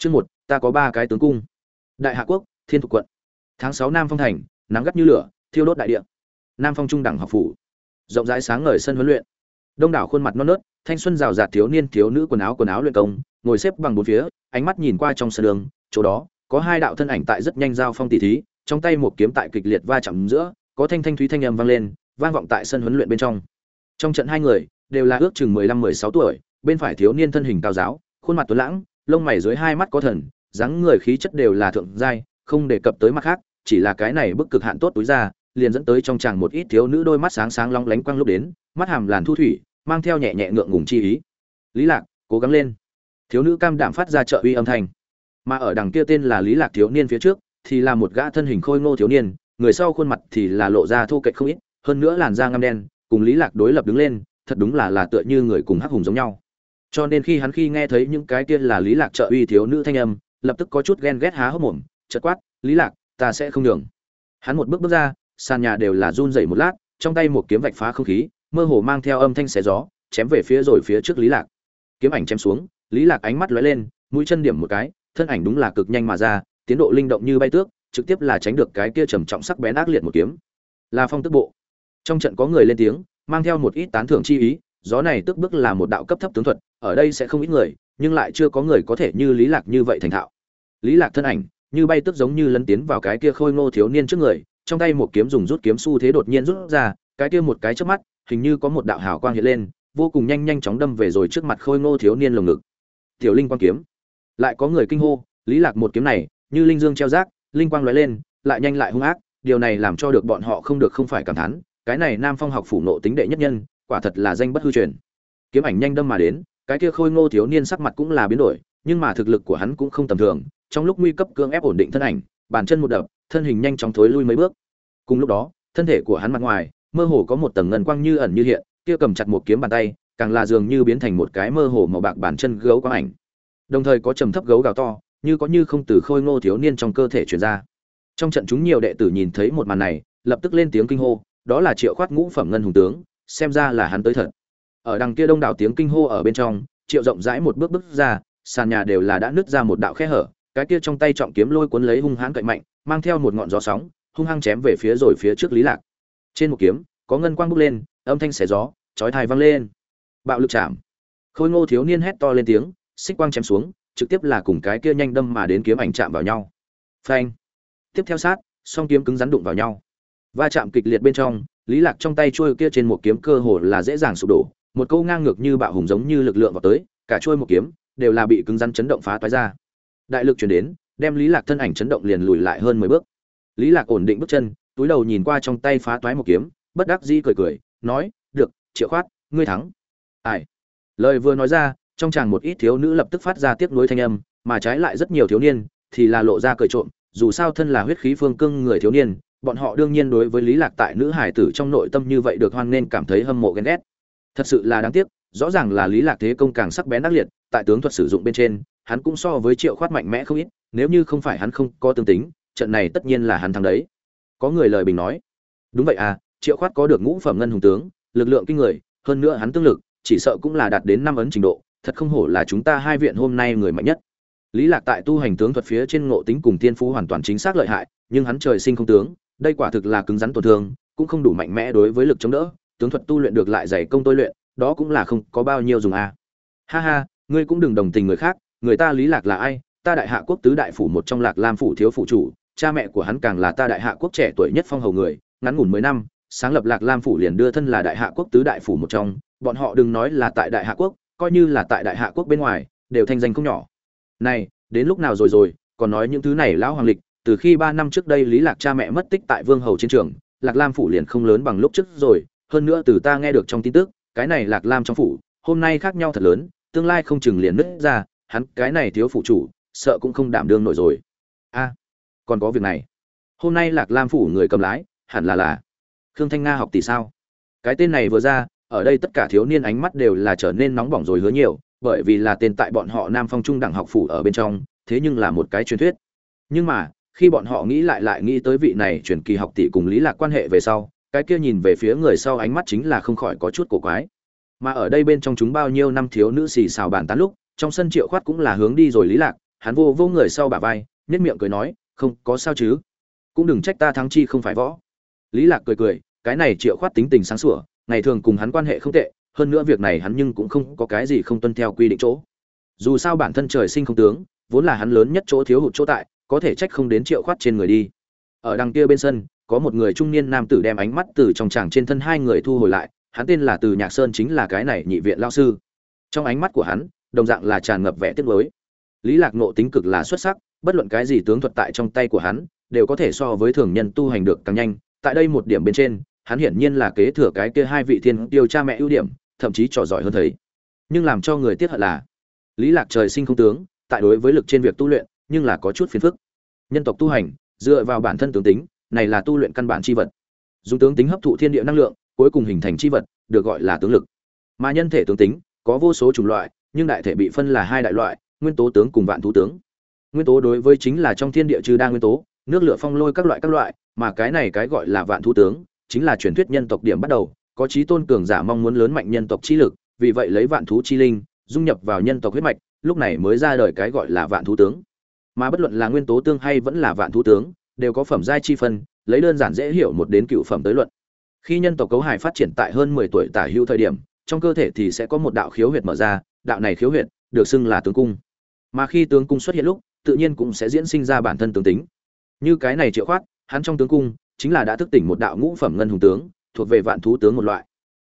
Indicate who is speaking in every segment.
Speaker 1: Chương một, ta có ba cái tướng cung. Đại Hạ quốc, Thiên Thục quận. Tháng sáu Nam Phong thành, nắng gắt như lửa, thiêu đốt đại địa. Nam Phong trung đẳng học phủ. Rộng rãi sáng ngời sân huấn luyện. Đông đảo khuôn mặt non nớt, thanh xuân rào rạt thiếu niên thiếu nữ quần áo quần áo luyện công, ngồi xếp bằng bốn phía, ánh mắt nhìn qua trong sân đường, chỗ đó có hai đạo thân ảnh tại rất nhanh giao phong tỷ thí, trong tay một kiếm tại kịch liệt va chạm giữa, có thanh thanh thúy thanh âm vang lên, vang vọng tại sân huấn luyện bên trong. Trong trận hai người đều là ước chừng mười lăm mười sáu tuổi, bên phải thiếu niên thân hình cao giáo, khuôn mặt tuấn lãng, lông mày dưới hai mắt có thần, dáng người khí chất đều là thượng giai, không đề cập tới mặt khác, chỉ là cái này bức cực hạn tốt túi ra, liền dẫn tới trong chàng một ít thiếu nữ đôi mắt sáng sáng long lánh quang lúc đến, mắt hàm làn thu thủy, mang theo nhẹ nhẹ ngượng ngùng chi ý. Lý Lạc, cố gắng lên. Thiếu nữ cam đảm phát ra trợ uy âm thanh. Mà ở đằng kia tên là Lý Lạc thiếu niên phía trước, thì là một gã thân hình khôi ngô thiếu niên, người sau khuôn mặt thì là lộ ra thô kệch không ít, hơn nữa làn da ngăm đen, cùng Lý Lạc đối lập đứng lên, thật đúng là là tựa như người cùng hắc hùng giống nhau. Cho nên khi hắn khi nghe thấy những cái kia là Lý Lạc trợ uy thiếu nữ thanh âm, lập tức có chút ghen ghét há hốc mồm, chợt quát, "Lý Lạc, ta sẽ không nhường." Hắn một bước bước ra, sàn nhà đều là run rẩy một lát, trong tay một kiếm vạch phá không khí, mơ hồ mang theo âm thanh xé gió, chém về phía rồi phía trước Lý Lạc. Kiếm ảnh chém xuống, Lý Lạc ánh mắt lóe lên, mũi chân điểm một cái, thân ảnh đúng là cực nhanh mà ra, tiến độ linh động như bay tước, trực tiếp là tránh được cái kia trầm trọng sắc bén ác liệt một kiếm. Là phong tức bộ. Trong trận có người lên tiếng, mang theo một ít tán thưởng chi ý, gió này tức bước là một đạo cấp thấp tướng thuật, ở đây sẽ không ít người, nhưng lại chưa có người có thể như Lý Lạc như vậy thành thạo. Lý Lạc thân ảnh, như bay tức giống như lấn tiến vào cái kia khôi ngô thiếu niên trước người, trong tay một kiếm dùng rút kiếm xu thế đột nhiên rút ra, cái kia một cái chớp mắt, hình như có một đạo hào quang hiện lên, vô cùng nhanh nhanh chóng đâm về rồi trước mặt khôi ngô thiếu niên lồng ngực. Tiểu Linh quang kiếm. Lại có người kinh hô, Lý Lạc một kiếm này, như linh dương treo rác, linh quang lóe lên, lại nhanh lại hung ác, điều này làm cho được bọn họ không được không phải cảm thán, cái này Nam Phong học phủ nộ tính đệ nhất nhân, quả thật là danh bất hư truyền. Kiếm ảnh nhanh đâm mà đến, cái kia khôi ngô thiếu niên sắc mặt cũng là biến đổi, nhưng mà thực lực của hắn cũng không tầm thường, trong lúc nguy cấp cưỡng ép ổn định thân ảnh, bàn chân một đập, thân hình nhanh chóng thối lui mấy bước. Cùng lúc đó, thân thể của hắn mặt ngoài, mơ hồ có một tầng ngân quang như ẩn như hiện, kia cầm chặt một kiếm bàn tay, càng là dường như biến thành một cái mơ hồ màu bạc bàn chân gấu quang ảnh. Đồng thời có trầm thấp gấu gào to, như có như không từ khôi ngô thiếu niên trong cơ thể truyền ra. Trong trận chúng nhiều đệ tử nhìn thấy một màn này, lập tức lên tiếng kinh hô, đó là Triệu Khoát ngũ phẩm ngân hùng tướng, xem ra là hắn tới thật. Ở đằng kia đông đảo tiếng kinh hô ở bên trong, Triệu rộng rãi một bước bước ra, sàn nhà đều là đã nứt ra một đạo khe hở, cái kia trong tay trọng kiếm lôi cuốn lấy hung hãn cậy mạnh, mang theo một ngọn gió sóng, hung hăng chém về phía rồi phía trước Lý Lạc. Trên một kiếm, có ngân quang bốc lên, âm thanh xé gió, chói tai vang lên. Bạo lực chạm. Khôi Ngô thiếu niên hét to lên tiếng, xích quang chém xuống, trực tiếp là cùng cái kia nhanh đâm mà đến kiếm ảnh chạm vào nhau. Phanh. Tiếp theo sát, song kiếm cứng rắn đụng vào nhau. Va chạm kịch liệt bên trong, Lý Lạc trong tay chuôi kia trên một kiếm cơ hồ là dễ dàng sụp đổ, một câu ngang ngược như bạo hùng giống như lực lượng vào tới, cả chuôi một kiếm đều là bị cứng rắn chấn động phá toái ra. Đại lực truyền đến, đem Lý Lạc thân ảnh chấn động liền lùi lại hơn 10 bước. Lý Lạc ổn định bước chân, túi đầu nhìn qua trong tay phá toái một kiếm, bất đắc dĩ cười cười, nói, "Được, Triệu Khoát, ngươi thắng." Ai? Lời vừa nói ra, trong chàng một ít thiếu nữ lập tức phát ra tiếc nuối thanh âm, mà trái lại rất nhiều thiếu niên thì là lộ ra cười trộm, dù sao thân là huyết khí phương cương người thiếu niên, bọn họ đương nhiên đối với Lý Lạc tại nữ hải tử trong nội tâm như vậy được hoan nên cảm thấy hâm mộ ghen ghét. Thật sự là đáng tiếc, rõ ràng là Lý Lạc thế công càng sắc bén ác liệt, tại tướng thuật sử dụng bên trên, hắn cũng so với Triệu Khoát mạnh mẽ không ít, nếu như không phải hắn không có tương tính, trận này tất nhiên là hắn thắng đấy. Có người lời bình nói, đúng vậy à, Triệu Khoát có được ngũ phẩm ngân hùng tướng, lực lượng kinh người, hơn nữa hắn tương lực, chỉ sợ cũng là đạt đến năm ấn trình độ, thật không hổ là chúng ta hai viện hôm nay người mạnh nhất. Lý Lạc tại tu hành tướng thuật phía trên ngộ tính cùng tiên phú hoàn toàn chính xác lợi hại, nhưng hắn trời sinh không tướng, đây quả thực là cứng rắn tổn thương, cũng không đủ mạnh mẽ đối với lực chống đỡ, tướng thuật tu luyện được lại dày công tôi luyện, đó cũng là không có bao nhiêu dùng a. À. Ha ha, ngươi cũng đừng đồng tình người khác, người ta Lý Lạc là ai? Ta đại hạ quốc tứ đại phủ một trong Lạc Lam phủ thiếu phủ chủ, cha mẹ của hắn càng là ta đại hạ quốc trẻ tuổi nhất phong hầu người, ngắn ngủn 10 năm, sáng lập Lạc Lam phủ liền đưa thân là đại hạ quốc tứ đại phủ một trong, bọn họ đừng nói là tại đại hạ quốc, coi như là tại đại hạ quốc bên ngoài, đều thanh danh không nhỏ. Này, đến lúc nào rồi rồi, còn nói những thứ này lão hoàng lịch, từ khi 3 năm trước đây Lý Lạc cha mẹ mất tích tại Vương Hầu chiến trường, Lạc Lam phủ liền không lớn bằng lúc trước rồi, hơn nữa từ ta nghe được trong tin tức, cái này Lạc Lam trong phủ, hôm nay khác nhau thật lớn, tương lai không chừng liền nứt ra, hắn cái này thiếu phụ chủ, sợ cũng không đảm đương nổi rồi. A, còn có việc này. Hôm nay Lạc Lam phủ người cầm lái, hẳn là là Khương Thanh Nga học tỷ sao? Cái tên này vừa ra, ở đây tất cả thiếu niên ánh mắt đều là trở nên nóng bỏng rồi hứa nhiều, bởi vì là tên tại bọn họ Nam Phong Trung đẳng học phủ ở bên trong, thế nhưng là một cái truyền thuyết. Nhưng mà, khi bọn họ nghĩ lại lại nghĩ tới vị này truyền kỳ học tỷ cùng Lý Lạc quan hệ về sau, cái kia nhìn về phía người sau ánh mắt chính là không khỏi có chút cổ quái. Mà ở đây bên trong chúng bao nhiêu năm thiếu nữ xì xào bàn tán lúc, trong sân Triệu Khoát cũng là hướng đi rồi Lý Lạc, hắn vô vô người sau bả vai nét miệng cười nói không có sao chứ? Cũng đừng trách ta thắng chi không phải võ. Lý lạc cười cười cái này triệu khoát tính tình sáng sủa ngày thường cùng hắn quan hệ không tệ hơn nữa việc này hắn nhưng cũng không có cái gì không tuân theo quy định chỗ. Dù sao bản thân trời sinh không tướng vốn là hắn lớn nhất chỗ thiếu hụt chỗ tại có thể trách không đến triệu khoát trên người đi. Ở đằng kia bên sân, có một người trung niên nam tử đem ánh mắt từ trong tràng trên thân hai người thu hồi lại, hắn tên là từ nhạc sơn chính là cái này nhị viện lao sư. Trong ánh mắt của hắn, đồng dạng là tràn ngập vẻ tiếc nuối. Lý lạc nộ tính cực là xuất sắc, bất luận cái gì tướng thuật tại trong tay của hắn, đều có thể so với thường nhân tu hành được càng nhanh. Tại đây một điểm bên trên, hắn hiển nhiên là kế thừa cái kia hai vị thiên tiêu cha mẹ ưu điểm, thậm chí trò giỏi hơn thấy. Nhưng làm cho người tiếc hận là, lý lạc trời sinh không tướng, tại đối với lực trên việc tu luyện nhưng là có chút phiền phức. Nhân tộc tu hành, dựa vào bản thân tướng tính, này là tu luyện căn bản chi vật. Dùng tướng tính hấp thụ thiên địa năng lượng, cuối cùng hình thành chi vật, được gọi là tướng lực. Mà nhân thể tướng tính, có vô số chủng loại, nhưng đại thể bị phân là hai đại loại, nguyên tố tướng cùng vạn thú tướng. Nguyên tố đối với chính là trong thiên địa trừ đa nguyên tố, nước lửa phong lôi các loại các loại, mà cái này cái gọi là vạn thú tướng, chính là truyền thuyết nhân tộc điểm bắt đầu, có trí tôn cường giả mong muốn lớn mạnh nhân tộc chi lực, vì vậy lấy vạn thú chi linh, dung nhập vào nhân tộc huyết mạch, lúc này mới ra đời cái gọi là vạn thú tướng mà bất luận là nguyên tố tương hay vẫn là vạn thú tướng, đều có phẩm giai chi phân, lấy đơn giản dễ hiểu một đến cựu phẩm tới luận. Khi nhân tộc cấu hải phát triển tại hơn mười tuổi tả hữu thời điểm, trong cơ thể thì sẽ có một đạo khiếu huyệt mở ra, đạo này khiếu huyệt được xưng là tướng cung. Mà khi tướng cung xuất hiện lúc, tự nhiên cũng sẽ diễn sinh ra bản thân tướng tính. Như cái này triệu khoát, hắn trong tướng cung chính là đã thức tỉnh một đạo ngũ phẩm ngân hùng tướng, thuộc về vạn thú tướng một loại.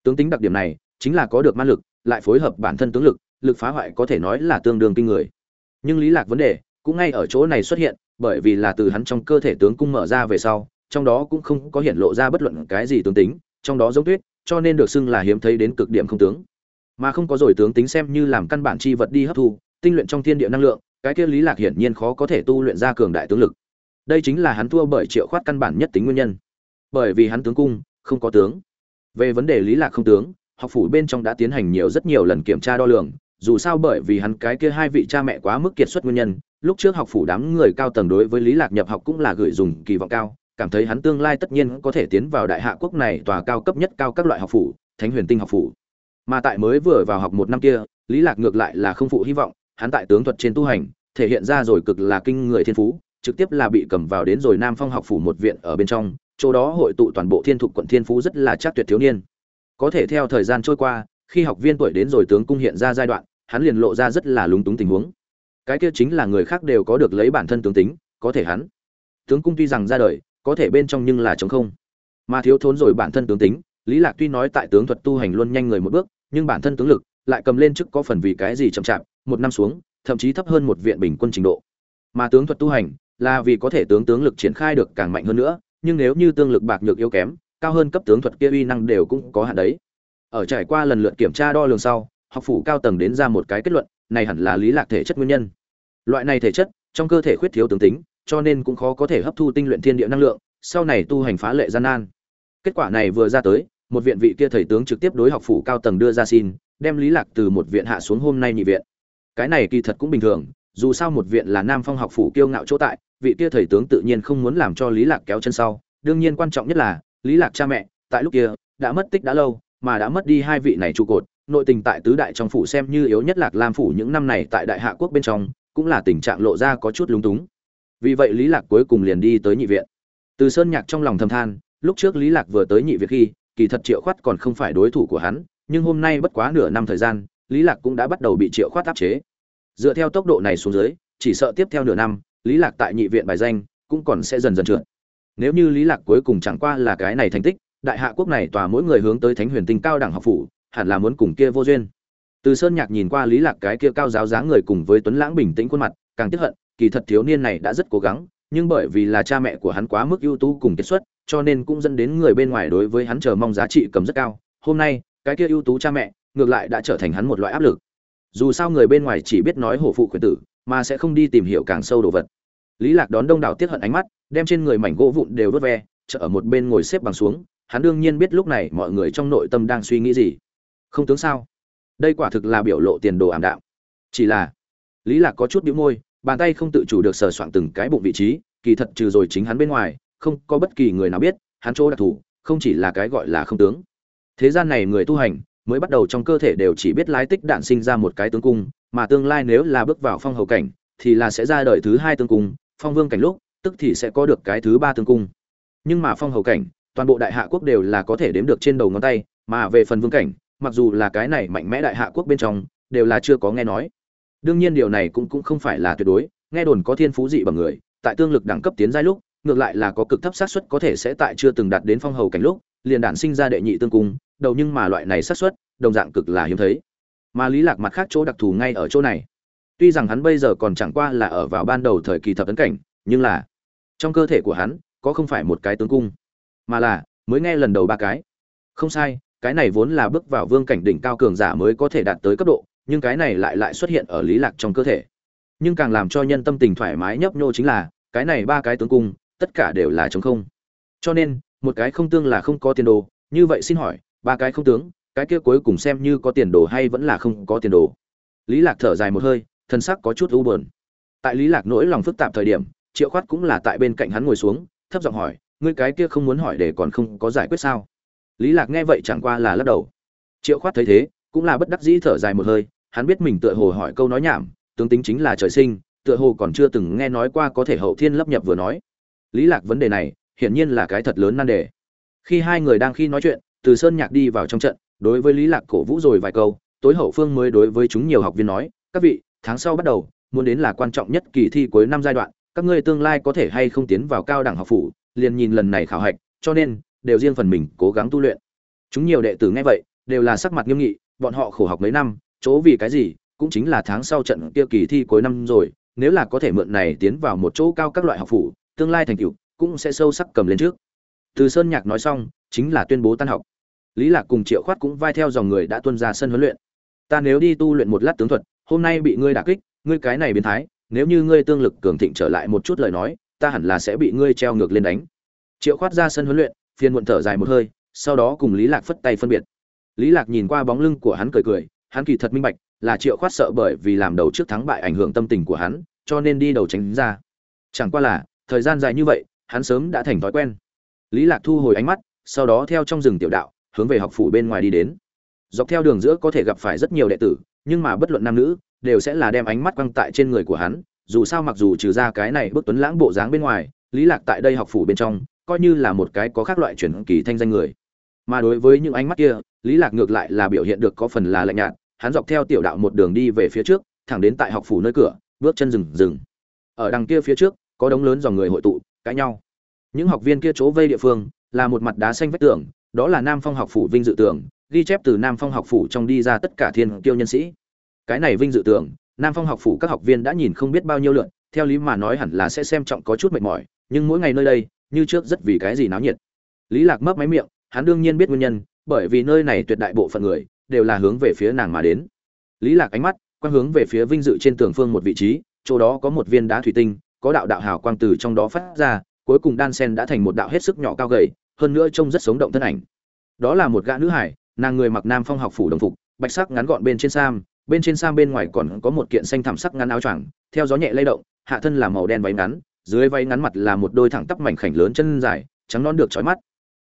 Speaker 1: Tướng tính đặc điểm này chính là có được ma lực, lại phối hợp bản thân tướng lực lực phá hoại có thể nói là tương đương kinh người. Nhưng lý lạc vấn đề cũng ngay ở chỗ này xuất hiện, bởi vì là từ hắn trong cơ thể tướng cung mở ra về sau, trong đó cũng không có hiện lộ ra bất luận cái gì tướng tính, trong đó giống tuyết, cho nên được xưng là hiếm thấy đến cực điểm không tướng. Mà không có rồi tướng tính xem như làm căn bản chi vật đi hấp thu, tinh luyện trong thiên địa năng lượng, cái kia lý lạc hiển nhiên khó có thể tu luyện ra cường đại tướng lực. Đây chính là hắn thua bởi triệu khoát căn bản nhất tính nguyên nhân. Bởi vì hắn tướng cung, không có tướng. Về vấn đề lý lạc không tướng, học phủ bên trong đã tiến hành nhiều rất nhiều lần kiểm tra đo lường dù sao bởi vì hắn cái kia hai vị cha mẹ quá mức kiệt xuất nguyên nhân, lúc trước học phủ đám người cao tầng đối với lý lạc nhập học cũng là gửi dùng kỳ vọng cao, cảm thấy hắn tương lai tất nhiên có thể tiến vào đại hạ quốc này tòa cao cấp nhất cao các loại học phủ, thánh huyền tinh học phủ. Mà tại mới vừa vào học một năm kia, lý lạc ngược lại là không phụ hy vọng, hắn tại tướng thuật trên tu hành, thể hiện ra rồi cực là kinh người thiên phú, trực tiếp là bị cầm vào đến rồi nam phong học phủ một viện ở bên trong, chỗ đó hội tụ toàn bộ thiên thục quận thiên phú rất là chắc tuyệt thiếu niên. Có thể theo thời gian trôi qua khi học viên tuổi đến rồi tướng cung hiện ra giai đoạn, hắn liền lộ ra rất là lúng túng tình huống. Cái kia chính là người khác đều có được lấy bản thân tướng tính, có thể hắn, tướng cung tuy rằng ra đời, có thể bên trong nhưng là trống không. Mà thiếu thốn rồi bản thân tướng tính, lý lạc tuy nói tại tướng thuật tu hành luôn nhanh người một bước, nhưng bản thân tướng lực lại cầm lên chức có phần vì cái gì chậm chạp, một năm xuống, thậm chí thấp hơn một viện bình quân trình độ. Mà tướng thuật tu hành là vì có thể tướng tướng lực triển khai được càng mạnh hơn nữa, nhưng nếu như tương lực bạc nhược yếu kém, cao hơn cấp tướng thuật kia uy năng đều cũng có hạn đấy ở trải qua lần lượt kiểm tra đo lường sau, học phủ cao tầng đến ra một cái kết luận, này hẳn là lý lạc thể chất nguyên nhân. Loại này thể chất, trong cơ thể khuyết thiếu tướng tính, cho nên cũng khó có thể hấp thu tinh luyện thiên địa năng lượng, sau này tu hành phá lệ gian nan. Kết quả này vừa ra tới, một viện vị kia thầy tướng trực tiếp đối học phủ cao tầng đưa ra xin, đem lý lạc từ một viện hạ xuống hôm nay nhị viện. Cái này kỳ thật cũng bình thường, dù sao một viện là nam phong học phủ kiêu ngạo chỗ tại, vị kia thầy tướng tự nhiên không muốn làm cho lý lạc kéo chân sau. Đương nhiên quan trọng nhất là, lý lạc cha mẹ, tại lúc kia, đã mất tích đã lâu mà đã mất đi hai vị này trụ cột, nội tình tại tứ đại trong phủ xem như yếu nhất lạc lam phủ những năm này tại đại hạ quốc bên trong, cũng là tình trạng lộ ra có chút lúng túng. Vì vậy lý lạc cuối cùng liền đi tới nhị viện. Từ sơn nhạc trong lòng thầm than, lúc trước lý lạc vừa tới nhị viện khi, kỳ thật triệu khoát còn không phải đối thủ của hắn, nhưng hôm nay bất quá nửa năm thời gian, lý lạc cũng đã bắt đầu bị triệu khoát áp chế. Dựa theo tốc độ này xuống dưới, chỉ sợ tiếp theo nửa năm, lý lạc tại nhị viện bài danh cũng còn sẽ dần dần trượt. Nếu như lý lạc cuối cùng chẳng qua là cái này thành tích đại hạ quốc này tòa mỗi người hướng tới thánh huyền tinh cao đẳng học phủ, hẳn là muốn cùng kia vô duyên. Từ sơn nhạc nhìn qua lý lạc cái kia cao giáo dáng người cùng với tuấn lãng bình tĩnh khuôn mặt, càng tiếc hận, kỳ thật thiếu niên này đã rất cố gắng, nhưng bởi vì là cha mẹ của hắn quá mức ưu tú cùng kết xuất, cho nên cũng dẫn đến người bên ngoài đối với hắn chờ mong giá trị cầm rất cao. Hôm nay, cái kia ưu tú cha mẹ, ngược lại đã trở thành hắn một loại áp lực. Dù sao người bên ngoài chỉ biết nói hổ phụ khuyển tử, mà sẽ không đi tìm hiểu càng sâu đồ vật. Lý lạc đón đông đảo tiết hận ánh mắt, đem trên người mảnh gỗ vụn đều vớt ve, chợ ở một bên ngồi xếp bằng xuống hắn đương nhiên biết lúc này mọi người trong nội tâm đang suy nghĩ gì. Không tướng sao? Đây quả thực là biểu lộ tiền đồ ảm đạm. Chỉ là, lý lạc có chút bĩu môi, bàn tay không tự chủ được sờ soạng từng cái bụng vị trí, kỳ thật trừ rồi chính hắn bên ngoài, không có bất kỳ người nào biết, hắn chỗ đặc thù, không chỉ là cái gọi là không tướng. Thế gian này người tu hành, mới bắt đầu trong cơ thể đều chỉ biết lái tích đạn sinh ra một cái tướng cung, mà tương lai nếu là bước vào phong hầu cảnh, thì là sẽ ra đời thứ hai tương cung, phong vương cảnh lúc, tức thì sẽ có được cái thứ ba tương cung. Nhưng mà phong hầu cảnh toàn bộ đại hạ quốc đều là có thể đếm được trên đầu ngón tay, mà về phần vương cảnh, mặc dù là cái này mạnh mẽ đại hạ quốc bên trong, đều là chưa có nghe nói. Đương nhiên điều này cũng cũng không phải là tuyệt đối, nghe đồn có thiên phú dị bằng người, tại tương lực đẳng cấp tiến giai lúc, ngược lại là có cực thấp xác suất có thể sẽ tại chưa từng đạt đến phong hầu cảnh lúc, liền đản sinh ra đệ nhị tương cung, đầu nhưng mà loại này xác suất, đồng dạng cực là hiếm thấy. Mà lý lạc mặt khác chỗ đặc thù ngay ở chỗ này. Tuy rằng hắn bây giờ còn chẳng qua là ở vào ban đầu thời kỳ thập tấn cảnh, nhưng là trong cơ thể của hắn, có không phải một cái tướng cung mà là, mới nghe lần đầu ba cái. Không sai, cái này vốn là bước vào vương cảnh đỉnh cao cường giả mới có thể đạt tới cấp độ, nhưng cái này lại lại xuất hiện ở lý lạc trong cơ thể. Nhưng càng làm cho nhân tâm tình thoải mái nhấp nhô chính là, cái này ba cái tướng cung, tất cả đều là trống không. Cho nên, một cái không tương là không có tiền đồ, như vậy xin hỏi, ba cái không tướng, cái kia cuối cùng xem như có tiền đồ hay vẫn là không có tiền đồ? Lý lạc thở dài một hơi, thân sắc có chút u buồn. Tại lý lạc nỗi lòng phức tạp thời điểm, triệu khoát cũng là tại bên cạnh hắn ngồi xuống, thấp giọng hỏi ngươi cái kia không muốn hỏi để còn không có giải quyết sao? Lý lạc nghe vậy chẳng qua là lắc đầu. Triệu khoát thấy thế, cũng là bất đắc dĩ thở dài một hơi, hắn biết mình tựa hồ hỏi câu nói nhảm, tướng tính chính là trời sinh, tựa hồ còn chưa từng nghe nói qua có thể hậu thiên lấp nhập vừa nói. Lý lạc vấn đề này, hiển nhiên là cái thật lớn nan đề. Khi hai người đang khi nói chuyện, từ sơn nhạc đi vào trong trận, đối với lý lạc cổ vũ rồi vài câu, tối hậu phương mới đối với chúng nhiều học viên nói, các vị, tháng sau bắt đầu, muốn đến là quan trọng nhất kỳ thi cuối năm giai đoạn, các ngươi tương lai có thể hay không tiến vào cao đẳng học phủ? Liền nhìn lần này khảo hạch, cho nên, đều riêng phần mình cố gắng tu luyện. Chúng nhiều đệ tử nghe vậy, đều là sắc mặt nghiêm nghị, bọn họ khổ học mấy năm, chỗ vì cái gì, cũng chính là tháng sau trận kia kỳ thi cuối năm rồi, nếu là có thể mượn này tiến vào một chỗ cao các loại học phủ, tương lai thành tựu, cũng sẽ sâu sắc cầm lên trước. Từ sơn nhạc nói xong, chính là tuyên bố tan học. Lý lạc cùng triệu khoát cũng vai theo dòng người đã tuân ra sân huấn luyện. Ta nếu đi tu luyện một lát tướng thuật, hôm nay bị ngươi đả kích, ngươi cái này biến thái, nếu như ngươi tương lực cường thịnh trở lại một chút lời nói ta hẳn là sẽ bị ngươi treo ngược lên đánh. Triệu khoát ra sân huấn luyện, phiền muộn thở dài một hơi, sau đó cùng lý lạc phất tay phân biệt. Lý lạc nhìn qua bóng lưng của hắn cười cười, hắn kỳ thật minh bạch là triệu khoát sợ bởi vì làm đầu trước thắng bại ảnh hưởng tâm tình của hắn, cho nên đi đầu tránh ra. Chẳng qua là, thời gian dài như vậy, hắn sớm đã thành thói quen. Lý lạc thu hồi ánh mắt, sau đó theo trong rừng tiểu đạo, hướng về học phủ bên ngoài đi đến. Dọc theo đường giữa có thể gặp phải rất nhiều đệ tử, nhưng mà bất luận nam nữ, đều sẽ là đem ánh mắt quăng tại trên người của hắn dù sao mặc dù trừ ra cái này bước tuấn lãng bộ dáng bên ngoài, lý lạc tại đây học phủ bên trong, coi như là một cái có khác loại chuyển kỳ thanh danh người. Mà đối với những ánh mắt kia, lý lạc ngược lại là biểu hiện được có phần là lạnh nhạt, hắn dọc theo tiểu đạo một đường đi về phía trước, thẳng đến tại học phủ nơi cửa, bước chân dừng dừng ở đằng kia phía trước, có đống lớn dòng người hội tụ, cãi nhau. Những học viên kia chỗ vây địa phương, là một mặt đá xanh vách tường, đó là nam phong học phủ vinh dự tường, ghi chép từ nam phong học phủ trong đi ra tất cả thiên tiêu nhân sĩ. Cái này vinh dự tường nam phong học phủ các học viên đã nhìn không biết bao nhiêu lượn, theo lý mà nói hẳn là sẽ xem trọng có chút mệt mỏi, nhưng mỗi ngày nơi đây, như trước rất vì cái gì náo nhiệt. Lý lạc mấp máy miệng, hắn đương nhiên biết nguyên nhân, bởi vì nơi này tuyệt đại bộ phận người đều là hướng về phía nàng mà đến. Lý lạc ánh mắt quang hướng về phía vinh dự trên tường phương một vị trí, chỗ đó có một viên đá thủy tinh, có đạo đạo hào quang từ trong đó phát ra, cuối cùng đan sen đã thành một đạo hết sức nhỏ cao gầy, hơn nữa trông rất sống động thân ảnh. Đó là một gã nữ hải, nàng người mặc nam phong học phủ đồng phục, bạch sắc ngắn gọn bên trên sam bên trên sam bên ngoài còn có một kiện xanh thảm sắc ngắn áo choàng, theo gió nhẹ lay động, hạ thân là màu đen váy ngắn, dưới váy ngắn mặt là một đôi thẳng tắp mảnh khảnh lớn chân dài, trắng non được trói mắt.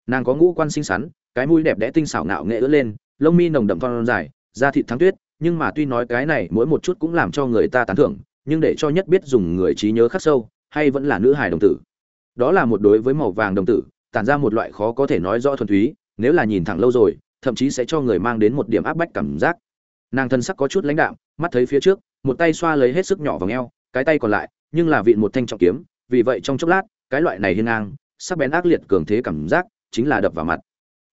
Speaker 1: Nàng có ngũ quan xinh xắn, cái mũi đẹp đẽ tinh xảo nạo nghệ ưỡn lên, lông mi nồng đậm thon dài, da thịt thắng tuyết, nhưng mà tuy nói cái này mỗi một chút cũng làm cho người ta tán thưởng, nhưng để cho nhất biết dùng người trí nhớ khắc sâu, hay vẫn là nữ hài đồng tử. Đó là một đối với màu vàng đồng tử, tản ra một loại khó có thể nói rõ thuần túy, nếu là nhìn thẳng lâu rồi, thậm chí sẽ cho người mang đến một điểm áp bách cảm giác nàng thân sắc có chút lãnh đạm, mắt thấy phía trước, một tay xoa lấy hết sức nhỏ vào ngheo cái tay còn lại, nhưng là vịn một thanh trọng kiếm, vì vậy trong chốc lát, cái loại này hiên ngang, sắc bén ác liệt cường thế cảm giác, chính là đập vào mặt.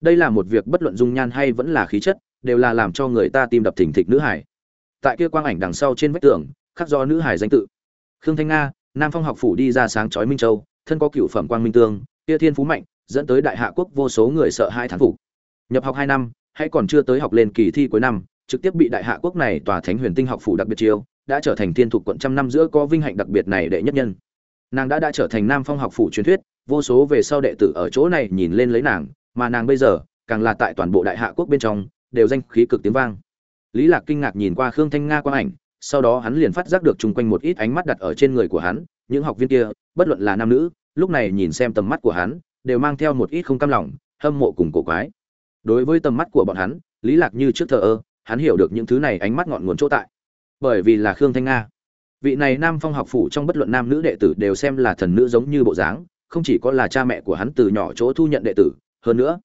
Speaker 1: Đây là một việc bất luận dung nhan hay vẫn là khí chất, đều là làm cho người ta tim đập thình thịch nữ hải tại kia quang ảnh đằng sau trên vách tường, khắc do nữ hải danh tự. Khương thanh nga, nam phong học phủ đi ra sáng chói minh châu, thân có cựu phẩm quang minh tương, kia thiên phú mạnh, dẫn tới đại hạ quốc vô số người sợ hai thán phục. Nhập học hai năm, hay còn chưa tới học lên kỳ thi cuối năm trực tiếp bị đại hạ quốc này tòa thánh huyền tinh học phủ đặc biệt chiêu, đã trở thành thiên thuộc quận trăm năm giữa có vinh hạnh đặc biệt này đệ nhất nhân. Nàng đã đã trở thành nam phong học phủ truyền thuyết, vô số về sau đệ tử ở chỗ này nhìn lên lấy nàng, mà nàng bây giờ, càng là tại toàn bộ đại hạ quốc bên trong, đều danh khí cực tiếng vang. Lý lạc kinh ngạc nhìn qua khương thanh nga qua ảnh, sau đó hắn liền phát giác được chung quanh một ít ánh mắt đặt ở trên người của hắn, những học viên kia, bất luận là nam nữ, lúc này nhìn xem tầm mắt của hắn, đều mang theo một ít không cam lòng, hâm mộ cùng cổ quái. Đối với tầm mắt của bọn hắn, lý lạc như trước thờ ơ hắn hiểu được những thứ này ánh mắt ngọn nguồn chỗ tại. Bởi vì là khương thanh nga. Vị này nam phong học phủ trong bất luận nam nữ đệ tử đều xem là thần nữ giống như bộ dáng, không chỉ có là cha mẹ của hắn từ nhỏ chỗ thu nhận đệ tử, hơn nữa,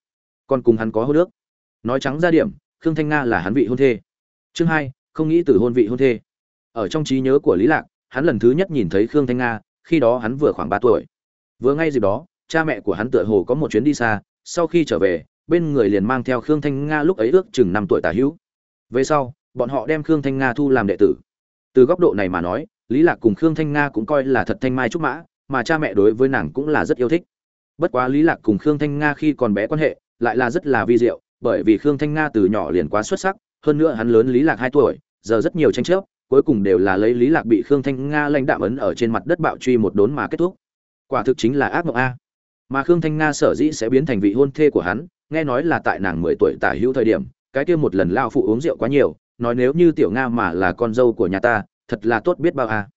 Speaker 1: còn cùng hắn có hôn nước nói trắng ra điểm, khương thanh nga là hắn vị hôn thê. Chương hai, không nghĩ từ hôn vị hôn thê. Ở trong trí nhớ của lý lạc, hắn lần thứ nhất nhìn thấy khương thanh nga, khi đó hắn vừa khoảng ba tuổi. Vừa ngay dịp đó, cha mẹ của hắn tựa hồ có một chuyến đi xa, sau khi trở về, bên người liền mang theo khương thanh nga lúc ấy ước chừng năm tuổi tả hữu về sau, bọn họ đem khương thanh nga thu làm đệ tử. Từ góc độ này mà nói, lý lạc cùng khương thanh nga cũng coi là thật thanh mai trúc mã, mà cha mẹ đối với nàng cũng là rất yêu thích. Bất quá lý lạc cùng khương thanh nga khi còn bé quan hệ, lại là rất là vi diệu, bởi vì khương thanh nga từ nhỏ liền quá xuất sắc, hơn nữa hắn lớn lý lạc hai tuổi, giờ rất nhiều tranh chấp, cuối cùng đều là lấy lý lạc bị khương thanh nga lãnh đạm ấn ở trên mặt đất bạo truy một đốn mà kết thúc. Quả thực chính là ác mộng a. Mà khương thanh nga sở dĩ sẽ biến thành vị hôn thê của hắn, nghe nói là tại nàng mười tuổi tả hữu thời điểm cái kia một lần lao phụ uống rượu quá nhiều, nói nếu như tiểu nga mà là con dâu của nhà ta, thật là tốt biết bao à.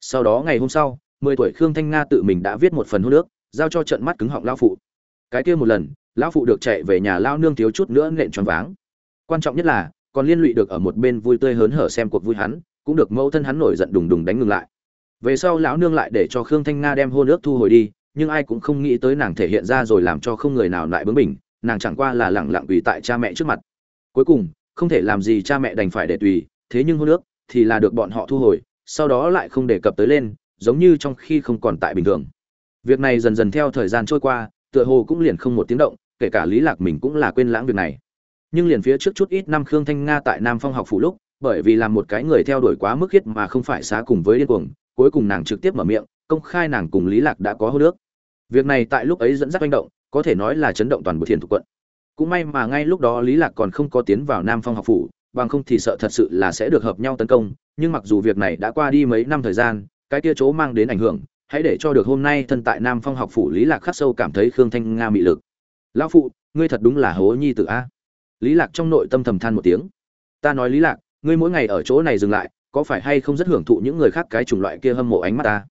Speaker 1: Sau đó ngày hôm sau, mười tuổi khương thanh nga tự mình đã viết một phần hôn nước, giao cho trận mắt cứng họng lao phụ. Cái kia một lần lão phụ được chạy về nhà lao nương thiếu chút nữa nện tròn váng. Quan trọng nhất là, còn liên lụy được ở một bên vui tươi hớn hở xem cuộc vui hắn, cũng được mẫu thân hắn nổi giận đùng đùng đánh ngừng lại. Về sau lão nương lại để cho khương thanh nga đem hôn ước thu hồi đi, nhưng ai cũng không nghĩ tới nàng thể hiện ra rồi làm cho không người nào lại bướng bỉnh, nàng chẳng qua là lẳng lặng ủy tại cha mẹ trước mặt cuối cùng, không thể làm gì cha mẹ đành phải để tùy, thế nhưng hôn ước thì là được bọn họ thu hồi, sau đó lại không đề cập tới lên, giống như trong khi không còn tại bình thường. Việc này dần dần theo thời gian trôi qua, tựa hồ cũng liền không một tiếng động, kể cả lý lạc mình cũng là quên lãng việc này. Nhưng liền phía trước chút ít năm khương thanh nga tại nam phong học phủ lúc, bởi vì làm một cái người theo đuổi quá mức khiết mà không phải xá cùng với điên cuồng, cuối cùng nàng trực tiếp mở miệng, công khai nàng cùng lý lạc đã có hô nước việc này tại lúc ấy dẫn dắt manh động, có thể nói là chấn động toàn bộ thiền thuộc quận cũng may mà ngay lúc đó lý lạc còn không có tiến vào nam phong học phủ, bằng không thì sợ thật sự là sẽ được hợp nhau tấn công. Nhưng mặc dù việc này đã qua đi mấy năm thời gian, cái kia chỗ mang đến ảnh hưởng, hãy để cho được hôm nay thân tại nam phong học phủ lý lạc khắc sâu cảm thấy khương thanh nga mị lực. Lão phụ, ngươi thật đúng là hố nhi tử a. Lý lạc trong nội tâm thầm than một tiếng. Ta nói lý lạc, ngươi mỗi ngày ở chỗ này dừng lại, có phải hay không rất hưởng thụ những người khác cái chủng loại kia hâm mộ ánh mắt ta?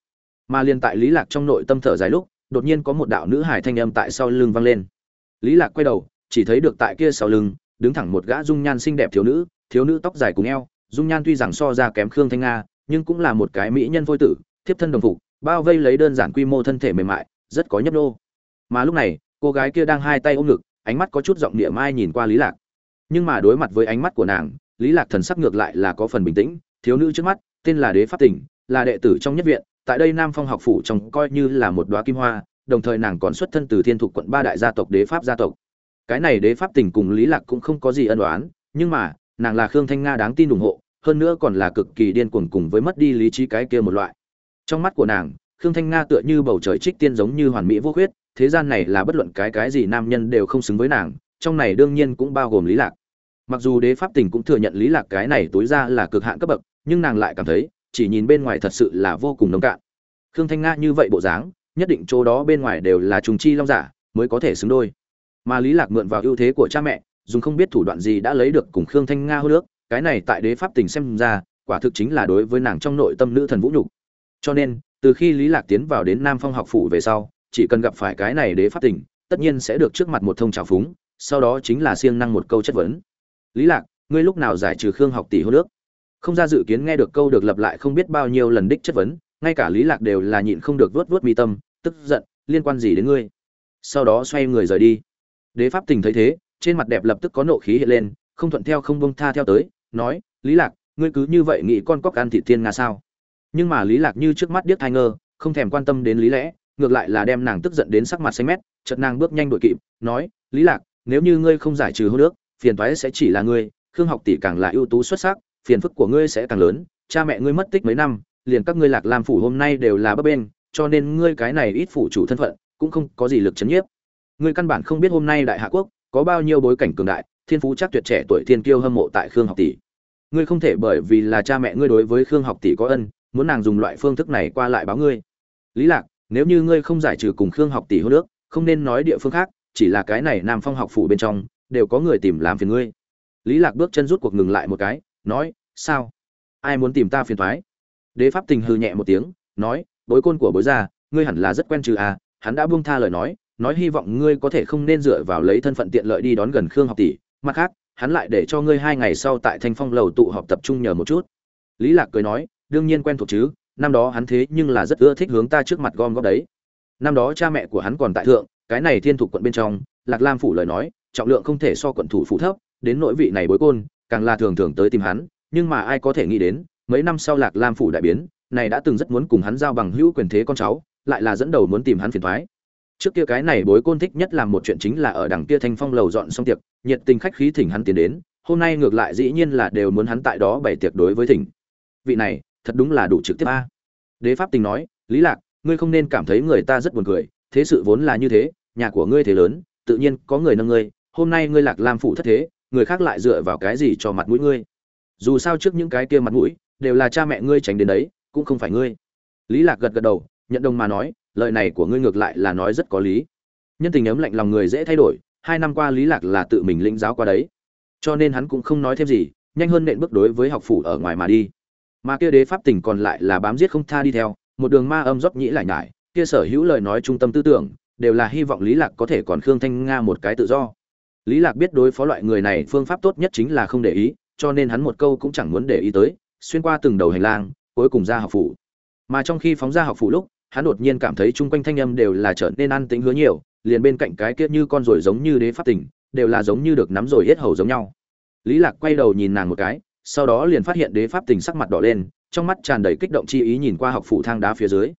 Speaker 1: Mà liên tại lý lạc trong nội tâm thở dài lúc, đột nhiên có một đạo nữ hài thanh âm tại sau lưng vang lên. Lý lạc quay đầu chỉ thấy được tại kia sau lưng, đứng thẳng một gã dung nhan xinh đẹp thiếu nữ thiếu nữ tóc dài cùng eo, dung nhan tuy rằng so ra kém khương thanh nga, nhưng cũng là một cái mỹ nhân phôi tử, thiếp thân đồng phục, bao vây lấy đơn giản quy mô thân thể mềm mại, rất có nhấp nô mà lúc này, cô gái kia đang hai tay ôm ngực, ánh mắt có chút giọng địa mai nhìn qua lý lạc. Nhưng mà đối mặt với ánh mắt của nàng, lý lạc thần sắc ngược lại là có phần bình tĩnh, thiếu nữ trước mắt, tên là đế pháp tỉnh, là đệ tử trong nhất viện, tại đây nam phong học phủ trông coi như là một đóa kim hoa, đồng thời nàng còn xuất thân từ thiên thục quận ba đại gia tộc đế pháp gia tộc cái này đế pháp tình cùng lý lạc cũng không có gì ân oán, nhưng mà, nàng là khương thanh nga đáng tin ủng hộ, hơn nữa còn là cực kỳ điên cuồng cùng với mất đi lý trí cái kia một loại. Trong mắt của nàng, khương thanh nga tựa như bầu trời trích tiên giống như hoàn mỹ vô khuyết, thế gian này là bất luận cái cái gì nam nhân đều không xứng với nàng, trong này đương nhiên cũng bao gồm lý lạc. Mặc dù đế pháp tình cũng thừa nhận lý lạc cái này tối ra là cực hạn cấp bậc, nhưng nàng lại cảm thấy, chỉ nhìn bên ngoài thật sự là vô cùng nông cạn. Khương thanh nga như vậy bộ dáng, nhất định chỗ đó bên ngoài đều là trùng chi long giả, mới có thể xứng đôi mà lý lạc mượn vào ưu thế của cha mẹ, dùng không biết thủ đoạn gì đã lấy được cùng khương thanh nga hô nước, cái này tại đế pháp tình xem ra, quả thực chính là đối với nàng trong nội tâm nữ thần vũ nhục. Cho nên, từ khi lý lạc tiến vào đến nam phong học phủ về sau, chỉ cần gặp phải cái này đế pháp tình, tất nhiên sẽ được trước mặt một thông trào phúng, sau đó chính là siêng năng một câu chất vấn. Lý lạc, ngươi lúc nào giải trừ khương học tỷ hô nước? Không ra dự kiến nghe được câu được lặp lại không biết bao nhiêu lần đích chất vấn, ngay cả lý lạc đều là nhịn không được vớt vớt mi tâm, tức giận, liên quan gì đến ngươi? Sau đó xoay người rời đi đế pháp tình thấy thế, trên mặt đẹp lập tức có nộ khí hiện lên, không thuận theo không bông tha theo tới, nói, lý lạc, ngươi cứ như vậy nghĩ con cóc ăn thị thiên nga sao? Nhưng mà lý lạc như trước mắt điếc thai ngơ, không thèm quan tâm đến lý lẽ, ngược lại là đem nàng tức giận đến sắc mặt xanh mét, chợt nàng bước nhanh đuổi kịp, nói, lý lạc, nếu như ngươi không giải trừ hôn nước phiền toái sẽ chỉ là ngươi, khương học tỷ càng là ưu tú xuất sắc, phiền phức của ngươi sẽ càng lớn, cha mẹ ngươi mất tích mấy năm, liền các ngươi lạc lam phủ hôm nay đều là bấp bên cho nên ngươi cái này ít phủ chủ thân phận, cũng không có gì lực chấn nhiếp ngươi căn bản không biết hôm nay đại hạ quốc có bao nhiêu bối cảnh cường đại, thiên phú chắc tuyệt trẻ tuổi thiên kiêu hâm mộ tại khương học tỷ. Ngươi không thể bởi vì là cha mẹ ngươi đối với khương học tỷ có ân, muốn nàng dùng loại phương thức này qua lại báo ngươi. Lý lạc, nếu như ngươi không giải trừ cùng khương học tỷ hôn nước không nên nói địa phương khác, chỉ là cái này nam phong học phủ bên trong, đều có người tìm làm phiền ngươi. Lý lạc bước chân rút cuộc ngừng lại một cái, nói, sao? Ai muốn tìm ta phiền toái? Đế pháp tình hừ nhẹ một tiếng, nói, bối côn của bối gia, ngươi hẳn là rất quen trừ à hắn đã buông tha lời nói nói hy vọng ngươi có thể không nên dựa vào lấy thân phận tiện lợi đi đón gần khương học tỷ, mặt khác, hắn lại để cho ngươi hai ngày sau tại thanh phong lầu tụ họp tập trung nhờ một chút. Lý lạc cười nói, đương nhiên quen thuộc chứ, năm đó hắn thế nhưng là rất ưa thích hướng ta trước mặt gom góp đấy. Năm đó cha mẹ của hắn còn tại thượng, cái này thiên thuộc quận bên trong, lạc lam phủ lời nói, trọng lượng không thể so quận thủ phủ thấp, đến nội vị này bối côn, càng là thường thường tới tìm hắn, nhưng mà ai có thể nghĩ đến, mấy năm sau lạc lam phủ đại biến, này đã từng rất muốn cùng hắn giao bằng hữu quyền thế con cháu, lại là dẫn đầu muốn tìm hắn phiền thoái trước kia cái này bối côn thích nhất làm một chuyện chính là ở đằng kia thanh phong lầu dọn xong tiệc, nhiệt tình khách khí thỉnh hắn tiến đến, hôm nay ngược lại dĩ nhiên là đều muốn hắn tại đó bày tiệc đối với thỉnh. Vị này, thật đúng là đủ trực tiếp a. Đế pháp tình nói, lý lạc, ngươi không nên cảm thấy người ta rất buồn cười, thế sự vốn là như thế, nhà của ngươi thế lớn, tự nhiên có người nâng ngươi, hôm nay ngươi lạc lam phủ thất thế, người khác lại dựa vào cái gì cho mặt mũi ngươi? Dù sao trước những cái kia mặt mũi, đều là cha mẹ ngươi tránh đến đấy, cũng không phải ngươi. Lý lạc gật gật đầu, nhận đồng mà nói lời này của ngươi ngược lại là nói rất có lý. Nhân tình ấm lạnh lòng người dễ thay đổi, hai năm qua lý lạc là tự mình lĩnh giáo qua đấy. Cho nên hắn cũng không nói thêm gì, nhanh hơn nện bước đối với học phủ ở ngoài mà đi. Mà kia đế pháp tình còn lại là bám giết không tha đi theo, một đường ma âm dốc nhĩ lại nhải, kia sở hữu lời nói trung tâm tư tưởng, đều là hy vọng lý lạc có thể còn khương thanh nga một cái tự do. Lý lạc biết đối phó loại người này phương pháp tốt nhất chính là không để ý, cho nên hắn một câu cũng chẳng muốn để ý tới, xuyên qua từng đầu hành lang, cuối cùng ra học phủ. Mà trong khi phóng ra học phủ lúc hắn đột nhiên cảm thấy chung quanh thanh âm đều là trở nên an tĩnh hứa nhiều, liền bên cạnh cái kia như con rồi giống như đế pháp tình, đều là giống như được nắm rồi hết hầu giống nhau. Lý lạc quay đầu nhìn nàng một cái, sau đó liền phát hiện đế pháp tình sắc mặt đỏ lên, trong mắt tràn đầy kích động chi ý nhìn qua học phủ thang đá phía dưới.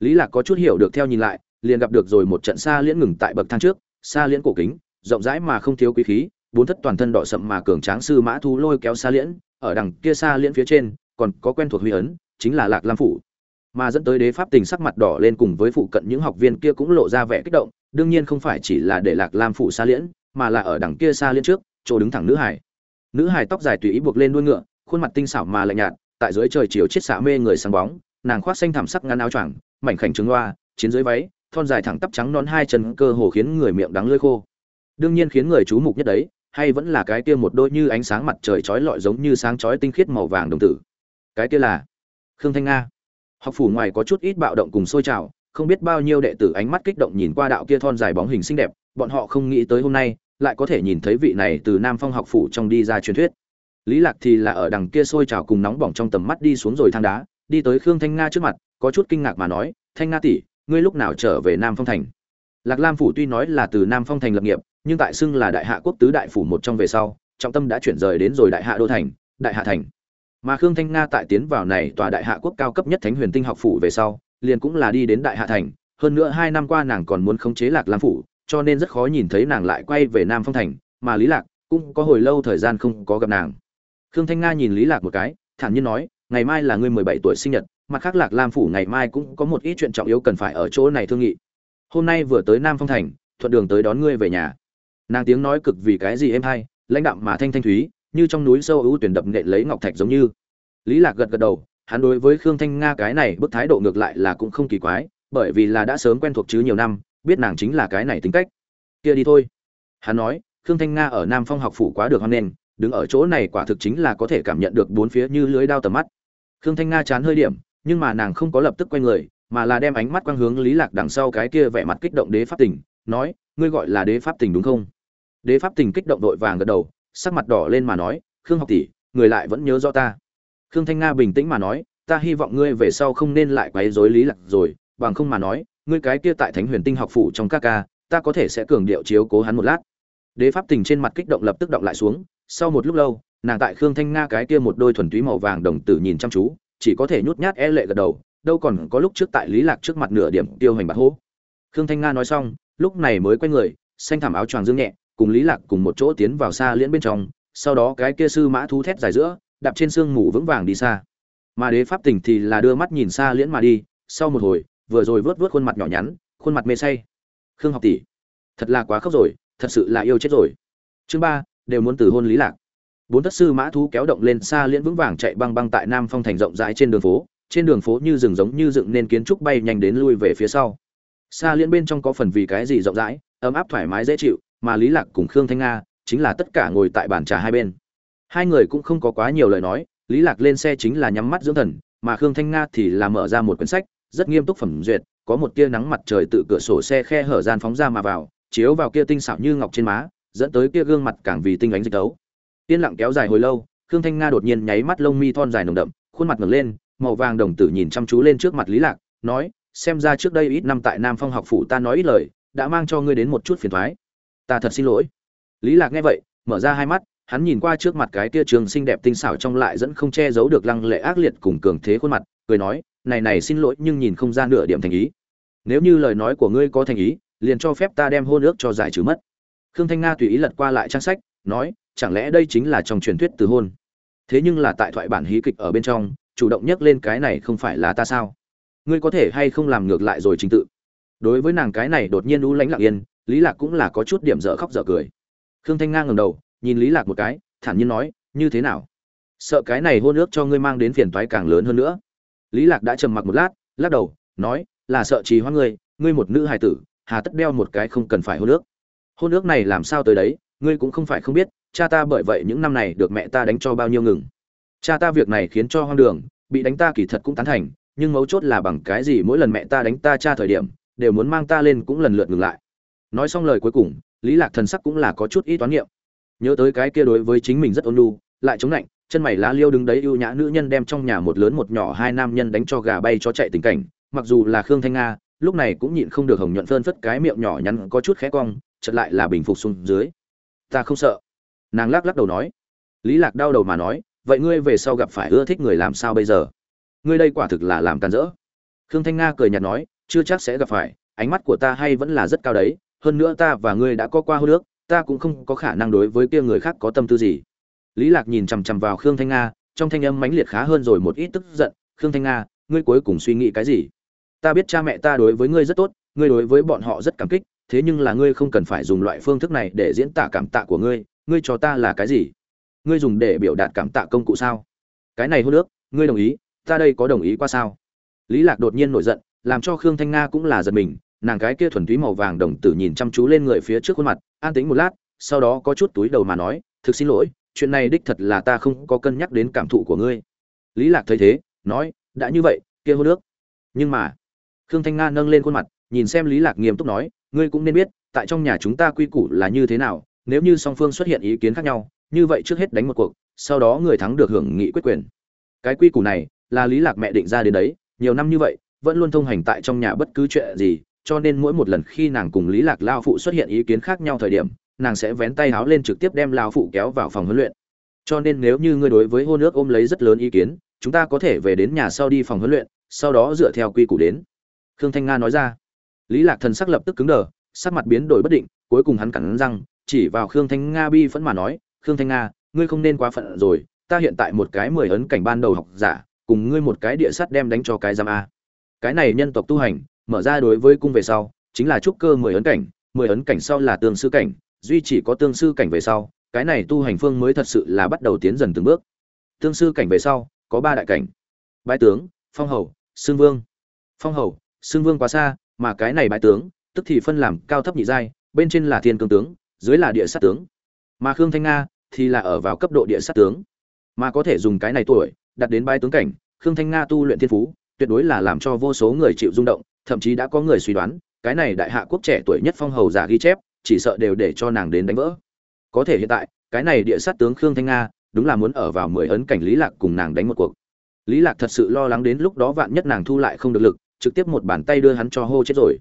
Speaker 1: Lý lạc có chút hiểu được theo nhìn lại, liền gặp được rồi một trận xa liễn ngừng tại bậc thang trước xa liễn cổ kính, rộng rãi mà không thiếu quý khí, bốn thất toàn thân đỏ sậm mà cường tráng sư mã thu lôi kéo xa liễn, ở đằng kia xa liễn phía trên, còn có quen thuộc huy ấn, chính là lạc lam phủ mà dẫn tới đế pháp tình sắc mặt đỏ lên cùng với phụ cận những học viên kia cũng lộ ra vẻ kích động, đương nhiên không phải chỉ là để lạc lam phủ xa liễn, mà là ở đằng kia xa liễn trước, chỗ đứng thẳng nữ hải. Nữ hải tóc dài tùy ý buộc lên đuôi ngựa, khuôn mặt tinh xảo mà lạnh nhạt, tại dưới trời chiều chiết xạ mê người sáng bóng, nàng khoác xanh thảm sắc ngắn áo choàng, mảnh khảnh trứng loa chiến dưới váy, thon dài thẳng tắp trắng nón hai chân cơ hồ khiến người miệng đắng lưỡi khô. Đương nhiên khiến người chú mục nhất đấy, hay vẫn là cái kia một đôi như ánh sáng mặt trời chói lọi giống như sáng chói tinh khiết màu vàng đồng tử. Cái kia là khương thanh nga học phủ ngoài có chút ít bạo động cùng sôi trào, không biết bao nhiêu đệ tử ánh mắt kích động nhìn qua đạo kia thon dài bóng hình xinh đẹp, bọn họ không nghĩ tới hôm nay, lại có thể nhìn thấy vị này từ nam phong học phủ trong đi ra truyền thuyết. Lý lạc thì là ở đằng kia sôi trào cùng nóng bỏng trong tầm mắt đi xuống rồi thang đá, đi tới khương thanh nga trước mặt, có chút kinh ngạc mà nói, thanh nga tỷ, ngươi lúc nào trở về nam phong thành? Lạc lam phủ tuy nói là từ nam phong thành lập nghiệp, nhưng tại xưng là đại hạ quốc tứ đại phủ một trong về sau, trọng tâm đã chuyển rời đến rồi đại hạ đô thành, đại hạ thành mà khương thanh nga tại tiến vào này tòa đại hạ quốc cao cấp nhất thánh huyền tinh học phủ về sau, liền cũng là đi đến đại hạ thành. Hơn nữa hai năm qua nàng còn muốn khống chế lạc lam phủ, cho nên rất khó nhìn thấy nàng lại quay về nam phong thành, mà lý lạc cũng có hồi lâu thời gian không có gặp nàng. Khương thanh nga nhìn lý lạc một cái, thản nhiên nói, ngày mai là ngươi mười bảy tuổi sinh nhật, mặt khác lạc lam phủ ngày mai cũng có một ít chuyện trọng yếu cần phải ở chỗ này thương nghị. Hôm nay vừa tới nam phong thành, thuận đường tới đón ngươi về nhà. Nàng tiếng nói cực vì cái gì em hay, lãnh đạm mà thanh thanh thúy như trong núi sâu ưu tuyển đập nện lấy ngọc thạch giống như. Lý lạc gật gật đầu, hắn đối với khương thanh nga cái này bức thái độ ngược lại là cũng không kỳ quái, bởi vì là đã sớm quen thuộc chứ nhiều năm, biết nàng chính là cái này tính cách. Kia đi thôi. Hắn nói, khương thanh nga ở nam phong học phủ quá được hoan nghênh, đứng ở chỗ này quả thực chính là có thể cảm nhận được bốn phía như lưới đao tầm mắt. Khương thanh nga chán hơi điểm, nhưng mà nàng không có lập tức quay người, mà là đem ánh mắt quang hướng lý lạc đằng sau cái kia vẻ mặt kích động đế pháp tình, nói, ngươi gọi là đế pháp tình đúng không? Đế pháp tình kích động đội vàng gật đầu sắc mặt đỏ lên mà nói, khương học tỷ, người lại vẫn nhớ rõ ta. Khương thanh nga bình tĩnh mà nói, ta hy vọng ngươi về sau không nên lại quấy rối lý lạc rồi, bằng không mà nói, ngươi cái kia tại thánh huyền tinh học phủ trong các ca, ta có thể sẽ cường điệu chiếu cố hắn một lát. Đế pháp tình trên mặt kích động lập tức động lại xuống, sau một lúc lâu, nàng tại khương thanh nga cái kia một đôi thuần túy màu vàng đồng tử nhìn chăm chú, chỉ có thể nhút nhát e lệ gật đầu, đâu còn có lúc trước tại lý lạc trước mặt nửa điểm tiêu hành bạc hố. Khương thanh nga nói xong, lúc này mới quay người, xanh thảm áo choàng dương nhẹ cùng lý lạc cùng một chỗ tiến vào xa liễn bên trong, sau đó cái kia sư mã thú thét dài giữa, đạp trên xương mù vững vàng đi xa. Mà đế pháp tỉnh thì là đưa mắt nhìn xa liễn mà đi, sau một hồi, vừa rồi vớt vớt khuôn mặt nhỏ nhắn, khuôn mặt mê say. Khương học tỷ, thật là quá khóc rồi, thật sự là yêu chết rồi. Chương ba, đều muốn từ hôn lý lạc. Bốn thất sư mã thú kéo động lên xa liễn vững vàng chạy băng băng tại nam phong thành rộng rãi trên đường phố, trên đường phố như rừng giống như dựng nên kiến trúc bay nhanh đến lui về phía sau. Xa liễn bên trong có phần vì cái gì rộng rãi, ấm áp thoải mái dễ chịu mà lý lạc cùng khương thanh nga chính là tất cả ngồi tại bàn trà hai bên. Hai người cũng không có quá nhiều lời nói, lý lạc lên xe chính là nhắm mắt dưỡng thần, mà khương thanh nga thì là mở ra một quyển sách, rất nghiêm túc phẩm duyệt, có một tia nắng mặt trời tự cửa sổ xe khe hở gian phóng ra mà vào, chiếu vào kia tinh xảo như ngọc trên má, dẫn tới kia gương mặt càng vì tinh ánh dịch tấu. Yên lặng kéo dài hồi lâu, khương thanh nga đột nhiên nháy mắt lông mi thon dài nồng đậm, khuôn mặt ngẩng lên, màu vàng đồng tử nhìn chăm chú lên trước mặt lý lạc, nói, xem ra trước đây ít năm tại nam phong học phủ ta nói ít lời, đã mang cho ngươi đến một chút phiền toái ta thật xin lỗi. Lý lạc nghe vậy, mở ra hai mắt, hắn nhìn qua trước mặt cái kia trường xinh đẹp tinh xảo trong lại dẫn không che giấu được lăng lệ ác liệt cùng cường thế khuôn mặt, cười nói, này này xin lỗi nhưng nhìn không ra nửa điểm thành ý. Nếu như lời nói của ngươi có thành ý, liền cho phép ta đem hôn ước cho giải trừ mất. Khương thanh nga tùy ý lật qua lại trang sách, nói, chẳng lẽ đây chính là trong truyền thuyết từ hôn? Thế nhưng là tại thoại bản hí kịch ở bên trong, chủ động nhắc lên cái này không phải là ta sao? Ngươi có thể hay không làm ngược lại rồi trình tự? Đối với nàng cái này đột nhiên u lánh lặng yên lý lạc cũng là có chút điểm dở khóc dở cười. Khương thanh nga ngẩng đầu, nhìn lý lạc một cái, thản nhiên nói, như thế nào? Sợ cái này hôn ước cho ngươi mang đến phiền toái càng lớn hơn nữa. Lý lạc đã trầm mặc một lát, lắc đầu, nói, là sợ trì hoãn ngươi ngươi một nữ hài tử, hà tất đeo một cái không cần phải hôn ước. Hôn ước này làm sao tới đấy, ngươi cũng không phải không biết, cha ta bởi vậy những năm này được mẹ ta đánh cho bao nhiêu ngừng. Cha ta việc này khiến cho hoang đường, bị đánh ta kỳ thật cũng tán thành, nhưng mấu chốt là bằng cái gì mỗi lần mẹ ta đánh ta cha thời điểm, đều muốn mang ta lên cũng lần lượt ngừng lại nói xong lời cuối cùng, lý lạc thần sắc cũng là có chút ít toán niệm. Nhớ tới cái kia đối với chính mình rất ôn nhu, lại chống lạnh, chân mày lá liêu đứng đấy ưu nhã nữ nhân đem trong nhà một lớn một nhỏ hai nam nhân đánh cho gà bay cho chạy tình cảnh. Mặc dù là khương thanh nga, lúc này cũng nhịn không được hồng nhuận phơn phất cái miệng nhỏ nhắn có chút khẽ cong, chợt lại là bình phục xuống dưới. Ta không sợ. Nàng lắc lắc đầu nói. Lý lạc đau đầu mà nói, vậy ngươi về sau gặp phải ưa thích người làm sao bây giờ? Ngươi đây quả thực là làm tàn rỡ. Khương thanh nga cười nhạt nói, chưa chắc sẽ gặp phải, ánh mắt của ta hay vẫn là rất cao đấy hơn nữa ta và ngươi đã có qua hô nước ta cũng không có khả năng đối với kia người khác có tâm tư gì. Lý lạc nhìn chằm chằm vào khương thanh nga, trong thanh âm mãnh liệt khá hơn rồi một ít tức giận, khương thanh nga, ngươi cuối cùng suy nghĩ cái gì? Ta biết cha mẹ ta đối với ngươi rất tốt, ngươi đối với bọn họ rất cảm kích, thế nhưng là ngươi không cần phải dùng loại phương thức này để diễn tả cảm tạ của ngươi ngươi cho ta là cái gì? Ngươi dùng để biểu đạt cảm tạ công cụ sao? Cái này hôn nước ngươi đồng ý, ta đây có đồng ý qua sao? Lý lạc đột nhiên nổi giận, làm cho khương thanh nga cũng là giật mình nàng cái kia thuần túy màu vàng đồng tử nhìn chăm chú lên người phía trước khuôn mặt, an tĩnh một lát, sau đó có chút túi đầu mà nói, thực xin lỗi, chuyện này đích thật là ta không có cân nhắc đến cảm thụ của ngươi. Lý lạc thấy thế, nói, đã như vậy, kia hô nước. Nhưng mà, khương thanh nga nâng lên khuôn mặt, nhìn xem lý lạc nghiêm túc nói, ngươi cũng nên biết, tại trong nhà chúng ta quy củ là như thế nào, nếu như song phương xuất hiện ý kiến khác nhau, như vậy trước hết đánh một cuộc, sau đó người thắng được hưởng nghị quyết quyền. Cái quy củ này là lý lạc mẹ định ra đến đấy, nhiều năm như vậy, vẫn luôn thông hành tại trong nhà bất cứ chuyện gì cho nên mỗi một lần khi nàng cùng lý lạc lao phụ xuất hiện ý kiến khác nhau thời điểm, nàng sẽ vén tay háo lên trực tiếp đem lao phụ kéo vào phòng huấn luyện. Cho nên nếu như ngươi đối với hôn nước ôm lấy rất lớn ý kiến, chúng ta có thể về đến nhà sau đi phòng huấn luyện, sau đó dựa theo quy củ đến. Khương thanh nga nói ra. Lý lạc thần sắc lập tức cứng đờ, sắc mặt biến đổi bất định, cuối cùng hắn cắn răng, chỉ vào khương thanh nga bi phẫn mà nói, khương thanh nga, ngươi không nên quá phận rồi, ta hiện tại một cái mười ấn cảnh ban đầu học giả, cùng ngươi một cái địa sắt đem đánh cho cái giam a. Cái này nhân tộc tu hành mở ra đối với cung về sau, chính là trúc cơ mười ấn cảnh, mười ấn cảnh sau là tương sư cảnh, duy chỉ có tương sư cảnh về sau, cái này tu hành phương mới thật sự là bắt đầu tiến dần từng bước. Tương sư cảnh về sau, có ba đại cảnh. Bái tướng, phong hầu, xương vương. Phong hầu, xương vương quá xa, mà cái này bái tướng, tức thì phân làm cao thấp nhị giai, bên trên là thiên cương tướng, dưới là địa sát tướng. Mà khương thanh nga thì là ở vào cấp độ địa sát tướng. Mà có thể dùng cái này tuổi, đặt đến bái tướng cảnh, khương thanh nga tu luyện thiên phú, tuyệt đối là làm cho vô số người chịu rung động thậm chí đã có người suy đoán, cái này đại hạ quốc trẻ tuổi nhất phong hầu giả ghi chép, chỉ sợ đều để cho nàng đến đánh vỡ. Có thể hiện tại, cái này địa sát tướng khương thanh nga, đúng là muốn ở vào mười ấn cảnh lý lạc cùng nàng đánh một cuộc. Lý lạc thật sự lo lắng đến lúc đó vạn nhất nàng thu lại không được lực, trực tiếp một bàn tay đưa hắn cho hô chết rồi.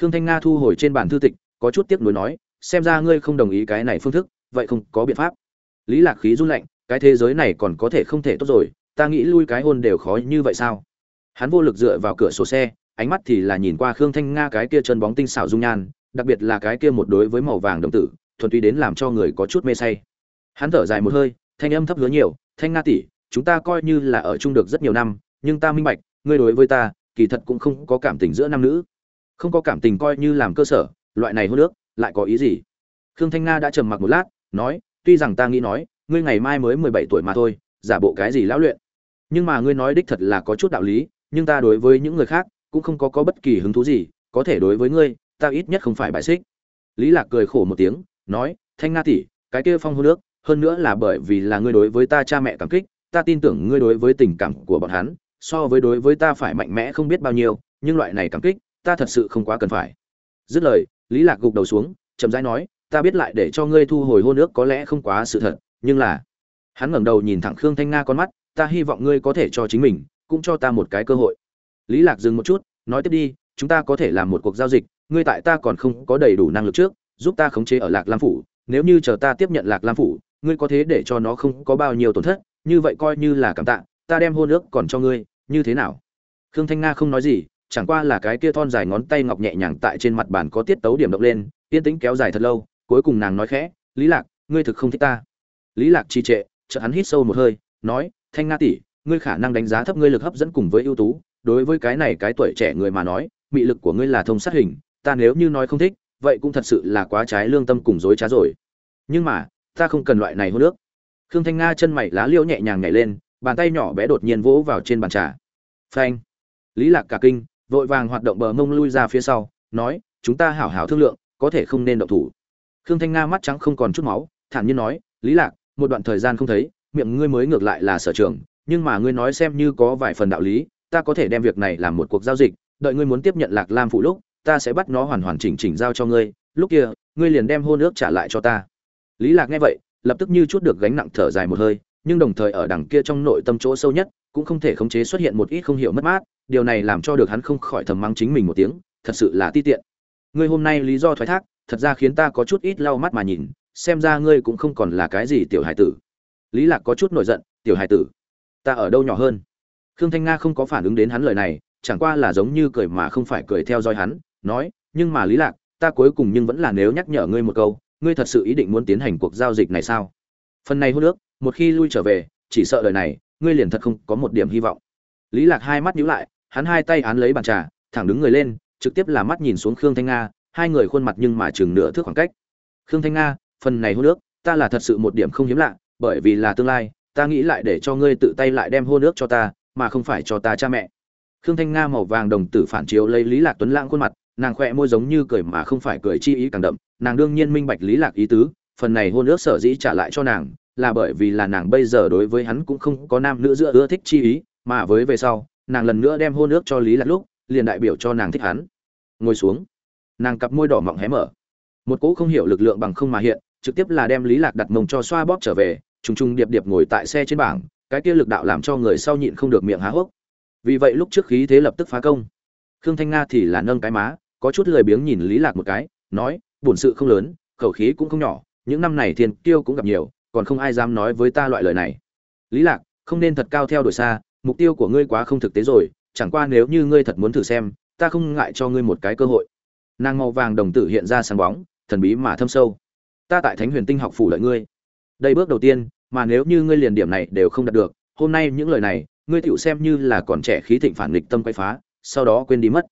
Speaker 1: Khương thanh nga thu hồi trên bàn thư tịch, có chút tiếc nuối nói, xem ra ngươi không đồng ý cái này phương thức, vậy không có biện pháp. Lý lạc khí run lạnh, cái thế giới này còn có thể không thể tốt rồi, ta nghĩ lui cái hôn đều khó như vậy sao? Hắn vô lực dựa vào cửa sổ xe ánh mắt thì là nhìn qua khương thanh nga cái kia chân bóng tinh xảo dung nhan, đặc biệt là cái kia một đối với màu vàng đồng tử, thuần túy đến làm cho người có chút mê say. Hắn thở dài một hơi, thanh âm thấp hứa nhiều, thanh nga tỷ, chúng ta coi như là ở chung được rất nhiều năm, nhưng ta minh bạch, ngươi đối với ta, kỳ thật cũng không có cảm tình giữa nam nữ. Không có cảm tình coi như làm cơ sở, loại này hôn nước lại có ý gì? Khương thanh nga đã trầm mặc một lát, nói, tuy rằng ta nghĩ nói, ngươi ngày mai mới mười bảy tuổi mà thôi, giả bộ cái gì lão luyện. Nhưng mà ngươi nói đích thật là có chút đạo lý, nhưng ta đối với những người khác cũng không có có bất kỳ hứng thú gì, có thể đối với ngươi, ta ít nhất không phải bài xích. Lý lạc cười khổ một tiếng, nói, thanh nga tỷ, cái kia phong hôn nước, hơn nữa là bởi vì là ngươi đối với ta cha mẹ cảm kích, ta tin tưởng ngươi đối với tình cảm của bọn hắn, so với đối với ta phải mạnh mẽ không biết bao nhiêu, nhưng loại này cảm kích, ta thật sự không quá cần phải. Dứt lời, lý lạc gục đầu xuống, chậm rãi nói, ta biết lại để cho ngươi thu hồi hôn nước có lẽ không quá sự thật, nhưng là, hắn ngẩng đầu nhìn thẳng khương thanh nga con mắt, ta hy vọng ngươi có thể cho chính mình, cũng cho ta một cái cơ hội lý lạc dừng một chút, nói tiếp đi, chúng ta có thể làm một cuộc giao dịch, ngươi tại ta còn không có đầy đủ năng lực trước, giúp ta khống chế ở lạc lam phủ, nếu như chờ ta tiếp nhận lạc lam phủ, ngươi có thế để cho nó không có bao nhiêu tổn thất, như vậy coi như là cảm tạ, ta đem hôn ước còn cho ngươi, như thế nào? Khương thanh nga không nói gì, chẳng qua là cái kia thon dài ngón tay ngọc nhẹ nhàng tại trên mặt bàn có tiết tấu điểm động lên, yên tĩnh kéo dài thật lâu, cuối cùng nàng nói khẽ, lý lạc, ngươi thực không thích ta. Lý lạc trì trệ, chợt hắn hít sâu một hơi, nói, thanh nga tỷ, ngươi khả năng đánh giá thấp ngươi lực hấp dẫn cùng với ưu tú đối với cái này cái tuổi trẻ người mà nói, mị lực của ngươi là thông sát hình, ta nếu như nói không thích, vậy cũng thật sự là quá trái lương tâm cùng dối trá rồi. Nhưng mà, ta không cần loại này hô nước khương thanh nga chân mày lá liễu nhẹ nhàng nhảy lên, bàn tay nhỏ bé đột nhiên vỗ vào trên bàn trà. Phanh. Lý lạc cả kinh, vội vàng hoạt động bờ mông lui ra phía sau, nói, chúng ta hảo hảo thương lượng, có thể không nên động thủ. Khương thanh nga mắt trắng không còn chút máu, thản nhiên nói, lý lạc, một đoạn thời gian không thấy, miệng ngươi mới ngược lại là sở trường, nhưng mà ngươi nói xem như có vài phần đạo lý ta có thể đem việc này làm một cuộc giao dịch, đợi ngươi muốn tiếp nhận lạc lam phụ lúc, ta sẽ bắt nó hoàn hoàn chỉnh chỉnh giao cho ngươi, lúc kia, ngươi liền đem hôn ước trả lại cho ta. Lý lạc nghe vậy, lập tức như chút được gánh nặng thở dài một hơi, nhưng đồng thời ở đằng kia trong nội tâm chỗ sâu nhất, cũng không thể khống chế xuất hiện một ít không hiểu mất mát, điều này làm cho được hắn không khỏi thầm mắng chính mình một tiếng, thật sự là ti tiện. Ngươi hôm nay lý do thoái thác, thật ra khiến ta có chút ít lau mắt mà nhìn, xem ra ngươi cũng không còn là cái gì tiểu hải tử. Lý lạc có chút nổi giận, tiểu hải tử, ta ở đâu nhỏ hơn? Khương thanh nga không có phản ứng đến hắn lời này, chẳng qua là giống như cười mà không phải cười theo dõi hắn, nói, nhưng mà lý lạc, ta cuối cùng nhưng vẫn là nếu nhắc nhở ngươi một câu, ngươi thật sự ý định muốn tiến hành cuộc giao dịch này sao? Phần này hôn nước một khi lui trở về, chỉ sợ đời này, ngươi liền thật không có một điểm hy vọng. Lý lạc hai mắt nhíu lại, hắn hai tay án lấy bàn trà, thẳng đứng người lên, trực tiếp là mắt nhìn xuống khương thanh nga, hai người khuôn mặt nhưng mà chừng nửa thước khoảng cách. Khương thanh nga, phần này hôn nước ta là thật sự một điểm không hiếm lạ, bởi vì là tương lai, ta nghĩ lại để cho ngươi tự tay lại đem hôn nước cho ta mà không phải cho ta cha mẹ. Khương thanh nga màu vàng đồng tử phản chiếu lấy lý lạc tuấn lãng khuôn mặt, nàng khỏe môi giống như cười mà không phải cười chi ý càng đậm, nàng đương nhiên minh bạch lý lạc ý tứ, phần này hôn ước sở dĩ trả lại cho nàng, là bởi vì là nàng bây giờ đối với hắn cũng không có nam nữ giữa ưa thích chi ý, mà với về sau, nàng lần nữa đem hôn ước cho lý lạc lúc, liền đại biểu cho nàng thích hắn. Ngồi xuống. Nàng cặp môi đỏ mọng hé mở. Một cỗ không hiểu lực lượng bằng không mà hiện, trực tiếp là đem lý lạc đặt mông cho xoa bóp trở về, trùng trùng điệp điệp ngồi tại xe trên bảng cái kia lực đạo làm cho người sau nhịn không được miệng há hốc. Vì vậy lúc trước khí thế lập tức phá công. Khương thanh nga thì là nâng cái má, có chút lười biếng nhìn lý lạc một cái, nói, bổn sự không lớn, khẩu khí cũng không nhỏ, những năm này thiên kiêu cũng gặp nhiều, còn không ai dám nói với ta loại lời này. Lý lạc, không nên thật cao theo đuổi xa, mục tiêu của ngươi quá không thực tế rồi, chẳng qua nếu như ngươi thật muốn thử xem, ta không ngại cho ngươi một cái cơ hội. Nàng màu vàng đồng tử hiện ra sáng bóng, thần bí mà thâm sâu. Ta tại thánh huyền tinh học phủ lợi ngươi. Đây bước đầu tiên mà nếu như ngươi liền điểm này đều không đạt được, hôm nay những lời này, ngươi tựu xem như là còn trẻ khí thịnh phản nghịch tâm quay phá, sau đó quên đi mất.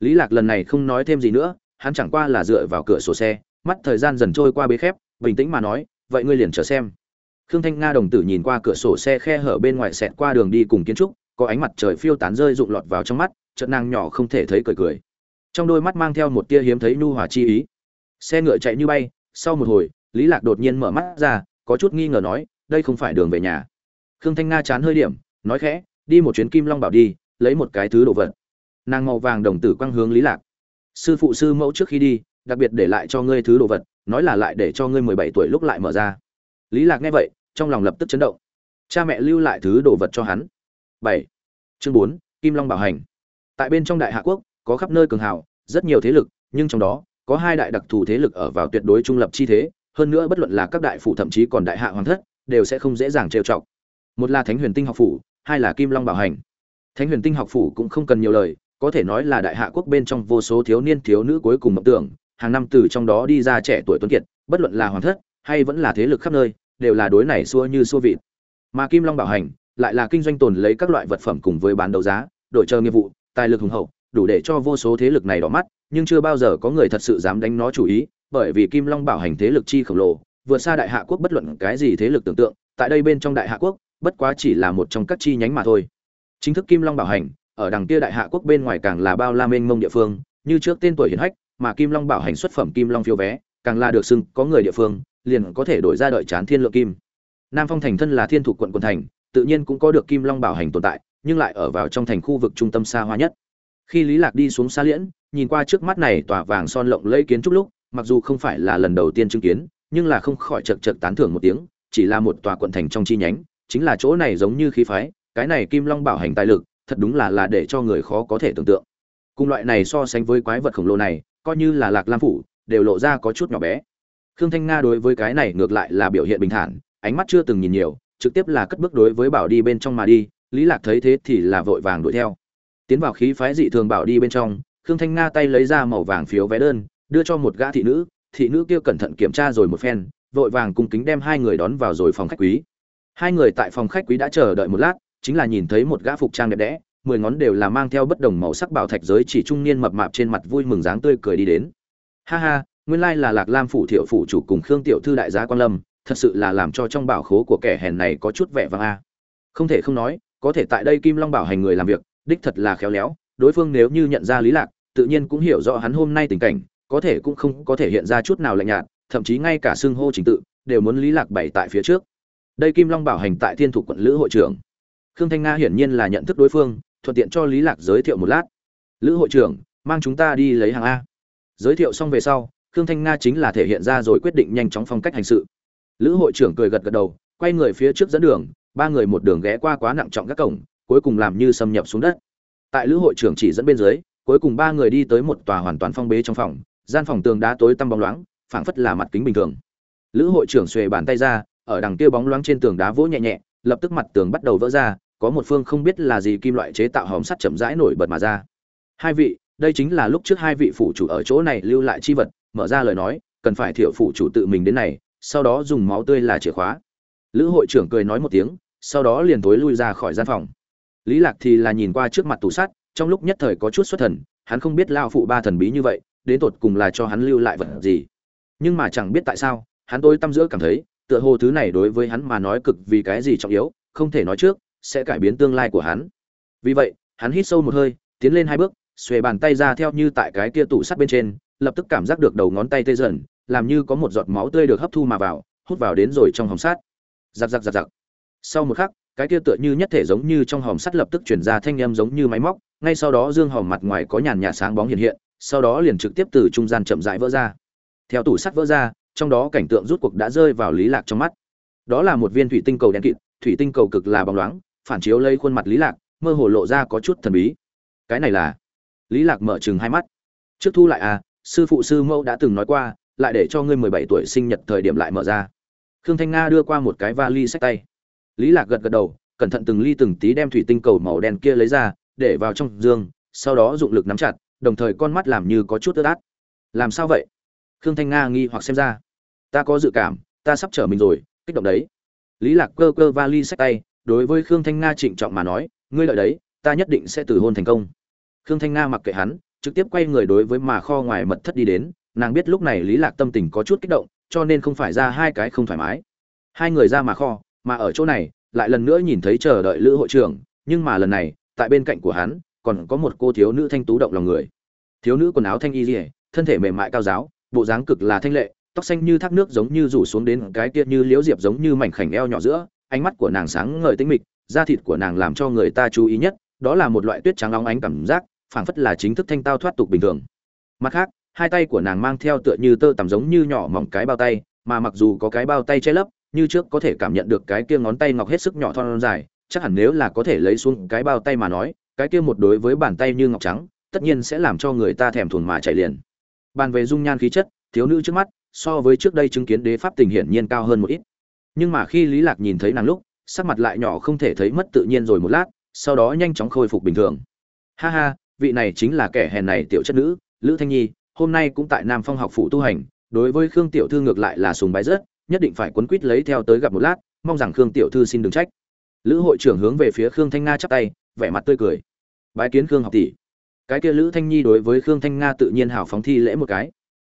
Speaker 1: Lý lạc lần này không nói thêm gì nữa, hắn chẳng qua là dựa vào cửa sổ xe, mắt thời gian dần trôi qua bế khép, bình tĩnh mà nói, vậy ngươi liền chờ xem. Khương thanh nga đồng tử nhìn qua cửa sổ xe khe hở bên ngoài xẹt qua đường đi cùng kiến trúc, có ánh mặt trời phiêu tán rơi rụng lọt vào trong mắt, chợt nàng nhỏ không thể thấy cười cười. Trong đôi mắt mang theo một tia hiếm thấy nhu hòa chi ý. Xe ngựa chạy như bay, sau một hồi, lý lạc đột nhiên mở mắt ra, có chút nghi ngờ nói đây không phải đường về nhà. Khương thanh nga chán hơi điểm, nói khẽ, đi một chuyến kim long bảo đi, lấy một cái thứ đồ vật. Nàng màu vàng đồng tử quang hướng lý lạc. Sư phụ sư mẫu trước khi đi, đặc biệt để lại cho ngươi thứ đồ vật, nói là lại để cho ngươi mười bảy tuổi lúc lại mở ra. Lý lạc nghe vậy, trong lòng lập tức chấn động. Cha mẹ lưu lại thứ đồ vật cho hắn. Bảy. Chương bốn, kim long bảo hành. Tại bên trong đại hạ quốc, có khắp nơi cường hào, rất nhiều thế lực, nhưng trong đó, có hai đại đặc thù thế lực ở vào tuyệt đối trung lập chi thế, hơn nữa bất luận là các đại phụ thậm chí còn đại hạ hoàng thất đều sẽ không dễ dàng trêu chọc. Một là thánh huyền tinh học phủ, hai là kim long bảo hành. Thánh huyền tinh học phủ cũng không cần nhiều lời, có thể nói là đại hạ quốc bên trong vô số thiếu niên, thiếu nữ cuối cùng mộng tưởng, hàng năm từ trong đó đi ra trẻ tuổi tuấn kiệt, bất luận là hoàng thất hay vẫn là thế lực khắp nơi, đều là đối này xua như xua vịt. Mà kim long bảo hành lại là kinh doanh tồn lấy các loại vật phẩm cùng với bán đấu giá, đổi chờ nghiệp vụ, tài lực hùng hậu, đủ để cho vô số thế lực này đỏ mắt, nhưng chưa bao giờ có người thật sự dám đánh nó chủ ý, bởi vì kim long bảo hành thế lực chi khổng lồ vượt xa đại hạ quốc bất luận cái gì thế lực tưởng tượng, tại đây bên trong đại hạ quốc, bất quá chỉ là một trong các chi nhánh mà thôi. Chính thức kim long bảo hành, ở đằng kia đại hạ quốc bên ngoài càng là bao la mênh mông địa phương, như trước tên tuổi hiển hách, mà kim long bảo hành xuất phẩm kim long phiếu vé, càng là được xưng có người địa phương, liền có thể đổi ra đợi chán thiên lượng kim. Nam phong thành thân là thiên thuộc quận quận thành, tự nhiên cũng có được kim long bảo hành tồn tại, nhưng lại ở vào trong thành khu vực trung tâm xa hoa nhất. Khi lý lạc đi xuống xa liễn, nhìn qua trước mắt này tỏa vàng son lộng lẫy kiến trúc lúc, mặc dù không phải là lần đầu tiên chứng kiến nhưng là không khỏi chật chật tán thưởng một tiếng, chỉ là một tòa quận thành trong chi nhánh, chính là chỗ này giống như khí phái, cái này kim long bảo hành tài lực, thật đúng là là để cho người khó có thể tưởng tượng. Cùng loại này so sánh với quái vật khổng lồ này, coi như là lạc lam phủ, đều lộ ra có chút nhỏ bé. Khương thanh nga đối với cái này ngược lại là biểu hiện bình thản, ánh mắt chưa từng nhìn nhiều, trực tiếp là cất bước đối với bảo đi bên trong mà đi, lý lạc thấy thế thì là vội vàng đuổi theo. Tiến vào khí phái dị thường bảo đi bên trong, khương thanh nga tay lấy ra màu vàng phiếu vé đơn, đưa cho một gã thị nữ thị nữ kia cẩn thận kiểm tra rồi một phen, vội vàng cung kính đem hai người đón vào rồi phòng khách quý. Hai người tại phòng khách quý đã chờ đợi một lát, chính là nhìn thấy một gã phục trang đẹp đẽ, mười ngón đều là mang theo bất đồng màu sắc bảo thạch giới chỉ trung niên mập mạp trên mặt vui mừng dáng tươi cười đi đến. Ha ha, nguyên lai là lạc lam phủ thiệu phủ chủ cùng khương tiểu thư đại gia quan lâm, thật sự là làm cho trong bảo khố của kẻ hèn này có chút vẻ vang a. Không thể không nói, có thể tại đây kim long bảo hành người làm việc, đích thật là khéo léo, đối phương nếu như nhận ra lý lạc, tự nhiên cũng hiểu rõ hắn hôm nay tình cảnh có thể cũng không có thể hiện ra chút nào lạnh nhạt, thậm chí ngay cả xưng hô trình tự đều muốn lý lạc bày tại phía trước. Đây kim long bảo hành tại thiên thủ quận lữ hội trưởng. Khương thanh nga hiển nhiên là nhận thức đối phương, thuận tiện cho lý lạc giới thiệu một lát. Lữ hội trưởng, mang chúng ta đi lấy hàng a. Giới thiệu xong về sau, khương thanh nga chính là thể hiện ra rồi quyết định nhanh chóng phong cách hành sự. Lữ hội trưởng cười gật gật đầu, quay người phía trước dẫn đường, ba người một đường ghé qua quá nặng trọng các cổng, cuối cùng làm như xâm nhập xuống đất. Tại lữ hội trưởng chỉ dẫn bên dưới, cuối cùng ba người đi tới một tòa hoàn toàn phong bế trong phòng gian phòng tường đá tối tăm bóng loáng, phảng phất là mặt kính bình thường. Lữ hội trưởng xuề bàn tay ra, ở đằng kia bóng loáng trên tường đá vỗ nhẹ nhẹ, lập tức mặt tường bắt đầu vỡ ra, có một phương không biết là gì kim loại chế tạo hòm sắt chậm rãi nổi bật mà ra. Hai vị, đây chính là lúc trước hai vị phụ chủ ở chỗ này lưu lại chi vật, mở ra lời nói, cần phải thiệu phụ chủ tự mình đến này, sau đó dùng máu tươi là chìa khóa. Lữ hội trưởng cười nói một tiếng, sau đó liền tối lui ra khỏi gian phòng. Lý lạc thì là nhìn qua trước mặt tủ sắt, trong lúc nhất thời có chút xuất thần, hắn không biết lao phụ ba thần bí như vậy đến tột cùng là cho hắn lưu lại vật gì. Nhưng mà chẳng biết tại sao, hắn tôi tâm giữa cảm thấy, tựa hồ thứ này đối với hắn mà nói cực vì cái gì trọng yếu, không thể nói trước, sẽ cải biến tương lai của hắn. Vì vậy, hắn hít sâu một hơi, tiến lên hai bước, xuề bàn tay ra theo như tại cái kia tủ sắt bên trên, lập tức cảm giác được đầu ngón tay tê dần, làm như có một giọt máu tươi được hấp thu mà vào, hút vào đến rồi trong hòm sắt. Giặc giặc giặc giặc. Sau một khắc, cái kia tựa như nhất thể giống như trong hòm sắt lập tức chuyển ra thanh âm giống như máy móc, ngay sau đó dương hòm mặt ngoài có nhàn nhạt sáng bóng hiện hiện sau đó liền trực tiếp từ trung gian chậm rãi vỡ ra. Theo tủ sắt vỡ ra, trong đó cảnh tượng rút cuộc đã rơi vào lý lạc trong mắt. Đó là một viên thủy tinh cầu đen kịt, thủy tinh cầu cực là bóng loáng, phản chiếu lấy khuôn mặt lý lạc, mơ hồ lộ ra có chút thần bí. Cái này là? Lý lạc mở chừng hai mắt. Trước thu lại à sư phụ sư mẫu đã từng nói qua, lại để cho ngươi mười bảy tuổi sinh nhật thời điểm lại mở ra. Khương thanh nga đưa qua một cái vali sách tay. Lý lạc gật gật đầu, cẩn thận từng ly từng tí đem thủy tinh cầu màu đen kia lấy ra, để vào trong dương sau đó dụng lực nắm chặt đồng thời con mắt làm như có chút ướt át. Làm sao vậy? Khương thanh nga nghi hoặc xem ra. Ta có dự cảm, ta sắp trở mình rồi, kích động đấy. Lý lạc cơ cơ vali sách tay, đối với khương thanh nga trịnh trọng mà nói, ngươi lợi đấy, ta nhất định sẽ từ hôn thành công. Khương thanh nga mặc kệ hắn, trực tiếp quay người đối với mà kho ngoài mật thất đi đến, nàng biết lúc này lý lạc tâm tình có chút kích động, cho nên không phải ra hai cái không thoải mái. Hai người ra mà kho, mà ở chỗ này, lại lần nữa nhìn thấy chờ đợi lữ hội trưởng, nhưng mà lần này, tại bên cạnh của hắn còn có một cô thiếu nữ thanh tú động lòng người. Thiếu nữ quần áo thanh y dỉa thân thể mềm mại cao giáo, bộ dáng cực là thanh lệ, tóc xanh như thác nước giống như rủ xuống đến cái kia như liễu diệp giống như mảnh khảnh eo nhỏ giữa, ánh mắt của nàng sáng ngời tinh mịch, da thịt của nàng làm cho người ta chú ý nhất, đó là một loại tuyết trắng óng ánh cảm giác, phảng phất là chính thức thanh tao thoát tục bình thường. Mặt khác, hai tay của nàng mang theo tựa như tơ tằm giống như nhỏ mỏng cái bao tay, mà mặc dù có cái bao tay che lấp, như trước có thể cảm nhận được cái kia ngón tay ngọc hết sức nhỏ thon dài, chắc hẳn nếu là có thể lấy xuống cái bao tay mà nói cái kia một đối với bàn tay như ngọc trắng, tất nhiên sẽ làm cho người ta thèm thuồng mà chạy liền. Bàn về dung nhan khí chất, thiếu nữ trước mắt, so với trước đây chứng kiến đế pháp tình hiển nhiên cao hơn một ít. Nhưng mà khi lý lạc nhìn thấy nàng lúc, sắc mặt lại nhỏ không thể thấy mất tự nhiên rồi một lát, sau đó nhanh chóng khôi phục bình thường. Ha ha, vị này chính là kẻ hèn này tiểu chất nữ, lữ thanh nhi, hôm nay cũng tại nam phong học phụ tu hành, đối với khương tiểu thư ngược lại là sùng bái rất, nhất định phải quấn quýt lấy theo tới gặp một lát, mong rằng khương tiểu thư xin đừng trách. Lữ hội trưởng hướng về phía khương thanh nga chắp tay vẻ mặt tươi cười. Bái kiến khương học tỷ. Cái kia lữ thanh nhi đối với khương thanh nga tự nhiên hào phóng thi lễ một cái.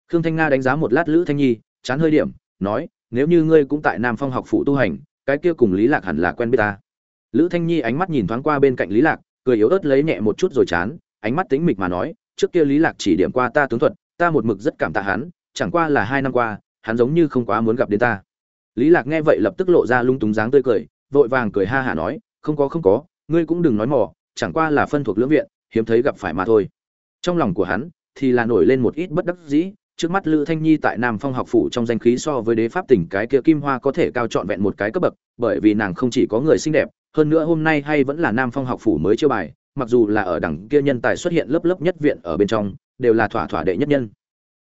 Speaker 1: Khương thanh nga đánh giá một lát lữ thanh nhi, chán hơi điểm, nói, nếu như ngươi cũng tại nam phong học phụ tu hành, cái kia cùng lý lạc hẳn là quen biết ta. Lữ thanh nhi ánh mắt nhìn thoáng qua bên cạnh lý lạc, cười yếu ớt lấy nhẹ một chút rồi chán, ánh mắt tính mịch mà nói, trước kia lý lạc chỉ điểm qua ta tướng thuật, ta một mực rất cảm tạ hắn, chẳng qua là hai năm qua, hắn giống như không quá muốn gặp đến ta. Lý lạc nghe vậy lập tức lộ ra lung túng dáng tươi cười, vội vàng cười ha hả nói, không có không có ngươi cũng đừng nói mỏ chẳng qua là phân thuộc lưỡng viện, hiếm thấy gặp phải mà thôi. Trong lòng của hắn, thì là nổi lên một ít bất đắc dĩ, trước mắt lữ thanh nhi tại nam phong học phủ trong danh khí so với đế pháp tỉnh cái kia kim hoa có thể cao trọn vẹn một cái cấp bậc, bởi vì nàng không chỉ có người xinh đẹp, hơn nữa hôm nay hay vẫn là nam phong học phủ mới chưa bài, mặc dù là ở đẳng kia nhân tài xuất hiện lớp lớp nhất viện ở bên trong, đều là thỏa thỏa đệ nhất nhân.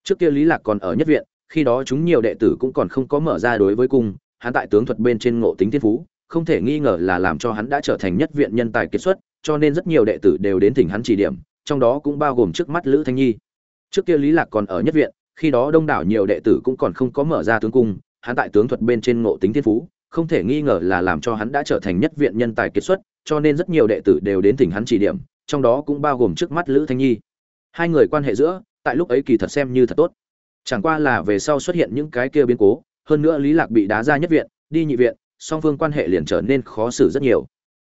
Speaker 1: Trước kia lý lạc còn ở nhất viện, khi đó chúng nhiều đệ tử cũng còn không có mở ra đối với cung, hắn tại tướng thuật bên trên ngộ tính thiên phú không thể nghi ngờ là làm cho hắn đã trở thành nhất viện nhân tài kiệt xuất, cho nên rất nhiều đệ tử đều đến thỉnh hắn chỉ điểm, trong đó cũng bao gồm trước mắt lữ thanh nhi. Trước kia lý lạc còn ở nhất viện, khi đó đông đảo nhiều đệ tử cũng còn không có mở ra tướng cung, hắn tại tướng thuật bên trên ngộ tính thiên phú, không thể nghi ngờ là làm cho hắn đã trở thành nhất viện nhân tài kiệt xuất, cho nên rất nhiều đệ tử đều đến thỉnh hắn chỉ điểm, trong đó cũng bao gồm trước mắt lữ thanh nhi. Hai người quan hệ giữa, tại lúc ấy kỳ thật xem như thật tốt. Chẳng qua là về sau xuất hiện những cái kia biến cố, hơn nữa lý lạc bị đá ra nhất viện, đi nhị viện song phương quan hệ liền trở nên khó xử rất nhiều.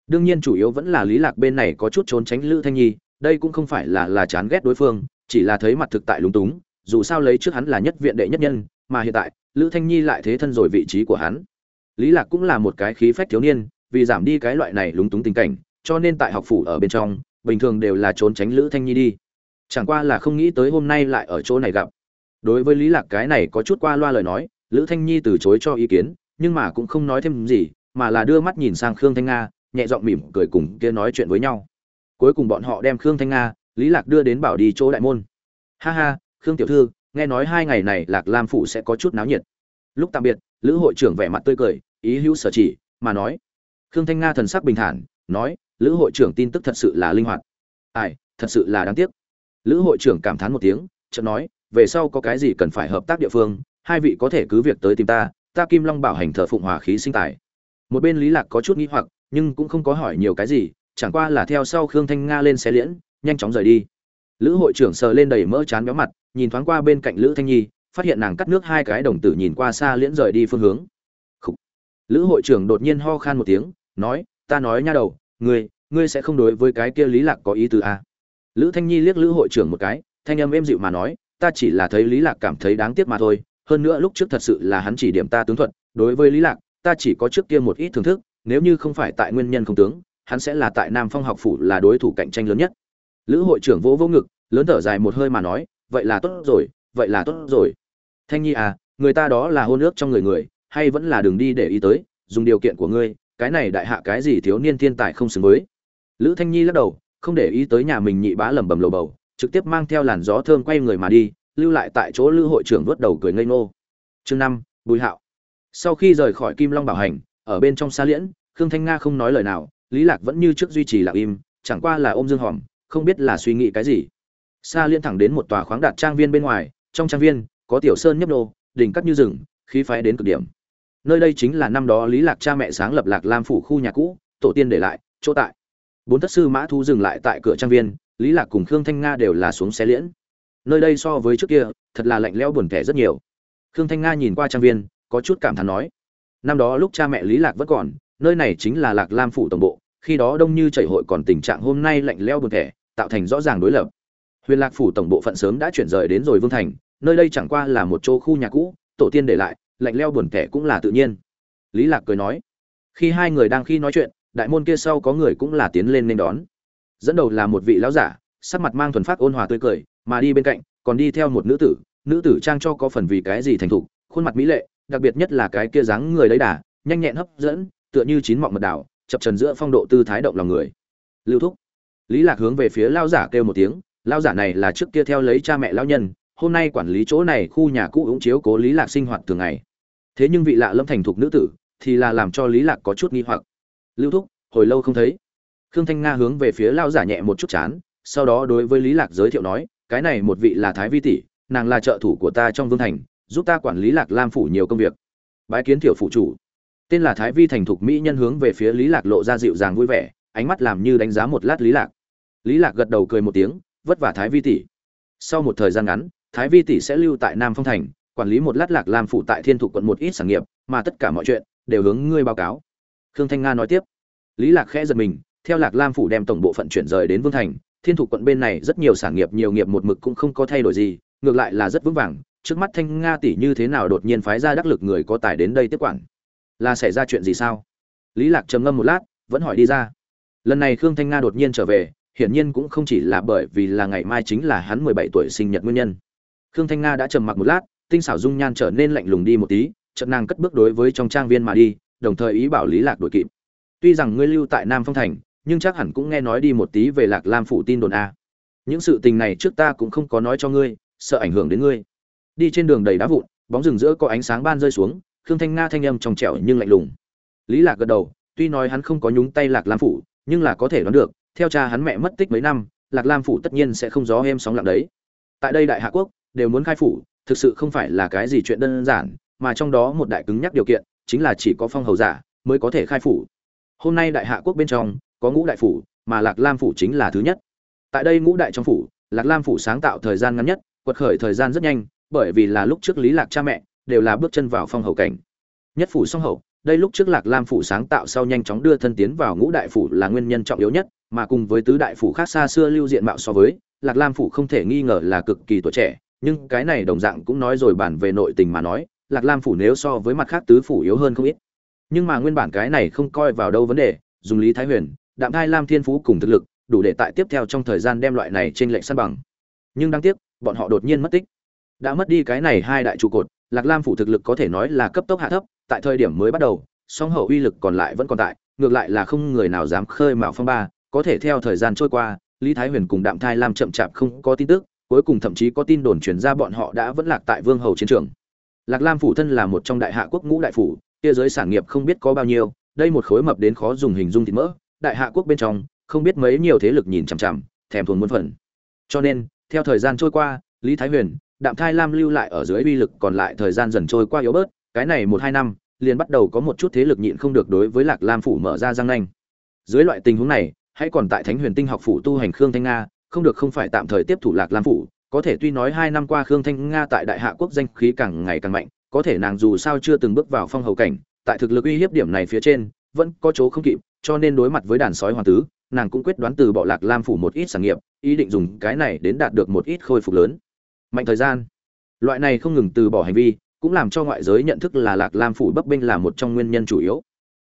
Speaker 1: Đương nhiên chủ yếu vẫn là lý lạc bên này có chút trốn tránh lữ thanh nhi, đây cũng không phải là là chán ghét đối phương, chỉ là thấy mặt thực tại lúng túng, dù sao lấy trước hắn là nhất viện đệ nhất nhân, mà hiện tại, lữ thanh nhi lại thế thân rồi vị trí của hắn. Lý lạc cũng là một cái khí phách thiếu niên, vì giảm đi cái loại này lúng túng tình cảnh, cho nên tại học phủ ở bên trong, bình thường đều là trốn tránh lữ thanh nhi đi. Chẳng qua là không nghĩ tới hôm nay lại ở chỗ này gặp. Đối với lý lạc cái này có chút qua loa lời nói, lữ thanh nhi từ chối cho ý kiến nhưng mà cũng không nói thêm gì, mà là đưa mắt nhìn sang khương thanh nga, nhẹ giọng mỉm cười cùng kia nói chuyện với nhau. Cuối cùng bọn họ đem khương thanh nga, lý lạc đưa đến bảo đi chỗ đại môn. Ha ha, khương tiểu thư, nghe nói hai ngày này lạc lam phủ sẽ có chút náo nhiệt. Lúc tạm biệt, lữ hội trưởng vẻ mặt tươi cười, ý hữu sở chỉ, mà nói. Khương thanh nga thần sắc bình thản, nói, lữ hội trưởng tin tức thật sự là linh hoạt. Ai, thật sự là đáng tiếc. Lữ hội trưởng cảm thán một tiếng, chợt nói, về sau có cái gì cần phải hợp tác địa phương, hai vị có thể cứ việc tới tìm ta ta kim long bảo hành thờ phụng hòa khí sinh tài một bên lý lạc có chút nghi hoặc, nhưng cũng không có hỏi nhiều cái gì, chẳng qua là theo sau khương thanh nga lên xe liễn, nhanh chóng rời đi lữ hội trưởng sờ lên đầy mỡ chán béo mặt, nhìn thoáng qua bên cạnh lữ thanh nhi, phát hiện nàng cắt nước hai cái đồng tử nhìn qua xa liễn rời đi phương hướng Khủ. lữ hội trưởng đột nhiên ho khan một tiếng, nói, ta nói nha đầu, ngươi ngươi sẽ không đối với cái kia lý lạc có ý tứ à. lữ thanh nhi liếc lữ hội trưởng một cái, thanh âm êm dịu mà nói, ta chỉ là thấy lý lạc cảm thấy đáng tiếc mà thôi hơn nữa lúc trước thật sự là hắn chỉ điểm ta tướng thuật, đối với lý lạc, ta chỉ có trước kia một ít thưởng thức, nếu như không phải tại nguyên nhân không tướng, hắn sẽ là tại nam phong học phủ là đối thủ cạnh tranh lớn nhất. Lữ hội trưởng vỗ vỗ ngực, lớn thở dài một hơi mà nói, vậy là tốt rồi, vậy là tốt rồi. Thanh nhi à người ta đó là hôn ước trong người người, hay vẫn là đường đi để ý tới, dùng điều kiện của ngươi, cái này đại hạ cái gì thiếu niên thiên tài không xứng với. Lữ thanh nhi lắc đầu, không để ý tới nhà mình nhị bá lẩm bẩm lầu bầu, trực tiếp mang theo làn gió thơm quay người mà đi lưu lại tại chỗ Lưu hội trưởng vớt đầu cười ngây ngô. Chương năm, bùi hạo. Sau khi rời khỏi kim long bảo hành, ở bên trong xa liễn, khương thanh nga không nói lời nào, lý lạc vẫn như trước duy trì lặng im, chẳng qua là ôm dương hòm, không biết là suy nghĩ cái gì. Xa liễn thẳng đến một tòa khoáng đạt trang viên bên ngoài, trong trang viên, có tiểu sơn nhấp đô đỉnh cắt như rừng, khí phái đến cực điểm. Nơi đây chính là năm đó lý lạc cha mẹ sáng lập lạc lam phủ khu nhà cũ, tổ tiên để lại, chỗ tại. Bốn thất sư mã thu dừng lại tại cửa trang viên, lý lạc cùng khương thanh nga đều là xuống xe liễn nơi đây so với trước kia, thật là lạnh lẽo buồn tẻ rất nhiều. Khương thanh nga nhìn qua trang viên, có chút cảm thán nói, năm đó lúc cha mẹ lý lạc vẫn còn, nơi này chính là lạc lam phủ tổng bộ, khi đó đông như chảy hội còn tình trạng hôm nay lạnh lẽo buồn tẻ, tạo thành rõ ràng đối lập. Huyền lạc phủ tổng bộ phận sớm đã chuyển rời đến rồi vương thành, nơi đây chẳng qua là một chỗ khu nhà cũ, tổ tiên để lại, lạnh lẽo buồn tẻ cũng là tự nhiên. Lý lạc cười nói, khi hai người đang khi nói chuyện, đại môn kia sau có người cũng là tiến lên nên đón. Dẫn đầu là một vị lão giả, sắc mặt mang thuần phát ôn hòa tươi cười mà đi bên cạnh, còn đi theo một nữ tử. Nữ tử trang cho có phần vì cái gì thành thục, khuôn mặt mỹ lệ, đặc biệt nhất là cái kia dáng người đấy đà, nhanh nhẹn hấp dẫn, tựa như chín mọng mật đảo, chập trần giữa phong độ tư thái động lòng người. Lưu thúc. Lý lạc hướng về phía lao giả kêu một tiếng lao giả này là trước kia theo lấy cha mẹ lao nhân, hôm nay quản lý chỗ này khu nhà cũ ống chiếu cố lý lạc sinh hoạt thường ngày. Thế nhưng vị lạ lâm thành thục nữ tử thì là làm cho lý lạc có chút nghi hoặc. Lưu thúc, hồi lâu không thấy. Khương thanh nga hướng về phía lao giả nhẹ một chút chán, sau đó đối với lý lạc giới thiệu nói cái này một vị là thái vi tỷ, nàng là trợ thủ của ta trong vương thành, giúp ta quản lý lạc lam phủ nhiều công việc. Bái kiến tiểu phụ chủ. Tên là thái vi thành thục mỹ nhân hướng về phía lý lạc lộ ra dịu dàng vui vẻ, ánh mắt làm như đánh giá một lát lý lạc. Lý lạc gật đầu cười một tiếng, vất vả thái vi tỷ. Sau một thời gian ngắn, thái vi tỷ sẽ lưu tại nam phong thành, quản lý một lát lạc lam phủ tại thiên thục quận một ít sản nghiệp, mà tất cả mọi chuyện đều hướng ngươi báo cáo. Khương thanh nga nói tiếp. Lý lạc khẽ giật mình, theo lạc lam phủ đem tổng bộ phận chuyển rời đến vương thành thiên thủ quận bên này rất nhiều sản nghiệp, nhiều nghiệp một mực cũng không có thay đổi gì, ngược lại là rất vững vàng. Trước mắt thanh nga tỷ như thế nào đột nhiên phái ra đắc lực người có tài đến đây tiếp quản? Là xảy ra chuyện gì sao? Lý lạc trầm ngâm một lát, vẫn hỏi đi ra. Lần này khương thanh nga đột nhiên trở về, hiển nhiên cũng không chỉ là bởi vì là ngày mai chính là hắn 17 tuổi sinh nhật nguyên nhân. Khương thanh nga đã trầm mặc một lát, tinh xảo dung nhan trở nên lạnh lùng đi một tí, chợt nàng cất bước đối với trong trang viên mà đi, đồng thời ý bảo lý lạc đuổi kịp. Tuy rằng ngươi lưu tại nam phong thành nhưng chắc hẳn cũng nghe nói đi một tí về lạc lam phủ tin đồn a. Những sự tình này trước ta cũng không có nói cho ngươi, sợ ảnh hưởng đến ngươi. Đi trên đường đầy đá vụn, bóng rừng giữa có ánh sáng ban rơi xuống, khương thanh nga thanh âm trong trẻo nhưng lạnh lùng. Lý lạc gật đầu, tuy nói hắn không có nhúng tay lạc lam phủ, nhưng là có thể đoán được, theo cha hắn mẹ mất tích mấy năm, lạc lam phủ tất nhiên sẽ không gió êm sóng lặng đấy. Tại đây đại hạ quốc, đều muốn khai phủ, thực sự không phải là cái gì chuyện đơn giản, mà trong đó một đại cứng nhắc điều kiện, chính là chỉ có phong hầu giả mới có thể khai phủ. Hôm nay đại hạ quốc bên trong có ngũ đại phủ, mà lạc lam phủ chính là thứ nhất. Tại đây ngũ đại trong phủ, lạc lam phủ sáng tạo thời gian ngắn nhất, quật khởi thời gian rất nhanh, bởi vì là lúc trước lý lạc cha mẹ đều là bước chân vào phong hậu cảnh. Nhất phủ song hậu, đây lúc trước lạc lam phủ sáng tạo sau nhanh chóng đưa thân tiến vào ngũ đại phủ là nguyên nhân trọng yếu nhất, mà cùng với tứ đại phủ khác xa xưa lưu diện mạo so với, lạc lam phủ không thể nghi ngờ là cực kỳ tuổi trẻ, nhưng cái này đồng dạng cũng nói rồi bản về nội tình mà nói, lạc lam phủ nếu so với mặt khác tứ phủ yếu hơn không ít. Nhưng mà nguyên bản cái này không coi vào đâu vấn đề, dùng lý thái huyền đạm thai lam thiên phú cùng thực lực, đủ để tại tiếp theo trong thời gian đem loại này trên lệnh săn bằng. Nhưng đáng tiếc, bọn họ đột nhiên mất tích. Đã mất đi cái này hai đại trụ cột, lạc lam phủ thực lực có thể nói là cấp tốc hạ thấp, tại thời điểm mới bắt đầu, song hậu uy lực còn lại vẫn còn tại, ngược lại là không người nào dám khơi mạo phong ba, có thể theo thời gian trôi qua, lý thái huyền cùng đạm thai lam chậm chạp không có tin tức, cuối cùng thậm chí có tin đồn truyền ra bọn họ đã vẫn lạc tại vương hầu chiến trường. Lạc lam phủ thân là một trong đại hạ quốc ngũ đại phủ, kia giới sản nghiệp không biết có bao nhiêu, đây một khối mập đến khó dùng hình dung thịt mỡ đại hạ quốc bên trong, không biết mấy nhiều thế lực nhìn chằm chằm, thèm thuồng muốn phần. Cho nên, theo thời gian trôi qua, lý thái huyền, đạm thai lam lưu lại ở dưới uy lực còn lại thời gian dần trôi qua yếu bớt, cái này một hai năm, liền bắt đầu có một chút thế lực nhịn không được đối với lạc lam phủ mở ra răng nanh. Dưới loại tình huống này, hãy còn tại thánh huyền tinh học phủ tu hành khương thanh nga, không được không phải tạm thời tiếp thủ lạc lam phủ, có thể tuy nói hai năm qua khương thanh nga tại đại hạ quốc danh khí càng ngày càng mạnh, có thể nàng dù sao chưa từng bước vào phong hầu cảnh, tại thực lực uy hiếp điểm này phía trên, vẫn có chỗ không kịp cho nên đối mặt với đàn sói hoàng tứ, nàng cũng quyết đoán từ bỏ lạc lam phủ một ít sản nghiệp, ý định dùng cái này đến đạt được một ít khôi phục lớn. Mạnh thời gian. Loại này không ngừng từ bỏ hành vi, cũng làm cho ngoại giới nhận thức là lạc lam phủ bấp bênh là một trong nguyên nhân chủ yếu.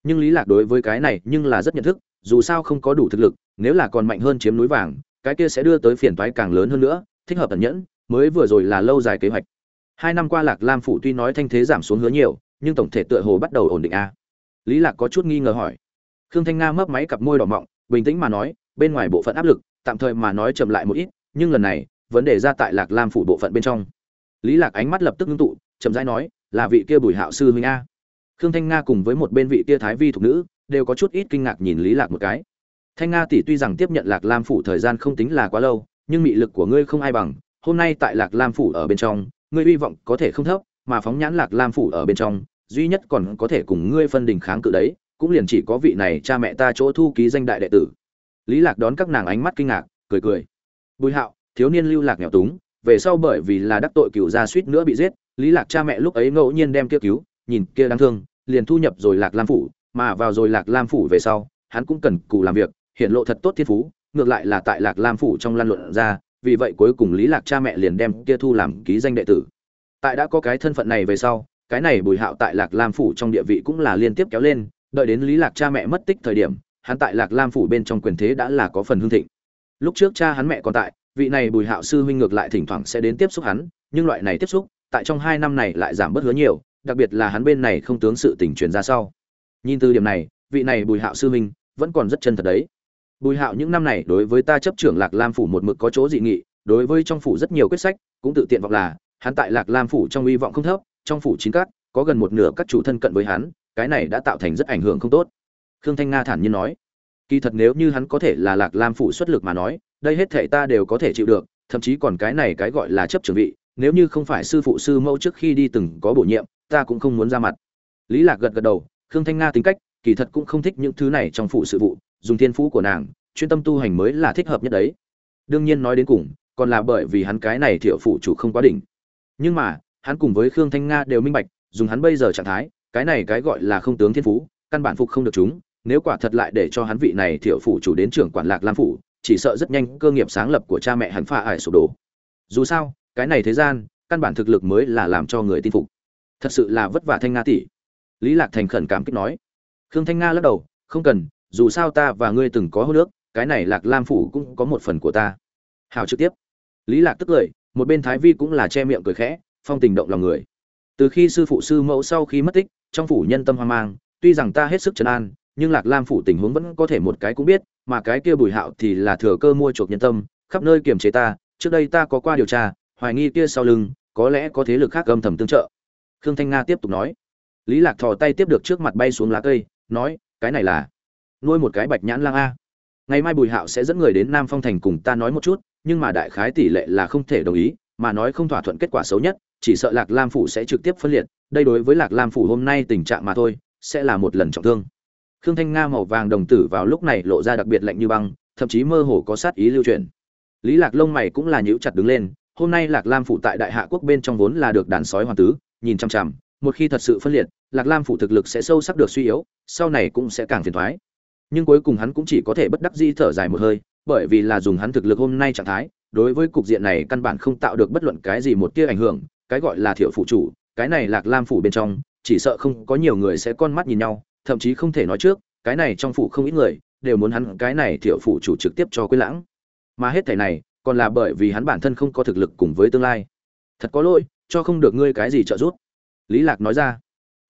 Speaker 1: Nhưng lý lạc đối với cái này nhưng là rất nhận thức, dù sao không có đủ thực lực, nếu là còn mạnh hơn chiếm núi vàng, cái kia sẽ đưa tới phiền toái càng lớn hơn nữa, thích hợp tận nhẫn, mới vừa rồi là lâu dài kế hoạch. Hai năm qua lạc lam phủ tuy nói thanh thế giảm xuống hứa nhiều, nhưng tổng thể tựa hồ bắt đầu ổn định a. Lý lạc có chút nghi ngờ hỏi khương thanh nga mấp máy cặp môi đỏ mọng, bình tĩnh mà nói, bên ngoài bộ phận áp lực, tạm thời mà nói chậm lại một ít, nhưng lần này, vấn đề ra tại lạc lam phủ bộ phận bên trong. Lý lạc ánh mắt lập tức ngưng tụ, chậm rãi nói, là vị kia bùi hạo sư huynh a. Khương thanh nga cùng với một bên vị kia thái vi thuộc nữ, đều có chút ít kinh ngạc nhìn lý lạc một cái. Thanh nga tỷ tuy rằng tiếp nhận lạc lam phủ thời gian không tính là quá lâu, nhưng mị lực của ngươi không ai bằng, hôm nay tại lạc lam phủ ở bên trong, ngươi hy vọng có thể không thấp, mà phóng nhãn lạc lam phủ ở bên trong, duy nhất còn có thể cùng ngươi phân đình kháng cự đấy cũng liền chỉ có vị này cha mẹ ta chỗ thu ký danh đại đệ tử. Lý lạc đón các nàng ánh mắt kinh ngạc, cười cười. Bùi hạo, thiếu niên lưu lạc nghèo túng, về sau bởi vì là đắc tội cựu gia suýt nữa bị giết, lý lạc cha mẹ lúc ấy ngẫu nhiên đem kia cứu, nhìn kia đáng thương, liền thu nhập rồi lạc lam phủ, mà vào rồi lạc lam phủ về sau, hắn cũng cần cù làm việc, hiện lộ thật tốt thiên phú, ngược lại là tại lạc lam phủ trong lan luận ra, vì vậy cuối cùng lý lạc cha mẹ liền đem kia thu làm ký danh đệ tử. Tại đã có cái thân phận này về sau, cái này bùi hạo tại lạc lam phủ trong địa vị cũng là liên tiếp kéo lên đợi đến lý lạc cha mẹ mất tích thời điểm, hắn tại lạc lam phủ bên trong quyền thế đã là có phần hương thịnh. Lúc trước cha hắn mẹ còn tại, vị này bùi hạo sư huynh ngược lại thỉnh thoảng sẽ đến tiếp xúc hắn, nhưng loại này tiếp xúc, tại trong hai năm này lại giảm bớt hứa nhiều, đặc biệt là hắn bên này không tướng sự tình truyền ra sau. Nhìn từ điểm này, vị này bùi hạo sư huynh vẫn còn rất chân thật đấy. Bùi hạo những năm này đối với ta chấp trưởng lạc lam phủ một mực có chỗ dị nghị, đối với trong phủ rất nhiều quyết sách, cũng tự tiện vọng là, hắn tại lạc lam phủ trong uy vọng không thấp, trong phủ chín cát, có gần một nửa các chủ thân cận với hắn cái này đã tạo thành rất ảnh hưởng không tốt. Khương thanh nga thản nhiên nói, kỳ thật nếu như hắn có thể là lạc lam phủ xuất lực mà nói, đây hết thể ta đều có thể chịu được, thậm chí còn cái này cái gọi là chấp trường vị, nếu như không phải sư phụ sư mẫu trước khi đi từng có bổ nhiệm, ta cũng không muốn ra mặt. Lý lạc gật gật đầu, khương thanh nga tính cách, kỳ thật cũng không thích những thứ này trong phụ sự vụ, dùng thiên phú của nàng, chuyên tâm tu hành mới là thích hợp nhất đấy. Đương nhiên nói đến cùng, còn là bởi vì hắn cái này thiệu phụ chủ không quá đỉnh. Nhưng mà, hắn cùng với khương thanh nga đều minh bạch, dùng hắn bây giờ trạng thái cái này cái gọi là không tướng thiên phú, căn bản phục không được chúng, nếu quả thật lại để cho hắn vị này thiểu phủ chủ đến trưởng quản lạc lam phủ, chỉ sợ rất nhanh cơ nghiệp sáng lập của cha mẹ hắn pha ải sụp đổ. Dù sao, cái này thế gian, căn bản thực lực mới là làm cho người tin phục. Thật sự là vất vả thanh nga tỷ. Lý lạc thành khẩn cảm kích nói. Khương thanh nga lắc đầu, không cần, dù sao ta và ngươi từng có hô nước cái này lạc lam phủ cũng có một phần của ta. Hào trực tiếp. Lý lạc tức cười một bên thái vi cũng là che miệng cười khẽ, phong tình động lòng người. Từ khi sư phụ sư mẫu sau khi mất tích trong phủ nhân tâm hoang mang, tuy rằng ta hết sức trấn an, nhưng lạc lam phủ tình huống vẫn có thể một cái cũng biết, mà cái kia bùi hạo thì là thừa cơ mua chuộc nhân tâm, khắp nơi kiềm chế ta, trước đây ta có qua điều tra, hoài nghi kia sau lưng, có lẽ có thế lực khác âm thầm tương trợ. Khương thanh nga tiếp tục nói. Lý lạc thò tay tiếp được trước mặt bay xuống lá cây, nói, cái này là nuôi một cái bạch nhãn lang a. Ngày mai bùi hạo sẽ dẫn người đến nam phong thành cùng ta nói một chút, nhưng mà đại khái tỷ lệ là không thể đồng ý, mà nói không thỏa thuận kết quả xấu nhất chỉ sợ lạc lam phủ sẽ trực tiếp phân liệt, đây đối với lạc lam phủ hôm nay tình trạng mà thôi, sẽ là một lần trọng thương. Khương thanh nga màu vàng đồng tử vào lúc này lộ ra đặc biệt lạnh như băng, thậm chí mơ hồ có sát ý lưu truyền. Lý lạc lông mày cũng là nhíu chặt đứng lên, hôm nay lạc lam phủ tại đại hạ quốc bên trong vốn là được đàn sói hoàng tứ, nhìn chăm chăm một khi thật sự phân liệt, lạc lam phủ thực lực sẽ sâu sắc được suy yếu, sau này cũng sẽ càng phiền thoái nhưng cuối cùng hắn cũng chỉ có thể bất đắc dĩ thở dài một hơi, bởi vì là dùng hắn thực lực hôm nay trạng thái, đối với cục diện này căn bản không tạo được bất luận cái gì một tia ảnh hưởng cái gọi là thiệu phụ chủ, cái này lạc lam phủ bên trong, chỉ sợ không có nhiều người sẽ con mắt nhìn nhau, thậm chí không thể nói trước, cái này trong phủ không ít người, đều muốn hắn cái này thiệu phụ chủ trực tiếp cho quyết lãng. Mà hết thảy này, còn là bởi vì hắn bản thân không có thực lực cùng với tương lai. Thật có lỗi, cho không được ngươi cái gì trợ giúp. Lý lạc nói ra.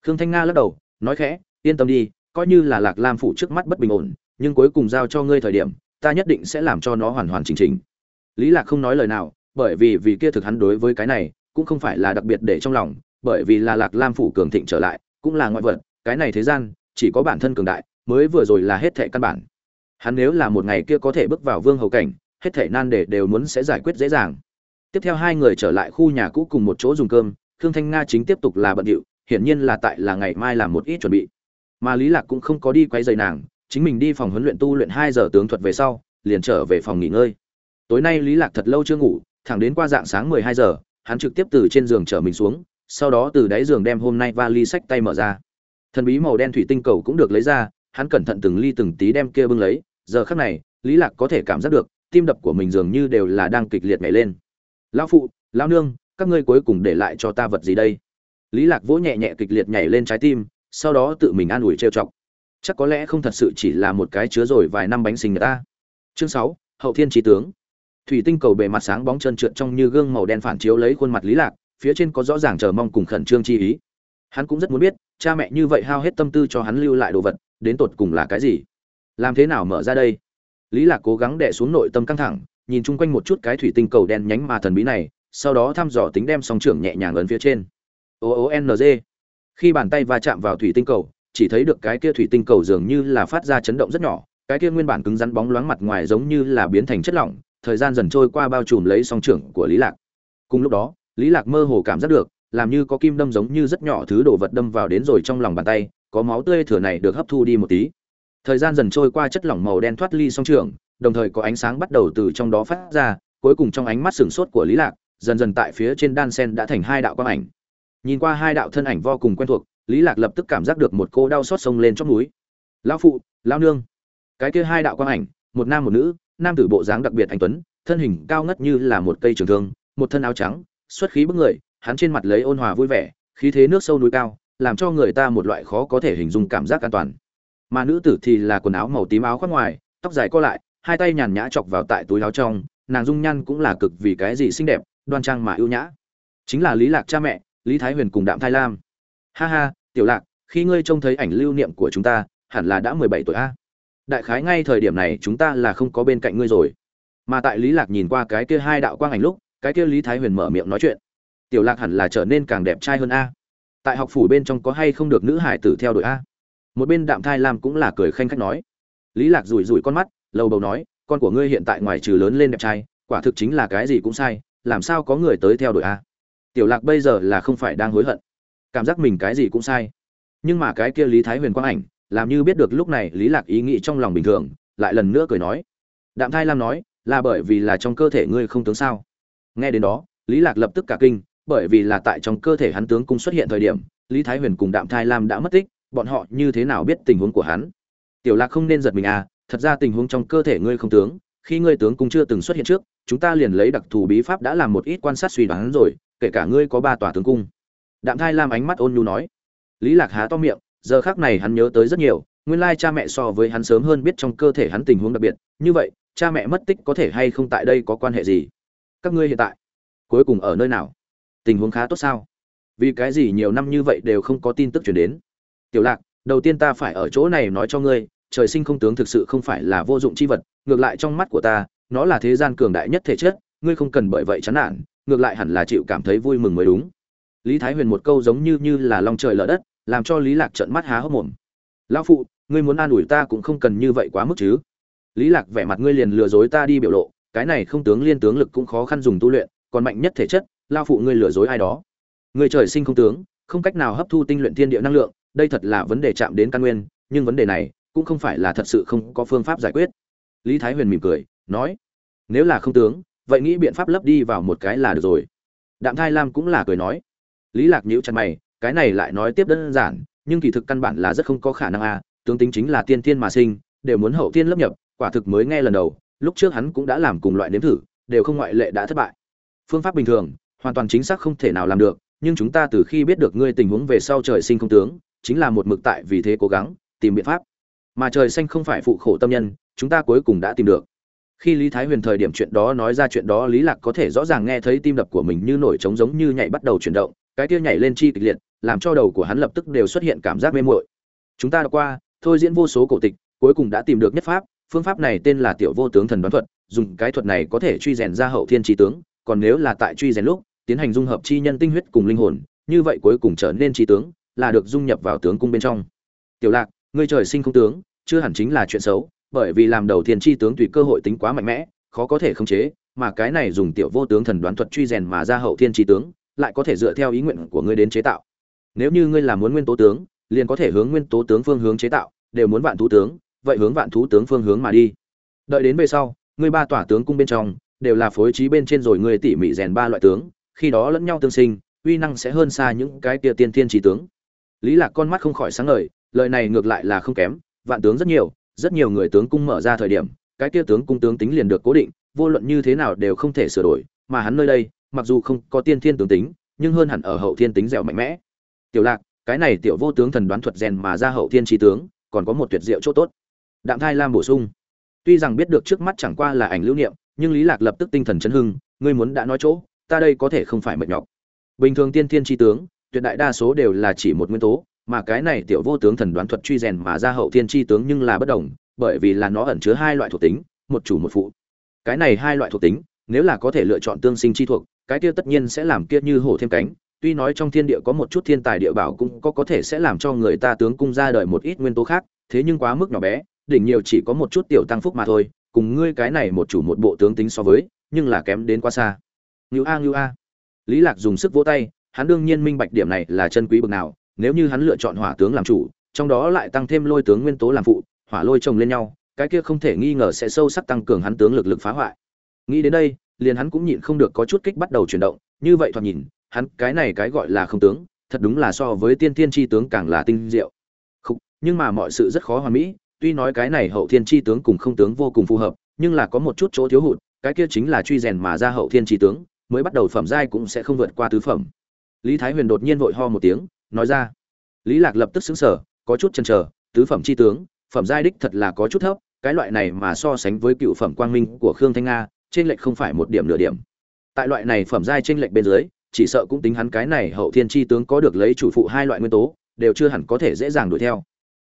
Speaker 1: Khương thanh nga lắc đầu, nói khẽ, yên tâm đi, coi như là lạc lam phủ trước mắt bất bình ổn, nhưng cuối cùng giao cho ngươi thời điểm, ta nhất định sẽ làm cho nó hoàn hoàn chỉnh chỉnh. Lý lạc không nói lời nào, bởi vì vì kia thực hắn đối với cái này cũng không phải là đặc biệt để trong lòng, bởi vì là lạc lam phủ cường thịnh trở lại, cũng là ngoại vật, cái này thế gian, chỉ có bản thân cường đại, mới vừa rồi là hết thệ căn bản. Hắn nếu là một ngày kia có thể bước vào vương hầu cảnh, hết thệ nan đề đều muốn sẽ giải quyết dễ dàng. Tiếp theo hai người trở lại khu nhà cũ cùng một chỗ dùng cơm, khương thanh nga chính tiếp tục là bận điệu, hiển nhiên là tại là ngày mai làm một ít chuẩn bị. Mà lý lạc cũng không có đi quay dày nàng, chính mình đi phòng huấn luyện tu luyện hai giờ tướng thuật về sau, liền trở về phòng nghỉ ngơi. Tối nay lý lạc thật lâu chưa ngủ, thẳng đến qua dạng sáng mười hai giờ hắn trực tiếp từ trên giường trở mình xuống, sau đó từ đáy giường đem hôm nay vali sách tay mở ra. Thần bí màu đen thủy tinh cầu cũng được lấy ra, hắn cẩn thận từng ly từng tí đem kia bưng lấy, giờ khắc này, lý lạc có thể cảm giác được, tim đập của mình dường như đều là đang kịch liệt nhảy lên. Lão phụ, lão nương, các ngươi cuối cùng để lại cho ta vật gì đây? Lý lạc vỗ nhẹ nhẹ kịch liệt nhảy lên trái tim, sau đó tự mình an ủi trêu chọc. Chắc có lẽ không thật sự chỉ là một cái chứa rồi vài năm bánh sinh người ta. Chương sáu, hậu thiên trí tướng thủy tinh cầu bề mặt sáng bóng trơn trượt trong như gương màu đen phản chiếu lấy khuôn mặt lý lạc, phía trên có rõ ràng chờ mong cùng khẩn trương chi ý. Hắn cũng rất muốn biết, cha mẹ như vậy hao hết tâm tư cho hắn lưu lại đồ vật, đến tột cùng là cái gì? Làm thế nào mở ra đây? Lý lạc cố gắng đè xuống nội tâm căng thẳng, nhìn chung quanh một chút cái thủy tinh cầu đen nhánh mà thần bí này, sau đó thăm dò tính đem song trưởng nhẹ nhàng ấn phía trên. O o n g. Khi bàn tay va chạm vào thủy tinh cầu, chỉ thấy được cái kia thủy tinh cầu dường như là phát ra chấn động rất nhỏ, cái kia nguyên bản cứng rắn bóng loáng mặt ngoài giống như là biến thành chất lỏng thời gian dần trôi qua bao trùm lấy song trưởng của lý lạc. Cùng lúc đó, lý lạc mơ hồ cảm giác được, làm như có kim đâm giống như rất nhỏ thứ đồ vật đâm vào đến rồi trong lòng bàn tay, có máu tươi thừa này được hấp thu đi một tí. Thời gian dần trôi qua chất lỏng màu đen thoát ly song trưởng, đồng thời có ánh sáng bắt đầu từ trong đó phát ra, cuối cùng trong ánh mắt sừng sốt của lý lạc, dần dần tại phía trên đan sen đã thành hai đạo quang ảnh. Nhìn qua hai đạo thân ảnh vô cùng quen thuộc, lý lạc lập tức cảm giác được một cô đau xót sông lên chót núi lão phụ, lão nương. Cái kia hai đạo quang ảnh, một nam một nữ nam tử bộ dáng đặc biệt anh tuấn, thân hình cao ngất như là một cây trường thương, một thân áo trắng, xuất khí bức người, hắn trên mặt lấy ôn hòa vui vẻ, khí thế nước sâu núi cao, làm cho người ta một loại khó có thể hình dung cảm giác an toàn. Mà nữ tử thì là quần áo màu tím áo khoác ngoài, tóc dài co lại, hai tay nhàn nhã chọc vào tại túi áo trong, nàng dung nhan cũng là cực vì cái gì xinh đẹp, đoan trang mà ưu nhã. Chính là lý lạc cha mẹ, lý thái huyền cùng đạm thái lam. Ha ha, tiểu lạc, khi ngươi trông thấy ảnh lưu niệm của chúng ta, hẳn là đã mười bảy tuổi a đại khái ngay thời điểm này chúng ta là không có bên cạnh ngươi rồi. Mà tại lý lạc nhìn qua cái kia hai đạo quang ảnh lúc, cái kia lý thái huyền mở miệng nói chuyện. Tiểu lạc hẳn là trở nên càng đẹp trai hơn a. Tại học phủ bên trong có hay không được nữ hải tử theo đuổi a? Một bên đạm thai lam cũng là cười khanh khách nói. Lý lạc rủi rủi con mắt, lầu bầu nói, con của ngươi hiện tại ngoài trừ lớn lên đẹp trai, quả thực chính là cái gì cũng sai, làm sao có người tới theo đuổi a? Tiểu lạc bây giờ là không phải đang hối hận. Cảm giác mình cái gì cũng sai. Nhưng mà cái kia lý thái huyền quang ảnh làm như biết được lúc này lý lạc ý nghĩ trong lòng bình thường, lại lần nữa cười nói. Đạm thai lam nói, là bởi vì là trong cơ thể ngươi không tướng sao? Nghe đến đó, lý lạc lập tức cả kinh, bởi vì là tại trong cơ thể hắn tướng cung xuất hiện thời điểm, lý thái huyền cùng đạm thai lam đã mất tích, bọn họ như thế nào biết tình huống của hắn? Tiểu lạc không nên giật mình à thật ra tình huống trong cơ thể ngươi không tướng, khi ngươi tướng cung chưa từng xuất hiện trước, chúng ta liền lấy đặc thù bí pháp đã làm một ít quan sát suy đoán rồi, kể cả ngươi có ba tòa tướng cung. Đạm thai lam ánh mắt ôn nhu nói. Lý lạc há to miệng giờ khắc này hắn nhớ tới rất nhiều, nguyên lai cha mẹ so với hắn sớm hơn biết trong cơ thể hắn tình huống đặc biệt. Như vậy, cha mẹ mất tích có thể hay không tại đây có quan hệ gì? Các ngươi hiện tại, cuối cùng ở nơi nào? Tình huống khá tốt sao? Vì cái gì nhiều năm như vậy đều không có tin tức chuyển đến? Tiểu lạc, đầu tiên ta phải ở chỗ này nói cho ngươi, trời sinh không tướng thực sự không phải là vô dụng chi vật, ngược lại trong mắt của ta, nó là thế gian cường đại nhất thể chất, ngươi không cần bởi vậy chán nản, ngược lại hẳn là chịu cảm thấy vui mừng mới đúng. Lý thái huyền một câu giống như như là long trời lở đất làm cho lý lạc trợn mắt há hốc mồm. Lão phụ, ngươi muốn an ủi ta cũng không cần như vậy quá mức chứ. Lý lạc vẻ mặt ngươi liền lừa dối ta đi biểu lộ, cái này không tướng liên tướng lực cũng khó khăn dùng tu luyện, còn mạnh nhất thể chất lao phụ ngươi lừa dối ai đó. Ngươi trời sinh không tướng, không cách nào hấp thu tinh luyện thiên địa năng lượng, đây thật là vấn đề chạm đến căn nguyên, nhưng vấn đề này cũng không phải là thật sự không có phương pháp giải quyết. Lý thái huyền mỉm cười, nói, nếu là không tướng, vậy nghĩ biện pháp lấp đi vào một cái là được rồi. Đạm thai lam cũng là cười nói. Lý lạc nhíu chặt mày cái này lại nói tiếp đơn giản, nhưng kỳ thực căn bản là rất không có khả năng a tướng tính chính là tiên thiên mà sinh, đều muốn hậu tiên lấp nhập, quả thực mới nghe lần đầu, lúc trước hắn cũng đã làm cùng loại nếm thử, đều không ngoại lệ đã thất bại. Phương pháp bình thường, hoàn toàn chính xác không thể nào làm được, nhưng chúng ta từ khi biết được ngươi tình huống về sau trời sinh không tướng, chính là một mực tại vì thế cố gắng, tìm biện pháp. Mà trời xanh không phải phụ khổ tâm nhân, chúng ta cuối cùng đã tìm được. Khi lý thái huyền thời điểm chuyện đó nói ra chuyện đó, lý lạc có thể rõ ràng nghe thấy tim đập của mình như nổi trống giống như nhảy bắt đầu chuyển động, cái tia nhảy lên chi kịch liệt làm cho đầu của hắn lập tức đều xuất hiện cảm giác mê muội. Chúng ta đã qua, thôi diễn vô số cổ tịch, cuối cùng đã tìm được nhất pháp, phương pháp này tên là tiểu vô tướng thần đoán thuật, dùng cái thuật này có thể truy rèn ra hậu thiên trí tướng, còn nếu là tại truy rèn lúc, tiến hành dung hợp chi nhân tinh huyết cùng linh hồn, như vậy cuối cùng trở nên trí tướng, là được dung nhập vào tướng cung bên trong. Tiểu lạc, ngươi trời sinh không tướng, chưa hẳn chính là chuyện xấu, bởi vì làm đầu thiên chi tướng tùy cơ hội tính quá mạnh mẽ, khó có thể khống chế, mà cái này dùng tiểu vô tướng thần đoán thuật truy rèn mà ra hậu thiên chi tướng, lại có thể dựa theo ý nguyện của ngươi đến chế tạo nếu như ngươi là muốn nguyên tố tướng, liền có thể hướng nguyên tố tướng phương hướng chế tạo, đều muốn vạn thú tướng, vậy hướng vạn thú tướng phương hướng mà đi. Đợi đến về sau, ngươi ba tỏa tướng cung bên trong, đều là phối trí bên trên rồi ngươi tỉ mỉ rèn ba loại tướng, khi đó lẫn nhau tương sinh, uy năng sẽ hơn xa những cái kia tiên thiên trí tướng. Lý lạc con mắt không khỏi sáng ngời, lời này ngược lại là không kém, vạn tướng rất nhiều rất nhiều người tướng cung mở ra thời điểm, cái kia tướng cung tướng tính liền được cố định, vô luận như thế nào đều không thể sửa đổi, mà hắn nơi đây, mặc dù không có tiên thiên tướng tính, nhưng hơn hẳn ở hậu thiên tính dẻo mạnh mẽ tiểu lạc, cái này tiểu vô tướng thần đoán thuật rèn mà ra hậu thiên tri tướng, còn có một tuyệt diệu chỗ tốt. Đạm thai lam bổ sung. Tuy rằng biết được trước mắt chẳng qua là ảnh lưu niệm, nhưng lý lạc lập tức tinh thần chấn hưng, ngươi muốn đã nói chỗ, ta đây có thể không phải mệt nhọc. Bình thường tiên thiên chi tướng, tuyệt đại đa số đều là chỉ một nguyên tố, mà cái này tiểu vô tướng thần đoán thuật truy rèn mà ra hậu thiên chi tướng nhưng là bất đồng, bởi vì là nó ẩn chứa hai loại thuộc tính, một chủ một phụ. Cái này hai loại thuộc tính, nếu là có thể lựa chọn tương sinh chi thuộc, cái kia tất nhiên sẽ làm kia như hổ thêm cánh tuy nói trong thiên địa có một chút thiên tài địa bảo cũng có có thể sẽ làm cho người ta tướng cung ra đời một ít nguyên tố khác, thế nhưng quá mức nhỏ bé, đỉnh nhiều chỉ có một chút tiểu tăng phúc mà thôi, cùng ngươi cái này một chủ một bộ tướng tính so với, nhưng là kém đến quá xa. Ngưu a ngưu a. Lý lạc dùng sức vỗ tay, hắn đương nhiên minh bạch điểm này là chân quý bậc nào, nếu như hắn lựa chọn hỏa tướng làm chủ, trong đó lại tăng thêm lôi tướng nguyên tố làm phụ, hỏa lôi chồng lên nhau, cái kia không thể nghi ngờ sẽ sâu sắc tăng cường hắn tướng lực lực phá hoại. Nghĩ đến đây liền hắn cũng nhịn không được có chút kích bắt đầu chuyển động như vậy thoạt nhìn hắn cái này cái gọi là không tướng thật đúng là so với tiên thiên chi tướng càng là tinh diệu. Không, nhưng mà mọi sự rất khó hoàn mỹ tuy nói cái này hậu thiên chi tướng cùng không tướng vô cùng phù hợp nhưng là có một chút chỗ thiếu hụt cái kia chính là truy rèn mà ra hậu thiên chi tướng mới bắt đầu phẩm giai cũng sẽ không vượt qua tứ phẩm. Lý thái huyền đột nhiên vội ho một tiếng nói ra. Lý lạc lập tức xứng sở có chút chần chờ tứ phẩm chi tướng phẩm giai đích thật là có chút thấp cái loại này mà so sánh với cựu phẩm quang minh của khương thanh nga trên lệch không phải một điểm nửa điểm. Tại loại này phẩm giai trên lệch bên dưới, chỉ sợ cũng tính hắn cái này hậu thiên chi tướng có được lấy chủ phụ hai loại nguyên tố, đều chưa hẳn có thể dễ dàng đuổi theo.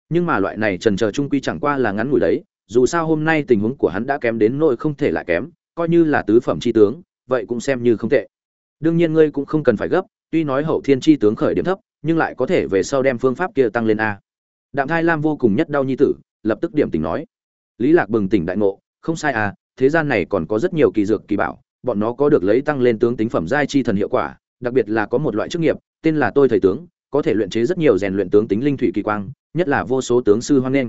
Speaker 1: Nhưng mà loại này trần chờ trung quy chẳng qua là ngắn ngủi đấy, dù sao hôm nay tình huống của hắn đã kém đến nỗi không thể lại kém, coi như là tứ phẩm chi tướng, vậy cũng xem như không tệ. Đương nhiên ngươi cũng không cần phải gấp, tuy nói hậu thiên chi tướng khởi điểm thấp, nhưng lại có thể về sau đem phương pháp kia tăng lên a. Đạm thai lam vô cùng nhất đau nhi tử, lập tức điểm tình nói. Lý lạc bừng tỉnh đại ngộ, không sai à thế gian này còn có rất nhiều kỳ dược kỳ bảo, bọn nó có được lấy tăng lên tướng tính phẩm giai chi thần hiệu quả, đặc biệt là có một loại chức nghiệp, tên là tôi thầy tướng, có thể luyện chế rất nhiều rèn luyện tướng tính linh thủy kỳ quang, nhất là vô số tướng sư hoan nghênh.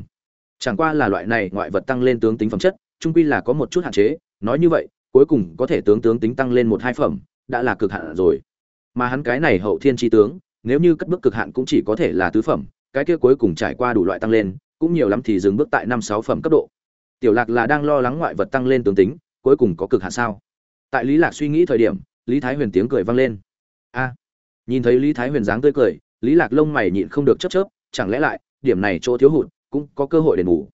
Speaker 1: Chẳng qua là loại này ngoại vật tăng lên tướng tính phẩm chất, trung quy là có một chút hạn chế, nói như vậy, cuối cùng có thể tướng tướng tính tăng lên một hai phẩm, đã là cực hạn rồi. Mà hắn cái này hậu thiên chi tướng, nếu như cất bước cực hạn cũng chỉ có thể là tứ phẩm, cái kia cuối cùng trải qua đủ loại tăng lên, cũng nhiều lắm thì dừng bước tại năm sáu phẩm cấp độ tiểu lạc là đang lo lắng ngoại vật tăng lên tướng tính, cuối cùng có cực hạ sao? Tại lý lạc suy nghĩ thời điểm, lý thái huyền tiếng cười vang lên. A, nhìn thấy lý thái huyền dáng tươi cười, lý lạc lông mày nhịn không được chớp chớp, chẳng lẽ lại, điểm này chỗ thiếu hụt, cũng có cơ hội để ngủ?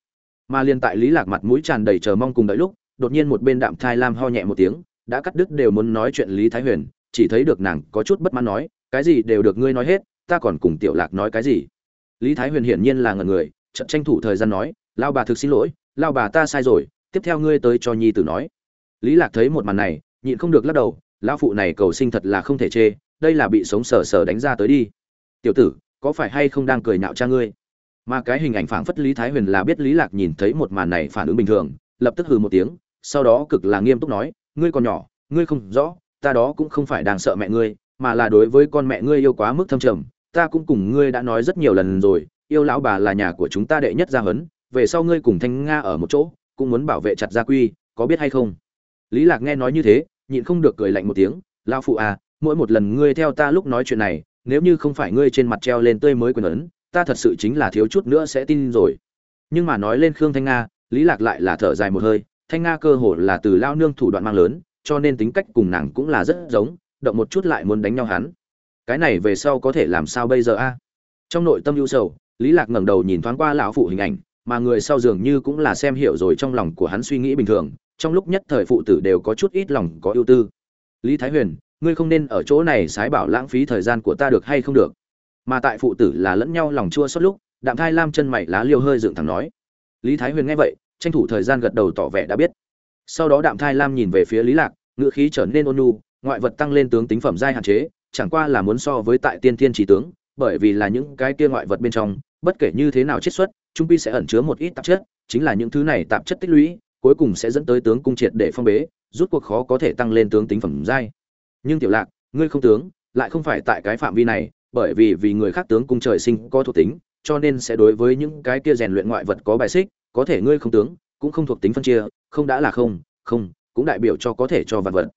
Speaker 1: mà liền tại lý lạc mặt mũi tràn đầy chờ mong cùng đợi lúc, đột nhiên một bên đạm thai lam ho nhẹ một tiếng, đã cắt đứt đều muốn nói chuyện lý thái huyền, chỉ thấy được nàng có chút bất mãn nói, cái gì đều được ngươi nói hết, ta còn cùng tiểu lạc nói cái gì? Lý thái huyền hiển nhiên là ngần người trận tranh thủ thời gian nói lao bà thực xin lỗi lao bà ta sai rồi, tiếp theo ngươi tới cho nhi tử nói. Lý lạc thấy một màn này, nhịn không được lắc đầu, lão phụ này cầu sinh thật là không thể chê, đây là bị sống sờ sờ đánh ra tới đi. Tiểu tử, có phải hay không đang cười nạo cha ngươi? Mà cái hình ảnh phảng phất lý thái huyền là biết lý lạc nhìn thấy một màn này phản ứng bình thường, lập tức hừ một tiếng, sau đó cực là nghiêm túc nói, ngươi còn nhỏ, ngươi không rõ, ta đó cũng không phải đang sợ mẹ ngươi, mà là đối với con mẹ ngươi yêu quá mức thâm trầm, ta cũng cùng ngươi đã nói rất nhiều lần rồi, yêu lão bà là nhà của chúng ta đệ nhất gia hấn về sau ngươi cùng thanh nga ở một chỗ, cũng muốn bảo vệ chặt gia quy, có biết hay không? Lý lạc nghe nói như thế, nhịn không được cười lạnh một tiếng, lão phụ à mỗi một lần ngươi theo ta lúc nói chuyện này, nếu như không phải ngươi trên mặt treo lên tươi mới quyền ấn, ta thật sự chính là thiếu chút nữa sẽ tin rồi. Nhưng mà nói lên khương thanh nga, lý lạc lại là thở dài một hơi, thanh nga cơ hồ là từ lao nương thủ đoạn mang lớn, cho nên tính cách cùng nàng cũng là rất giống, động một chút lại muốn đánh nhau hắn. Cái này về sau có thể làm sao bây giờ a? Trong nội tâm ưu sầu, lý lạc ngẩng đầu nhìn thoáng qua lão phụ hình ảnh mà người sau dường như cũng là xem hiểu rồi trong lòng của hắn suy nghĩ bình thường, trong lúc nhất thời phụ tử đều có chút ít lòng có ưu tư. Lý thái huyền, ngươi không nên ở chỗ này sái bảo lãng phí thời gian của ta được hay không được? Mà tại phụ tử là lẫn nhau lòng chua xót lúc, đạm thai lam chân mày lá liêu hơi dựng thẳng nói. Lý thái huyền nghe vậy, tranh thủ thời gian gật đầu tỏ vẻ đã biết. Sau đó đạm thai lam nhìn về phía lý lạc ngựa khí trở nên ôn nhu, ngoại vật tăng lên tướng tính phẩm giai hạn chế, chẳng qua là muốn so với tại tiên thiên chỉ tướng, bởi vì là những cái kia ngoại vật bên trong, bất kể như thế nào chiết xuất trung pi sẽ ẩn chứa một ít tạp chất, chính là những thứ này tạp chất tích lũy, cuối cùng sẽ dẫn tới tướng cung triệt để phong bế, rút cuộc khó có thể tăng lên tướng tính phẩm giai. Nhưng tiểu lạc, ngươi không tướng, lại không phải tại cái phạm vi này, bởi vì vì người khác tướng cung trời sinh có thuộc tính, cho nên sẽ đối với những cái kia rèn luyện ngoại vật có bài xích, có thể ngươi không tướng, cũng không thuộc tính phân chia, không đã là không không, cũng đại biểu cho có thể cho vật vật.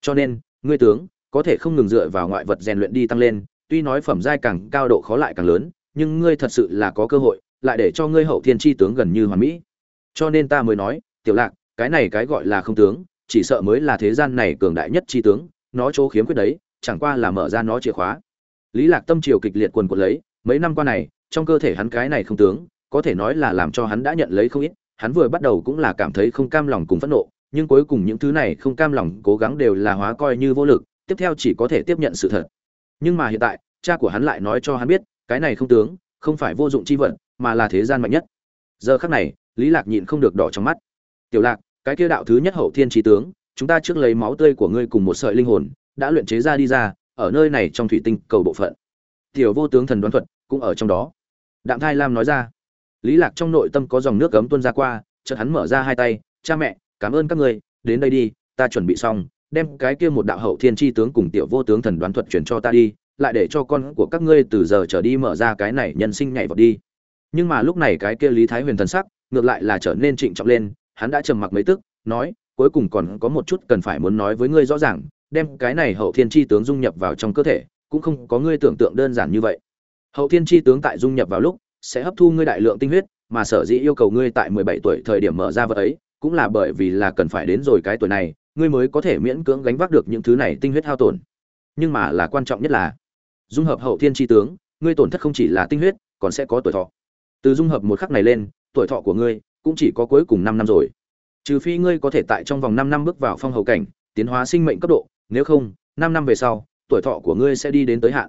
Speaker 1: Cho nên, ngươi tướng, có thể không ngừng dựa vào ngoại vật rèn luyện đi tăng lên, tuy nói phẩm giai càng cao độ khó lại càng lớn, nhưng ngươi thật sự là có cơ hội lại để cho ngươi hậu thiên chi tướng gần như hoàn mỹ. Cho nên ta mới nói, tiểu lạc, cái này cái gọi là không tướng, chỉ sợ mới là thế gian này cường đại nhất chi tướng, nó chỗ khiếm khuyết đấy, chẳng qua là mở ra nó chìa khóa. Lý lạc tâm triều kịch liệt quần quật lấy, mấy năm qua này, trong cơ thể hắn cái này không tướng, có thể nói là làm cho hắn đã nhận lấy không ít, hắn vừa bắt đầu cũng là cảm thấy không cam lòng cùng phẫn nộ, nhưng cuối cùng những thứ này không cam lòng, cố gắng đều là hóa coi như vô lực, tiếp theo chỉ có thể tiếp nhận sự thật. Nhưng mà hiện tại, cha của hắn lại nói cho hắn biết, cái này không tướng không phải vô dụng chi vật, mà là thế gian mạnh nhất. Giờ khắc này, lý lạc nhịn không được đỏ trong mắt. Tiểu lạc, cái kia đạo thứ nhất hậu thiên chi tướng, chúng ta trước lấy máu tươi của ngươi cùng một sợi linh hồn, đã luyện chế ra đi ra, ở nơi này trong thủy tinh cầu bộ phận. Tiểu vô tướng thần đoán thuật cũng ở trong đó. Đạm thai lam nói ra. Lý lạc trong nội tâm có dòng nước cấm tuôn ra qua, chợt hắn mở ra hai tay, cha mẹ, cảm ơn các ngươi, đến đây đi, ta chuẩn bị xong, đem cái kia một đạo hậu thiên chi tướng cùng tiểu vô tướng thần đoán thuật chuyển cho ta đi lại để cho con của các ngươi từ giờ trở đi mở ra cái này nhân sinh nhảy vào đi. Nhưng mà lúc này cái kia lý thái huyền thần sắc ngược lại là trở nên trịnh trọng lên, hắn đã trầm mặc mấy tức, nói, cuối cùng còn có một chút cần phải muốn nói với ngươi rõ ràng, đem cái này hậu thiên chi tướng dung nhập vào trong cơ thể, cũng không có ngươi tưởng tượng đơn giản như vậy. Hậu thiên chi tướng tại dung nhập vào lúc, sẽ hấp thu ngươi đại lượng tinh huyết, mà sở dĩ yêu cầu ngươi tại 17 tuổi thời điểm mở ra vật ấy, cũng là bởi vì là cần phải đến rồi cái tuổi này, ngươi mới có thể miễn cưỡng gánh vác được những thứ này tinh huyết hao tổn. Nhưng mà là quan trọng nhất là dung hợp hậu thiên chi tướng, ngươi tổn thất không chỉ là tinh huyết, còn sẽ có tuổi thọ. Từ dung hợp một khắc này lên, tuổi thọ của ngươi cũng chỉ có cuối cùng năm năm rồi. Trừ phi ngươi có thể tại trong vòng năm năm bước vào phong hầu cảnh, tiến hóa sinh mệnh cấp độ, nếu không, năm năm về sau, tuổi thọ của ngươi sẽ đi đến tới hạn.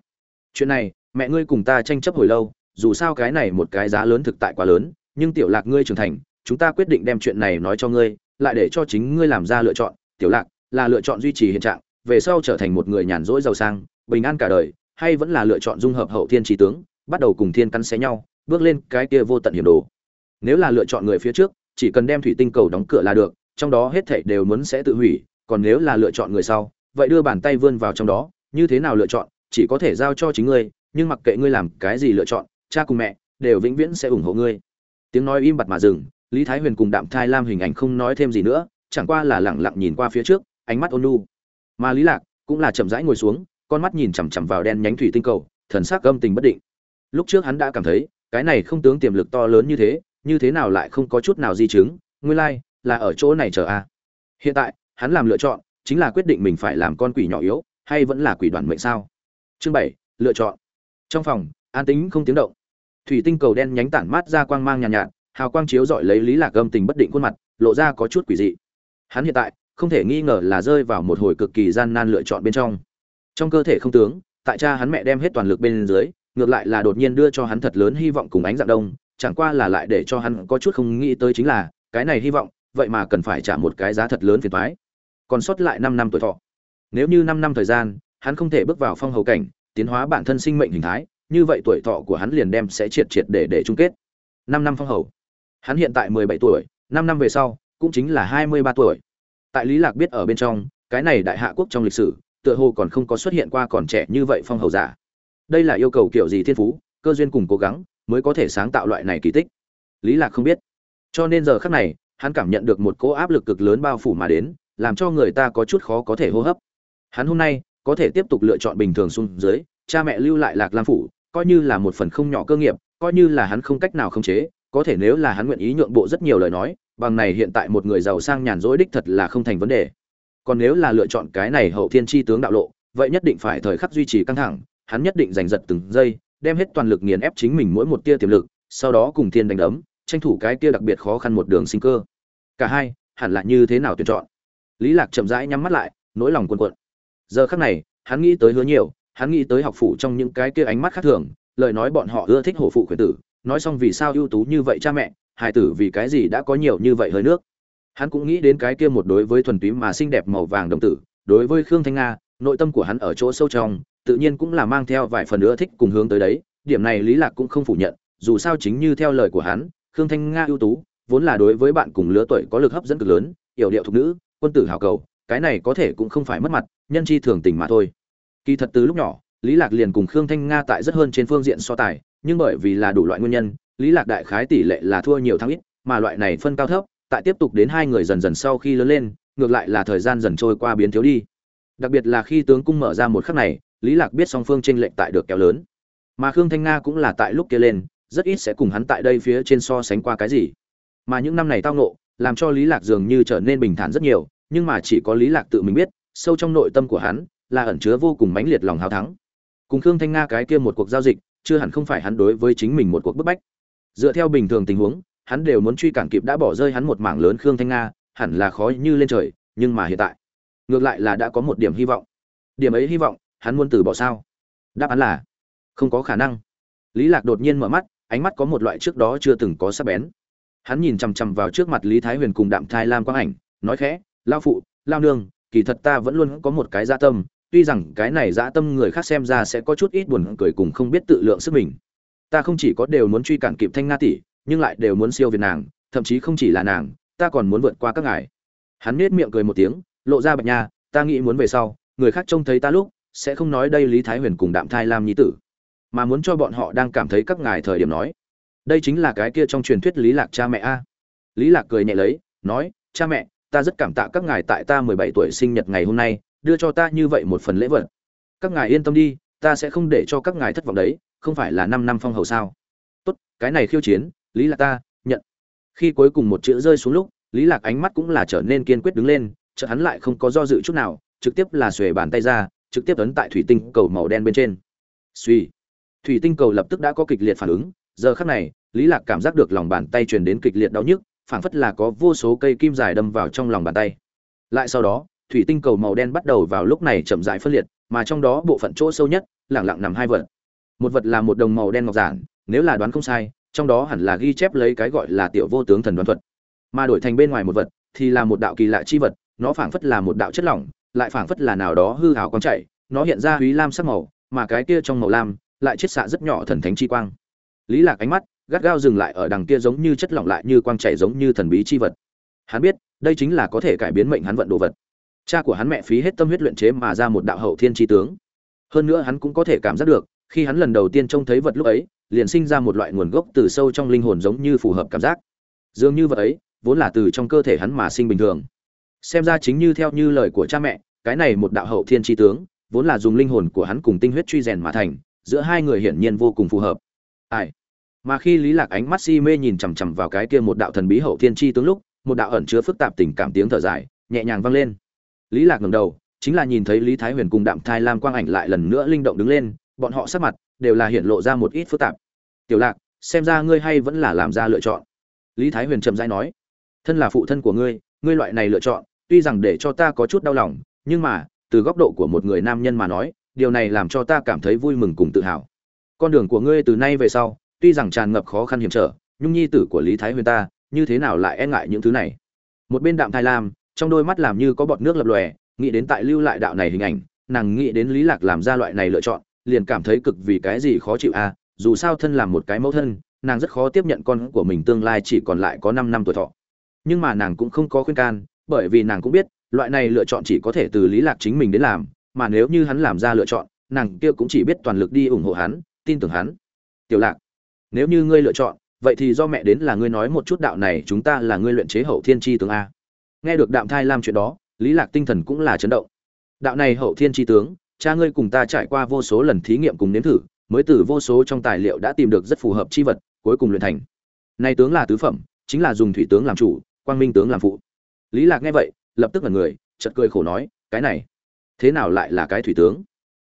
Speaker 1: Chuyện này, mẹ ngươi cùng ta tranh chấp hồi lâu, dù sao cái này một cái giá lớn thực tại quá lớn, nhưng tiểu lạc ngươi trưởng thành, chúng ta quyết định đem chuyện này nói cho ngươi, lại để cho chính ngươi làm ra lựa chọn. Tiểu lạc là lựa chọn duy trì hiện trạng, về sau trở thành một người nhàn rỗi giàu sang, bình an cả đời hay vẫn là lựa chọn dung hợp hậu thiên trí tướng, bắt đầu cùng thiên căn xé nhau, bước lên cái kia vô tận hiểm đồ. Nếu là lựa chọn người phía trước, chỉ cần đem thủy tinh cầu đóng cửa là được, trong đó hết thảy đều muốn sẽ tự hủy, còn nếu là lựa chọn người sau, vậy đưa bàn tay vươn vào trong đó, như thế nào lựa chọn, chỉ có thể giao cho chính ngươi, nhưng mặc kệ ngươi làm cái gì lựa chọn, cha cùng mẹ đều vĩnh viễn sẽ ủng hộ ngươi. Tiếng nói im bặt mà dừng, lý thái huyền cùng đạm thai lam hình ảnh không nói thêm gì nữa, chẳng qua là lẳng lặng nhìn qua phía trước, ánh mắt ôn nu mà lý lạc cũng là chậm rãi ngồi xuống con mắt nhìn chằm chằm vào đen nhánh thủy tinh cầu thần sắc âm tình bất định. Lúc trước hắn đã cảm thấy cái này không tướng tiềm lực to lớn như thế như thế nào lại không có chút nào di chứng nguyên lai like, là ở chỗ này chờ a. Hiện tại hắn làm lựa chọn chính là quyết định mình phải làm con quỷ nhỏ yếu hay vẫn là quỷ đoàn mệnh sao? Chương bảy lựa chọn. Trong phòng an tĩnh không tiếng động. Thủy tinh cầu đen nhánh tản mát ra quang mang nhàn nhạt, nhạt hào quang chiếu dọi lấy lý lạc âm tình bất định khuôn mặt lộ ra có chút quỷ dị. Hắn hiện tại không thể nghi ngờ là rơi vào một hồi cực kỳ gian nan lựa chọn bên trong trong cơ thể không tướng, tại cha hắn mẹ đem hết toàn lực bên dưới, ngược lại là đột nhiên đưa cho hắn thật lớn hy vọng cùng ánh dạng đông, chẳng qua là lại để cho hắn có chút không nghĩ tới chính là, cái này hy vọng, vậy mà cần phải trả một cái giá thật lớn phiền thoái còn sót lại năm năm tuổi thọ. Nếu như năm năm thời gian, hắn không thể bước vào phong hầu cảnh, tiến hóa bản thân sinh mệnh hình thái, như vậy tuổi thọ của hắn liền đem sẽ triệt triệt để để chung kết. Năm năm phong hầu. Hắn hiện tại mười bảy tuổi, năm năm về sau, cũng chính là hai mươi ba tuổi. Tại lý lạc biết ở bên trong, cái này đại hạ quốc trong lịch sử tựa hồ còn không có xuất hiện qua còn trẻ như vậy phong hầu giả. Đây là yêu cầu kiểu gì thiên phú, cơ duyên cùng cố gắng mới có thể sáng tạo loại này kỳ tích. Lý lạc không biết. Cho nên giờ khắc này, hắn cảm nhận được một cỗ áp lực cực lớn bao phủ mà đến, làm cho người ta có chút khó có thể hô hấp. Hắn hôm nay có thể tiếp tục lựa chọn bình thường xuống dưới, cha mẹ lưu lại lạc lam phủ, coi như là một phần không nhỏ cơ nghiệp, coi như là hắn không cách nào khống chế, có thể nếu là hắn nguyện ý nhượng bộ rất nhiều lời nói, bằng này hiện tại một người giàu sang nhàn rỗi đích thật là không thành vấn đề còn nếu là lựa chọn cái này hậu thiên chi tướng đạo lộ, vậy nhất định phải thời khắc duy trì căng thẳng, hắn nhất định giành giật từng giây, đem hết toàn lực nghiền ép chính mình mỗi một tia tiềm lực, sau đó cùng thiên đánh đấm, tranh thủ cái kia đặc biệt khó khăn một đường sinh cơ. Cả hai, hẳn là như thế nào tuyển chọn? Lý lạc chậm rãi nhắm mắt lại, nỗi lòng cuồn cuộn. Giờ khắc này, hắn nghĩ tới hứa nhiều, hắn nghĩ tới học phụ trong những cái kia ánh mắt khác thường, lời nói bọn họ ưa thích hổ phụ khuyển tử, nói xong vì sao ưu tú như vậy cha mẹ, hài tử vì cái gì đã có nhiều như vậy hơi nước hắn cũng nghĩ đến cái kia một đối với thuần túy mà xinh đẹp màu vàng đồng tử, đối với khương thanh nga, nội tâm của hắn ở chỗ sâu trong, tự nhiên cũng là mang theo vài phần nữa thích cùng hướng tới đấy, điểm này lý lạc cũng không phủ nhận, dù sao chính như theo lời của hắn, khương thanh nga ưu tú, vốn là đối với bạn cùng lứa tuổi có lực hấp dẫn cực lớn, yểu điệu thục nữ, quân tử hào cầu, cái này có thể cũng không phải mất mặt, nhân chi thường tình mà thôi. Kỳ thật từ lúc nhỏ, lý lạc liền cùng khương thanh nga tại rất hơn trên phương diện so tài, nhưng bởi vì là đủ loại nguyên nhân, lý lạc đại khái tỷ lệ là thua nhiều thắng ít, mà loại này phân cao thấp tại tiếp tục đến hai người dần dần sau khi lớn lên, ngược lại là thời gian dần trôi qua biến thiếu đi. Đặc biệt là khi tướng cung mở ra một khắc này, lý lạc biết song phương tranh lệnh tại được kéo lớn. Mà khương thanh nga cũng là tại lúc kia lên, rất ít sẽ cùng hắn tại đây phía trên so sánh qua cái gì. Mà những năm này tao nộ làm cho lý lạc dường như trở nên bình thản rất nhiều, nhưng mà chỉ có lý lạc tự mình biết, sâu trong nội tâm của hắn, là ẩn chứa vô cùng mãnh liệt lòng hào thắng. Cùng khương thanh nga cái kia một cuộc giao dịch, chưa hẳn không phải hắn đối với chính mình một cuộc bức bách. Dựa theo bình thường tình huống hắn đều muốn truy cản kịp đã bỏ rơi hắn một mảng lớn khương thanh nga, hẳn là khó như lên trời, nhưng mà hiện tại, ngược lại là đã có một điểm hy vọng. Điểm ấy hy vọng, hắn muốn từ bỏ sao? Đáp án là, không có khả năng. Lý lạc đột nhiên mở mắt, ánh mắt có một loại trước đó chưa từng có sắc bén. Hắn nhìn chằm chằm vào trước mặt lý thái huyền cùng đạm thai lam quang ảnh, nói khẽ lao phụ lao nương, kỳ thật ta vẫn luôn có một cái dã tâm, tuy rằng cái này dã tâm người khác xem ra sẽ có chút ít buồn cười cùng không biết tự lượng sức mình. Ta không chỉ có đều muốn truy cản kịp thanh nga tỷ nhưng lại đều muốn siêu việt nàng, thậm chí không chỉ là nàng, ta còn muốn vượt qua các ngài. Hắn nết miệng cười một tiếng, lộ ra bạch nha, ta nghĩ muốn về sau, người khác trông thấy ta lúc, sẽ không nói đây lý thái huyền cùng đạm thai lam nhi tử, mà muốn cho bọn họ đang cảm thấy các ngài thời điểm nói, đây chính là cái kia trong truyền thuyết lý lạc cha mẹ a. Lý lạc cười nhẹ lấy, nói, cha mẹ, ta rất cảm tạ các ngài tại ta mười bảy tuổi sinh nhật ngày hôm nay, đưa cho ta như vậy một phần lễ vật. Các ngài yên tâm đi, ta sẽ không để cho các ngài thất vọng đấy, không phải là năm năm phong hầu sao. Tốt, cái này khiêu chiến lý lạc ta, nhận. Khi cuối cùng một chữ rơi xuống lúc, lý lạc ánh mắt cũng là trở nên kiên quyết đứng lên, chợt hắn lại không có do dự chút nào, trực tiếp là xuề bàn tay ra, trực tiếp ấn tại thủy tinh cầu màu đen bên trên. Suy thủy tinh cầu lập tức đã có kịch liệt phản ứng, giờ khắc này, lý lạc cảm giác được lòng bàn tay truyền đến kịch liệt đau nhức, phảng phất là có vô số cây kim dài đâm vào trong lòng bàn tay. Lại sau đó, thủy tinh cầu màu đen bắt đầu vào lúc này chậm rãi phân liệt, mà trong đó bộ phận chỗ sâu nhất lẳng lặng nằm hai vật. Một vật là một đồng màu đen ngọc giản, nếu là đoán không sai trong đó hẳn là ghi chép lấy cái gọi là tiểu vô tướng thần đoán thuật. Mà đổi thành bên ngoài một vật, thì là một đạo kỳ lạ chi vật, nó phảng phất là một đạo chất lỏng, lại phảng phất là nào đó hư hào quang chạy, nó hiện ra húy lam sắc màu, mà cái kia trong màu lam, lại chiết xạ rất nhỏ thần thánh chi quang. Lý lạc ánh mắt gắt gao dừng lại ở đằng kia giống như chất lỏng lại như quang chảy giống như thần bí chi vật. Hắn biết, đây chính là có thể cải biến mệnh hắn vận đồ vật. Cha của hắn mẹ phí hết tâm huyết luyện chế mà ra một đạo hậu thiên chi tướng. Hơn nữa hắn cũng có thể cảm giác được, khi hắn lần đầu tiên trông thấy vật lúc ấy liền sinh ra một loại nguồn gốc từ sâu trong linh hồn giống như phù hợp cảm giác. Dường như vật ấy, vốn là từ trong cơ thể hắn mà sinh bình thường. Xem ra chính như theo như lời của cha mẹ, cái này một đạo hậu thiên chi tướng, vốn là dùng linh hồn của hắn cùng tinh huyết truy rèn mà thành, giữa hai người hiển nhiên vô cùng phù hợp. Ai? Mà khi lý lạc ánh mắt si mê nhìn chằm chằm vào cái kia một đạo thần bí hậu thiên chi tướng lúc, một đạo ẩn chứa phức tạp tình cảm tiếng thở dài, nhẹ nhàng vang lên. Lý lạc ngẩng đầu, chính là nhìn thấy lý thái huyền cùng đạm thai lam quang ảnh lại lần nữa linh động đứng lên, bọn họ sát mặt đều là hiện lộ ra một ít phức tạp. Tiểu lạc, xem ra ngươi hay vẫn là làm ra lựa chọn. Lý thái huyền trầm rãi nói, thân là phụ thân của ngươi ngươi loại này lựa chọn, tuy rằng để cho ta có chút đau lòng, nhưng mà, từ góc độ của một người nam nhân mà nói, điều này làm cho ta cảm thấy vui mừng cùng tự hào. Con đường của ngươi từ nay về sau, tuy rằng tràn ngập khó khăn hiểm trở nhung nhi tử của lý thái huyền ta, như thế nào lại e ngại những thứ này? Một bên đạm thai lam, trong đôi mắt làm như có bọt nước lập lòe, nghĩ đến tại lưu lại đạo này hình ảnh, nàng nghĩ đến lý lạc làm ra loại này lựa chọn liền cảm thấy cực vì cái gì khó chịu à dù sao thân làm một cái mẫu thân, nàng rất khó tiếp nhận con của mình tương lai chỉ còn lại có năm năm tuổi thọ. Nhưng mà nàng cũng không có khuyên can, bởi vì nàng cũng biết, loại này lựa chọn chỉ có thể từ lý lạc chính mình đến làm, mà nếu như hắn làm ra lựa chọn, nàng kia cũng chỉ biết toàn lực đi ủng hộ hắn, tin tưởng hắn. Tiểu lạc, nếu như ngươi lựa chọn, vậy thì do mẹ đến là ngươi nói một chút đạo này, chúng ta là ngươi luyện chế hậu thiên chi tướng a. Nghe được đạm thai lam chuyện đó, lý lạc tinh thần cũng là chấn động. Đạo này hậu thiên chi tướng cha ngươi cùng ta trải qua vô số lần thí nghiệm cùng nếm thử, mới từ vô số trong tài liệu đã tìm được rất phù hợp chi vật, cuối cùng luyện thành. Nay tướng là tứ phẩm, chính là dùng thủy tướng làm chủ, quang minh tướng làm phụ. Lý lạc nghe vậy, lập tức là người, chợt cười khổ nói, cái này, thế nào lại là cái thủy tướng?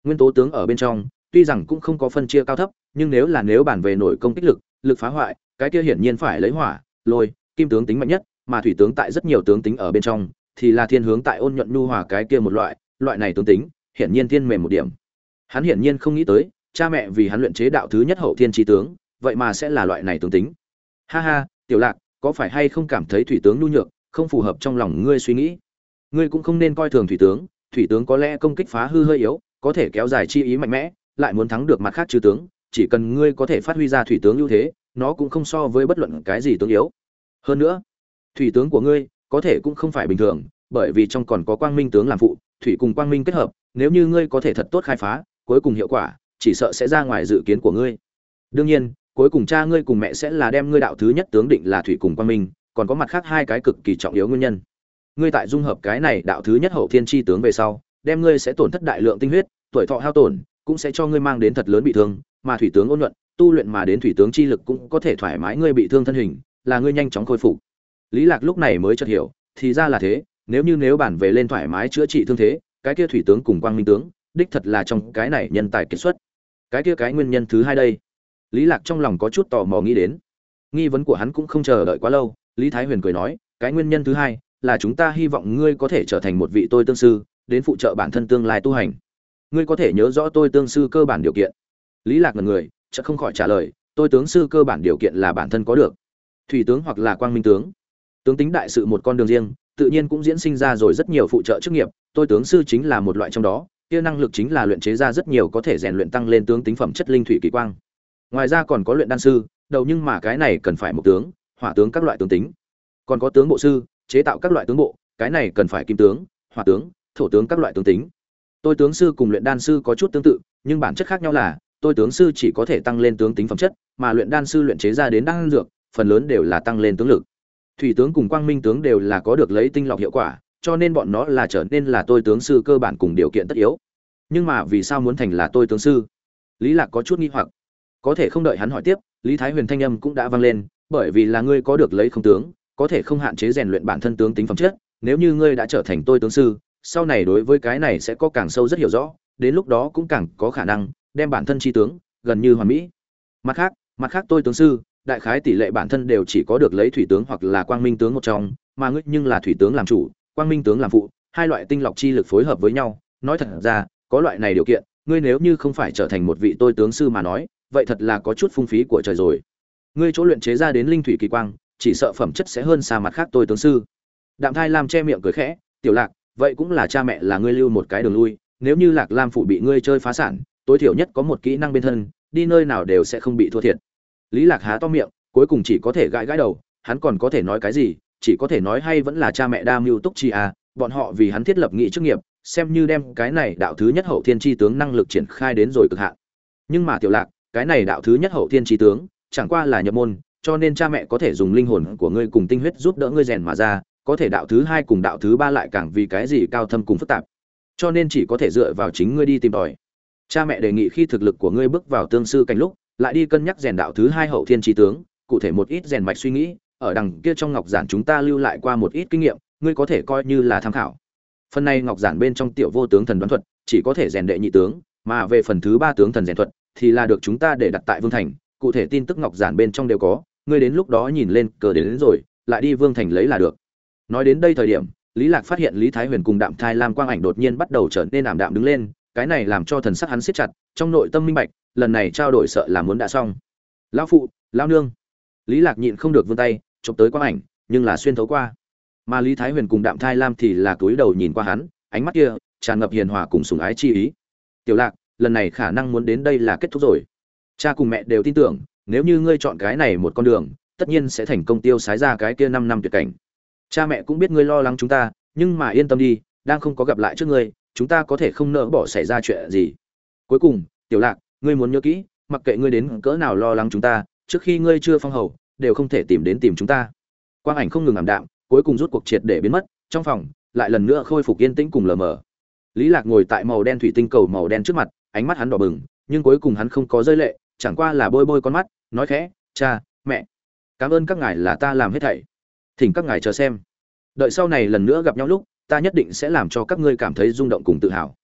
Speaker 1: Nguyên tố tướng ở bên trong, tuy rằng cũng không có phân chia cao thấp, nhưng nếu là nếu bản về nổi công kích lực lực phá hoại, cái kia hiển nhiên phải lấy hỏa, lôi, kim tướng tính mạnh nhất, mà thủy tướng tại rất nhiều tướng tính ở bên trong, thì là thiên hướng tại ôn nhuận nhu hòa cái kia một loại loại này tướng tính hiển nhiên thiên mềm một điểm. Hắn hiển nhiên không nghĩ tới, cha mẹ vì hắn luyện chế đạo thứ nhất hậu thiên chi tướng, vậy mà sẽ là loại này tướng tính. Ha ha, tiểu lạc, có phải hay không cảm thấy thủy tướng nhu nhược, không phù hợp trong lòng ngươi suy nghĩ? Ngươi cũng không nên coi thường thủy tướng thủy tướng có lẽ công kích phá hư hơi yếu, có thể kéo dài chi ý mạnh mẽ, lại muốn thắng được mặt khác trừ tướng, chỉ cần ngươi có thể phát huy ra thủy tướng ưu thế, nó cũng không so với bất luận cái gì tướng yếu. Hơn nữa, thủy tướng của ngươi có thể cũng không phải bình thường, bởi vì trong còn có quang minh tướng làm phụ thủy cùng quang minh kết hợp, nếu như ngươi có thể thật tốt khai phá, cuối cùng hiệu quả, chỉ sợ sẽ ra ngoài dự kiến của ngươi. Đương nhiên, cuối cùng cha ngươi cùng mẹ sẽ là đem ngươi đạo thứ nhất tướng định là thủy cùng quang minh, còn có mặt khác hai cái cực kỳ trọng yếu nguyên nhân. Ngươi tại dung hợp cái này đạo thứ nhất hậu thiên chi tướng về sau, đem ngươi sẽ tổn thất đại lượng tinh huyết, tuổi thọ hao tổn, cũng sẽ cho ngươi mang đến thật lớn bị thương, mà thủy tướng ôn nhuận, tu luyện mà đến thủy tướng chi lực cũng có thể thoải mái ngươi bị thương thân hình, là ngươi nhanh chóng khôi phục. Lý lạc lúc này mới chợt hiểu, thì ra là thế nếu như nếu bản về lên thoải mái chữa trị thương thế, cái kia thủy tướng cùng quang minh tướng, đích thật là trong cái này nhân tài kiệt xuất. Cái kia cái nguyên nhân thứ hai đây. Lý lạc trong lòng có chút tò mò nghĩ đến. Nghi vấn của hắn cũng không chờ đợi quá lâu, lý thái huyền cười nói, cái nguyên nhân thứ hai là chúng ta hy vọng ngươi có thể trở thành một vị tôi tương sư, đến phụ trợ bản thân tương lai tu hành. Ngươi có thể nhớ rõ tôi tương sư cơ bản điều kiện. Lý lạc ngần người, chợt không khỏi trả lời, tôi tướng sư cơ bản điều kiện là bản thân có được. Thủy tướng hoặc là quang minh tướng. Tướng tính đại sự một con đường riêng tự nhiên cũng diễn sinh ra rồi rất nhiều phụ trợ chức nghiệp, tôi tướng sư chính là một loại trong đó, kia năng lực chính là luyện chế ra rất nhiều có thể rèn luyện tăng lên tướng tính phẩm chất linh thủy kỳ quang. Ngoài ra còn có luyện đan sư, đầu nhưng mà cái này cần phải một tướng, hỏa tướng các loại tướng tính. Còn có tướng bộ sư, chế tạo các loại tướng bộ, cái này cần phải kim tướng, hỏa tướng, thổ tướng các loại tướng tính. Tôi tướng sư cùng luyện đan sư có chút tương tự, nhưng bản chất khác nhau là, tôi tướng sư chỉ có thể tăng lên tướng tính phẩm chất, mà luyện đan sư luyện chế ra đến đan dược, phần lớn đều là tăng lên tướng lực thủy tướng cùng quang minh tướng đều là có được lấy tinh lọc hiệu quả, cho nên bọn nó là trở nên là tôi tướng sư cơ bản cùng điều kiện tất yếu. Nhưng mà vì sao muốn thành là tôi tướng sư? Lý lạc có chút nghi hoặc. Có thể không đợi hắn hỏi tiếp, lý thái huyền thanh âm cũng đã vang lên, bởi vì là ngươi có được lấy không tướng, có thể không hạn chế rèn luyện bản thân tướng tính phẩm chất, nếu như ngươi đã trở thành tôi tướng sư, sau này đối với cái này sẽ có càng sâu rất hiểu rõ, đến lúc đó cũng càng có khả năng đem bản thân chi tướng gần như hoàn mỹ. Mặt khác mặt khác tôi tướng sư đại khái tỷ lệ bản thân đều chỉ có được lấy thủy tướng hoặc là quang minh tướng một trong, mà ngươi nhưng là thủy tướng làm chủ, quang minh tướng làm phụ, hai loại tinh lọc chi lực phối hợp với nhau. Nói thật ra, có loại này điều kiện, ngươi nếu như không phải trở thành một vị tôi tướng sư mà nói, vậy thật là có chút phung phí của trời rồi. Ngươi chỗ luyện chế ra đến linh thủy kỳ quang, chỉ sợ phẩm chất sẽ hơn xa mặt khác tôi tướng sư. Đạm thai lam che miệng cười khẽ, tiểu lạc, vậy cũng là cha mẹ là ngươi lưu một cái đường lui, nếu như lạc lam phụ bị ngươi chơi phá sản, tối thiểu nhất có một kỹ năng bên thân, đi nơi nào đều sẽ không bị thua thiệt lý lạc há to miệng, cuối cùng chỉ có thể gãi gãi đầu, hắn còn có thể nói cái gì, chỉ có thể nói hay vẫn là cha mẹ đa mưu túc chi à bọn họ vì hắn thiết lập nghị chức nghiệp, xem như đem cái này đạo thứ nhất hậu thiên chi tướng năng lực triển khai đến rồi cực hạn. Nhưng mà tiểu lạc, cái này đạo thứ nhất hậu thiên chi tướng, chẳng qua là nhập môn, cho nên cha mẹ có thể dùng linh hồn của ngươi cùng tinh huyết giúp đỡ ngươi rèn mà ra, có thể đạo thứ hai cùng đạo thứ ba lại càng vì cái gì cao thâm cùng phức tạp. Cho nên chỉ có thể dựa vào chính ngươi đi tìm tòi. Cha mẹ đề nghị khi thực lực của ngươi bước vào tương sư cảnh lúc lại đi cân nhắc rèn đạo thứ hai hậu thiên trí tướng cụ thể một ít rèn mạch suy nghĩ ở đằng kia trong ngọc giản chúng ta lưu lại qua một ít kinh nghiệm ngươi có thể coi như là tham khảo. Phần này ngọc giản bên trong tiểu vô tướng thần đoán thuật chỉ có thể rèn đệ nhị tướng mà về phần thứ ba tướng thần rèn thuật thì là được chúng ta để đặt tại vương thành cụ thể tin tức ngọc giản bên trong đều có ngươi đến lúc đó nhìn lên cờ đến, đến rồi lại đi vương thành lấy là được. Nói đến đây thời điểm lý lạc phát hiện lý thái huyền cùng đạm thai lam quang ảnh đột nhiên bắt đầu trở nên ảm đạm đứng lên cái này làm cho thần sắc hắn siết chặt trong nội tâm minh bạch lần này trao đổi sợ là muốn đã xong. Lão phụ, lão nương. Lý lạc nhịn không được vươn tay, chụp tới quang ảnh, nhưng là xuyên thấu qua. Mà lý thái huyền cùng đạm thai lam thì là cúi đầu nhìn qua hắn, ánh mắt kia tràn ngập hiền hòa cùng sùng ái chi ý. Tiểu lạc, lần này khả năng muốn đến đây là kết thúc rồi. Cha cùng mẹ đều tin tưởng, nếu như ngươi chọn cái này một con đường, tất nhiên sẽ thành công tiêu sái ra cái kia năm năm tuyệt cảnh. Cha mẹ cũng biết ngươi lo lắng chúng ta, nhưng mà yên tâm đi, đang không có gặp lại trước ngươi, chúng ta có thể không nỡ bỏ xảy ra chuyện gì. Cuối cùng, tiểu lạc ngươi muốn nhớ kỹ, mặc kệ ngươi đến cỡ nào lo lắng chúng ta, trước khi ngươi chưa phong hầu, đều không thể tìm đến tìm chúng ta. Quang ảnh không ngừng ảm đạm, cuối cùng rút cuộc triệt để biến mất, trong phòng, lại lần nữa khôi phục yên tĩnh cùng lờ mờ. Lý lạc ngồi tại màu đen thủy tinh cầu màu đen trước mặt, ánh mắt hắn đỏ bừng, nhưng cuối cùng hắn không có rơi lệ, chẳng qua là bôi bôi con mắt, nói khẽ, cha, mẹ, cảm ơn các ngài là ta làm hết thảy. Thỉnh các ngài chờ xem. Đợi sau này lần nữa gặp nhau lúc, ta nhất định sẽ làm cho các ngươi cảm thấy rung động cùng tự hào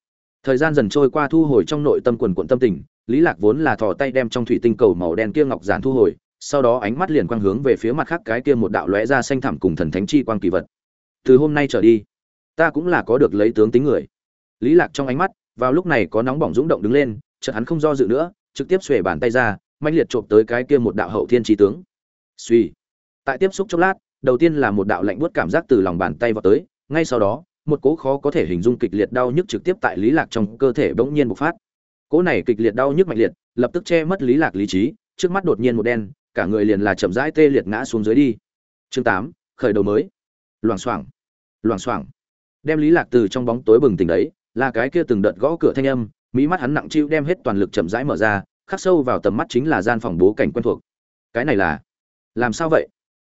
Speaker 1: thời gian dần trôi qua thu hồi trong nội tâm quần quận tâm tình, lý lạc vốn là thò tay đem trong thủy tinh cầu màu đen kia ngọc giản thu hồi, sau đó ánh mắt liền quang hướng về phía mặt khác cái kia một đạo lóe ra xanh thẳm cùng thần thánh chi quang kỳ vật. Từ hôm nay trở đi, ta cũng là có được lấy tướng tính người. Lý lạc trong ánh mắt, vào lúc này có nóng bỏng dũng động đứng lên, chợt hắn không do dự nữa, trực tiếp xuề bàn tay ra manh liệt trộm tới cái kia một đạo hậu thiên trí tướng. Suy tại tiếp xúc chốc lát, đầu tiên là một đạo lạnh buốt cảm giác từ lòng bàn tay vào tới, ngay sau đó một cỗ khó có thể hình dung kịch liệt đau nhức trực tiếp tại lý lạc trong cơ thể bỗng nhiên bộc phát. Cỗ này kịch liệt đau nhức mạnh liệt, lập tức che mất lý lạc lý trí, trước mắt đột nhiên một đen, cả người liền là chậm rãi tê liệt ngã xuống dưới đi. Chương tám, khởi đầu mới. Loảng xoảng loảng xoảng. Đem lý lạc từ trong bóng tối bừng tỉnh đấy, là cái kia từng đợt gõ cửa thanh âm, mỹ mắt hắn nặng chịu đem hết toàn lực chậm rãi mở ra, khắc sâu vào tầm mắt chính là gian phòng bố cảnh quen thuộc. Cái này là, làm sao vậy?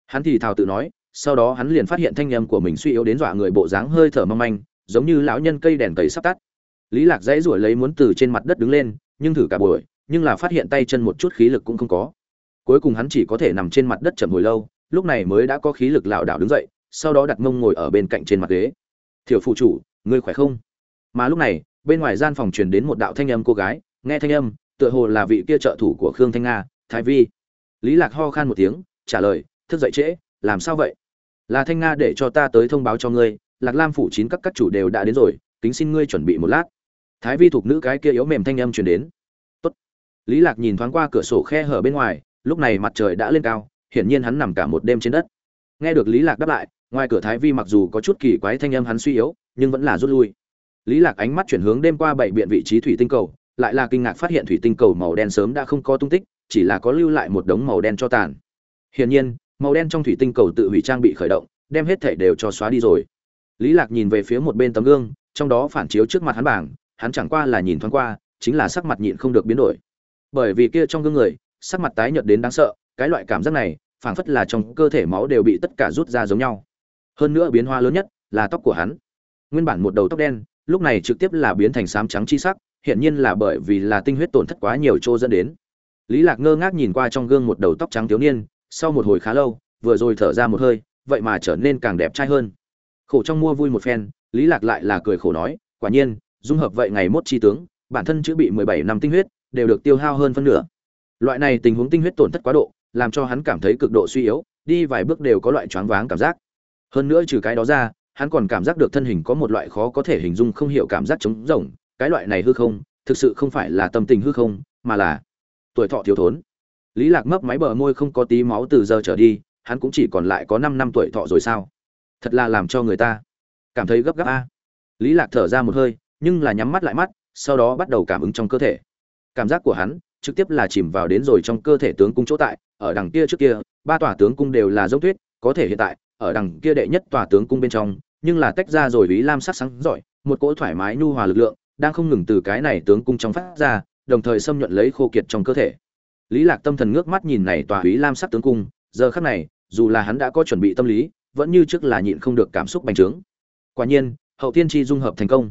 Speaker 1: Hắn thì thào tự nói sau đó hắn liền phát hiện thanh âm của mình suy yếu đến dọa người bộ dáng hơi thở mong manh, giống như lão nhân cây đèn cầy sắp tắt. Lý lạc dãy ruổi lấy muốn từ trên mặt đất đứng lên, nhưng thử cả buổi, nhưng là phát hiện tay chân một chút khí lực cũng không có. Cuối cùng hắn chỉ có thể nằm trên mặt đất chậm hồi lâu, lúc này mới đã có khí lực lảo đảo đứng dậy, sau đó đặt mông ngồi ở bên cạnh trên mặt ghế. Thiểu phụ chủ, ngươi khỏe không? Mà lúc này, bên ngoài gian phòng truyền đến một đạo thanh âm cô gái, nghe thanh âm, tựa hồ là vị kia trợ thủ của khương thanh nga, thái vi. Lý lạc ho khan một tiếng, trả lời, thức dậy trễ, làm sao vậy? Là thanh nga để cho ta tới thông báo cho ngươi, lạc lam phủ chín các các chủ đều đã đến rồi, kính xin ngươi chuẩn bị một lát. Thái vi thuộc nữ cái kia yếu mềm thanh âm truyền đến. Tốt. lý lạc nhìn thoáng qua cửa sổ khe hở bên ngoài, lúc này mặt trời đã lên cao, hiển nhiên hắn nằm cả một đêm trên đất. Nghe được lý lạc đáp lại, ngoài cửa thái vi mặc dù có chút kỳ quái thanh âm hắn suy yếu, nhưng vẫn là rút lui. Lý lạc ánh mắt chuyển hướng đêm qua bảy biện vị trí thủy tinh cầu, lại là kinh ngạc phát hiện thủy tinh cầu màu đen sớm đã không có tung tích, chỉ là có lưu lại một đống màu đen cho tàn. Hiển nhiên màu đen trong thủy tinh cầu tự hủy trang bị khởi động, đem hết thể đều cho xóa đi rồi. Lý lạc nhìn về phía một bên tấm gương, trong đó phản chiếu trước mặt hắn bảng, hắn chẳng qua là nhìn thoáng qua, chính là sắc mặt nhịn không được biến đổi. Bởi vì kia trong gương người, sắc mặt tái nhợt đến đáng sợ, cái loại cảm giác này, phảng phất là trong cơ thể máu đều bị tất cả rút ra giống nhau. Hơn nữa biến hóa lớn nhất là tóc của hắn. Nguyên bản một đầu tóc đen, lúc này trực tiếp là biến thành xám trắng chi sắc hiện nhiên là bởi vì là tinh huyết tổn thất quá nhiều chỗ dẫn đến. Lý lạc ngơ ngác nhìn qua trong gương một đầu tóc trắng thiếu niên sau một hồi khá lâu, vừa rồi thở ra một hơi, vậy mà trở nên càng đẹp trai hơn. Khổ trong mua vui một phen, lý lạc lại là cười khổ nói, quả nhiên, dung hợp vậy ngày mốt chi tướng, bản thân chữa bị 17 năm tinh huyết, đều được tiêu hao hơn phân nửa. Loại này tình huống tinh huyết tổn thất quá độ, làm cho hắn cảm thấy cực độ suy yếu, đi vài bước đều có loại choáng váng cảm giác. Hơn nữa trừ cái đó ra, hắn còn cảm giác được thân hình có một loại khó có thể hình dung không hiểu cảm giác trống rỗng, cái loại này hư không, thực sự không phải là tâm tình hư không, mà là tuổi thọ thiếu thốn lý lạc mấp máy bờ môi không có tí máu từ giờ trở đi, hắn cũng chỉ còn lại có 5 năm tuổi thọ rồi sao? Thật là làm cho người ta cảm thấy gấp gáp a. Lý lạc thở ra một hơi, nhưng là nhắm mắt lại mắt, sau đó bắt đầu cảm ứng trong cơ thể. Cảm giác của hắn trực tiếp là chìm vào đến rồi trong cơ thể tướng cung chỗ tại, ở đằng kia trước kia, ba tòa tướng cung đều là giống tuyết, có thể hiện tại, ở đằng kia đệ nhất tòa tướng cung bên trong, nhưng là tách ra rồi ý lam sắc sáng giỏi một cỗ thoải mái nhu hòa lực lượng đang không ngừng từ cái này tướng cung trong phát ra, đồng thời xâm nhuận lấy khô kiệt trong cơ thể lý lạc tâm thần ngước mắt nhìn này tòa Úy lam sắc tướng cung, giờ khắc này, dù là hắn đã có chuẩn bị tâm lý, vẫn như trước là nhịn không được cảm xúc bành trướng. Quả nhiên, hậu tiên chi dung hợp thành công.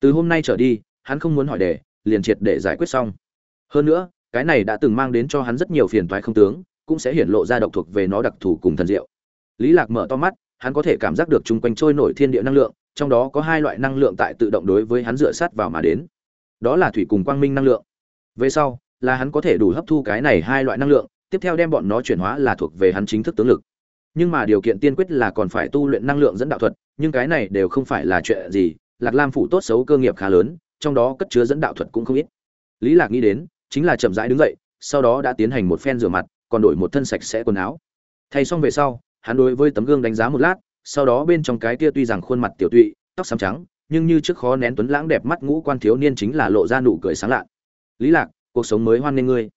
Speaker 1: Từ hôm nay trở đi, hắn không muốn hỏi đề, liền triệt để giải quyết xong. Hơn nữa, cái này đã từng mang đến cho hắn rất nhiều phiền toái không tướng, cũng sẽ hiển lộ ra độc thuộc về nó đặc thù cùng thần diệu. Lý lạc mở to mắt, hắn có thể cảm giác được chung quanh trôi nổi thiên địa năng lượng, trong đó có hai loại năng lượng tại tự động đối với hắn dựa sát vào mà đến. Đó là thủy cùng quang minh năng lượng. Về sau là hắn có thể đủ hấp thu cái này hai loại năng lượng, tiếp theo đem bọn nó chuyển hóa là thuộc về hắn chính thức tướng lực. Nhưng mà điều kiện tiên quyết là còn phải tu luyện năng lượng dẫn đạo thuật, nhưng cái này đều không phải là chuyện gì, lạc lam phủ tốt xấu cơ nghiệp khá lớn, trong đó cất chứa dẫn đạo thuật cũng không ít. Lý lạc nghĩ đến, chính là chậm rãi đứng dậy, sau đó đã tiến hành một phen rửa mặt, còn đổi một thân sạch sẽ quần áo. Thay xong về sau, hắn đối với tấm gương đánh giá một lát, sau đó bên trong cái kia tuy rằng khuôn mặt tiểu tụy, tóc xám trắng, nhưng như trước khó nén tuấn lãng đẹp mắt ngũ quan thiếu niên chính là lộ ra nụ cười sáng lạ lý lạc cuộc sống mới hoan nghênh ngươi.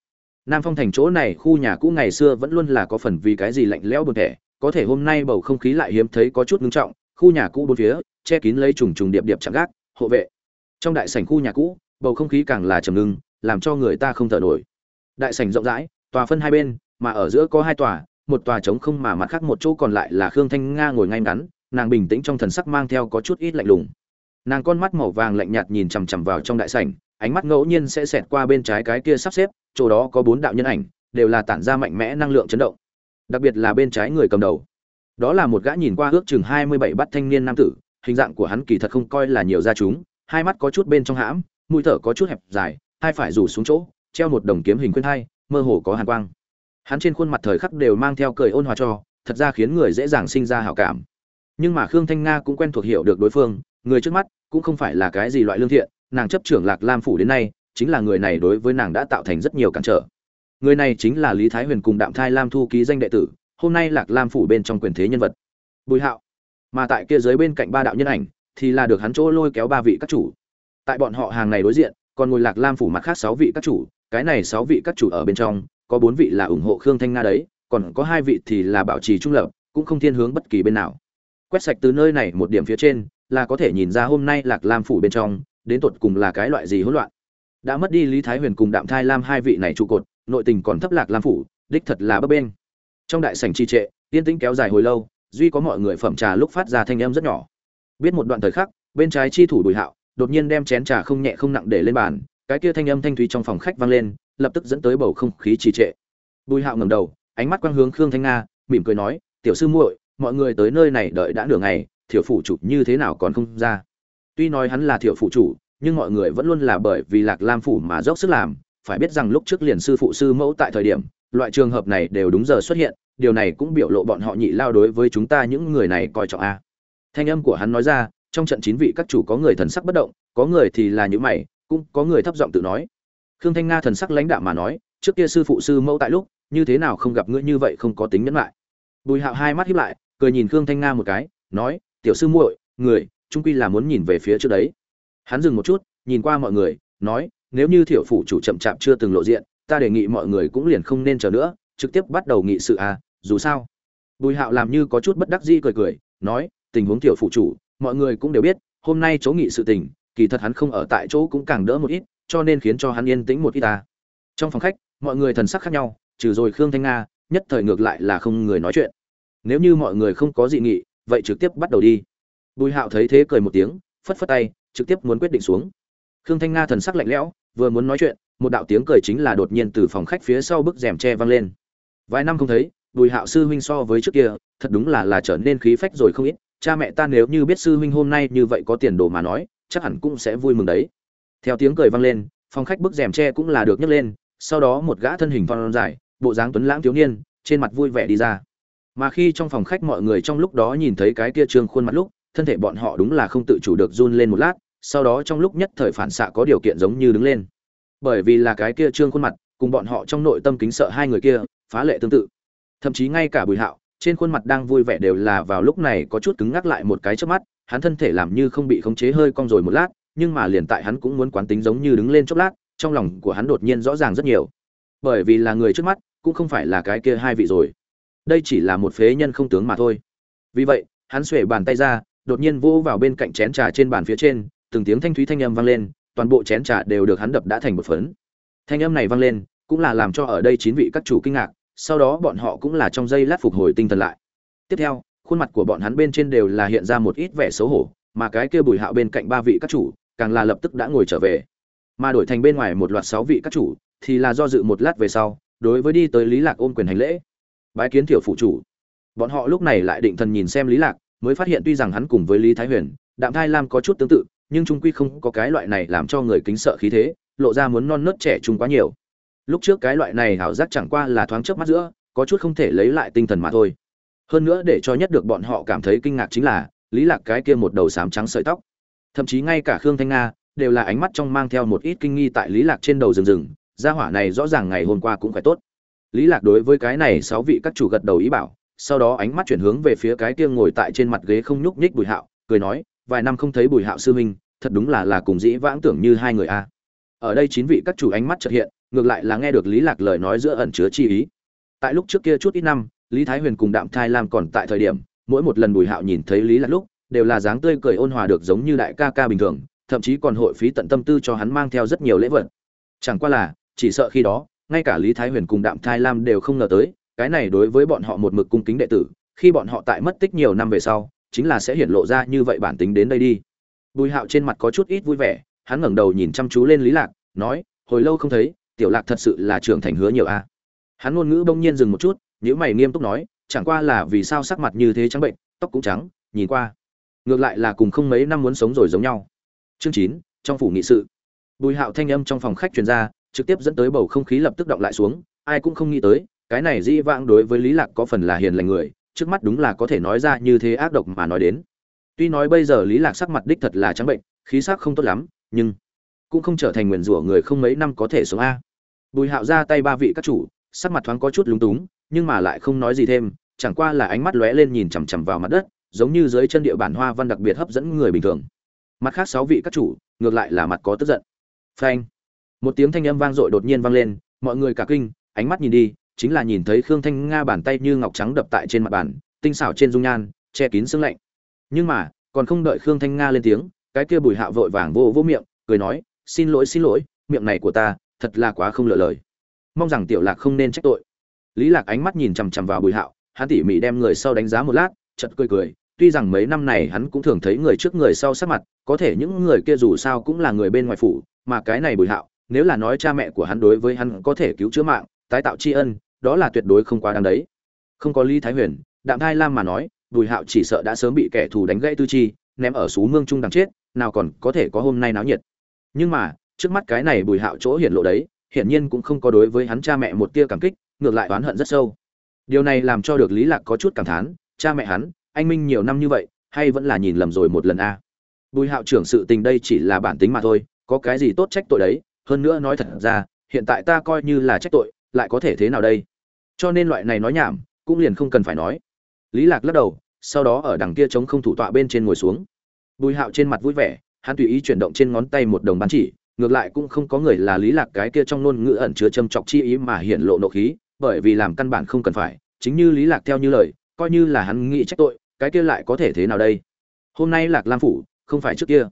Speaker 1: Nam phong thành chỗ này, khu nhà cũ ngày xưa vẫn luôn là có phần vì cái gì lạnh lẽo buồn thẻ, có thể hôm nay bầu không khí lại hiếm thấy có chút ngưng trọng, khu nhà cũ bốn phía, che kín lấy trùng trùng điệp điệp chạm gác, hộ vệ. Trong đại sảnh khu nhà cũ, bầu không khí càng là trầm ngưng, làm cho người ta không thở nổi. Đại sảnh rộng rãi, tòa phân hai bên, mà ở giữa có hai tòa, một tòa trống không mà mặt khác một chỗ còn lại là khương thanh nga ngồi ngay ngắn, nàng bình tĩnh trong thần sắc mang theo có chút ít lạnh lùng. Nàng con mắt màu vàng lạnh nhạt nhìn chằm chằm vào trong đại sảnh ánh mắt ngẫu nhiên sẽ xẹt qua bên trái cái kia sắp xếp, chỗ đó có bốn đạo nhân ảnh, đều là tản ra mạnh mẽ năng lượng chấn động. Đặc biệt là bên trái người cầm đầu. Đó là một gã nhìn qua ước chừng hai mươi bảy bắt thanh niên nam tử, hình dạng của hắn kỳ thật không coi là nhiều ra chúng, hai mắt có chút bên trong hãm, mũi thở có chút hẹp dài, hai phải rủ xuống chỗ, treo một đồng kiếm hình khuyên hai, mơ hồ có hàn quang. Hắn trên khuôn mặt thời khắc đều mang theo cười ôn hòa cho, thật ra khiến người dễ dàng sinh ra hảo cảm. Nhưng mà khương thanh nga cũng quen thuộc hiểu được đối phương, người trước mắt cũng không phải là cái gì loại lương thiện nàng chấp trưởng lạc lam phủ đến nay, chính là người này đối với nàng đã tạo thành rất nhiều cản trở. Người này chính là lý thái huyền cùng đạm thai lam thu ký danh đệ tử, hôm nay lạc lam phủ bên trong quyền thế nhân vật. Bùi hạo. Mà tại kia dưới bên cạnh ba đạo nhân ảnh, thì là được hắn chỗ lôi kéo ba vị các chủ. Tại bọn họ hàng này đối diện, còn ngồi lạc lam phủ mặt khác sáu vị các chủ, cái này sáu vị các chủ ở bên trong, có bốn vị là ủng hộ khương thanh nga đấy, còn có hai vị thì là bảo trì trung lập, cũng không thiên hướng bất kỳ bên nào. Quét sạch từ nơi này một điểm phía trên, là có thể nhìn ra hôm nay lạc lam phủ bên trong đến tột cùng là cái loại gì hỗn loạn. Đã mất đi lý thái huyền cùng đạm thai lam hai vị này trụ cột, nội tình còn thấp lạc lam phủ, đích thật là bấp bên trong đại sảnh trì trệ, yên tĩnh kéo dài hồi lâu, duy có mọi người phẩm trà lúc phát ra thanh âm rất nhỏ. Biết một đoạn thời khắc, bên trái chi thủ bùi hạo, đột nhiên đem chén trà không nhẹ không nặng để lên bàn, cái kia thanh âm thanh thúy trong phòng khách vang lên, lập tức dẫn tới bầu không khí trì trệ. Bùi hạo ngẩng đầu, ánh mắt quang hướng khương thanh nga, mỉm cười nói, tiểu sư muội, mọi người tới nơi này đợi đã nửa ngày thiểu phủ chụp như thế nào còn không ra? Tuy nói hắn là thiểu phụ chủ, nhưng mọi người vẫn luôn là bởi vì lạc lam phủ mà dốc sức làm. Phải biết rằng lúc trước liền sư phụ sư mẫu tại thời điểm, loại trường hợp này đều đúng giờ xuất hiện, điều này cũng biểu lộ bọn họ nhị lao đối với chúng ta những người này coi trọng a. Thanh âm của hắn nói ra, trong trận chín vị các chủ có người thần sắc bất động, có người thì là như mày, cũng có người thấp giọng tự nói. Khương thanh nga thần sắc lãnh đạm mà nói, trước kia sư phụ sư mẫu tại lúc, như thế nào không gặp ngươi như vậy không có tính nhẫn lại. Bùi hạo hai mắt híp lại, cười nhìn khương thanh nga một cái, nói, tiểu sư muội, người trung quy là muốn nhìn về phía trước đấy. Hắn dừng một chút, nhìn qua mọi người, nói, nếu như thiểu phủ chủ chậm chạp chưa từng lộ diện, ta đề nghị mọi người cũng liền không nên chờ nữa, trực tiếp bắt đầu nghị sự à dù sao. Bùi hạo làm như có chút bất đắc dĩ cười cười, nói, tình huống thiểu phủ chủ, mọi người cũng đều biết, hôm nay chỗ nghị sự tình, kỳ thật hắn không ở tại chỗ cũng càng đỡ một ít, cho nên khiến cho hắn yên tĩnh một ít ta trong phòng khách, mọi người thần sắc khác nhau, trừ rồi khương thanh nga, nhất thời ngược lại là không người nói chuyện. Nếu như mọi người không có dị nghị, vậy trực tiếp bắt đầu đi bùi hạo thấy thế cười một tiếng, phất phất tay, trực tiếp muốn quyết định xuống. Khương thanh nga thần sắc lạnh lẽo, vừa muốn nói chuyện, một đạo tiếng cười chính là đột nhiên từ phòng khách phía sau bức rèm tre vang lên. Vài năm không thấy, bùi hạo sư huynh so với trước kia, thật đúng là là trở nên khí phách rồi không ít, cha mẹ ta nếu như biết sư huynh hôm nay như vậy có tiền đồ mà nói, chắc hẳn cũng sẽ vui mừng đấy. Theo tiếng cười vang lên, phòng khách bức rèm tre cũng là được nhấc lên, sau đó một gã thân hình phong dài, bộ dáng tuấn lãng thiếu niên, trên mặt vui vẻ đi ra. Mà khi trong phòng khách mọi người trong lúc đó nhìn thấy cái kia trương khuôn mặt lúc thân thể bọn họ đúng là không tự chủ được run lên một lát, sau đó trong lúc nhất thời phản xạ có điều kiện giống như đứng lên. Bởi vì là cái kia trương khuôn mặt, cùng bọn họ trong nội tâm kính sợ hai người kia, phá lệ tương tự. Thậm chí ngay cả bùi hạo, trên khuôn mặt đang vui vẻ đều là vào lúc này có chút cứng ngắc lại một cái trước mắt, hắn thân thể làm như không bị khống chế hơi cong rồi một lát, nhưng mà liền tại hắn cũng muốn quán tính giống như đứng lên chốc lát, trong lòng của hắn đột nhiên rõ ràng rất nhiều. Bởi vì là người trước mắt, cũng không phải là cái kia hai vị rồi. Đây chỉ là một phế nhân không tướng mà thôi. Vì vậy, hắn xuể bàn tay ra đột nhiên vỗ vào bên cạnh chén trà trên bàn phía trên, từng tiếng thanh thúy thanh âm vang lên, toàn bộ chén trà đều được hắn đập đã thành một phấn. Thanh âm này vang lên, cũng là làm cho ở đây chín vị các chủ kinh ngạc, sau đó bọn họ cũng là trong giây lát phục hồi tinh thần lại. Tiếp theo, khuôn mặt của bọn hắn bên trên đều là hiện ra một ít vẻ xấu hổ, mà cái kia bùi hạo bên cạnh ba vị các chủ, càng là lập tức đã ngồi trở về. Mà đổi thành bên ngoài một loạt sáu vị các chủ, thì là do dự một lát về sau, đối với đi tới lý lạc ôm quyền hành lễ. Bái kiến tiểu phụ chủ. Bọn họ lúc này lại định thần nhìn xem lý lạc mới phát hiện tuy rằng hắn cùng với lý thái huyền, đạm thai lam có chút tương tự, nhưng trung quy không có cái loại này làm cho người kính sợ khí thế, lộ ra muốn non nớt trẻ trung quá nhiều. Lúc trước cái loại này hảo giác chẳng qua là thoáng chớp mắt giữa, có chút không thể lấy lại tinh thần mà thôi. Hơn nữa để cho nhất được bọn họ cảm thấy kinh ngạc chính là, lý lạc cái kia một đầu sám trắng sợi tóc. Thậm chí ngay cả khương thanh nga, đều là ánh mắt trong mang theo một ít kinh nghi tại lý lạc trên đầu rừng rừng, gia hỏa này rõ ràng ngày hôm qua cũng phải tốt. Lý lạc đối với cái này sáu vị các chủ gật đầu ý bảo sau đó ánh mắt chuyển hướng về phía cái kia ngồi tại trên mặt ghế không nhúc nhích bùi hạo, cười nói, vài năm không thấy bùi hạo sư huynh, thật đúng là là cùng dĩ vãng tưởng như hai người a. Ở đây chín vị các chủ ánh mắt chợt hiện, ngược lại là nghe được lý lạc lời nói giữa ẩn chứa chi ý. Tại lúc trước kia chút ít năm, lý thái huyền cùng đạm thai lam còn tại thời điểm, mỗi một lần bùi hạo nhìn thấy lý lạc lúc, đều là dáng tươi cười ôn hòa được giống như đại ca ca bình thường, thậm chí còn hội phí tận tâm tư cho hắn mang theo rất nhiều lễ vật. Chẳng qua là, chỉ sợ khi đó, ngay cả lý thái huyền cùng đạm thai lam đều không ngờ tới cái này đối với bọn họ một mực cung kính đệ tử, khi bọn họ tại mất tích nhiều năm về sau, chính là sẽ hiện lộ ra như vậy bản tính đến đây đi. Bùi hạo trên mặt có chút ít vui vẻ, hắn ngẩng đầu nhìn chăm chú lên lý lạc, nói, hồi lâu không thấy, tiểu lạc thật sự là trưởng thành hứa nhiều a. Hắn ngôn ngữ bỗng nhiên dừng một chút nếu mày nghiêm túc nói, chẳng qua là vì sao sắc mặt như thế trắng bệnh, tóc cũng trắng, nhìn qua, ngược lại là cùng không mấy năm muốn sống rồi giống nhau. Chương chín, trong phủ nghị sự. Bùi hạo thanh âm trong phòng khách truyền ra, trực tiếp dẫn tới bầu không khí lập tức động lại xuống, ai cũng không nghĩ tới cái này dĩ vãng đối với lý lạc có phần là hiền lành người, trước mắt đúng là có thể nói ra như thế ác độc mà nói đến. Tuy nói bây giờ lý lạc sắc mặt đích thật là trắng bệnh, khí sắc không tốt lắm, nhưng cũng không trở thành nguyền rủa người không mấy năm có thể sống a. Bùi hạo ra tay ba vị các chủ, sắc mặt thoáng có chút lúng túng, nhưng mà lại không nói gì thêm, chẳng qua là ánh mắt lóe lên nhìn chằm chằm vào mặt đất, giống như dưới chân địa bản hoa văn đặc biệt hấp dẫn người bình thường. Mặt khác sáu vị các chủ, ngược lại là mặt có tức giận. Phanh! Một tiếng thanh âm vang dội đột nhiên vang lên, mọi người cả kinh, ánh mắt nhìn đi chính là nhìn thấy khương thanh nga bàn tay như ngọc trắng đập tại trên mặt bàn, tinh xảo trên dung nhan, che kín sương lạnh. Nhưng mà, còn không đợi khương thanh nga lên tiếng, cái kia bùi hạo vội vàng vô vô miệng, cười nói, xin lỗi xin lỗi, miệng này của ta, thật là quá không lựa lời. Mong rằng tiểu lạc không nên trách tội. Lý lạc ánh mắt nhìn chằm chằm vào bùi hạo hắn tỉ mỉ đem người sau đánh giá một lát, chợt cười cười, tuy rằng mấy năm này hắn cũng thường thấy người trước người sau sát mặt, có thể những người kia dù sao cũng là người bên ngoài phủ, mà cái này bùi hạo nếu là nói cha mẹ của hắn đối với hắn có thể cứu chữa mạng tái tạo tri ân, đó là tuyệt đối không quá đáng đấy. Không có lý thái huyền, đạm thai lam mà nói, bùi hạo chỉ sợ đã sớm bị kẻ thù đánh gãy tư chi, ném ở xú mương trung đằng chết, nào còn có thể có hôm nay náo nhiệt. Nhưng mà, trước mắt cái này bùi hạo chỗ hiển lộ đấy, hiển nhiên cũng không có đối với hắn cha mẹ một tia cảm kích, ngược lại oán hận rất sâu. Điều này làm cho được lý lạc có chút cảm thán, cha mẹ hắn, anh minh nhiều năm như vậy, hay vẫn là nhìn lầm rồi một lần a? Bùi hạo trưởng sự tình đây chỉ là bản tính mà thôi, có cái gì tốt trách tội đấy? Hơn nữa nói thật ra, hiện tại ta coi như là trách tội lại có thể thế nào đây? Cho nên loại này nói nhảm, cũng liền không cần phải nói. Lý lạc lắc đầu, sau đó ở đằng kia chống không thủ tọa bên trên ngồi xuống. Bùi hạo trên mặt vui vẻ, hắn tùy ý chuyển động trên ngón tay một đồng bán chỉ, ngược lại cũng không có người là lý lạc cái kia trong ngôn ngữ ẩn chứa châm chọc chi ý mà hiện lộ nộ khí, bởi vì làm căn bản không cần phải, chính như lý lạc theo như lời, coi như là hắn nghĩ trách tội, cái kia lại có thể thế nào đây? Hôm nay lạc lam phủ, không phải trước kia.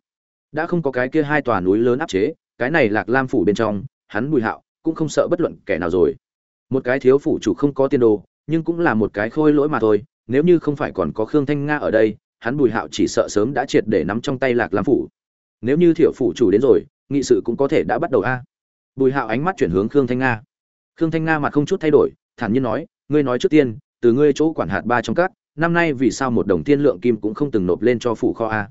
Speaker 1: Đã không có cái kia hai tòa núi lớn áp chế, cái này lạc lam phủ bên trong, hắn bùi hạo cũng không sợ bất luận kẻ nào rồi. Một cái thiếu phủ chủ không có tiền đồ, nhưng cũng là một cái khôi lỗi mà thôi, nếu như không phải còn có khương thanh nga ở đây, hắn bùi hạo chỉ sợ sớm đã triệt để nắm trong tay lạc lam phủ. Nếu như thiểu phủ chủ đến rồi, nghị sự cũng có thể đã bắt đầu a. Bùi hạo ánh mắt chuyển hướng khương thanh nga. Khương thanh nga mặt không chút thay đổi, thản nhiên nói, ngươi nói trước tiên, từ ngươi chỗ quản hạt ba trong các, năm nay vì sao một đồng tiên lượng kim cũng không từng nộp lên cho phủ kho a?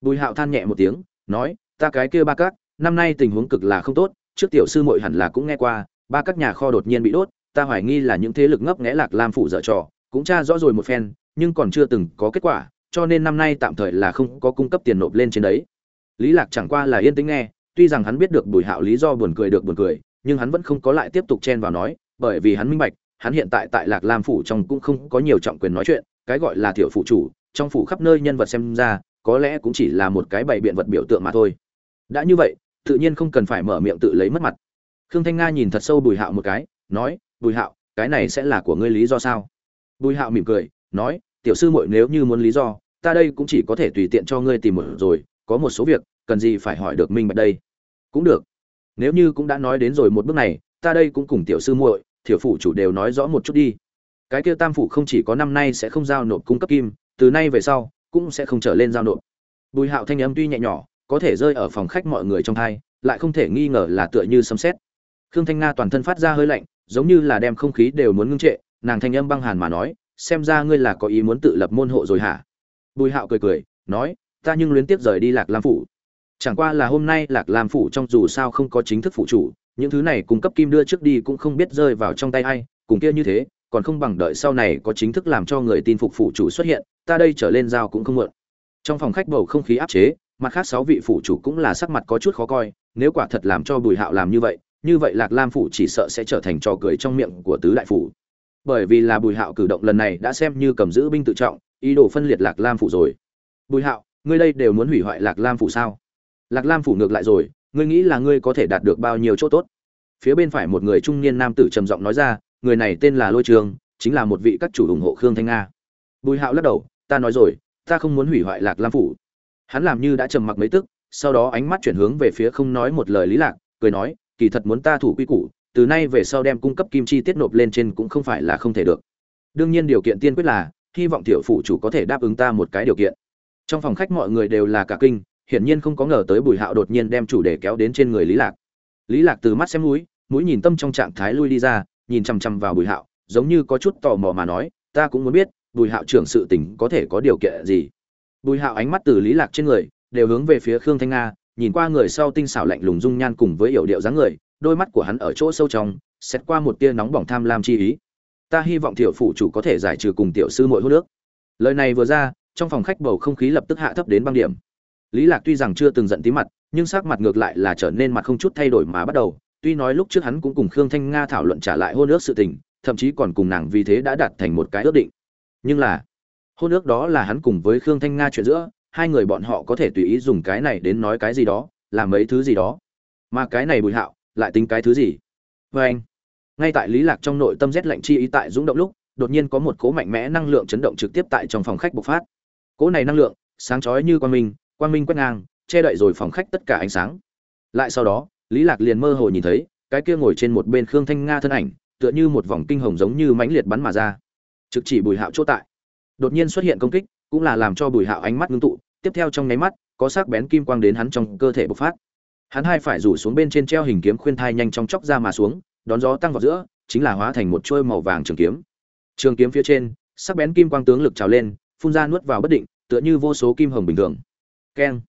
Speaker 1: Bùi hạo than nhẹ một tiếng, nói, ta cái kia ba các, năm nay tình huống cực là không tốt trước tiểu sư muội hẳn là cũng nghe qua, ba các nhà kho đột nhiên bị đốt, ta hoài nghi là những thế lực ngấp nghẽ lạc lam phủ dở trò, cũng tra rõ rồi một phen, nhưng còn chưa từng có kết quả, cho nên năm nay tạm thời là không có cung cấp tiền nộp lên trên đấy. Lý lạc chẳng qua là yên tĩnh nghe, tuy rằng hắn biết được bùi hạo lý do buồn cười được buồn cười, nhưng hắn vẫn không có lại tiếp tục chen vào nói, bởi vì hắn minh bạch, hắn hiện tại tại lạc lam phủ trong cũng không có nhiều trọng quyền nói chuyện, cái gọi là tiểu phụ chủ, trong phủ khắp nơi nhân vật xem ra, có lẽ cũng chỉ là một cái bày biện vật biểu tượng mà thôi. Đã như vậy tự nhiên không cần phải mở miệng tự lấy mất mặt. Khương thanh nga nhìn thật sâu bùi hạo một cái, nói, bùi hạo, cái này sẽ là của ngươi lý do sao? Bùi hạo mỉm cười, nói, tiểu sư muội nếu như muốn lý do, ta đây cũng chỉ có thể tùy tiện cho ngươi tìm một rồi, có một số việc, cần gì phải hỏi được minh bạch đây? Cũng được. Nếu như cũng đã nói đến rồi một bước này, ta đây cũng cùng tiểu sư muội, tiểu phủ chủ đều nói rõ một chút đi. Cái kia tam phủ không chỉ có năm nay sẽ không giao nộp cung cấp kim, từ nay về sau, cũng sẽ không trở lên giao nộp. Bùi hạo thanh âm tuy nhẹ nhỏ có thể rơi ở phòng khách mọi người trong thai, lại không thể nghi ngờ là tựa như sấm sét. Khương thanh nga toàn thân phát ra hơi lạnh, giống như là đem không khí đều muốn ngưng trệ, nàng thanh âm băng hàn mà nói, xem ra ngươi là có ý muốn tự lập môn hộ rồi hả? Bùi hạo cười cười, nói, ta nhưng luyến tiếp rời đi lạc lam phủ. Chẳng qua là hôm nay lạc lam phủ trong dù sao không có chính thức phụ chủ, những thứ này cung cấp kim đưa trước đi cũng không biết rơi vào trong tay ai, cùng kia như thế, còn không bằng đợi sau này có chính thức làm cho người tin phục phụ chủ xuất hiện, ta đây trở lên giao cũng không mượn trong phòng khách bầu không khí áp chế mặt khác sáu vị phụ chủ cũng là sắc mặt có chút khó coi, nếu quả thật làm cho bùi hạo làm như vậy như vậy lạc lam phủ chỉ sợ sẽ trở thành trò cười trong miệng của tứ đại phủ. Bởi vì là bùi hạo cử động lần này đã xem như cầm giữ binh tự trọng, ý đồ phân liệt lạc lam phủ rồi. Bùi hạo, ngươi đây đều muốn hủy hoại lạc lam phủ sao? Lạc lam phủ ngược lại rồi, ngươi nghĩ là ngươi có thể đạt được bao nhiêu chỗ tốt? Phía bên phải một người trung niên nam tử trầm giọng nói ra, người này tên là lôi trường, chính là một vị các chủ ủng hộ khương thanh nga. Bùi hạo lắc đầu, ta nói rồi, ta không muốn hủy hoại lạc lam phủ hắn làm như đã trầm mặc mấy tức, sau đó ánh mắt chuyển hướng về phía không nói một lời lý lạc, cười nói, kỳ thật muốn ta thủ quy củ, từ nay về sau đem cung cấp kim chi tiết nộp lên trên cũng không phải là không thể được. Đương nhiên điều kiện tiên quyết là, hy vọng tiểu phủ chủ có thể đáp ứng ta một cái điều kiện. Trong phòng khách mọi người đều là cả kinh, hiển nhiên không có ngờ tới bùi hạo đột nhiên đem chủ đề kéo đến trên người lý lạc. Lý lạc từ mắt xem mũi mũi nhìn tâm trong trạng thái lui đi ra, nhìn chằm chằm vào bùi hạo, giống như có chút tò mò mà nói, ta cũng muốn biết, bùi hạo trưởng sự tình có thể có điều kiện gì? Bùi hạo ánh mắt từ lý lạc trên người, đều hướng về phía khương thanh nga, nhìn qua người sau tinh xảo lạnh lùng dung nhan cùng với yểu điệu dáng người, đôi mắt của hắn ở chỗ sâu trong, xét qua một tia nóng bỏng tham lam chi ý. Ta hy vọng tiểu phủ chủ có thể giải trừ cùng tiểu sư muội hôn nước. Lời này vừa ra, trong phòng khách bầu không khí lập tức hạ thấp đến băng điểm. Lý lạc tuy rằng chưa từng giận tí mặt, nhưng sắc mặt ngược lại là trở nên mặt không chút thay đổi mà bắt đầu. Tuy nói lúc trước hắn cũng cùng khương thanh nga thảo luận trả lại hôn ước sự tình, thậm chí còn cùng nàng vì thế đã đạt thành một cái ước định. Nhưng là hôn ước đó là hắn cùng với khương thanh nga chuyện giữa, hai người bọn họ có thể tùy ý dùng cái này đến nói cái gì đó, làm mấy thứ gì đó. Mà cái này bùi hạo, lại tính cái thứ gì? Vê anh, ngay tại lý lạc trong nội tâm rét lạnh chi ý tại dũng động lúc, đột nhiên có một cỗ mạnh mẽ năng lượng chấn động trực tiếp tại trong phòng khách bộc phát. Cỗ này năng lượng, sáng chói như quang minh quang minh quét ngang, che đậy rồi phòng khách tất cả ánh sáng. Lại sau đó, lý lạc liền mơ hồ nhìn thấy, cái kia ngồi trên một bên khương thanh nga thân ảnh, tựa như một vòng kinh hồng giống như mãnh liệt bắn mà ra. Trực chỉ bùi hạo chỗ tại đột nhiên xuất hiện công kích, cũng là làm cho bùi hạo ánh mắt ngưng tụ, tiếp theo trong nháy mắt, có sắc bén kim quang đến hắn trong cơ thể bộc phát. Hắn hai phải rủ xuống bên trên treo hình kiếm khuyên thai nhanh chóng chóc ra mà xuống, đón gió tăng vào giữa, chính là hóa thành một chuôi màu vàng trường kiếm. Trường kiếm phía trên, sắc bén kim quang tướng lực trào lên, phun ra nuốt vào bất định, tựa như vô số kim hồng bình thường. Keng!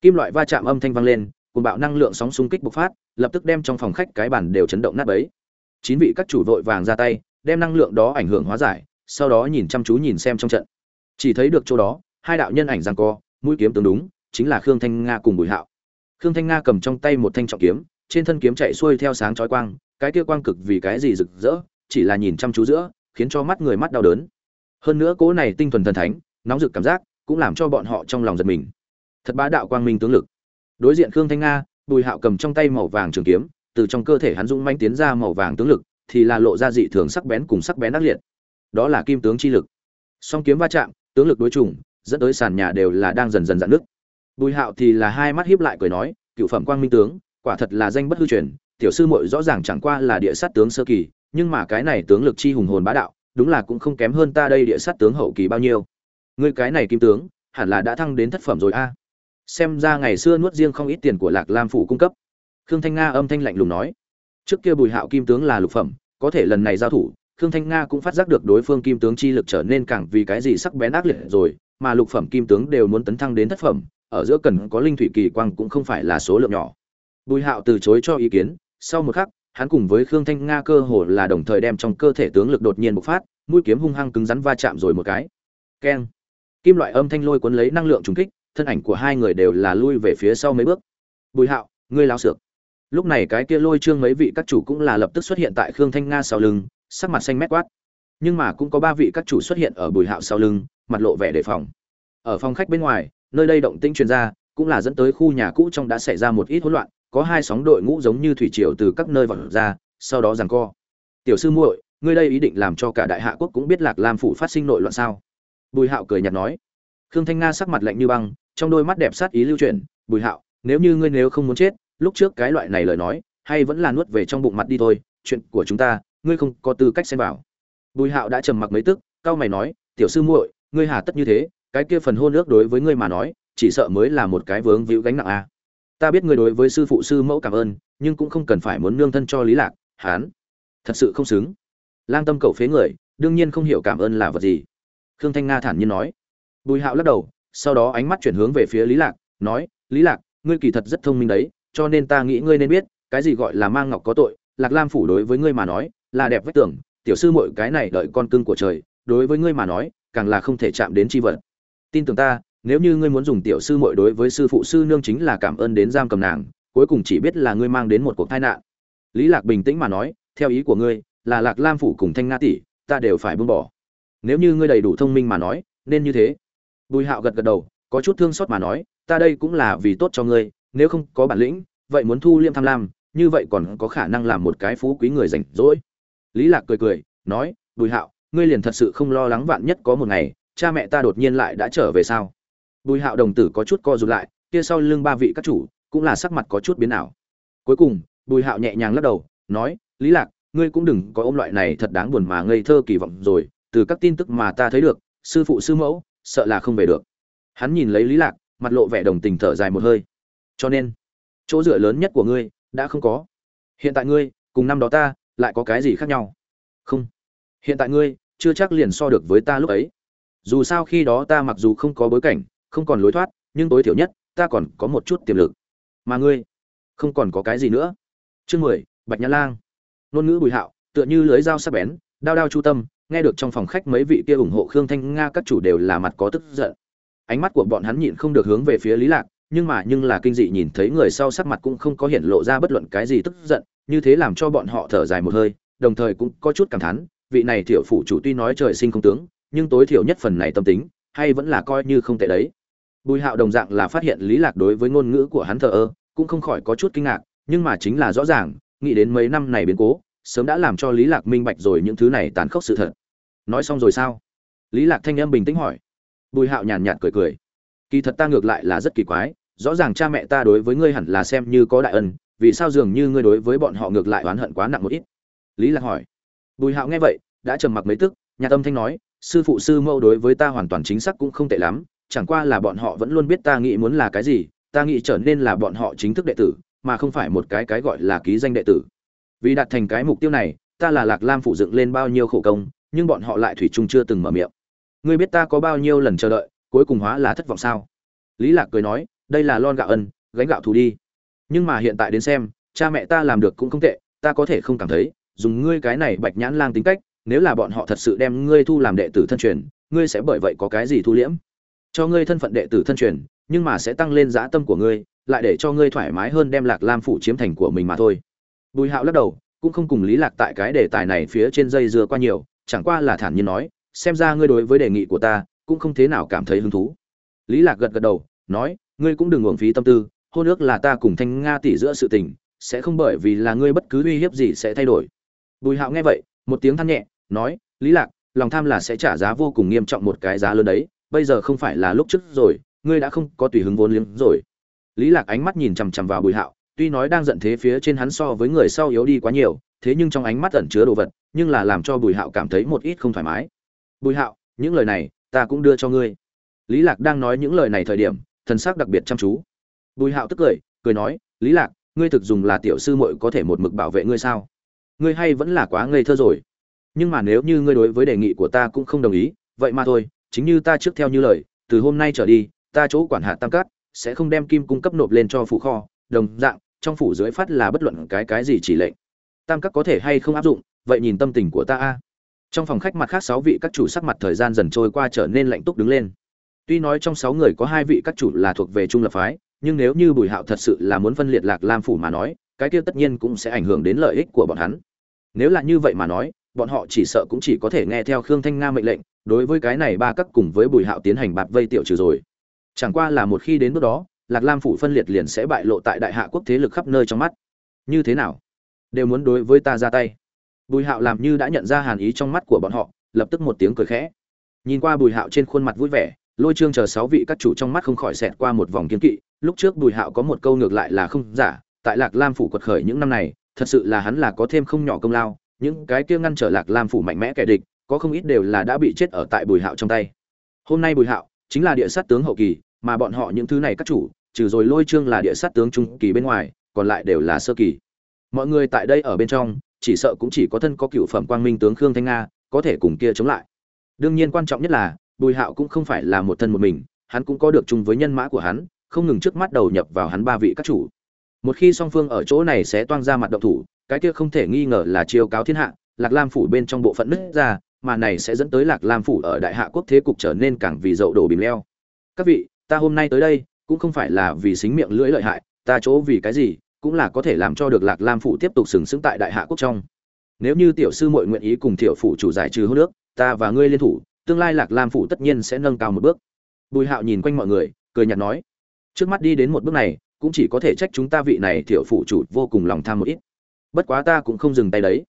Speaker 1: Kim loại va chạm âm thanh vang lên cùng bạo năng lượng sóng xung kích bộc phát, lập tức đem trong phòng khách cái bản đều chấn động nát bấy. Chín vị các chủ vội vàng ra tay, đem năng lượng đó ảnh hưởng hóa giải sau đó nhìn chăm chú nhìn xem trong trận. Chỉ thấy được chỗ đó, hai đạo nhân ảnh giằng co, mũi kiếm tương đúng, chính là khương thanh nga cùng bùi hạo. Khương thanh nga cầm trong tay một thanh trọng kiếm, trên thân kiếm chạy xuôi theo sáng chói quang, cái kia quang cực vì cái gì rực rỡ, chỉ là nhìn chăm chú giữa, khiến cho mắt người mắt đau đớn. Hơn nữa cố này tinh thuần thần thánh, nóng rực cảm giác, cũng làm cho bọn họ trong lòng giật mình. Thật bá đạo quang minh tướng lực. Đối diện khương thanh nga, bùi hạo cầm trong tay màu vàng trường kiếm, từ trong cơ thể hắn dũng manh tiến ra màu vàng tướng lực, thì là lộ ra dị thường sắc bén cùng sắc bén ác liệt đó là kim tướng chi lực. Song kiếm va chạm, tướng lực đối chủng, dẫn tới sàn nhà đều là đang dần dần dạn nước bùi hạo thì là hai mắt hiếp lại cười nói, cựu phẩm quang minh tướng, quả thật là danh bất hư truyền, tiểu sư muội rõ ràng chẳng qua là địa sát tướng sơ kỳ, nhưng mà cái này tướng lực chi hùng hồn bá đạo, đúng là cũng không kém hơn ta đây địa sát tướng hậu kỳ bao nhiêu. Ngươi cái này kim tướng, hẳn là đã thăng đến thất phẩm rồi a. Xem ra ngày xưa nuốt riêng không ít tiền của lạc lam phủ cung cấp. Khương thanh nga âm thanh lạnh lùng nói, trước kia bùi hạo kim tướng là lục phẩm, có thể lần này giao thủ khương thanh nga cũng phát giác được đối phương kim tướng chi lực trở nên càng vì cái gì sắc bén ác liệt rồi, mà lục phẩm kim tướng đều muốn tấn thăng đến thất phẩm, ở giữa cần có linh thủy kỳ quang cũng không phải là số lượng nhỏ. Bùi hạo từ chối cho ý kiến, sau một khắc, hắn cùng với khương thanh nga cơ hồ là đồng thời đem trong cơ thể tướng lực đột nhiên bộc phát, mũi kiếm hung hăng cứng rắn va chạm rồi một cái. Keng. Kim loại âm thanh lôi cuốn lấy năng lượng trùng kích, thân ảnh của hai người đều là lui về phía sau mấy bước. Bùi hạo, ngươi lao xược. Lúc này cái kia lôi trương mấy vị các chủ cũng là lập tức xuất hiện tại khương thanh nga sau lưng sắc mặt xanh mét quát. Nhưng mà cũng có ba vị các chủ xuất hiện ở bùi hạo sau lưng mặt lộ vẻ đề phòng. Ở phòng khách bên ngoài nơi đây động tĩnh truyền ra cũng là dẫn tới khu nhà cũ trong đã xảy ra một ít hỗn loạn có hai sóng đội ngũ giống như thủy triều từ các nơi vọt ra sau đó giằng co. Tiểu sư muội ngươi đây ý định làm cho cả đại hạ quốc cũng biết lạc lam phủ phát sinh nội loạn sao? Bùi hạo cười nhạt nói. Khương thanh nga sắc mặt lạnh như băng trong đôi mắt đẹp sát ý lưu truyền, bùi hạo nếu như ngươi nếu không muốn chết lúc trước cái loại này lời nói hay vẫn là nuốt về trong bụng mặt đi thôi chuyện của chúng ta ngươi không có tư cách xem vào. Bùi hạo đã trầm mặc mấy tức cao mày nói, tiểu sư muội, ngươi hà tất như thế, cái kia phần hôn ước đối với ngươi mà nói, chỉ sợ mới là một cái vướng víu gánh nặng a. À. ta biết ngươi đối với sư phụ sư mẫu cảm ơn, nhưng cũng không cần phải muốn nương thân cho lý lạc, hán. Thật sự không xứng. Lang tâm cầu phế người, đương nhiên không hiểu cảm ơn là vật gì. Khương thanh nga thản nhiên nói. Bùi hạo lắc đầu, sau đó ánh mắt chuyển hướng về phía lý lạc, nói, lý lạc, ngươi kỳ thật rất thông minh đấy, cho nên ta nghĩ ngươi nên biết, cái gì gọi là mang ngọc có tội, lạc lam phủ đối với ngươi mà nói là đẹp vách tưởng tiểu sư muội cái này đợi con cưng của trời, đối với ngươi mà nói, càng là không thể chạm đến chi vật. Tin tưởng ta, nếu như ngươi muốn dùng tiểu sư muội đối với sư phụ sư nương chính là cảm ơn đến giam cầm nàng, cuối cùng chỉ biết là ngươi mang đến một cuộc tai nạn. Lý lạc bình tĩnh mà nói, theo ý của ngươi, là lạc lam phủ cùng thanh nga tỷ, ta đều phải buông bỏ. Nếu như ngươi đầy đủ thông minh mà nói, nên như thế. Bùi hạo gật gật đầu, có chút thương xót mà nói, ta đây cũng là vì tốt cho ngươi, nếu không có bản lĩnh, vậy muốn thu liêm tham lam, như vậy còn có khả năng làm một cái phú quý người rảnh rỗi lý lạc cười cười, nói, bùi hạo, ngươi liền thật sự không lo lắng vạn nhất có một ngày, cha mẹ ta đột nhiên lại đã trở về sao? Bùi hạo đồng tử có chút co rụt lại, kia sau lưng ba vị các chủ, cũng là sắc mặt có chút biến ảo. Cuối cùng, bùi hạo nhẹ nhàng lắc đầu, nói, lý lạc, ngươi cũng đừng có ôm loại này thật đáng buồn mà ngây thơ kỳ vọng rồi, từ các tin tức mà ta thấy được, sư phụ sư mẫu, sợ là không về được. Hắn nhìn lấy lý lạc, mặt lộ vẻ đồng tình thở dài một hơi. Cho nên, chỗ dựa lớn nhất của ngươi đã không có. Hiện tại ngươi, cùng năm đó ta lại có cái gì khác nhau? Không. Hiện tại ngươi, chưa chắc liền so được với ta lúc ấy. Dù sao khi đó ta mặc dù không có bối cảnh, không còn lối thoát, nhưng tối thiểu nhất, ta còn có một chút tiềm lực. Mà ngươi, không còn có cái gì nữa. Chương mười, bạch nhã lang. Ngôn ngữ bùi hạo, tựa như lưới dao sắc bén, đao đao chu tâm, nghe được trong phòng khách mấy vị kia ủng hộ khương thanh nga các chủ đều là mặt có tức giận. Ánh mắt của bọn hắn nhịn không được hướng về phía lý lạc nhưng mà nhưng là kinh dị nhìn thấy người sau sắc mặt cũng không có hiện lộ ra bất luận cái gì tức giận, như thế làm cho bọn họ thở dài một hơi, đồng thời cũng có chút cảm thán, vị này tiểu phủ chủ tuy nói trời sinh không tướng, nhưng tối thiểu nhất phần này tâm tính, hay vẫn là coi như không tệ đấy. Bùi hạo đồng dạng là phát hiện lý lạc đối với ngôn ngữ của hắn thờ ơ, cũng không khỏi có chút kinh ngạc, nhưng mà chính là rõ ràng, nghĩ đến mấy năm này biến cố, sớm đã làm cho lý lạc minh bạch rồi những thứ này tàn khốc sự thật. Nói xong rồi sao? Lý lạc thanh âm bình tĩnh hỏi. Bùi hạo nhàn nhạt cười cười. Kỳ thật ta ngược lại là rất kỳ quái rõ ràng cha mẹ ta đối với ngươi hẳn là xem như có đại ân, vì sao dường như ngươi đối với bọn họ ngược lại oán hận quá nặng một ít? Lý lạc hỏi. Bùi hạo nghe vậy, đã trầm mặc mấy tức, nhà tâm thanh nói, sư phụ sư mẫu đối với ta hoàn toàn chính xác cũng không tệ lắm, chẳng qua là bọn họ vẫn luôn biết ta nghĩ muốn là cái gì, ta nghĩ trở nên là bọn họ chính thức đệ tử, mà không phải một cái cái gọi là ký danh đệ tử. Vì đạt thành cái mục tiêu này, ta là lạc lam phụ dựng lên bao nhiêu khổ công, nhưng bọn họ lại thủy chung chưa từng mở miệng. Ngươi biết ta có bao nhiêu lần chờ đợi, cuối cùng hóa là thất vọng sao? Lý lạc cười nói đây là lon gạo ân, gánh gạo thù đi. Nhưng mà hiện tại đến xem, cha mẹ ta làm được cũng không tệ, ta có thể không cảm thấy, dùng ngươi cái này bạch nhãn lang tính cách, nếu là bọn họ thật sự đem ngươi thu làm đệ tử thân truyền, ngươi sẽ bởi vậy có cái gì thu liễm? Cho ngươi thân phận đệ tử thân truyền, nhưng mà sẽ tăng lên giá tâm của ngươi, lại để cho ngươi thoải mái hơn đem lạc lam phủ chiếm thành của mình mà thôi. Bùi hạo lắc đầu, cũng không cùng lý lạc tại cái đề tài này phía trên dây dưa qua nhiều, chẳng qua là thản nhiên nói, xem ra ngươi đối với đề nghị của ta, cũng không thế nào cảm thấy hứng thú. Lý lạc gật gật đầu, nói ngươi cũng đừng uổng phí tâm tư, hôn ước là ta cùng thanh nga tỷ giữa sự tình, sẽ không bởi vì là ngươi bất cứ uy hiếp gì sẽ thay đổi. Bùi hạo nghe vậy, một tiếng than nhẹ, nói, lý lạc, lòng tham là sẽ trả giá vô cùng nghiêm trọng một cái giá lớn đấy, bây giờ không phải là lúc trước rồi, ngươi đã không có tùy hứng vốn liếng rồi. Lý lạc ánh mắt nhìn chằm chằm vào bùi hạo, tuy nói đang giận thế phía trên hắn so với người sau yếu đi quá nhiều, thế nhưng trong ánh mắt ẩn chứa đồ vật, nhưng là làm cho bùi hạo cảm thấy một ít không thoải mái. Bùi hạo, những lời này ta cũng đưa cho ngươi. Lý lạc đang nói những lời này thời điểm thần sắc đặc biệt chăm chú. Bùi hạo tức cười cười nói, lý lạc, ngươi thực dùng là tiểu sư muội có thể một mực bảo vệ ngươi sao? Ngươi hay vẫn là quá ngây thơ rồi. Nhưng mà nếu như ngươi đối với đề nghị của ta cũng không đồng ý, vậy mà thôi, chính như ta trước theo như lời, từ hôm nay trở đi, ta chỗ quản hạt tam cát sẽ không đem kim cung cấp nộp lên cho phủ kho, đồng dạng, trong phủ dưới phát là bất luận cái cái gì chỉ lệnh. Tam cát có thể hay không áp dụng, vậy nhìn tâm tình của ta a. Trong phòng khách mặt khác sáu vị các chủ sắc mặt thời gian dần trôi qua trở nên lạnh túc đứng lên tuy nói trong sáu người có hai vị các chủ là thuộc về trung lập phái, nhưng nếu như bùi hạo thật sự là muốn phân liệt lạc lam phủ mà nói, cái kia tất nhiên cũng sẽ ảnh hưởng đến lợi ích của bọn hắn. Nếu là như vậy mà nói, bọn họ chỉ sợ cũng chỉ có thể nghe theo khương thanh nga mệnh lệnh, đối với cái này ba các cùng với bùi hạo tiến hành bạt vây tiểu trừ rồi. Chẳng qua là một khi đến bước đó, lạc lam phủ phân liệt liền sẽ bại lộ tại đại hạ quốc thế lực khắp nơi trong mắt. Như thế nào? Đều muốn đối với ta ra tay. Bùi hạo làm như đã nhận ra hàn ý trong mắt của bọn họ, lập tức một tiếng cười khẽ. Nhìn qua bùi hạo trên khuôn mặt vui vẻ lôi trương chờ sáu vị các chủ trong mắt không khỏi xẹt qua một vòng kiến kỵ, lúc trước bùi hạo có một câu ngược lại là không giả, tại lạc lam phủ quật khởi những năm này, thật sự là hắn là có thêm không nhỏ công lao, những cái kia ngăn trở lạc lam phủ mạnh mẽ kẻ địch, có không ít đều là đã bị chết ở tại bùi hạo trong tay. Hôm nay bùi hạo chính là địa sát tướng hậu kỳ, mà bọn họ những thứ này các chủ, trừ rồi lôi trương là địa sát tướng trung kỳ bên ngoài, còn lại đều là sơ kỳ. Mọi người tại đây ở bên trong, chỉ sợ cũng chỉ có thân có cựu phẩm quang minh tướng khương thanh nga, có thể cùng kia chống lại. Đương nhiên quan trọng nhất là bùi hạo cũng không phải là một thân một mình, hắn cũng có được chung với nhân mã của hắn, không ngừng trước mắt đầu nhập vào hắn ba vị các chủ. Một khi song phương ở chỗ này sẽ toang ra mặt động thủ, cái kia không thể nghi ngờ là chiêu cáo thiên hạ, lạc lam phủ bên trong bộ phận nứt ra, mà này sẽ dẫn tới lạc lam phủ ở đại hạ quốc thế cục trở nên càng vì dậu đổ bìm leo. Các vị, ta hôm nay tới đây, cũng không phải là vì xính miệng lưỡi lợi hại, ta chỗ vì cái gì, cũng là có thể làm cho được lạc lam phủ tiếp tục sừng sững tại đại hạ quốc trong. Nếu như tiểu sư muội nguyện ý cùng tiểu phủ chủ giải trừ hôn nước ta và ngươi liên thủ tương lai lạc lam phủ tất nhiên sẽ nâng cao một bước. Bùi hạo nhìn quanh mọi người, cười nhạt nói, trước mắt đi đến một bước này, cũng chỉ có thể trách chúng ta vị này tiểu phủ chủ vô cùng lòng tham một ít. Bất quá ta cũng không dừng tay đấy.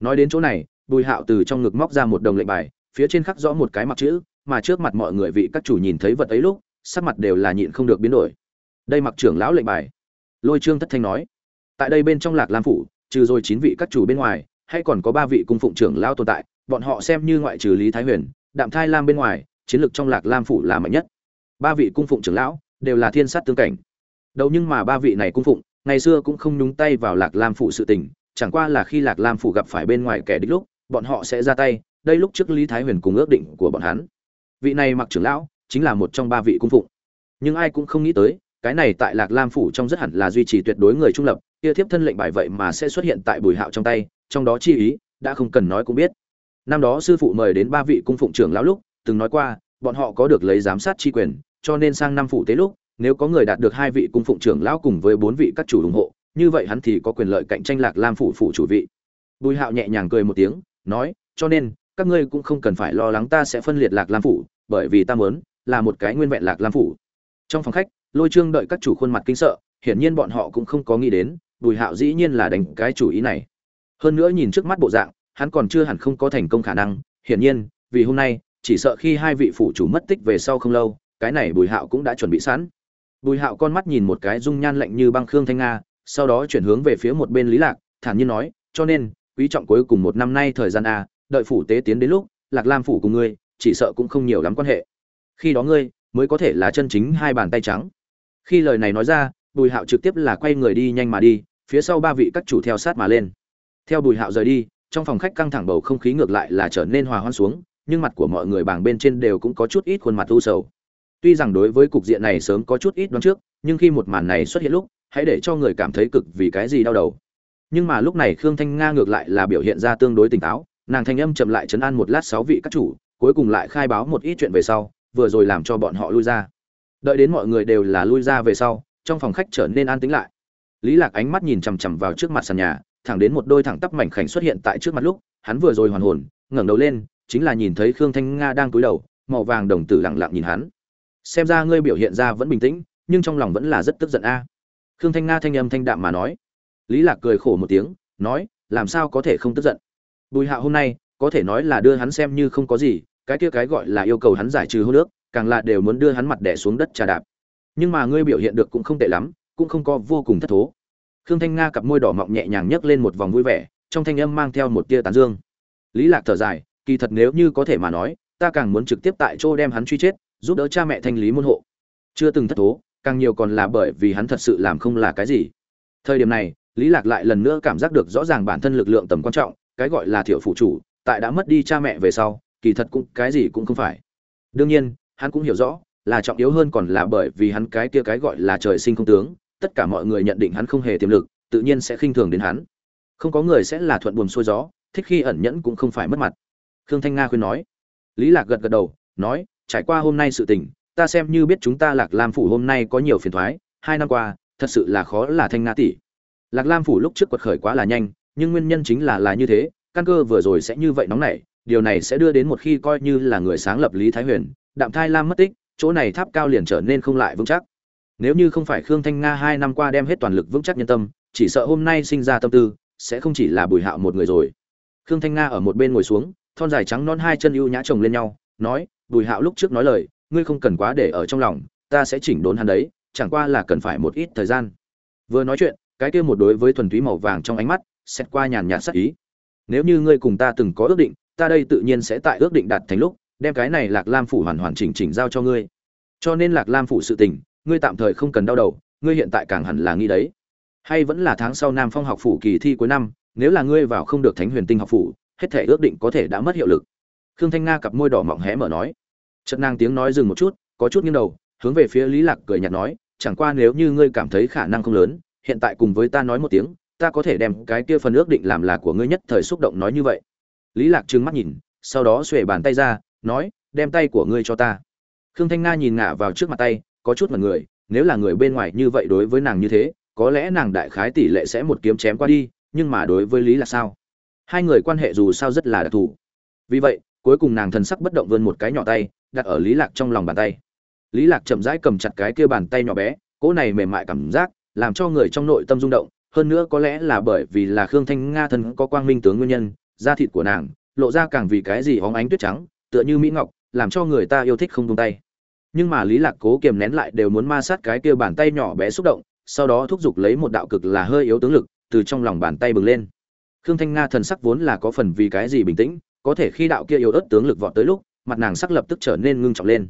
Speaker 1: Nói đến chỗ này, bùi hạo từ trong ngực móc ra một đồng lệnh bài, phía trên khắc rõ một cái mặc chữ, mà trước mặt mọi người vị các chủ nhìn thấy vật ấy lúc, sắc mặt đều là nhịn không được biến đổi. Đây mặc trưởng lão lệnh bài. Lôi trương thất thanh nói, tại đây bên trong lạc lam phủ, trừ rồi chín vị các chủ bên ngoài, hay còn có ba vị cung phụng trưởng lão tồn tại, bọn họ xem như ngoại trừ lý thái huyền đạm thai lam bên ngoài, chiến lược trong lạc lam phủ là mạnh nhất. Ba vị cung phụng trưởng lão đều là thiên sát tương cảnh. Đâu nhưng mà ba vị này cung phụng, ngày xưa cũng không nhúng tay vào lạc lam phủ sự tình, chẳng qua là khi lạc lam phủ gặp phải bên ngoài kẻ địch lúc, bọn họ sẽ ra tay, đây lúc trước lý thái huyền cùng ước định của bọn hắn. Vị này mặc trưởng lão chính là một trong ba vị cung phụng. Nhưng ai cũng không nghĩ tới, cái này tại lạc lam phủ trong rất hẳn là duy trì tuyệt đối người trung lập, kia thiếp thân lệnh bài vậy mà sẽ xuất hiện tại bùi hạo trong tay, trong đó chi ý đã không cần nói cũng biết năm đó sư phụ mời đến ba vị cung phụng trưởng lão lúc, từng nói qua, bọn họ có được lấy giám sát chi quyền, cho nên sang năm phụ tế lúc, nếu có người đạt được hai vị cung phụng trưởng lão cùng với bốn vị các chủ ủng hộ, như vậy hắn thì có quyền lợi cạnh tranh lạc lam phủ phủ chủ vị. Bùi hạo nhẹ nhàng cười một tiếng, nói, cho nên, các ngươi cũng không cần phải lo lắng ta sẽ phân liệt lạc lam phủ, bởi vì ta muốn là một cái nguyên vẹn lạc lam phủ. Trong phòng khách, lôi trương đợi các chủ khuôn mặt kinh sợ, hiển nhiên bọn họ cũng không có nghĩ đến, bùi hạo dĩ nhiên là đánh cái chủ ý này. Hơn nữa nhìn trước mắt bộ dạng hắn còn chưa hẳn không có thành công khả năng, hiển nhiên, vì hôm nay, chỉ sợ khi hai vị phủ chủ mất tích về sau không lâu, cái này bùi hạo cũng đã chuẩn bị sẵn. Bùi hạo con mắt nhìn một cái dung nhan lạnh như băng khương thanh nga, sau đó chuyển hướng về phía một bên lý lạc, thản nhiên nói, cho nên, quý trọng cuối cùng một năm nay thời gian a, đợi phủ tế tiến đến lúc, lạc lam phủ cùng ngươi, chỉ sợ cũng không nhiều lắm quan hệ. Khi đó ngươi, mới có thể là chân chính hai bàn tay trắng. Khi lời này nói ra, bùi hạo trực tiếp là quay người đi nhanh mà đi, phía sau ba vị các chủ theo sát mà lên. Theo bùi hạo rời đi trong phòng khách căng thẳng bầu không khí ngược lại là trở nên hòa hoan xuống, nhưng mặt của mọi người bảng bên trên đều cũng có chút ít khuôn mặt u sầu. Tuy rằng đối với cục diện này sớm có chút ít đoán trước, nhưng khi một màn này xuất hiện lúc, hãy để cho người cảm thấy cực vì cái gì đau đầu. Nhưng mà lúc này khương thanh nga ngược lại là biểu hiện ra tương đối tỉnh táo, nàng thanh âm chậm lại chấn an một lát sáu vị các chủ, cuối cùng lại khai báo một ít chuyện về sau, vừa rồi làm cho bọn họ lui ra. Đợi đến mọi người đều là lui ra về sau, trong phòng khách trở nên an tĩnh lại. Lý lạc ánh mắt nhìn chằm chằm vào trước mặt sàn nhà thẳng đến một đôi thẳng tắp mảnh khảnh xuất hiện tại trước mặt lúc, hắn vừa rồi hoàn hồn, ngẩng đầu lên, chính là nhìn thấy khương thanh nga đang cúi đầu, màu vàng đồng tử lặng lặng nhìn hắn. Xem ra ngươi biểu hiện ra vẫn bình tĩnh, nhưng trong lòng vẫn là rất tức giận a. Khương thanh nga thanh âm thanh đạm mà nói. Lý lạc cười khổ một tiếng, nói, làm sao có thể không tức giận? Bùi hạ hôm nay, có thể nói là đưa hắn xem như không có gì, cái kia cái gọi là yêu cầu hắn giải trừ hô nước càng là đều muốn đưa hắn mặt đẻ xuống đất trà đạp. Nhưng mà ngươi biểu hiện được cũng không tệ lắm, cũng không có vô cùng thất thố khương thanh nga cặp môi đỏ mọng nhẹ nhàng nhấc lên một vòng vui vẻ, trong thanh âm mang theo một tia tán dương. Lý lạc thở dài, kỳ thật nếu như có thể mà nói, ta càng muốn trực tiếp tại chỗ đem hắn truy chết, giúp đỡ cha mẹ thanh lý môn hộ. Chưa từng thất thố, càng nhiều còn là bởi vì hắn thật sự làm không là cái gì. Thời điểm này, lý lạc lại lần nữa cảm giác được rõ ràng bản thân lực lượng tầm quan trọng, cái gọi là thiểu phụ chủ, tại đã mất đi cha mẹ về sau, kỳ thật cũng cái gì cũng không phải. Đương nhiên, hắn cũng hiểu rõ, là trọng yếu hơn còn là bởi vì hắn cái kia cái gọi là trời sinh không tướng tất cả mọi người nhận định hắn không hề tiềm lực tự nhiên sẽ khinh thường đến hắn. Không có người sẽ là thuận buồm xuôi gió thích khi ẩn nhẫn cũng không phải mất mặt. Khương thanh nga khuyên nói. Lý lạc gật gật đầu nói trải qua hôm nay sự tình ta xem như biết chúng ta lạc lam phủ hôm nay có nhiều phiền toái, hai năm qua thật sự là khó là thanh nga tỷ. Lạc lam phủ lúc trước quật khởi quá là nhanh nhưng nguyên nhân chính là là như thế căn cơ vừa rồi sẽ như vậy nóng nảy điều này sẽ đưa đến một khi coi như là người sáng lập lý thái huyền đạm thai lam mất tích chỗ này tháp cao liền trở nên không lại vững chắc nếu như không phải khương thanh nga hai năm qua đem hết toàn lực vững chắc nhân tâm, chỉ sợ hôm nay sinh ra tâm tư, sẽ không chỉ là bùi hạo một người rồi. Khương thanh nga ở một bên ngồi xuống, thon dài trắng non hai chân ưu nhã chồng lên nhau, nói, bùi hạo lúc trước nói lời, ngươi không cần quá để ở trong lòng, ta sẽ chỉnh đốn hắn đấy, chẳng qua là cần phải một ít thời gian. Vừa nói chuyện, cái kia một đối với thuần túy màu vàng trong ánh mắt xét qua nhàn nhạt sắc ý. Nếu như ngươi cùng ta từng có ước định, ta đây tự nhiên sẽ tại ước định đạt thành lúc, đem cái này lạc lam phủ hoàn hoàn chỉnh chỉnh giao cho ngươi. Cho nên lạc lam phủ sự tình ngươi tạm thời không cần đau đầu, ngươi hiện tại càng hẳn là nghĩ đấy. Hay vẫn là tháng sau nam phong học phủ kỳ thi cuối năm, nếu là ngươi vào không được thánh huyền tinh học phủ, hết thể ước định có thể đã mất hiệu lực. Khương thanh nga cặp môi đỏ mọng hé mở nói. Chất nàng tiếng nói dừng một chút, có chút nghiêng đầu, hướng về phía lý lạc cười nhạt nói, chẳng qua nếu như ngươi cảm thấy khả năng không lớn, hiện tại cùng với ta nói một tiếng, ta có thể đem cái kia phần ước định làm là của ngươi nhất thời xúc động nói như vậy. Lý lạc trừng mắt nhìn, sau đó xuề bàn tay ra, nói, đem tay của ngươi cho ta. Khương thanh nga nhìn ngả vào trước mặt tay có chút mật người, nếu là người bên ngoài như vậy đối với nàng như thế, có lẽ nàng đại khái tỷ lệ sẽ một kiếm chém qua đi, nhưng mà đối với lý là sao? Hai người quan hệ dù sao rất là đặc thù. Vì vậy, cuối cùng nàng thần sắc bất động vươn một cái nhỏ tay, đặt ở lý lạc trong lòng bàn tay. Lý lạc chậm rãi cầm chặt cái kia bàn tay nhỏ bé, cỗ này mềm mại cảm giác, làm cho người trong nội tâm rung động, hơn nữa có lẽ là bởi vì là khương thanh nga thân có quang minh tướng nguyên nhân, da thịt của nàng, lộ ra càng vì cái gì hóng ánh tuyết trắng, tựa như mỹ ngọc, làm cho người ta yêu thích không tung tay nhưng mà lý lạc cố kiềm nén lại đều muốn ma sát cái kia bàn tay nhỏ bé xúc động, sau đó thúc giục lấy một đạo cực là hơi yếu tướng lực, từ trong lòng bàn tay bừng lên. Khương thanh nga thần sắc vốn là có phần vì cái gì bình tĩnh, có thể khi đạo kia yếu ớt tướng lực vọt tới lúc, mặt nàng sắc lập tức trở nên ngưng trọng lên.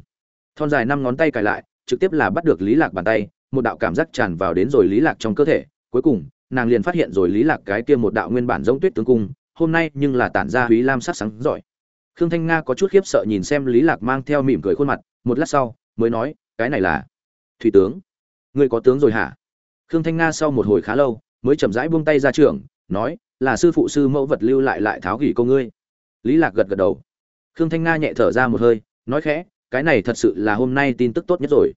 Speaker 1: Thon dài năm ngón tay cài lại, trực tiếp là bắt được lý lạc bàn tay, một đạo cảm giác tràn vào đến rồi lý lạc trong cơ thể. Cuối cùng, nàng liền phát hiện rồi lý lạc cái kia một đạo nguyên bản giống tuyết tướng cung, hôm nay nhưng là tản ra húy lam sắc sáng giỏi khương thanh nga có chút khiếp sợ nhìn xem lý lạc mang theo mỉm cười khuôn mặt, một lát sau, mới nói, cái này là thủy tướng. Ngươi có tướng rồi hả? Khương thanh nga sau một hồi khá lâu, mới chậm rãi buông tay ra trường nói, là sư phụ sư mẫu vật lưu lại lại tháo gỉ câu ngươi. Lý lạc gật gật đầu. Khương thanh nga nhẹ thở ra một hơi, nói khẽ, cái này thật sự là hôm nay tin tức tốt nhất rồi.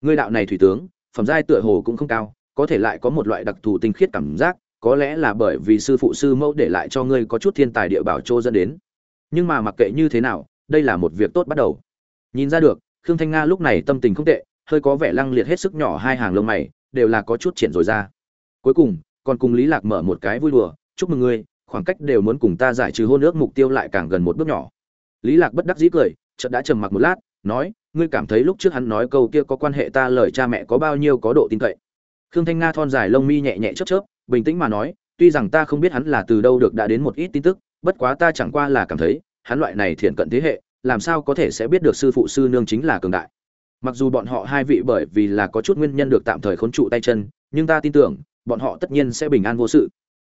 Speaker 1: Ngươi đạo này thủy tướng, phẩm giai tựa hồ cũng không cao, có thể lại có một loại đặc thù tinh khiết cảm giác, có lẽ là bởi vì sư phụ sư mẫu để lại cho ngươi có chút thiên tài địa bảo trô dẫn đến nhưng mà mặc kệ như thế nào, đây là một việc tốt bắt đầu. Nhìn ra được, khương thanh nga lúc này tâm tình không tệ, hơi có vẻ lăng liệt hết sức nhỏ hai hàng lông mày, đều là có chút triển rồi ra. Cuối cùng, còn cùng lý lạc mở một cái vui đùa, chúc mừng ngươi, khoảng cách đều muốn cùng ta giải trừ hôn ước mục tiêu lại càng gần một bước nhỏ. Lý lạc bất đắc dĩ cười, chợt đã trầm mặc một lát, nói, ngươi cảm thấy lúc trước hắn nói câu kia có quan hệ ta lời cha mẹ có bao nhiêu có độ tin cậy? Khương thanh nga thon dài lông mi nhẹ nhẹ chớp chớp, bình tĩnh mà nói, tuy rằng ta không biết hắn là từ đâu được đã đến một ít tin tức bất quá ta chẳng qua là cảm thấy, hắn loại này thiện cận thế hệ, làm sao có thể sẽ biết được sư phụ sư nương chính là cường đại. Mặc dù bọn họ hai vị bởi vì là có chút nguyên nhân được tạm thời khốn trụ tay chân, nhưng ta tin tưởng, bọn họ tất nhiên sẽ bình an vô sự.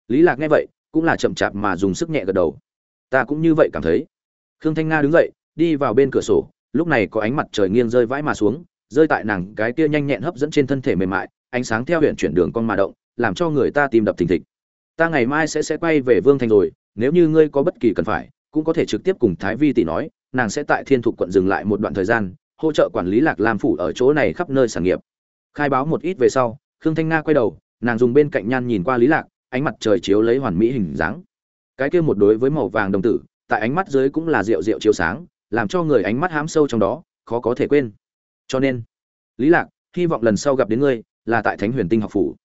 Speaker 1: Lý lạc nghe vậy, cũng là chậm chạp mà dùng sức nhẹ gật đầu. Ta cũng như vậy cảm thấy. Khương thanh nga đứng dậy, đi vào bên cửa sổ, lúc này có ánh mặt trời nghiêng rơi vãi mà xuống, rơi tại nàng cái kia nhanh nhẹn hấp dẫn trên thân thể mềm mại, ánh sáng theo huyện chuyển đường con mà động, làm cho người ta tìm đập thình thịch. Ta ngày mai sẽ sẽ quay về vương thành rồi nếu như ngươi có bất kỳ cần phải, cũng có thể trực tiếp cùng thái vi tỷ nói, nàng sẽ tại thiên thục quận dừng lại một đoạn thời gian, hỗ trợ quản lý lạc lam phủ ở chỗ này khắp nơi sản nghiệp. Khai báo một ít về sau, khương thanh nga quay đầu, nàng dùng bên cạnh nhan nhìn qua lý lạc, ánh mặt trời chiếu lấy hoàn mỹ hình dáng. Cái kia một đối với màu vàng đồng tử, tại ánh mắt dưới cũng là rượu rượu chiếu sáng, làm cho người ánh mắt hám sâu trong đó, khó có thể quên. Cho nên, lý lạc, hy vọng lần sau gặp đến ngươi, là tại thánh huyền tinh học phủ.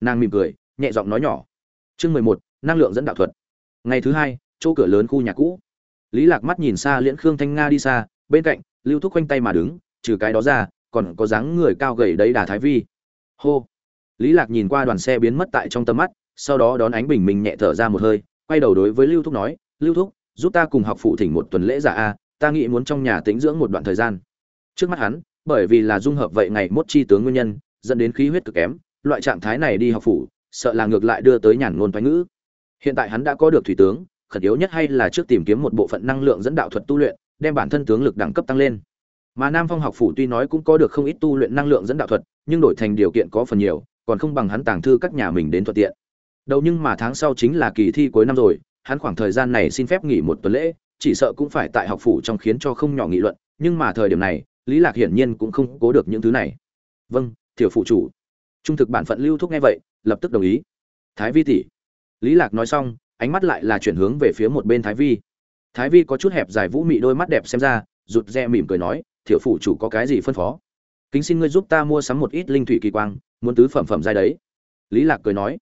Speaker 1: Nàng mỉm cười, nhẹ giọng nói nhỏ. Chương mười một, năng lượng dẫn đạo thuật ngày thứ hai, chỗ cửa lớn khu nhà cũ. Lý lạc mắt nhìn xa liễn khương thanh nga đi xa, bên cạnh, lưu thúc quanh tay mà đứng, trừ cái đó ra, còn có dáng người cao gầy đấy đà thái vi. Hô. Lý lạc nhìn qua đoàn xe biến mất tại trong tầm mắt, sau đó đón ánh bình minh nhẹ thở ra một hơi, quay đầu đối với lưu thúc nói, lưu thúc, giúp ta cùng học phụ thỉnh một tuần lễ giả a, ta nghĩ muốn trong nhà tĩnh dưỡng một đoạn thời gian. Trước mắt hắn, bởi vì là dung hợp vậy ngày mốt chi tướng nguyên nhân, dẫn đến khí huyết cực kém, loại trạng thái này đi học phủ, sợ là ngược lại đưa tới nhàn ngôn thoái ngữ hiện tại hắn đã có được thủy tướng, khẩn yếu nhất hay là trước tìm kiếm một bộ phận năng lượng dẫn đạo thuật tu luyện, đem bản thân tướng lực đẳng cấp tăng lên. Mà nam phong học phủ tuy nói cũng có được không ít tu luyện năng lượng dẫn đạo thuật, nhưng đổi thành điều kiện có phần nhiều, còn không bằng hắn tàng thư các nhà mình đến thuận tiện. Đâu nhưng mà tháng sau chính là kỳ thi cuối năm rồi, hắn khoảng thời gian này xin phép nghỉ một tuần lễ, chỉ sợ cũng phải tại học phủ trong khiến cho không nhỏ nghị luận, nhưng mà thời điểm này, lý lạc hiển nhiên cũng không cố được những thứ này. Vâng tiểu phụ chủ. Trung thực bản phận lưu thúc nghe vậy, lập tức đồng ý. Thái vi tỷ lý lạc nói xong, ánh mắt lại là chuyển hướng về phía một bên thái vi. Thái vi có chút hẹp dài vũ mị đôi mắt đẹp xem ra, rụt rè mỉm cười nói tiểu phủ chủ có cái gì phân phó? Kính xin ngươi giúp ta mua sắm một ít linh thủy kỳ quang, muốn tứ phẩm phẩm giai đấy. Lý lạc cười nói,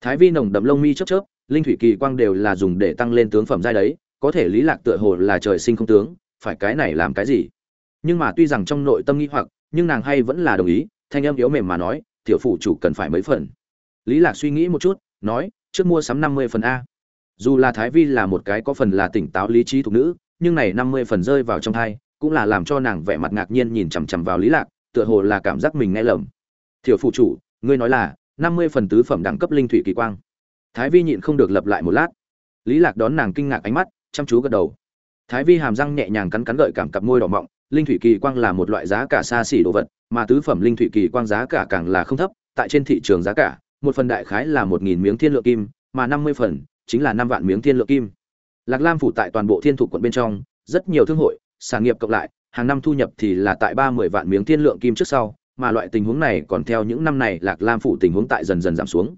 Speaker 1: thái vi nồng đậm lông mi chớp chớp, linh thủy kỳ quang đều là dùng để tăng lên tướng phẩm giai đấy, có thể lý lạc tựa hồ là trời sinh không tướng, phải cái này làm cái gì? Nhưng mà tuy rằng trong nội tâm nghi hoặc, nhưng nàng hay vẫn là đồng ý, thanh âm yếu mềm mà nói tiểu phụ chủ cần phải mấy phần. Lý lạc suy nghĩ một chút, nói trước mua sắm năm mươi phần a. Dù là thái vi là một cái có phần là tỉnh táo lý trí thuộc nữ, nhưng này năm mươi phần rơi vào trong thai, cũng là làm cho nàng vẻ mặt ngạc nhiên nhìn chằm chằm vào lý lạc, tựa hồ là cảm giác mình nghe lầm. Tiểu phụ chủ, ngươi nói là năm mươi phần tứ phẩm đẳng cấp linh thủy kỳ quang. Thái vi nhịn không được lập lại một lát. Lý lạc đón nàng kinh ngạc ánh mắt, chăm chú gật đầu. Thái vi hàm răng nhẹ nhàng cắn cắn gợi cảm cặp môi đỏ mọng, linh thủy kỳ quang là một loại giá cả xa xỉ đồ vật, mà tứ phẩm linh thủy kỳ quang giá cả càng là không thấp, tại trên thị trường giá cả một phần đại khái là một nghìn miếng thiên lượng kim, mà năm mươi phần chính là năm vạn miếng thiên lượng kim. Lạc lam phủ tại toàn bộ thiên thủ quận bên trong, rất nhiều thương hội, sản nghiệp cộng lại, hàng năm thu nhập thì là tại ba mươi vạn miếng thiên lượng kim trước sau, mà loại tình huống này còn theo những năm này lạc lam phủ tình huống tại dần dần giảm xuống.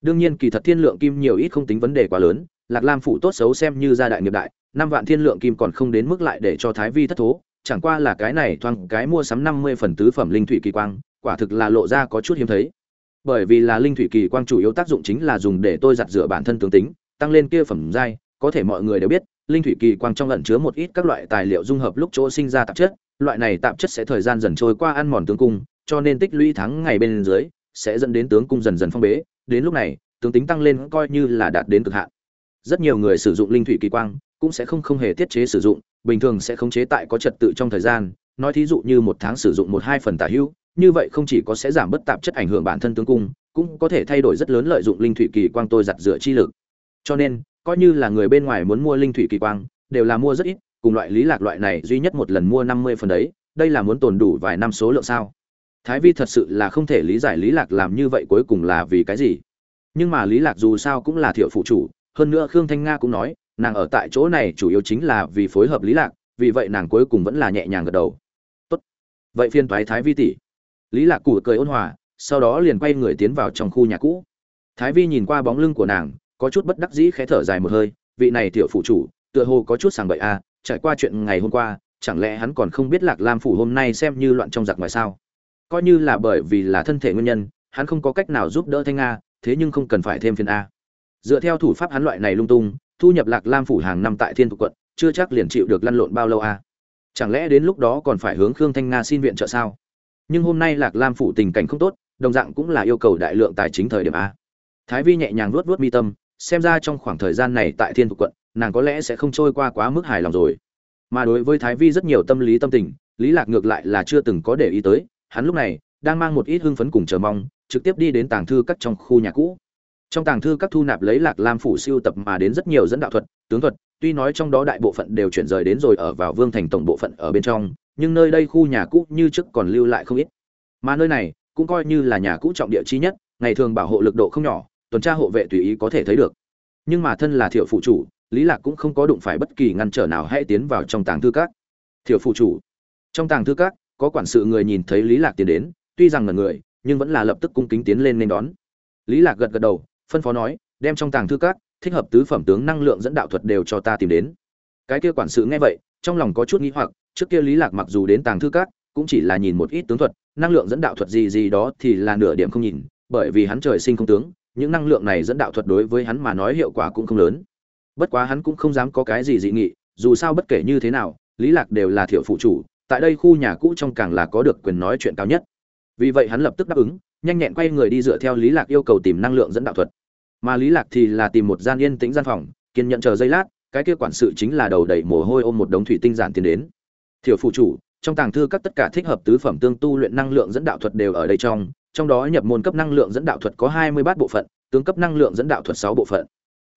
Speaker 1: Đương nhiên kỳ thật thiên lượng kim nhiều ít không tính vấn đề quá lớn, lạc lam phủ tốt xấu xem như gia đại nghiệp đại, năm vạn thiên lượng kim còn không đến mức lại để cho thái vi thất thố, chẳng qua là cái này thoang cái mua sắm năm mươi phần tứ phẩm linh thủy kỳ quang, quả thực là lộ ra có chút hiếm thấy bởi vì là linh thủy kỳ quang chủ yếu tác dụng chính là dùng để tôi giặt rửa bản thân tướng tính, tăng lên kia phẩm giai, có thể mọi người đều biết, linh thủy kỳ quang trong ẩn chứa một ít các loại tài liệu dung hợp lúc chỗ sinh ra tạp chất, loại này tạp chất sẽ thời gian dần trôi qua ăn mòn tướng cung, cho nên tích lũy tháng ngày bên dưới sẽ dẫn đến tướng cung dần dần phong bế, đến lúc này, tướng tính tăng lên coi như là đạt đến cực hạn. Rất nhiều người sử dụng linh thủy kỳ quang cũng sẽ không không hề tiết chế sử dụng, bình thường sẽ khống chế tại có trật tự trong thời gian, nói thí dụ như một tháng sử dụng một hai phần tả hữu như vậy không chỉ có sẽ giảm bất tạp chất ảnh hưởng bản thân tướng cung, cũng có thể thay đổi rất lớn lợi dụng linh thủy kỳ quang tôi giặt rửa chi lực. Cho nên, coi như là người bên ngoài muốn mua linh thủy kỳ quang, đều là mua rất ít, cùng loại lý lạc loại này duy nhất một lần mua năm mươi phần đấy, đây là muốn tồn đủ vài năm số lượng sao? Thái vi thật sự là không thể lý giải lý lạc làm như vậy cuối cùng là vì cái gì. Nhưng mà lý lạc dù sao cũng là thiệu phụ chủ, hơn nữa khương thanh nga cũng nói, nàng ở tại chỗ này chủ yếu chính là vì phối hợp lý lạc, vì vậy nàng cuối cùng vẫn là nhẹ nhàng gật đầu. Tốt. Vậy phiên toái thái vi tỷ lý lạc củ cười ôn hòa sau đó liền quay người tiến vào trong khu nhà cũ. Thái vi nhìn qua bóng lưng của nàng có chút bất đắc dĩ khẽ thở dài một hơi vị này tiểu phụ chủ tựa hồ có chút sàng bậy a à, trải qua chuyện ngày hôm qua chẳng lẽ hắn còn không biết lạc lam phủ hôm nay xem như loạn trong giặc ngoài sao? Coi như là bởi vì là thân thể nguyên nhân hắn không có cách nào giúp đỡ thanh a thế nhưng không cần phải thêm phiền a. Dựa theo thủ pháp hắn loại này lung tung thu nhập lạc lam phủ hàng năm tại thiên thuộc quận chưa chắc liền chịu được lăn lộn bao lâu a. Chẳng lẽ đến lúc đó còn phải hướng khương thanh nga xin viện trợ sao? Nhưng hôm nay lạc lam phủ tình cảnh không tốt, đồng dạng cũng là yêu cầu đại lượng tài chính thời điểm a. Thái vi nhẹ nhàng luốt luốt mi tâm, xem ra trong khoảng thời gian này tại thiên thuộc quận, nàng có lẽ sẽ không trôi qua quá mức hài lòng rồi. Mà đối với thái vi rất nhiều tâm lý tâm tình, lý lạc ngược lại là chưa từng có để ý tới, hắn lúc này đang mang một ít hưng phấn cùng chờ mong, trực tiếp đi đến tàng thư các trong khu nhà cũ. Trong tàng thư các thu nạp lấy lạc lam phủ siêu tập mà đến rất nhiều dẫn đạo thuật, tướng thuật, tuy nói trong đó đại bộ phận đều chuyển rời đến rồi ở vào vương thành tổng bộ phận ở bên trong nhưng nơi đây khu nhà cũ như trước còn lưu lại không ít. Mà nơi này cũng coi như là nhà cũ trọng địa chi nhất, ngày thường bảo hộ lực độ không nhỏ, tuần tra hộ vệ tùy ý có thể thấy được. Nhưng mà thân là thiệu phụ chủ, lý lạc cũng không có đụng phải bất kỳ ngăn trở nào hãy tiến vào trong tàng thư các. Thiệu phụ chủ. Trong tàng thư các, có quản sự người nhìn thấy lý lạc tiến đến, tuy rằng là người, nhưng vẫn là lập tức cung kính tiến lên nên đón. Lý lạc gật gật đầu, phân phó nói, đem trong tàng thư các, thích hợp tứ phẩm tướng năng lượng dẫn đạo thuật đều cho ta tìm đến. Cái kia quản sự nghe vậy trong lòng có chút nghi hoặc, trước kia lý lạc mặc dù đến tàng thư các, cũng chỉ là nhìn một ít tướng thuật, năng lượng dẫn đạo thuật gì gì đó thì là nửa điểm không nhìn, bởi vì hắn trời sinh không tướng, những năng lượng này dẫn đạo thuật đối với hắn mà nói hiệu quả cũng không lớn. Bất quá hắn cũng không dám có cái gì dị nghị, dù sao bất kể như thế nào, lý lạc đều là thiệu phụ chủ, tại đây khu nhà cũ trong càng là có được quyền nói chuyện cao nhất. Vì vậy hắn lập tức đáp ứng, nhanh nhẹn quay người đi dựa theo lý lạc yêu cầu tìm năng lượng dẫn đạo thuật. Mà lý lạc thì là tìm một gian yên tĩnh gian phòng, kiên nhận chờ giây lát cái kia quản sự chính là đầu đầy mồ hôi ôm một đống thủy tinh giản tiến đến. Thiểu phụ chủ, trong tàng thư các tất cả thích hợp tứ phẩm tương tu luyện năng lượng dẫn đạo thuật đều ở đây trong trong đó nhập môn cấp năng lượng dẫn đạo thuật có hai mươi bát bộ phận, tướng cấp năng lượng dẫn đạo thuật sáu bộ phận.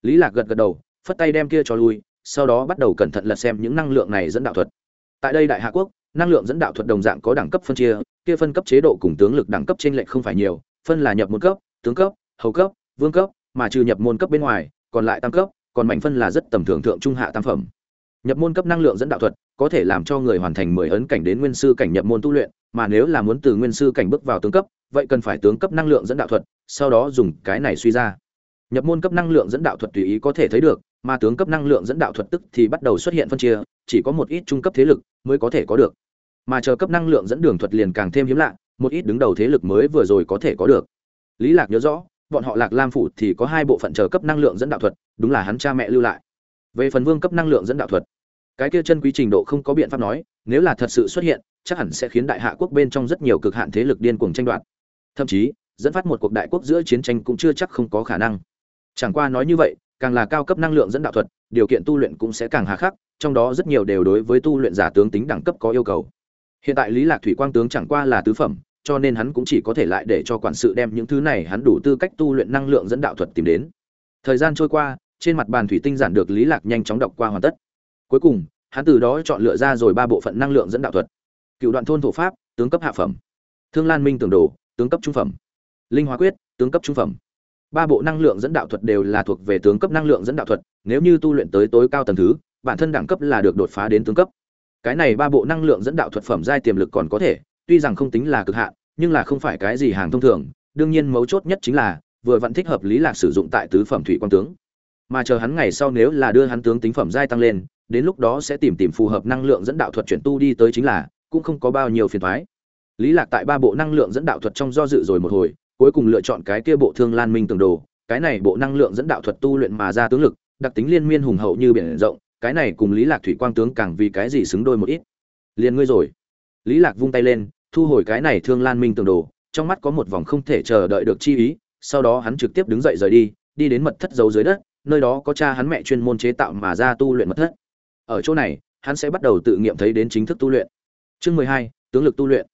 Speaker 1: Lý lạc gật gật đầu, phất tay đem kia cho lui, sau đó bắt đầu cẩn thận lật xem những năng lượng này dẫn đạo thuật. Tại đây đại hạ quốc, năng lượng dẫn đạo thuật đồng dạng có đẳng cấp phân chia, kia phân cấp chế độ cùng tướng lực đẳng cấp trên lệch không phải nhiều, phân là nhập môn cấp, tướng cấp, hầu cấp, vương cấp, mà trừ nhập môn cấp bên ngoài, còn lại tam cấp còn mảnh phân là rất tầm thường thượng trung hạ tam phẩm. Nhập môn cấp năng lượng dẫn đạo thuật, có thể làm cho người hoàn thành mười ấn cảnh đến nguyên sư cảnh nhập môn tu luyện, mà nếu là muốn từ nguyên sư cảnh bước vào tướng cấp, vậy cần phải tướng cấp năng lượng dẫn đạo thuật, sau đó dùng cái này suy ra. Nhập môn cấp năng lượng dẫn đạo thuật tùy ý có thể thấy được, mà tướng cấp năng lượng dẫn đạo thuật tức thì bắt đầu xuất hiện phân chia, chỉ có một ít trung cấp thế lực mới có thể có được. Mà chờ cấp năng lượng dẫn đường thuật liền càng thêm hiếm lạ, một ít đứng đầu thế lực mới vừa rồi có thể có được. Lý lạc nhớ rõ bọn họ lạc lam phủ thì có hai bộ phận chờ cấp năng lượng dẫn đạo thuật, đúng là hắn cha mẹ lưu lại. Về phần vương cấp năng lượng dẫn đạo thuật, cái kia chân quý trình độ không có biện pháp nói, nếu là thật sự xuất hiện, chắc hẳn sẽ khiến đại hạ quốc bên trong rất nhiều cực hạn thế lực điên cuồng tranh đoạt. Thậm chí, dẫn phát một cuộc đại quốc giữa chiến tranh cũng chưa chắc không có khả năng. Chẳng qua nói như vậy, càng là cao cấp năng lượng dẫn đạo thuật, điều kiện tu luyện cũng sẽ càng hà khắc, trong đó rất nhiều đều đối với tu luyện giả tướng tính đẳng cấp có yêu cầu. Hiện tại lý lạc thủy quang tướng chẳng qua là tứ phẩm cho nên hắn cũng chỉ có thể lại để cho quản sự đem những thứ này hắn đủ tư cách tu luyện năng lượng dẫn đạo thuật tìm đến. Thời gian trôi qua, trên mặt bàn thủy tinh giản được lý lạc nhanh chóng đọc qua hoàn tất. Cuối cùng, hắn từ đó chọn lựa ra rồi ba bộ phận năng lượng dẫn đạo thuật. Cựu đoạn thôn thổ pháp, tướng cấp hạ phẩm. Thương lan minh tường đồ, tướng cấp trung phẩm. Linh hóa quyết, tướng cấp trung phẩm. Ba bộ năng lượng dẫn đạo thuật đều là thuộc về tướng cấp năng lượng dẫn đạo thuật, nếu như tu luyện tới tối cao tầng thứ, bản thân đẳng cấp là được đột phá đến tướng cấp. Cái này ba bộ năng lượng dẫn đạo thuật phẩm giai tiềm lực còn có thể tuy rằng không tính là cực hạn, nhưng là không phải cái gì hàng thông thường, đương nhiên mấu chốt nhất chính là, vừa vẫn thích hợp lý lạc sử dụng tại tứ phẩm thủy quang tướng. Mà chờ hắn ngày sau nếu là đưa hắn tướng tính phẩm giai tăng lên, đến lúc đó sẽ tìm tìm phù hợp năng lượng dẫn đạo thuật chuyển tu đi tới chính là, cũng không có bao nhiêu phiền toái. Lý lạc tại ba bộ năng lượng dẫn đạo thuật trong do dự rồi một hồi, cuối cùng lựa chọn cái kia bộ thương lan minh tường đồ, cái này bộ năng lượng dẫn đạo thuật tu luyện mà ra tướng lực, đặc tính liên miên hùng hậu như biển rộng, cái này cùng lý lạc thủy quang tướng càng vì cái gì xứng đôi một ít. Liền ngươi rồi. Lý lạc vung tay lên thu hồi cái này thương lan minh tường đồ, trong mắt có một vòng không thể chờ đợi được chi ý, sau đó hắn trực tiếp đứng dậy rời đi đi đến mật thất giấu dưới đất, nơi đó có cha hắn mẹ chuyên môn chế tạo mà ra tu luyện mật thất. Ở chỗ này, hắn sẽ bắt đầu tự nghiệm thấy đến chính thức tu luyện. Chương mười hai, tướng lực tu luyện.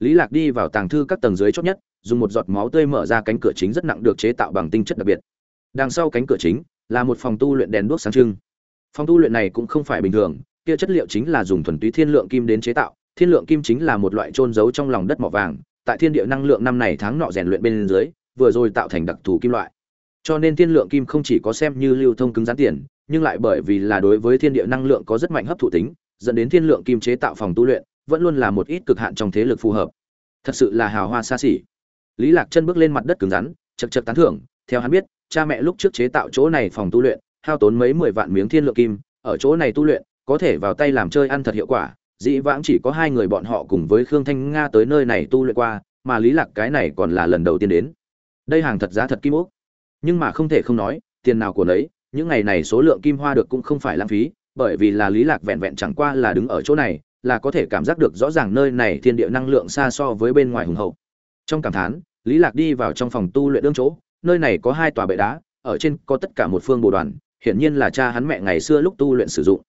Speaker 1: Lý lạc đi vào tàng thư các tầng dưới chót nhất, dùng một giọt máu tươi mở ra cánh cửa chính rất nặng được chế tạo bằng tinh chất đặc biệt. Đằng sau cánh cửa chính là một phòng tu luyện đèn đuốc sáng trưng. Phòng tu luyện này cũng không phải bình thường, kia chất liệu chính là dùng thuần túy thiên lượng kim đến chế tạo thiên lượng kim chính là một loại trôn giấu trong lòng đất mỏ vàng, tại thiên địa năng lượng năm này tháng nọ rèn luyện bên dưới, vừa rồi tạo thành đặc thù kim loại. Cho nên thiên lượng kim không chỉ có xem như lưu thông cứng rắn tiền, nhưng lại bởi vì là đối với thiên địa năng lượng có rất mạnh hấp thụ tính, dẫn đến thiên lượng kim chế tạo phòng tu luyện, vẫn luôn là một ít cực hạn trong thế lực phù hợp. Thật sự là hào hoa xa xỉ. Lý lạc chân bước lên mặt đất cứng rắn chật chật tán thưởng, theo hắn biết, cha mẹ lúc trước chế tạo chỗ này phòng tu luyện, hao tốn mấy mười vạn miếng thiên lượng kim, ở chỗ này tu luyện, có thể vào tay làm chơi ăn thật hiệu quả dĩ vãng chỉ có hai người bọn họ cùng với khương thanh nga tới nơi này tu luyện qua, mà lý lạc cái này còn là lần đầu tiên đến. Đây hàng thật giá thật kim ốc. Nhưng mà không thể không nói, tiền nào của nấy, những ngày này số lượng kim hoa được cũng không phải lãng phí, bởi vì là lý lạc vẹn vẹn chẳng qua là đứng ở chỗ này, là có thể cảm giác được rõ ràng nơi này thiên địa năng lượng xa so với bên ngoài hùng hậu. Trong cảm thán, lý lạc đi vào trong phòng tu luyện đương chỗ, nơi này có hai tòa bệ đá, ở trên có tất cả một phương bồ đoàn, hiển nhiên là cha hắn mẹ ngày xưa lúc tu luyện sử dụng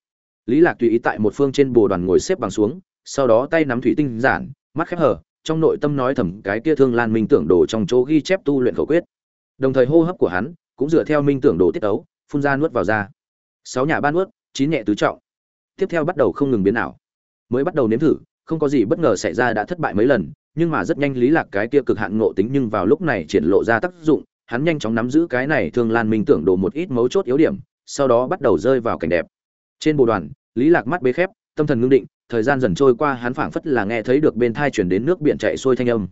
Speaker 1: lý lạc tùy ý tại một phương trên bồ đoàn ngồi xếp bằng xuống, sau đó tay nắm thủy tinh giản, mắt khép hờ, trong nội tâm nói thầm cái kia thương lan minh tưởng đồ trong chỗ ghi chép tu luyện khẩu quyết. Đồng thời hô hấp của hắn cũng dựa theo minh tưởng đồ tiết tấu, phun ra nuốt vào ra sáu nhà ban nuốt, chín nhẹ tứ trọng. Tiếp theo bắt đầu không ngừng biến ảo. Mới bắt đầu nếm thử, không có gì bất ngờ xảy ra đã thất bại mấy lần, nhưng mà rất nhanh lý lạc cái kia cực hạn ngộ tính nhưng vào lúc này triển lộ ra tác dụng, hắn nhanh chóng nắm giữ cái này thương lan minh tưởng đồ một ít mấu chốt yếu điểm, sau đó bắt đầu rơi vào cảnh đẹp trên bộ đoàn, lý lạc mắt bế khép, tâm thần ngưng định, thời gian dần trôi qua hắn phảng phất là nghe thấy được bên thai chuyển đến nước biển chảy xuôi thanh âm.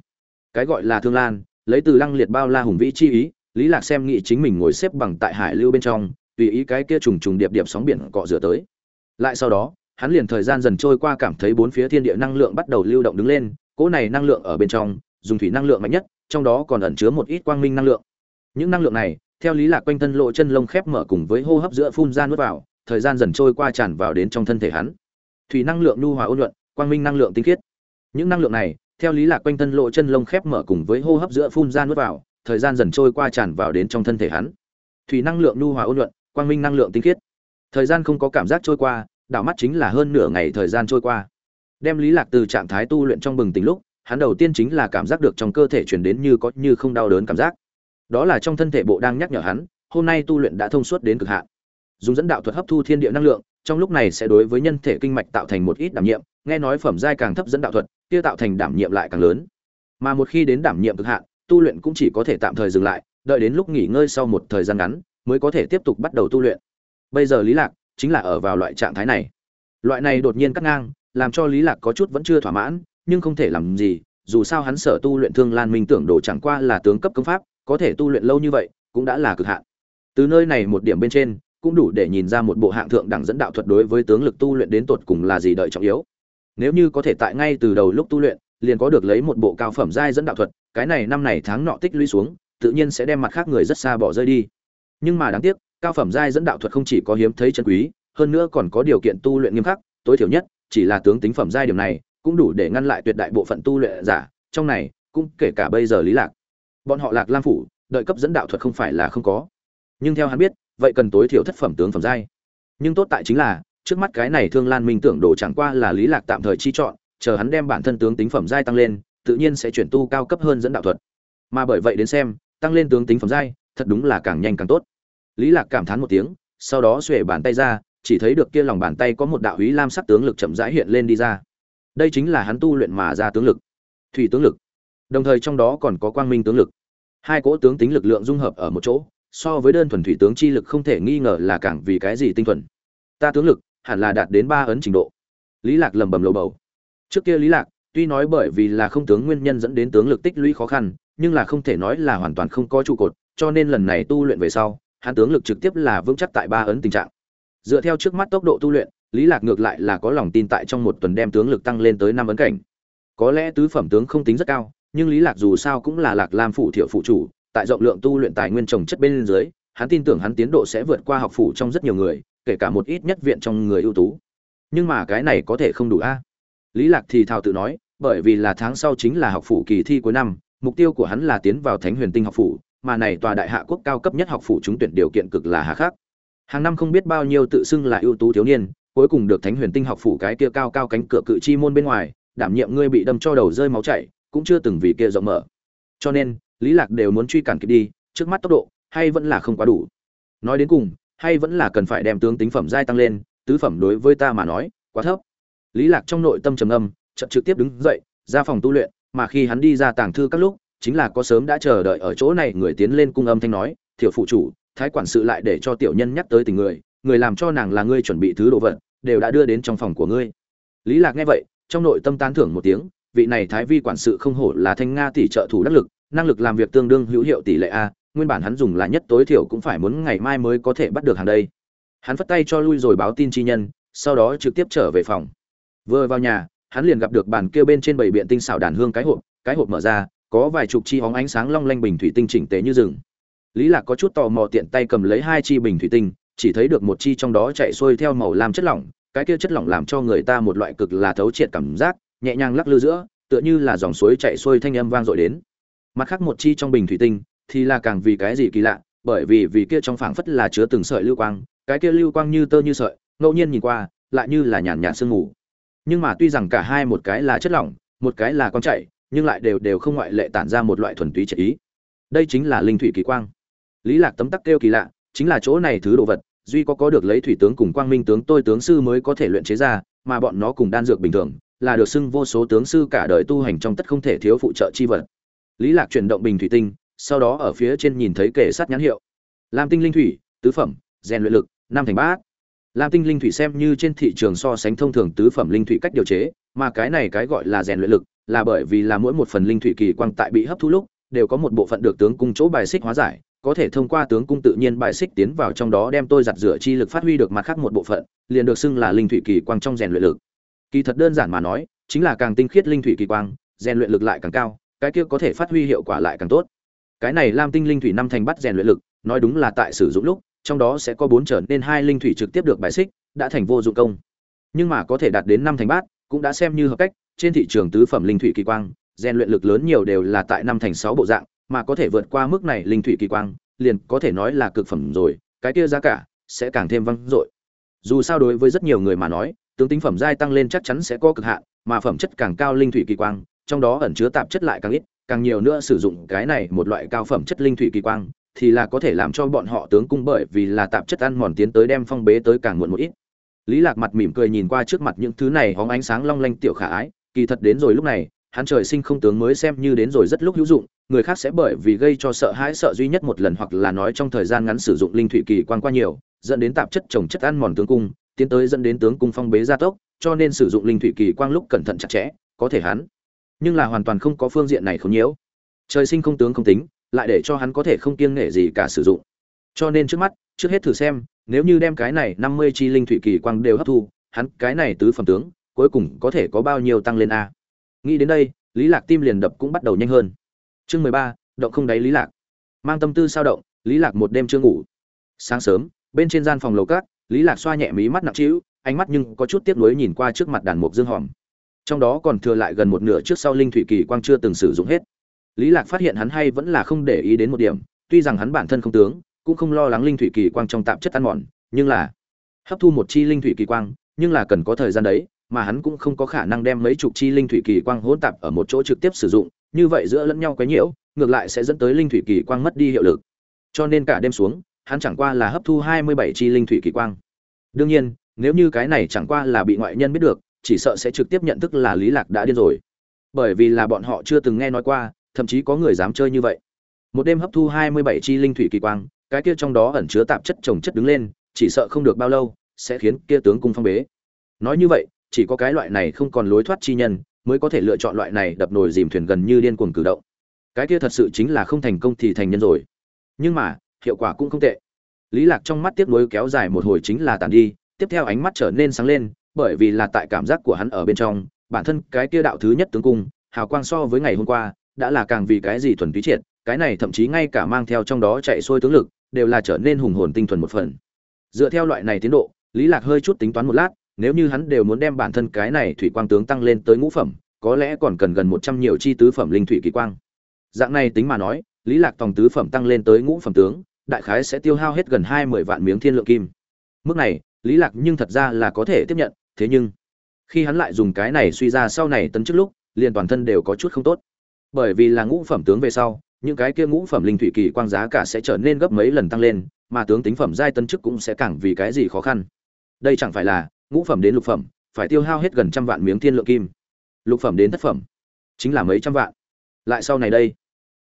Speaker 1: Cái gọi là thương lan, lấy từ lăng liệt bao la hùng vĩ chi ý, lý lạc xem nghĩ chính mình ngồi xếp bằng tại hải lưu bên trong, tùy ý cái kia trùng trùng điệp điệp sóng biển cọ rửa tới. Lại sau đó, hắn liền thời gian dần trôi qua cảm thấy bốn phía thiên địa năng lượng bắt đầu lưu động đứng lên, cỗ này năng lượng ở bên trong, dùng thủy năng lượng mạnh nhất, trong đó còn ẩn chứa một ít quang minh năng lượng. Những năng lượng này, theo lý lạc quanh thân lộ chân lông khép mở cùng với hô hấp giữa phun ra nuốt vào thời gian dần trôi qua tràn vào đến trong thân thể hắn. Thủy năng lượng nhu hòa ôn nhuận, quang minh năng lượng tinh khiết. Những năng lượng này, theo lý lạc quanh thân lộ chân lông khép mở cùng với hô hấp giữa phun ra nuốt vào, thời gian dần trôi qua tràn vào đến trong thân thể hắn. Thủy năng lượng nhu hòa ôn nhuận, quang minh năng lượng tinh khiết. Thời gian không có cảm giác trôi qua, đảo mắt chính là hơn nửa ngày thời gian trôi qua. Đem lý lạc từ trạng thái tu luyện trong bừng tỉnh lúc, hắn đầu tiên chính là cảm giác được trong cơ thể truyền đến như có như không đau đớn cảm giác. Đó là trong thân thể bộ đang nhắc nhở hắn, hôm nay tu luyện đã thông suốt đến cực hạn dùng dẫn đạo thuật hấp thu thiên địa năng lượng, trong lúc này sẽ đối với nhân thể kinh mạch tạo thành một ít đảm nhiệm, nghe nói phẩm giai càng thấp dẫn đạo thuật, kia tạo thành đảm nhiệm lại càng lớn. Mà một khi đến đảm nhiệm cực hạn, tu luyện cũng chỉ có thể tạm thời dừng lại, đợi đến lúc nghỉ ngơi sau một thời gian ngắn, mới có thể tiếp tục bắt đầu tu luyện. Bây giờ lý lạc chính là ở vào loại trạng thái này. Loại này đột nhiên cắt ngang, làm cho lý lạc có chút vẫn chưa thỏa mãn, nhưng không thể làm gì, dù sao hắn sở tu luyện thương lan minh tưởng đồ chẳng qua là tướng cấp công pháp, có thể tu luyện lâu như vậy, cũng đã là cực hạn. Từ nơi này một điểm bên trên cũng đủ để nhìn ra một bộ hạng thượng đẳng dẫn đạo thuật đối với tướng lực tu luyện đến tột cùng là gì đợi trọng yếu. Nếu như có thể tại ngay từ đầu lúc tu luyện, liền có được lấy một bộ cao phẩm giai dẫn đạo thuật, cái này năm này tháng nọ tích lũy xuống, tự nhiên sẽ đem mặt khác người rất xa bỏ rơi đi. Nhưng mà đáng tiếc, cao phẩm giai dẫn đạo thuật không chỉ có hiếm thấy chân quý, hơn nữa còn có điều kiện tu luyện nghiêm khắc, tối thiểu nhất chỉ là tướng tính phẩm giai điểm này, cũng đủ để ngăn lại tuyệt đại bộ phận tu luyện giả, trong này cũng kể cả bây giờ lý lạc. Bọn họ lạc lam phủ, đợi cấp dẫn đạo thuật không phải là không có. Nhưng theo hắn biết vậy cần tối thiểu thất phẩm tướng phẩm giai. Nhưng tốt tại chính là, trước mắt cái này thương lan minh tưởng đồ chẳng qua là lý lạc tạm thời chi chọn, chờ hắn đem bản thân tướng tính phẩm giai tăng lên, tự nhiên sẽ chuyển tu cao cấp hơn dẫn đạo thuật. Mà bởi vậy đến xem, tăng lên tướng tính phẩm giai, thật đúng là càng nhanh càng tốt. Lý lạc cảm thán một tiếng, sau đó xuề bàn tay ra, chỉ thấy được kia lòng bàn tay có một đạo ý lam sắc tướng lực chậm rãi hiện lên đi ra. Đây chính là hắn tu luyện mà ra tướng lực. Thủy tướng lực. Đồng thời trong đó còn có quang minh tướng lực. Hai cỗ tướng tính lực lượng dung hợp ở một chỗ so với đơn thuần thủy tướng chi lực không thể nghi ngờ là càng vì cái gì tinh thuần. Ta tướng lực hẳn là đạt đến ba ấn trình độ. Lý lạc lầm bầm lầu bầu. Trước kia lý lạc, tuy nói bởi vì là không tướng nguyên nhân dẫn đến tướng lực tích lũy khó khăn, nhưng là không thể nói là hoàn toàn không có trụ cột, cho nên lần này tu luyện về sau, hắn tướng lực trực tiếp là vững chắc tại ba ấn tình trạng. Dựa theo trước mắt tốc độ tu luyện, lý lạc ngược lại là có lòng tin tại trong một tuần đem tướng lực tăng lên tới năm ấn cảnh. Có lẽ tứ phẩm tướng không tính rất cao, nhưng lý lạc dù sao cũng là lạc lam phủ thiệu phụ chủ tại rộng lượng tu luyện tài nguyên trồng chất bên dưới, hắn tin tưởng hắn tiến độ sẽ vượt qua học phủ trong rất nhiều người, kể cả một ít nhất viện trong người ưu tú. Nhưng mà cái này có thể không đủ a? Lý lạc thì thào tự nói, bởi vì là tháng sau chính là học phủ kỳ thi cuối năm, mục tiêu của hắn là tiến vào thánh huyền tinh học phủ, mà này tòa đại hạ quốc cao cấp nhất học phủ trúng tuyển điều kiện cực là hà khắc. Hàng năm không biết bao nhiêu tự xưng là ưu tú thiếu niên, cuối cùng được thánh huyền tinh học phủ cái kia cao cao cánh cửa cự chi môn bên ngoài, đảm nhiệm ngươi bị đâm cho đầu rơi máu chảy, cũng chưa từng vì kia rộng mở. Cho nên lý lạc đều muốn truy cản kịp đi, trước mắt tốc độ, hay vẫn là không quá đủ. Nói đến cùng, hay vẫn là cần phải đem tướng tính phẩm giai tăng lên, tứ phẩm đối với ta mà nói, quá thấp. Lý lạc trong nội tâm trầm âm chậm trực tiếp đứng dậy, ra phòng tu luyện, mà khi hắn đi ra tàng thư các lúc, chính là có sớm đã chờ đợi ở chỗ này người tiến lên cung âm thanh nói, thiểu phụ chủ, thái quản sự lại để cho tiểu nhân nhắc tới tình người người làm cho nàng là ngươi chuẩn bị thứ đồ vật, đều đã đưa đến trong phòng của ngươi. Lý lạc nghe vậy, trong nội tâm tán thưởng một tiếng, vị này thái vi quản sự không hổ là thanh nga tỷ trợ thủ đắc lực năng lực làm việc tương đương hữu hiệu tỷ lệ a, nguyên bản hắn dùng là nhất tối thiểu cũng phải muốn ngày mai mới có thể bắt được hàng đây. Hắn phất tay cho lui rồi báo tin chi nhân, sau đó trực tiếp trở về phòng. Vừa vào nhà, hắn liền gặp được bàn kia bên trên bảy biện tinh xảo đàn hương cái hộp cái hộp mở ra, có vài chục chi hóng ánh sáng long lanh bình thủy tinh chỉnh tế như rừng. Lý lạc có chút tò mò tiện tay cầm lấy hai chi bình thủy tinh, chỉ thấy được một chi trong đó chạy xuôi theo màu lam chất lỏng, cái kia chất lỏng làm cho người ta một loại cực là thấu triệt cảm giác, nhẹ nhàng lắc lư giữa, tựa như là dòng suối chạy xuôi thanh âm vang dội đến mặt khác một chi trong bình thủy tinh, thì là càng vì cái gì kỳ lạ, bởi vì vì kia trong phảng phất là chứa từng sợi lưu quang, cái kia lưu quang như tơ như sợi, ngẫu nhiên nhìn qua, lại như là nhàn nhạt sương mù. Nhưng mà tuy rằng cả hai một cái là chất lỏng, một cái là con chạy, nhưng lại đều đều không ngoại lệ tản ra một loại thuần túy triệt ý. Đây chính là linh thủy kỳ quang. Lý lạc tấm tắc kêu kỳ lạ, chính là chỗ này thứ đồ vật, duy có có được lấy thủy tướng cùng quang minh tướng tôi tướng sư mới có thể luyện chế ra, mà bọn nó cùng đan dược bình thường, là được xưng vô số tướng sư cả đời tu hành trong tất không thể thiếu phụ trợ chi vật lý lạc chuyển động bình thủy tinh, sau đó ở phía trên nhìn thấy kể sát nhãn hiệu. Lam tinh linh thủy, tứ phẩm, rèn luyện lực, năm thành bát. Lam tinh linh thủy xem như trên thị trường so sánh thông thường tứ phẩm linh thủy cách điều chế, mà cái này cái gọi là rèn luyện lực, là bởi vì là mỗi một phần linh thủy kỳ quang tại bị hấp thu lúc, đều có một bộ phận được tướng cung chỗ bài xích hóa giải, có thể thông qua tướng cung tự nhiên bài xích tiến vào trong đó đem tôi giặt rửa chi lực phát huy được mặt khác một bộ phận, liền được xưng là linh thủy kỳ quang trong rèn luyện lực. Kỳ thật đơn giản mà nói, chính là càng tinh khiết linh thủy kỳ quang, rèn luyện lực lại càng cao cái kia có thể phát huy hiệu quả lại càng tốt. Cái này lam tinh linh thủy năm thành bắt rèn luyện lực, nói đúng là tại sử dụng lúc, trong đó sẽ có bốn trở nên hai linh thủy trực tiếp được bài xích, đã thành vô dụng công. Nhưng mà có thể đạt đến năm thành bát, cũng đã xem như hợp cách, trên thị trường tứ phẩm linh thủy kỳ quang, rèn luyện lực lớn nhiều đều là tại năm thành sáu bộ dạng, mà có thể vượt qua mức này linh thủy kỳ quang, liền có thể nói là cực phẩm rồi, cái kia giá cả sẽ càng thêm văng dội. Dù sao đối với rất nhiều người mà nói, tướng tính phẩm giai tăng lên chắc chắn sẽ có cực hạn, mà phẩm chất càng cao linh thủy kỳ quang trong đó ẩn chứa tạp chất lại càng ít, càng nhiều nữa sử dụng cái này một loại cao phẩm chất linh thủy kỳ quang, thì là có thể làm cho bọn họ tướng cung bởi vì là tạp chất ăn mòn tiến tới đem phong bế tới càng muộn một ít. Lý lạc mặt mỉm cười nhìn qua trước mặt những thứ này hóng ánh sáng long lanh tiểu khả ái, kỳ thật đến rồi lúc này, hắn trời sinh không tướng mới xem như đến rồi rất lúc hữu dụng, người khác sẽ bởi vì gây cho sợ hãi sợ duy nhất một lần hoặc là nói trong thời gian ngắn sử dụng linh thủy kỳ quang qua nhiều, dẫn đến tạp chất trồng chất ăn mòn tướng cung, tiến tới dẫn đến tướng cung phong bế gia tốc, cho nên sử dụng linh thủy kỳ quang lúc cẩn thận chặt chẽ, có thể hắn nhưng là hoàn toàn không có phương diện này không nhiễu. Trời sinh không tướng không tính, lại để cho hắn có thể không kiêng nể gì cả sử dụng. Cho nên trước mắt, trước hết thử xem, nếu như đem cái này năm mươi chi linh thủy kỳ quang đều hấp thu, hắn cái này tứ phẩm tướng, cuối cùng có thể có bao nhiêu tăng lên a? Nghĩ đến đây, lý lạc tim liền đập cũng bắt đầu nhanh hơn. Chương mười ba, động không đáy lý lạc. Mang tâm tư sao động, lý lạc một đêm chưa ngủ. Sáng sớm, bên trên gian phòng lầu cát lý lạc xoa nhẹ mí mắt nặng trĩu, ánh mắt nhưng có chút tiếc nuối nhìn qua trước mặt đàn mục dương hòm trong đó còn thừa lại gần một nửa trước sau linh thủy kỳ quang chưa từng sử dụng hết. Lý lạc phát hiện hắn hay vẫn là không để ý đến một điểm, tuy rằng hắn bản thân không tướng, cũng không lo lắng linh thủy kỳ quang trong tạp chất ăn mòn, nhưng là hấp thu một chi linh thủy kỳ quang, nhưng là cần có thời gian đấy, mà hắn cũng không có khả năng đem mấy chục chi linh thủy kỳ quang hỗn tạp ở một chỗ trực tiếp sử dụng, như vậy giữa lẫn nhau quấy nhiễu, ngược lại sẽ dẫn tới linh thủy kỳ quang mất đi hiệu lực. Cho nên cả đêm xuống, hắn chẳng qua là hấp thu 27 chi linh thủy kỳ quang. Đương nhiên, nếu như cái này chẳng qua là bị ngoại nhân biết được chỉ sợ sẽ trực tiếp nhận thức là lý lạc đã điên rồi. Bởi vì là bọn họ chưa từng nghe nói qua, thậm chí có người dám chơi như vậy. Một đêm hấp thu 27 chi linh thủy kỳ quang, cái kia trong đó ẩn chứa tạp chất trồng chất đứng lên, chỉ sợ không được bao lâu, sẽ khiến kia tướng cung phong bế. Nói như vậy, chỉ có cái loại này không còn lối thoát chi nhân, mới có thể lựa chọn loại này đập nồi dìm thuyền gần như điên cuồng cử động. Cái kia thật sự chính là không thành công thì thành nhân rồi. Nhưng mà, hiệu quả cũng không tệ. Lý lạc trong mắt tiếp nối kéo dài một hồi chính là tàn đi, tiếp theo ánh mắt trở nên sáng lên bởi vì là tại cảm giác của hắn ở bên trong, bản thân cái kia đạo thứ nhất tướng cung, hào quang so với ngày hôm qua, đã là càng vì cái gì thuần túy triệt, cái này thậm chí ngay cả mang theo trong đó chạy xuôi tướng lực, đều là trở nên hùng hồn tinh thuần một phần. Dựa theo loại này tiến độ, lý lạc hơi chút tính toán một lát, nếu như hắn đều muốn đem bản thân cái này thủy quang tướng tăng lên tới ngũ phẩm, có lẽ còn cần gần một trăm nhiều chi tứ phẩm linh thủy kỳ quang. Dạng này tính mà nói, lý lạc tòng tứ phẩm tăng lên tới ngũ phẩm tướng, đại khái sẽ tiêu hao hết gần hai mươi vạn miếng thiên lượng kim. Mức này, lý lạc nhưng thật ra là có thể tiếp nhận thế nhưng, khi hắn lại dùng cái này suy ra sau này tấn trước lúc, liền toàn thân đều có chút không tốt. Bởi vì là ngũ phẩm tướng về sau, những cái kia ngũ phẩm linh thủy kỳ quang giá cả sẽ trở nên gấp mấy lần tăng lên, mà tướng tính phẩm giai tấn chức cũng sẽ càng vì cái gì khó khăn. Đây chẳng phải là ngũ phẩm đến lục phẩm, phải tiêu hao hết gần trăm vạn miếng thiên lượng kim. Lục phẩm đến thất phẩm, chính là mấy trăm vạn. Lại sau này đây,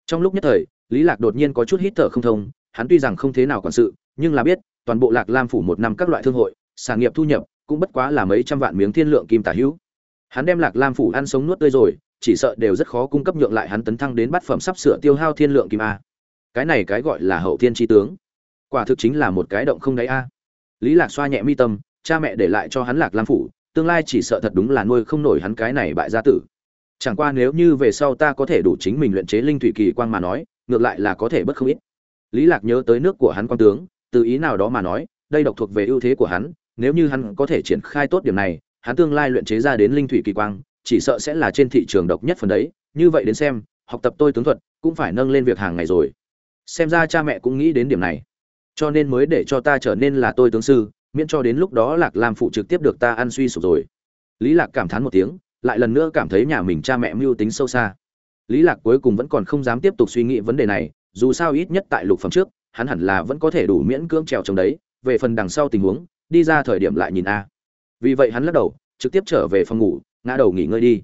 Speaker 1: trong lúc nhất thời, lý lạc đột nhiên có chút hít thở không thông, hắn tuy rằng không thế nào quản sự, nhưng là biết, toàn bộ lạc lam phủ một năm các loại thương hội, sản nghiệp thu nhập cũng bất quá là mấy trăm vạn miếng thiên lượng kim tả hữu. Hắn đem lạc lam phủ ăn sống nuốt tươi rồi, chỉ sợ đều rất khó cung cấp nhượng lại hắn tấn thăng đến bát phẩm sắp sửa tiêu hao thiên lượng kim a. Cái này cái gọi là hậu thiên tri tướng. Quả thực chính là một cái động không đáy a. Lý lạc xoa nhẹ mi tâm, cha mẹ để lại cho hắn lạc lam phủ, tương lai chỉ sợ thật đúng là nuôi không nổi hắn cái này bại gia tử. Chẳng qua nếu như về sau ta có thể đủ chính mình luyện chế linh thủy kỳ quang mà nói, ngược lại là có thể bất không ít. Lý lạc nhớ tới nước của hắn quan tướng, từ ý nào đó mà nói, đây độc thuộc về ưu thế của hắn nếu như hắn có thể triển khai tốt điểm này, hắn tương lai luyện chế ra đến linh thủy kỳ quang, chỉ sợ sẽ là trên thị trường độc nhất phần đấy. Như vậy đến xem, học tập tôi tướng thuật cũng phải nâng lên việc hàng ngày rồi. Xem ra cha mẹ cũng nghĩ đến điểm này. Cho nên mới để cho ta trở nên là tôi tướng sư, miễn cho đến lúc đó lạc lam phụ trực tiếp được ta ăn suy sụp rồi. Lý lạc cảm thán một tiếng, lại lần nữa cảm thấy nhà mình cha mẹ mưu tính sâu xa. Lý lạc cuối cùng vẫn còn không dám tiếp tục suy nghĩ vấn đề này, dù sao ít nhất tại lục phẩm trước, hắn hẳn là vẫn có thể đủ miễn cưỡng trèo trong đấy. Về phần đằng sau tình huống đi ra thời điểm lại nhìn a. Vì vậy hắn lắc đầu, trực tiếp trở về phòng ngủ, ngã đầu nghỉ ngơi đi.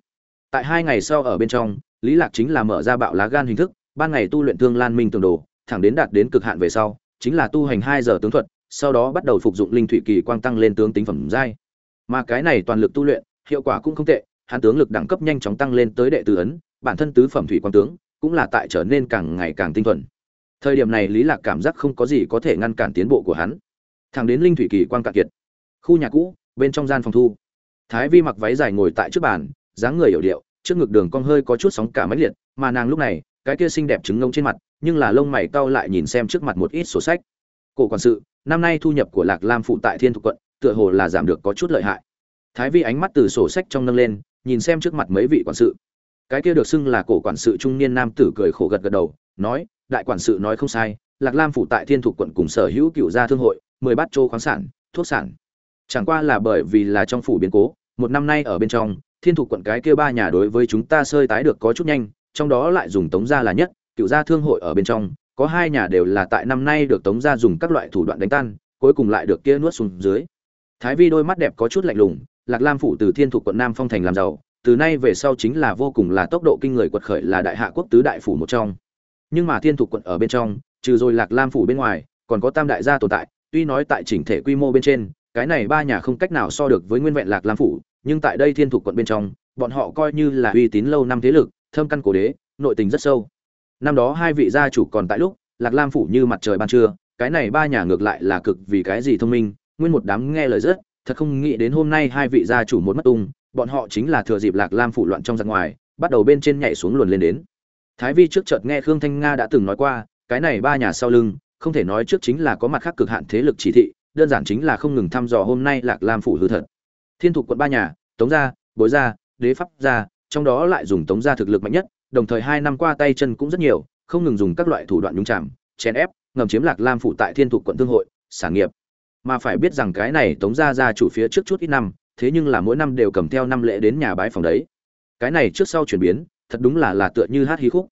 Speaker 1: Tại hai ngày sau ở bên trong, lý lạc chính là mở ra bạo lá gan hình thức, ban ngày tu luyện thương lan minh tường đồ, thẳng đến đạt đến cực hạn về sau, chính là tu hành hai giờ tướng thuật, sau đó bắt đầu phục dụng linh thủy kỳ quang tăng lên tướng tính phẩm giai. Mà cái này toàn lực tu luyện, hiệu quả cũng không tệ, hắn tướng lực đẳng cấp nhanh chóng tăng lên tới đệ tứ ấn, bản thân tứ phẩm thủy quang tướng, cũng là tại trở nên càng ngày càng tinh thuần. Thời điểm này lý lạc cảm giác không có gì có thể ngăn cản tiến bộ của hắn thẳng đến linh thủy kỳ quan cạn kiệt. Khu nhà cũ, bên trong gian phòng thu. Thái vi mặc váy dài ngồi tại trước bàn, dáng người hiểu điệu, trước ngực đường cong hơi có chút sóng cả máy liệt, mà nàng lúc này, cái kia xinh đẹp trứng ngông trên mặt, nhưng là lông mày cau lại nhìn xem trước mặt một ít sổ sách. Cổ quản sự, năm nay thu nhập của lạc lam phụ tại thiên thục quận, tựa hồ là giảm được có chút lợi hại. Thái vi ánh mắt từ sổ sách trong nâng lên, nhìn xem trước mặt mấy vị quản sự. Cái kia được xưng là cổ quản sự trung niên nam tử cười khổ gật gật đầu, nói, đại quản sự nói không sai, lạc lam phụ tại thiên thục quận cùng sở hữu cựu gia thương hội mười bát châu khoáng sản, thuốc sản. Chẳng qua là bởi vì là trong phủ biến cố, một năm nay ở bên trong, thiên thủ quận cái kia ba nhà đối với chúng ta sơi tái được có chút nhanh, trong đó lại dùng tống gia là nhất, cựu gia thương hội ở bên trong, có hai nhà đều là tại năm nay được tống gia dùng các loại thủ đoạn đánh tan, cuối cùng lại được kia nuốt xuống dưới. Thái vi đôi mắt đẹp có chút lạnh lùng, lạc lam phủ từ thiên thủ quận nam phong thành làm giàu, từ nay về sau chính là vô cùng là tốc độ kinh người quật khởi là đại hạ quốc tứ đại phủ một trong. Nhưng mà thiên thủ quận ở bên trong, trừ rồi lạc lam phủ bên ngoài, còn có tam đại gia tồn tại tuy nói tại chỉnh thể quy mô bên trên, cái này ba nhà không cách nào so được với nguyên vẹn lạc lam phủ, nhưng tại đây thiên thuộc quận bên trong, bọn họ coi như là uy tín lâu năm thế lực, thâm căn cổ đế, nội tình rất sâu. Năm đó hai vị gia chủ còn tại lúc, lạc lam phủ như mặt trời ban trưa, cái này ba nhà ngược lại là cực vì cái gì thông minh, nguyên một đám nghe lời rất, thật không nghĩ đến hôm nay hai vị gia chủ một mất tung, bọn họ chính là thừa dịp lạc lam phủ loạn trong giặc ngoài, bắt đầu bên trên nhảy xuống luồn lên đến. Thái vi trước chợt nghe khương thanh nga đã từng nói qua, cái này ba nhà sau lưng không thể nói trước chính là có mặt khác cực hạn thế lực chỉ thị, đơn giản chính là không ngừng thăm dò hôm nay lạc lam phủ hư thật. Thiên thục quận ba nhà, tống gia, bối gia, đế pháp gia, trong đó lại dùng tống gia thực lực mạnh nhất, đồng thời hai năm qua tay chân cũng rất nhiều, không ngừng dùng các loại thủ đoạn nhúng chạm chèn ép, ngầm chiếm lạc lam phủ tại thiên thục quận thương hội sản nghiệp. Mà phải biết rằng cái này tống gia gia chủ phía trước chút ít năm, thế nhưng là mỗi năm đều cầm theo năm lễ đến nhà bái phòng đấy. Cái này trước sau chuyển biến, thật đúng là là tựa như hát hí khúc.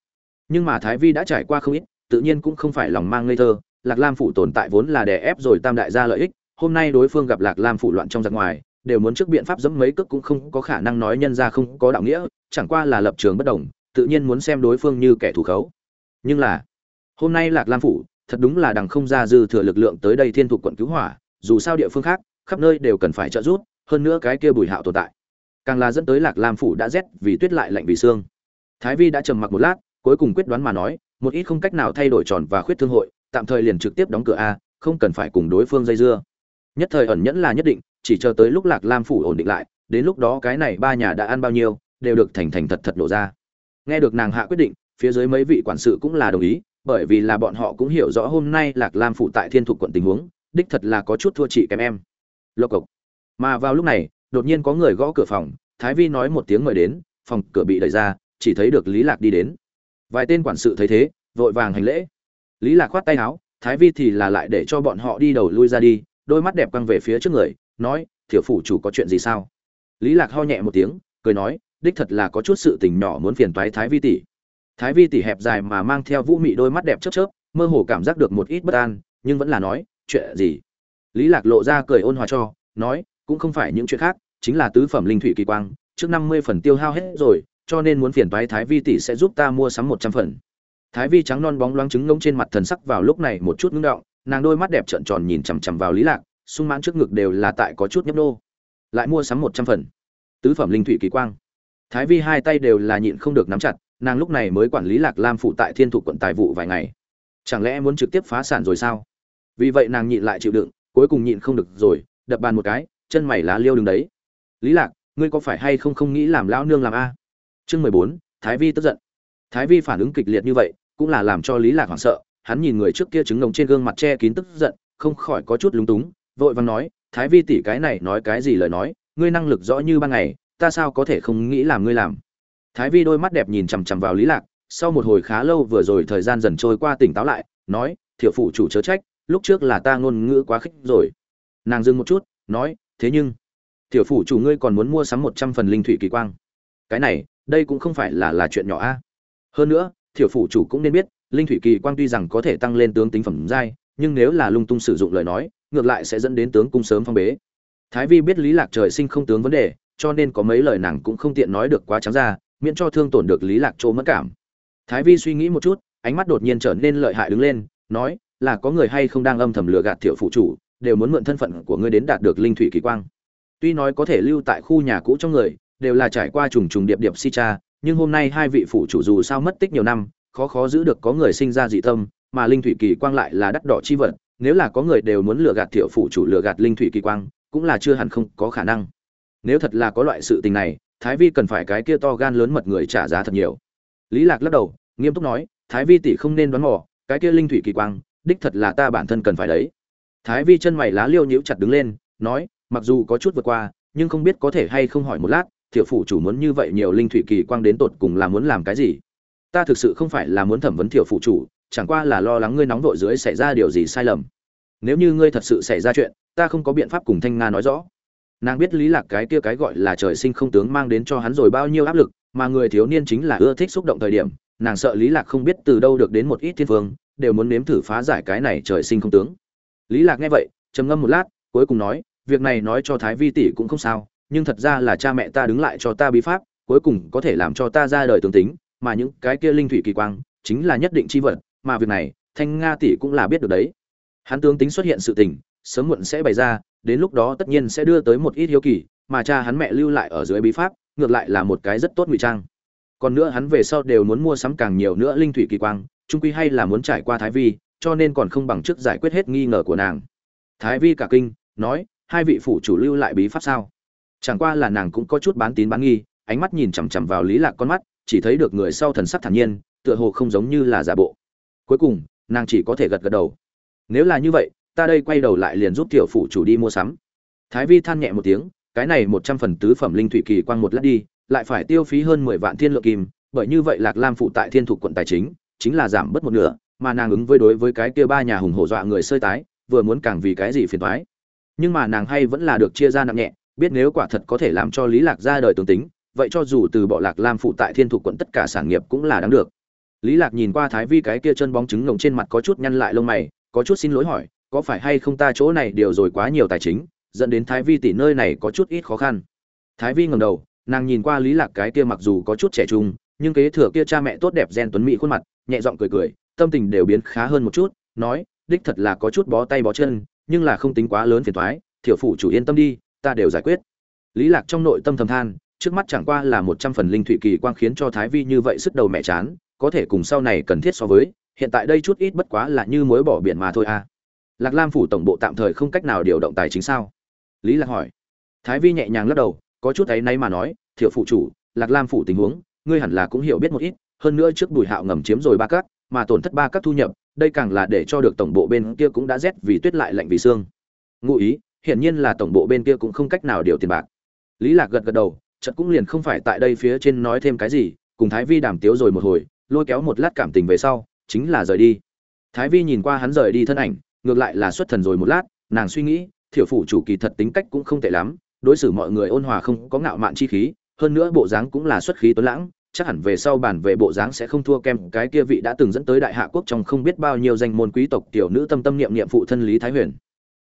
Speaker 1: Nhưng mà thái vi đã trải qua không ít tự nhiên cũng không phải lòng mang ngây thơ, lạc lam phủ tồn tại vốn là đè ép rồi tam đại gia lợi ích, hôm nay đối phương gặp lạc lam phủ loạn trong giặc ngoài, đều muốn trước biện pháp dẫm mấy cước cũng không có khả năng nói nhân ra không có đạo nghĩa, chẳng qua là lập trường bất đồng, tự nhiên muốn xem đối phương như kẻ thù khấu. Nhưng là, hôm nay lạc lam phủ, thật đúng là đằng không ra dư thừa lực lượng tới đây thiên thuộc quận cứu hỏa, dù sao địa phương khác, khắp nơi đều cần phải trợ giúp, hơn nữa cái kia bùi hạo tồn tại. Càng là dẫn tới lạc lam phủ đã rét vì tuyết lại lạnh vì xương thái vi đã trầm mặc một lát, cuối cùng quyết đoán mà nói một ít không cách nào thay đổi tròn và khuyết thương hội, tạm thời liền trực tiếp đóng cửa a, không cần phải cùng đối phương dây dưa. Nhất thời ẩn nhẫn là nhất định, chỉ chờ tới lúc lạc lam phủ ổn định lại, đến lúc đó cái này ba nhà đã ăn bao nhiêu, đều được thành thành thật thật nổ ra. Nghe được nàng hạ quyết định, phía dưới mấy vị quản sự cũng là đồng ý, bởi vì là bọn họ cũng hiểu rõ hôm nay lạc lam phủ tại thiên thục quận tình huống, đích thật là có chút thua chị kém em. Lộc cộc. Mà vào lúc này, đột nhiên có người gõ cửa phòng, thái vi nói một tiếng mời đến, phòng cửa bị đẩy ra, chỉ thấy được lý lạc đi đến vài tên quản sự thấy thế, vội vàng hành lễ. Lý lạc khoát tay áo, thái vi thì là lại để cho bọn họ đi đầu lui ra đi. Đôi mắt đẹp quăng về phía trước người, nói, thiểu phủ chủ có chuyện gì sao? Lý lạc ho nhẹ một tiếng, cười nói, đích thật là có chút sự tình nhỏ muốn phiền toái thái vi tỷ. Thái vi tỷ hẹp dài mà mang theo vũ mị đôi mắt đẹp chớp chớp, mơ hồ cảm giác được một ít bất an, nhưng vẫn là nói, chuyện gì? Lý lạc lộ ra cười ôn hòa cho, nói, cũng không phải những chuyện khác, chính là tứ phẩm linh thủy kỳ quang, trước năm mươi phần tiêu hao hết rồi cho nên muốn phiền toái thái vi tỷ sẽ giúp ta mua sắm một trăm phần. Thái vi trắng non bóng loáng trứng ngông trên mặt thần sắc vào lúc này một chút ngưng động, nàng đôi mắt đẹp trợn tròn nhìn chằm chằm vào lý lạc, sung mãn trước ngực đều là tại có chút nhấp nô. Lại mua sắm một trăm phần. Tứ phẩm linh thủy kỳ quang. Thái vi hai tay đều là nhịn không được nắm chặt, nàng lúc này mới quản lý lạc lam phụ tại thiên thủ quận tài vụ vài ngày. Chẳng lẽ muốn trực tiếp phá sản rồi sao? Vì vậy nàng nhịn lại chịu đựng, cuối cùng nhịn không được rồi, đập bàn một cái, chân mày lá liêu đứng đấy. Lý lạc, ngươi có phải hay không không nghĩ làm lão nương làm a? Chương mười bốn, thái vi tức giận. Thái vi phản ứng kịch liệt như vậy, cũng là làm cho lý lạc hoảng sợ. Hắn nhìn người trước kia trứng ngồng trên gương mặt che kín tức giận, không khỏi có chút lúng túng, vội vàng nói, thái vi tỷ cái này nói cái gì lời nói, ngươi năng lực rõ như ban ngày, ta sao có thể không nghĩ làm ngươi làm? Thái vi đôi mắt đẹp nhìn chằm chằm vào lý lạc, sau một hồi khá lâu vừa rồi thời gian dần trôi qua tỉnh táo lại, nói, thiểu phụ chủ chớ trách, lúc trước là ta ngôn ngữ quá khích rồi. Nàng dừng một chút, nói, thế nhưng, thiểu phụ chủ ngươi còn muốn mua sắm một trăm phần linh thủy kỳ quang. Cái này đây cũng không phải là là chuyện nhỏ a. Hơn nữa, thiểu phụ chủ cũng nên biết, linh thủy kỳ quang tuy rằng có thể tăng lên tướng tính phẩm giai, nhưng nếu là lung tung sử dụng lời nói, ngược lại sẽ dẫn đến tướng cung sớm phong bế. Thái vi biết lý lạc trời sinh không tướng vấn đề, cho nên có mấy lời nàng cũng không tiện nói được quá trắng ra, miễn cho thương tổn được lý lạc chỗ mất cảm. Thái vi suy nghĩ một chút, ánh mắt đột nhiên trở nên lợi hại đứng lên, nói, là có người hay không đang âm thầm lừa gạt thiệu phụ chủ, đều muốn mượn thân phận của ngươi đến đạt được linh thủy kỳ quang. Tuy nói có thể lưu tại khu nhà cũ trong người đều là trải qua trùng trùng điệp điệp si cha, nhưng hôm nay hai vị phụ chủ dù sao mất tích nhiều năm, khó khó giữ được có người sinh ra dị tâm, mà linh thủy kỳ quang lại là đắt đỏ chi vật, nếu là có người đều muốn lừa gạt thiệu phụ chủ lừa gạt linh thủy kỳ quang, cũng là chưa hẳn không có khả năng. Nếu thật là có loại sự tình này, thái vi cần phải cái kia to gan lớn mật người trả giá thật nhiều. Lý lạc lắc đầu, nghiêm túc nói, thái vi tỷ không nên đoán mò, cái kia linh thủy kỳ quang, đích thật là ta bản thân cần phải đấy. Thái vi chân mày lá liêu nhíu chặt đứng lên, nói, mặc dù có chút vượt qua, nhưng không biết có thể hay không hỏi một lát thiệu phụ chủ muốn như vậy nhiều linh thủy kỳ quang đến tột cùng là muốn làm cái gì? Ta thực sự không phải là muốn thẩm vấn thiệu phụ chủ, chẳng qua là lo lắng ngươi nóng vội dưới xảy ra điều gì sai lầm. Nếu như ngươi thật sự xảy ra chuyện, ta không có biện pháp cùng thanh nga nói rõ. Nàng biết lý lạc cái kia cái gọi là trời sinh không tướng mang đến cho hắn rồi bao nhiêu áp lực, mà người thiếu niên chính là ưa thích xúc động thời điểm, nàng sợ lý lạc không biết từ đâu được đến một ít thiên phương đều muốn nếm thử phá giải cái này trời sinh không tướng. Lý lạc nghe vậy, trầm ngâm một lát, cuối cùng nói, việc này nói cho thái vi tỷ cũng không sao nhưng thật ra là cha mẹ ta đứng lại cho ta bí pháp, cuối cùng có thể làm cho ta ra đời tướng tính, mà những cái kia linh thủy kỳ quang chính là nhất định chi vật, mà việc này, thanh nga tỷ cũng là biết được đấy. Hắn tướng tính xuất hiện sự tình, sớm muộn sẽ bày ra, đến lúc đó tất nhiên sẽ đưa tới một ít hiếu kỳ, mà cha hắn mẹ lưu lại ở dưới bí pháp, ngược lại là một cái rất tốt ngụy trang. Còn nữa hắn về sau đều muốn mua sắm càng nhiều nữa linh thủy kỳ quang trung quy hay là muốn trải qua thái vi, cho nên còn không bằng trước giải quyết hết nghi ngờ của nàng. Thái vi cả kinh, nói, hai vị phủ chủ lưu lại bí pháp sao? Chẳng qua là nàng cũng có chút bán tín bán nghi, ánh mắt nhìn chằm chằm vào lý lạc con mắt, chỉ thấy được người sau thần sắc thản nhiên, tựa hồ không giống như là giả bộ. Cuối cùng, nàng chỉ có thể gật gật đầu. Nếu là như vậy, ta đây quay đầu lại liền giúp tiểu phủ chủ đi mua sắm. Thái vi than nhẹ một tiếng, cái này một trăm phần tứ phẩm linh thủy kỳ quang một lát đi, lại phải tiêu phí hơn mười vạn thiên lượng kim, bởi như vậy lạc lam phụ tại thiên thủ quận tài chính chính là giảm bớt một nửa, mà nàng ứng với đối với cái kia ba nhà hùng hổ dọa người sơi tái, vừa muốn càng vì cái gì phiền toái. Nhưng mà nàng hay vẫn là được chia ra nặng nhẹ biết nếu quả thật có thể làm cho lý lạc ra đời tương tính, vậy cho dù từ bỏ lạc lam phụ tại thiên thủ quận tất cả sản nghiệp cũng là đáng được. Lý lạc nhìn qua thái vi cái kia chân bóng trứng ngồng trên mặt có chút nhăn lại lông mày, có chút xin lỗi hỏi, có phải hay không ta chỗ này điều rồi quá nhiều tài chính, dẫn đến thái vi tỷ nơi này có chút ít khó khăn. Thái vi ngẩng đầu, nàng nhìn qua lý lạc cái kia mặc dù có chút trẻ trung, nhưng kế thừa kia cha mẹ tốt đẹp gen tuấn mỹ khuôn mặt, nhẹ giọng cười cười, tâm tình đều biến khá hơn một chút, nói, đích thật là có chút bó tay bó chân, nhưng là không tính quá lớn phiền toái thiểu phủ chủ yên tâm đi ta đều giải quyết. Lý lạc trong nội tâm thầm than, trước mắt chẳng qua là một trăm phần linh thủy kỳ quang khiến cho thái vi như vậy sức đầu mẹ chán, có thể cùng sau này cần thiết so với, hiện tại đây chút ít bất quá là như mối bỏ biển mà thôi à. Lạc lam phủ tổng bộ tạm thời không cách nào điều động tài chính sao? Lý lạc hỏi. Thái vi nhẹ nhàng lắc đầu, có chút ấy nay mà nói thiệu phụ chủ, lạc lam phủ tình huống, ngươi hẳn là cũng hiểu biết một ít, hơn nữa trước bùi hạo ngầm chiếm rồi ba cát mà tổn thất ba cát thu nhập, đây càng là để cho được tổng bộ bên kia cũng đã rét vì tuyết lại lạnh vì xương. Ngụ ý hiển nhiên là tổng bộ bên kia cũng không cách nào điều tiền bạc. Lý lạc gật gật đầu, chợt cũng liền không phải tại đây phía trên nói thêm cái gì, cùng thái vi đàm tiếu rồi một hồi, lôi kéo một lát cảm tình về sau, chính là rời đi. Thái vi nhìn qua hắn rời đi thân ảnh, ngược lại là xuất thần rồi một lát, nàng suy nghĩ, thiểu phủ chủ kỳ thật tính cách cũng không tệ lắm, đối xử mọi người ôn hòa không có ngạo mạn chi khí, hơn nữa bộ dáng cũng là xuất khí tuấn lãng, chắc hẳn về sau bản về bộ dáng sẽ không thua kém cái kia vị đã từng dẫn tới đại hạ quốc trong không biết bao nhiêu danh môn quý tộc tiểu nữ tâm tâm niệm niệm phụ thân lý thái huyền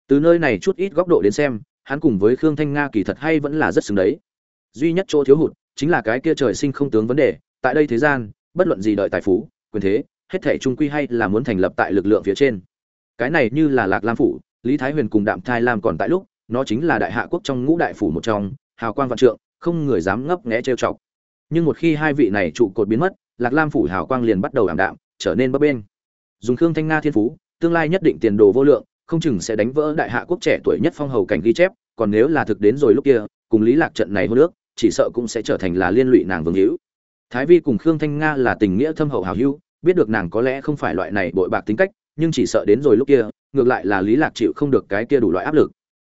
Speaker 1: từ nơi này chút ít góc độ đến xem, hắn cùng với khương thanh nga kỳ thật hay vẫn là rất xứng đấy. Duy nhất chỗ thiếu hụt chính là cái kia trời sinh không tướng vấn đề, tại đây thế gian, bất luận gì đợi tài phú, quyền thế, hết thể trung quy hay là muốn thành lập tại lực lượng phía trên. Cái này như là lạc lam phủ, lý thái huyền cùng đạm thai lam còn tại lúc, nó chính là đại hạ quốc trong ngũ đại phủ một trong, hào quang vạn trượng, không người dám ngấp nghé trêu chọc. Nhưng một khi hai vị này trụ cột biến mất, lạc lam phủ hào quang liền bắt đầu ảm đạm, trở nên bấp bênh. Dùng khương thanh nga thiên phú, tương lai nhất định tiền đồ vô lượng không chừng sẽ đánh vỡ đại hạ quốc trẻ tuổi nhất phong hầu cảnh ghi chép, còn nếu là thực đến rồi lúc kia, cùng lý lạc trận này hôn nước, chỉ sợ cũng sẽ trở thành là liên lụy nàng vương hữu. Thái vi cùng khương thanh nga là tình nghĩa thâm hậu hào hữu, biết được nàng có lẽ không phải loại này bội bạc tính cách, nhưng chỉ sợ đến rồi lúc kia, ngược lại là lý lạc chịu không được cái kia đủ loại áp lực.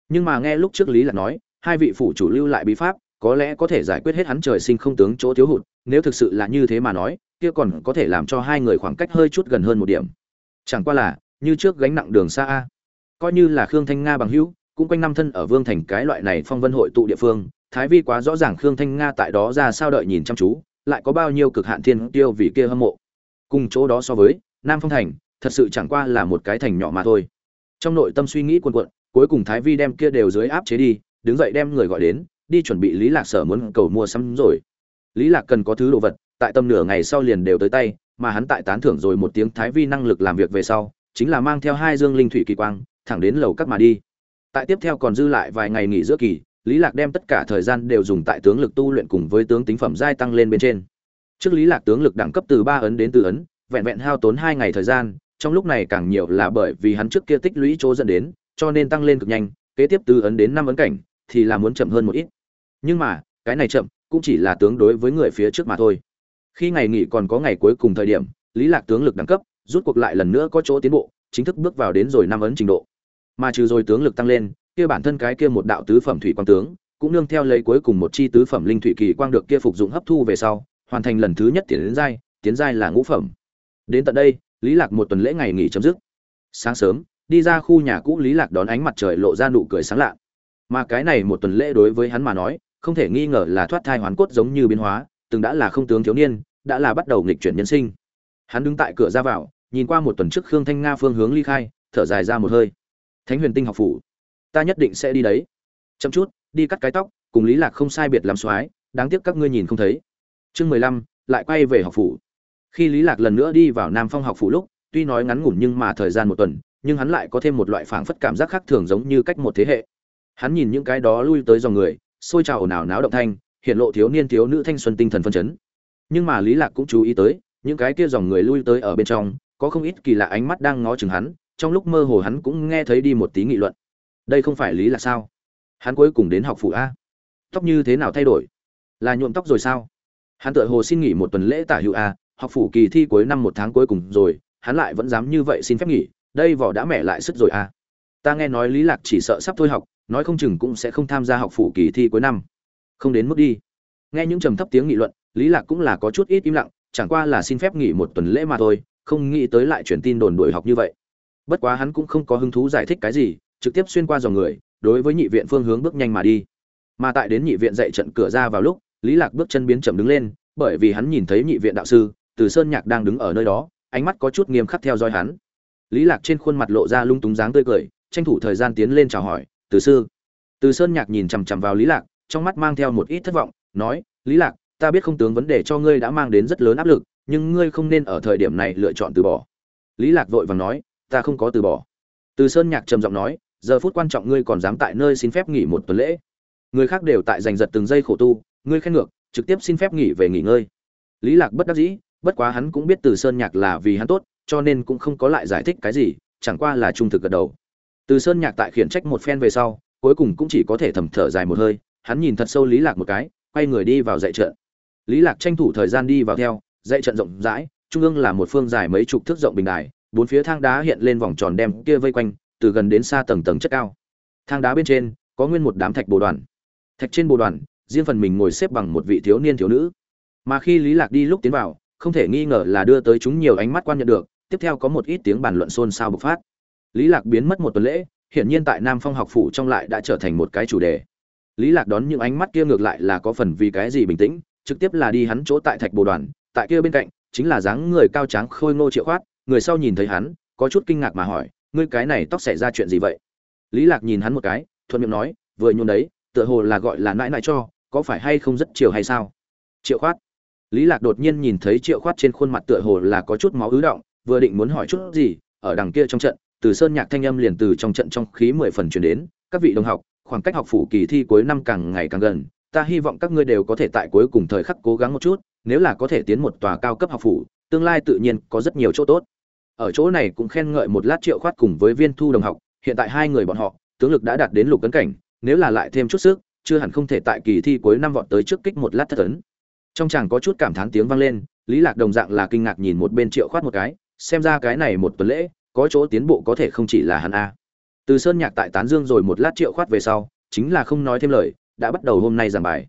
Speaker 1: Nhưng mà nghe lúc trước lý lạc nói, hai vị phủ chủ lưu lại bí pháp, có lẽ có thể giải quyết hết hắn trời sinh không tướng chỗ thiếu hụt, nếu thực sự là như thế mà nói, kia còn có thể làm cho hai người khoảng cách hơi chút gần hơn một điểm. Chẳng qua là, như trước gánh nặng đường xa a coi như là khương thanh nga bằng hữu, cũng quanh năm thân ở vương thành cái loại này phong vân hội tụ địa phương, thái vi quá rõ ràng khương thanh nga tại đó ra sao đợi nhìn chăm chú, lại có bao nhiêu cực hạn thiên tiêu vì kia hâm mộ. Cùng chỗ đó so với, nam phong thành, thật sự chẳng qua là một cái thành nhỏ mà thôi. Trong nội tâm suy nghĩ quần quận cuối cùng thái vi đem kia đều dưới áp chế đi, đứng dậy đem người gọi đến, đi chuẩn bị lý lạc sở muốn cầu mua sắm rồi. Lý lạc cần có thứ đồ vật, tại tâm nửa ngày sau liền đều tới tay, mà hắn tại tán thưởng rồi một tiếng thái vi năng lực làm việc về sau, chính là mang theo hai dương linh thủy kỳ quang thẳng đến lầu các mà đi. Tại tiếp theo còn dư lại vài ngày nghỉ giữa kỳ, lý lạc đem tất cả thời gian đều dùng tại tướng lực tu luyện cùng với tướng tính phẩm giai tăng lên bên trên. Trước lý lạc tướng lực đẳng cấp từ ba ấn đến từ ấn, vẹn vẹn hao tốn hai ngày thời gian, trong lúc này càng nhiều là bởi vì hắn trước kia tích lũy chỗ dẫn đến, cho nên tăng lên cực nhanh, kế tiếp từ ấn đến năm ấn cảnh, thì là muốn chậm hơn một ít. Nhưng mà, cái này chậm, cũng chỉ là tướng đối với người phía trước mà thôi. Khi ngày nghỉ còn có ngày cuối cùng thời điểm, lý lạc tướng lực đẳng cấp, rút cuộc lại lần nữa có chỗ tiến bộ, chính thức bước vào đến rồi năm ấn trình độ mà trừ rồi tướng lực tăng lên, kia bản thân cái kia một đạo tứ phẩm thủy quang tướng, cũng nương theo lấy cuối cùng một chi tứ phẩm linh thủy kỳ quang được kia phục dụng hấp thu về sau, hoàn thành lần thứ nhất tiến đến giai, tiến giai là ngũ phẩm. Đến tận đây, lý lạc một tuần lễ ngày nghỉ chấm dứt. Sáng sớm, đi ra khu nhà cũ lý lạc đón ánh mặt trời lộ ra nụ cười sáng lạ. Mà cái này một tuần lễ đối với hắn mà nói, không thể nghi ngờ là thoát thai hoán cốt giống như biến hóa, từng đã là không tướng thiếu niên, đã là bắt đầu nghịch chuyển nhân sinh. Hắn đứng tại cửa ra vào, nhìn qua một tuần trước khương thanh nga phương hướng ly khai, thở dài ra một hơi thánh huyền tinh học phủ. Ta nhất định sẽ đi đấy. Chậm chút, đi cắt cái tóc, cùng lý lạc không sai biệt làm soái, đáng tiếc các ngươi nhìn không thấy. Chương mười lăm, lại quay về học phủ. Khi lý lạc lần nữa đi vào nam phong học phủ lúc, tuy nói ngắn ngủn nhưng mà thời gian một tuần, nhưng hắn lại có thêm một loại phảng phất cảm giác khác thường giống như cách một thế hệ. Hắn nhìn những cái đó lui tới dòng người, xôi trào ồn ào náo động thanh, hiện lộ thiếu niên thiếu nữ thanh xuân tinh thần phân chấn. Nhưng mà lý lạc cũng chú ý tới, những cái kia dòng người lui tới ở bên trong, có không ít kỳ lạ ánh mắt đang ngó chừng hắn trong lúc mơ hồ hắn cũng nghe thấy đi một tí nghị luận. Đây không phải lý là sao? Hắn cuối cùng đến học phụ a. Tóc như thế nào thay đổi? Là nhuộm tóc rồi sao? Hắn tự hồ xin nghỉ một tuần lễ tả hữu a, học phủ kỳ thi cuối năm một tháng cuối cùng rồi, hắn lại vẫn dám như vậy xin phép nghỉ, đây vỏ đã mẹ lại sức rồi a. Ta nghe nói lý lạc chỉ sợ sắp thôi học, nói không chừng cũng sẽ không tham gia học phủ kỳ thi cuối năm. Không đến mức đi. Nghe những trầm thấp tiếng nghị luận, lý lạc cũng là có chút ít im lặng, chẳng qua là xin phép nghỉ một tuần lễ mà thôi, không nghĩ tới lại truyền tin đồn đuổi học như vậy bất quá hắn cũng không có hứng thú giải thích cái gì, trực tiếp xuyên qua dòng người, đối với nhị viện phương hướng bước nhanh mà đi. Mà tại đến nhị viện dạy trận cửa ra vào lúc, lý lạc bước chân biến chậm đứng lên, bởi vì hắn nhìn thấy nhị viện đạo sư, từ sơn nhạc đang đứng ở nơi đó, ánh mắt có chút nghiêm khắc theo dõi hắn. Lý lạc trên khuôn mặt lộ ra lung túng dáng tươi cười, tranh thủ thời gian tiến lên chào hỏi, từ sư. Từ sơn nhạc nhìn chằm chằm vào lý lạc, trong mắt mang theo một ít thất vọng, nói, lý lạc, ta biết không tướng vấn đề cho ngươi đã mang đến rất lớn áp lực, nhưng ngươi không nên ở thời điểm này lựa chọn từ bỏ. Lý lạc vội vàng nói ta không có từ bỏ. Từ sơn nhạc trầm giọng nói, giờ phút quan trọng ngươi còn dám tại nơi xin phép nghỉ một tuần lễ. Người khác đều tại giành giật từng giây khổ tu, ngươi khen ngược, trực tiếp xin phép nghỉ về nghỉ ngơi. Lý lạc bất đắc dĩ, bất quá hắn cũng biết từ sơn nhạc là vì hắn tốt, cho nên cũng không có lại giải thích cái gì, chẳng qua là trung thực gật đầu. Từ sơn nhạc tại khiển trách một phen về sau, cuối cùng cũng chỉ có thể thầm thở dài một hơi, hắn nhìn thật sâu lý lạc một cái, quay người đi vào dạy trận. Lý lạc tranh thủ thời gian đi vào theo, dạy trận rộng rãi, trung ương là một phương dài mấy chục thước rộng bình đài bốn phía thang đá hiện lên vòng tròn đem kia vây quanh, từ gần đến xa tầng tầng chất cao. Thang đá bên trên, có nguyên một đám thạch bồ đoàn. Thạch trên bồ đoàn, riêng phần mình ngồi xếp bằng một vị thiếu niên thiếu nữ. Mà khi lý lạc đi lúc tiến vào, không thể nghi ngờ là đưa tới chúng nhiều ánh mắt quan nhận được, tiếp theo có một ít tiếng bàn luận xôn xao bộc phát. Lý lạc biến mất một tuần lễ, hiển nhiên tại nam phong học phủ trong lại đã trở thành một cái chủ đề. Lý lạc đón những ánh mắt kia ngược lại là có phần vì cái gì bình tĩnh, trực tiếp là đi hắn chỗ tại thạch bồ đoàn, tại kia bên cạnh, chính là dáng người cao tráng khôi ngô triệu khoát người sau nhìn thấy hắn, có chút kinh ngạc mà hỏi, ngươi cái này tóc xảy ra chuyện gì vậy? Lý lạc nhìn hắn một cái, thuận miệng nói, vừa nhún đấy, tựa hồ là gọi là nãi nãi cho, có phải hay không rất chiều hay sao? Triệu khoát. Lý lạc đột nhiên nhìn thấy triệu khoát trên khuôn mặt tựa hồ là có chút máu ứ động, vừa định muốn hỏi chút gì, ở đằng kia trong trận, từ sơn nhạc thanh âm liền từ trong trận trong khí mười phần truyền đến, các vị đồng học, khoảng cách học phủ kỳ thi cuối năm càng ngày càng gần, ta hy vọng các ngươi đều có thể tại cuối cùng thời khắc cố gắng một chút, nếu là có thể tiến một tòa cao cấp học phủ tương lai tự nhiên có rất nhiều chỗ tốt. Ở chỗ này cũng khen ngợi một lát triệu khoát cùng với viên thu đồng học, hiện tại hai người bọn họ, tướng lực đã đạt đến lục cấn cảnh, nếu là lại thêm chút sức, chưa hẳn không thể tại kỳ thi cuối năm vọt tới trước kích một lát thất tấn trong chàng có chút cảm thán tiếng vang lên, lý lạc đồng dạng là kinh ngạc nhìn một bên triệu khoát một cái, xem ra cái này một tuần lễ, có chỗ tiến bộ có thể không chỉ là hắn a. Từ sơn nhạc tại tán dương rồi một lát triệu khoát về sau, chính là không nói thêm lời, đã bắt đầu hôm nay giảng bài.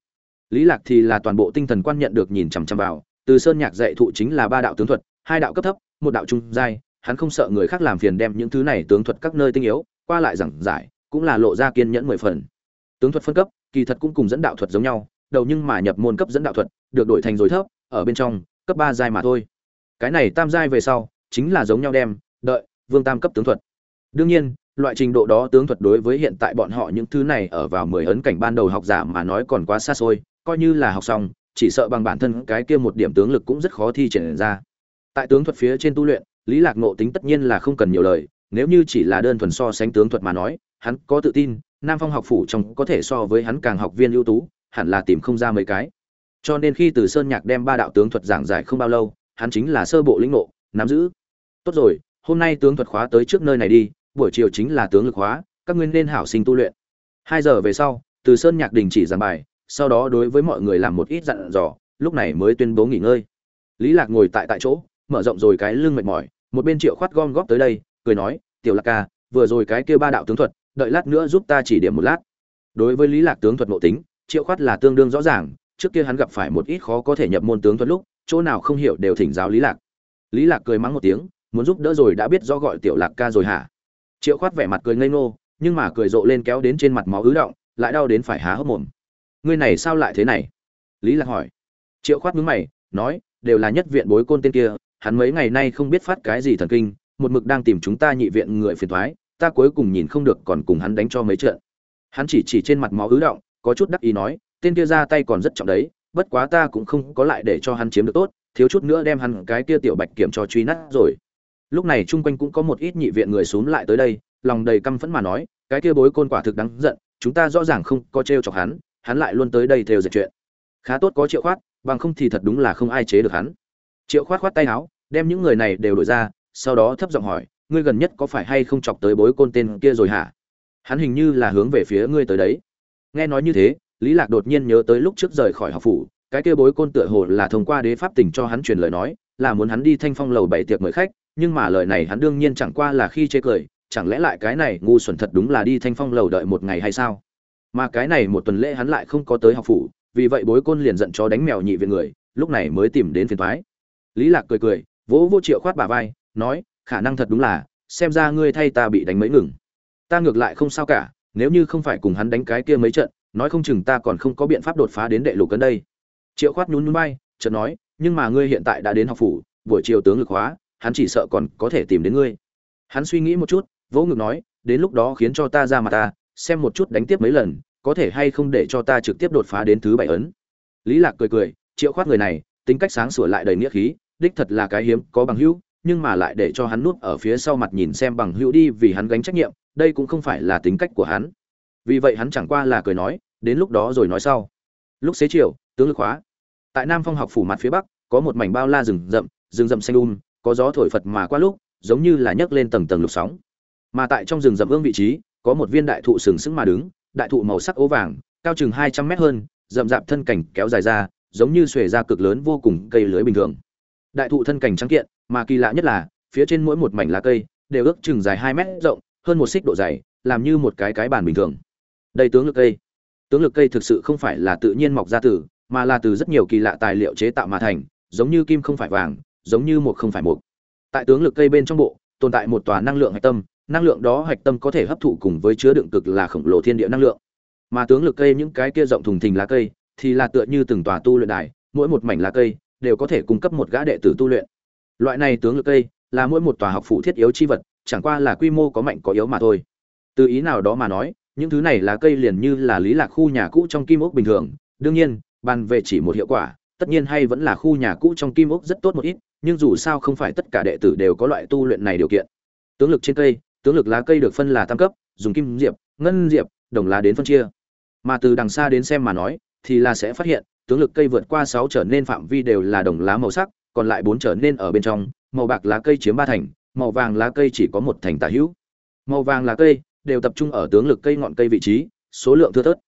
Speaker 1: Lý lạc thì là toàn bộ tinh thần quan nhận được nhìn chằm chằm vào từ sơn nhạc dạy thụ chính là ba đạo tướng thuật, hai đạo cấp thấp, một đạo trung giai, hắn không sợ người khác làm phiền đem những thứ này tướng thuật các nơi tinh yếu, qua lại giảng giải, cũng là lộ ra kiên nhẫn mười phần. Tướng thuật phân cấp, kỳ thật cũng cùng dẫn đạo thuật giống nhau, đầu nhưng mà nhập môn cấp dẫn đạo thuật, được đổi thành rồi thấp, ở bên trong, cấp ba giai mà thôi. Cái này tam giai về sau, chính là giống nhau đem, đợi, vương tam cấp tướng thuật. Đương nhiên, loại trình độ đó tướng thuật đối với hiện tại bọn họ những thứ này ở vào mười ấn cảnh ban đầu học giả mà nói còn quá xa xôi, coi như là học xong chỉ sợ bằng bản thân cái kia một điểm tướng lực cũng rất khó thi triển ra. Tại tướng thuật phía trên tu luyện, lý lạc ngộ tính tất nhiên là không cần nhiều lời, nếu như chỉ là đơn thuần so sánh tướng thuật mà nói, hắn có tự tin, nam phong học phủ trong có thể so với hắn càng học viên ưu tú, hẳn là tìm không ra mấy cái. Cho nên khi từ sơn nhạc đem ba đạo tướng thuật giảng giải không bao lâu, hắn chính là sơ bộ lĩnh ngộ, nắm giữ. Tốt rồi, hôm nay tướng thuật khóa tới trước nơi này đi, buổi chiều chính là tướng lực khóa, các ngươi nên hảo sinh tu luyện. Hai giờ về sau, từ sơn nhạc đình chỉ giảng bài sau đó đối với mọi người làm một ít dặn dò, lúc này mới tuyên bố nghỉ ngơi. Lý lạc ngồi tại tại chỗ, mở rộng rồi cái lưng mệt mỏi, một bên triệu khoát gom góp tới đây, cười nói, tiểu lạc ca, vừa rồi cái kia ba đạo tướng thuật, đợi lát nữa giúp ta chỉ điểm một lát. Đối với lý lạc tướng thuật nội tính, triệu khoát là tương đương rõ ràng, trước kia hắn gặp phải một ít khó có thể nhập môn tướng thuật lúc, chỗ nào không hiểu đều thỉnh giáo lý lạc. Lý lạc cười mắng một tiếng, muốn giúp đỡ rồi đã biết rõ gọi tiểu lạc ca rồi hả? Triệu khoát vẻ mặt cười ngây ngô, nhưng mà cười rộ lên kéo đến trên mặt máu ứ động, lại đau đến phải há hốc mồm ngươi này sao lại thế này? Lý lạc hỏi. Triệu khoát mướn mày, nói, đều là nhất viện bối côn tên kia, hắn mấy ngày nay không biết phát cái gì thần kinh, một mực đang tìm chúng ta nhị viện người phiền thoái ta cuối cùng nhìn không được còn cùng hắn đánh cho mấy trận. Hắn chỉ chỉ trên mặt máu ứ động, có chút đắc ý nói, tên kia ra tay còn rất trọng đấy, bất quá ta cũng không có lại để cho hắn chiếm được tốt, thiếu chút nữa đem hắn cái kia tiểu bạch kiểm cho truy nát rồi. Lúc này chung quanh cũng có một ít nhị viện người xúm lại tới đây, lòng đầy căm phẫn mà nói, cái kia bối côn quả thực đáng giận, chúng ta rõ ràng không có t chọc hắn hắn lại luôn tới đây theo dệt chuyện. Khá tốt có triệu khoát, bằng không thì thật đúng là không ai chế được hắn. Triệu khoát khoát tay áo, đem những người này đều đổi ra, sau đó thấp giọng hỏi, ngươi gần nhất có phải hay không chọc tới bối côn tên kia rồi hả? Hắn hình như là hướng về phía ngươi tới đấy. Nghe nói như thế, lý lạc đột nhiên nhớ tới lúc trước rời khỏi học phủ, cái kia bối côn tựa hồ là thông qua đế pháp tình cho hắn truyền lời nói, là muốn hắn đi thanh phong lầu bảy tiệc mời khách, nhưng mà lời này hắn đương nhiên chẳng qua là khi chê cười, chẳng lẽ lại cái này ngu xuẩn thật đúng là đi thanh phong lầu đợi một ngày hay sao? Mà cái này một tuần lễ hắn lại không có tới học phủ, vì vậy bối côn liền giận chó đánh mèo nhị viện người, lúc này mới tìm đến phiền thoái lý lạc cười cười, vỗ vô triệu khoát bà vai, nói, khả năng thật đúng là, xem ra ngươi thay ta bị đánh mấy ngừng. Ta ngược lại không sao cả, nếu như không phải cùng hắn đánh cái kia mấy trận, nói không chừng ta còn không có biện pháp đột phá đến đệ lục cấn đây. Triệu khoát nhún nhún bay chợt nói, nhưng mà ngươi hiện tại đã đến học phủ, buổi chiều tướng lực hóa, hắn chỉ sợ còn có thể tìm đến ngươi. Hắn suy nghĩ một chút, vỗ ngực nói, đến lúc đó khiến cho ta ra mà ta xem một chút đánh tiếp mấy lần, có thể hay không để cho ta trực tiếp đột phá đến thứ bảy ấn. Lý lạc cười cười, triệu khoát người này, tính cách sáng sủa lại đầy nghĩa khí, đích thật là cái hiếm, có bằng hữu, nhưng mà lại để cho hắn nuốt ở phía sau mặt nhìn xem bằng hữu đi vì hắn gánh trách nhiệm, đây cũng không phải là tính cách của hắn. Vì vậy hắn chẳng qua là cười nói, đến lúc đó rồi nói sau. Lúc xế chiều, tướng lực khóa tại nam phong học phủ mặt phía bắc, có một mảnh bao la rừng rậm rừng rậm xanh um có gió thổi phật mà qua lúc, giống như là nhấc lên tầng tầng lục sóng. Mà tại trong rừng rậm ương vị trí có một viên đại thụ sừng sững mà đứng, đại thụ màu sắc ố vàng, cao chừng hai trăm mét hơn, rậm rạp thân cảnh kéo dài ra, giống như xuề ra cực lớn vô cùng cây lưới bình thường. Đại thụ thân cảnh trắng kiện, mà kỳ lạ nhất là, phía trên mỗi một mảnh lá cây đều ước chừng dài hai mét rộng, hơn một xích độ dày, làm như một cái cái bàn bình thường. Đây tướng lực cây. Tướng lực cây thực sự không phải là tự nhiên mọc ra từ, mà là từ rất nhiều kỳ lạ tài liệu chế tạo mà thành, giống như kim không phải vàng, giống như một không phải một. Tại tướng lực cây bên trong bộ, tồn tại một tòa năng lượng hạch tâm năng lượng đó hạch tâm có thể hấp thụ cùng với chứa đựng cực là khổng lồ thiên địa năng lượng. Mà tướng lực cây những cái kia rộng thùng thình lá cây, thì là tựa như từng tòa tu luyện đài, mỗi một mảnh lá cây đều có thể cung cấp một gã đệ tử tu luyện. Loại này tướng lực cây là mỗi một tòa học phụ thiết yếu chi vật, chẳng qua là quy mô có mạnh có yếu mà thôi. Từ ý nào đó mà nói, những thứ này lá cây liền như là lý lạc khu nhà cũ trong kim ốc bình thường. Đương nhiên, bàn về chỉ một hiệu quả, tất nhiên hay vẫn là khu nhà cũ trong kim ốc rất tốt một ít, nhưng dù sao không phải tất cả đệ tử đều có loại tu luyện này điều kiện. Tướng lực trên cây tướng lực lá cây được phân là tam cấp, dùng kim diệp, ngân diệp, đồng lá đến phân chia. Mà từ đằng xa đến xem mà nói, thì là sẽ phát hiện, tướng lực cây vượt qua sáu trở nên phạm vi đều là đồng lá màu sắc, còn lại bốn trở nên ở bên trong, màu bạc lá cây chiếm ba thành, màu vàng lá cây chỉ có một thành tả hữu. Màu vàng lá cây đều tập trung ở tướng lực cây ngọn cây vị trí, số lượng thưa thớt.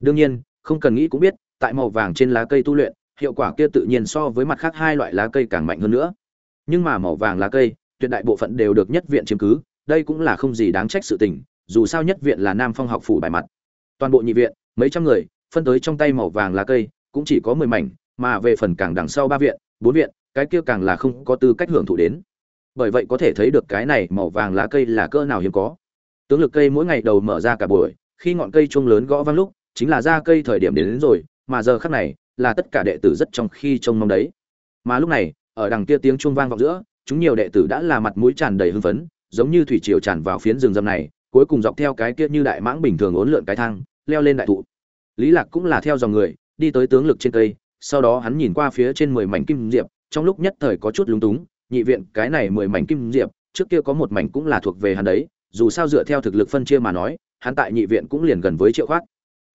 Speaker 1: Đương nhiên, không cần nghĩ cũng biết, tại màu vàng trên lá cây tu luyện, hiệu quả kia tự nhiên so với mặt khác hai loại lá cây càng mạnh hơn nữa. Nhưng mà màu vàng lá cây, tuyệt đại bộ phận đều được nhất viện chiếm cứ đây cũng là không gì đáng trách sự tình dù sao nhất viện là nam phong học phủ bài mặt. Toàn bộ nhị viện mấy trăm người phân tới trong tay màu vàng lá cây cũng chỉ có mười mảnh mà về phần càng đằng sau ba viện bốn viện cái kia càng là không có tư cách hưởng thụ đến. Bởi vậy có thể thấy được cái này màu vàng lá cây là cỡ nào hiếm có. Tướng lực cây mỗi ngày đầu mở ra cả buổi khi ngọn cây chuông lớn gõ vang lúc chính là ra cây thời điểm đến, đến rồi mà giờ khắc này là tất cả đệ tử rất trong khi trông mong đấy. Mà lúc này ở đằng kia tiếng chuông vang vọng giữa chúng nhiều đệ tử đã là mặt mũi tràn đầy hưng phấn giống như thủy triều tràn vào phiến rừng rậm này, cuối cùng dọc theo cái kia như đại mãng bình thường uốn lượn cái thang, leo lên đại thụ. Lý lạc cũng là theo dòng người, đi tới tướng lực trên cây, sau đó hắn nhìn qua phía trên mười mảnh kim diệp, trong lúc nhất thời có chút lúng túng, nhị viện, cái này mười mảnh kim diệp, trước kia có một mảnh cũng là thuộc về hắn đấy, dù sao dựa theo thực lực phân chia mà nói, hắn tại nhị viện cũng liền gần với triệu khoát.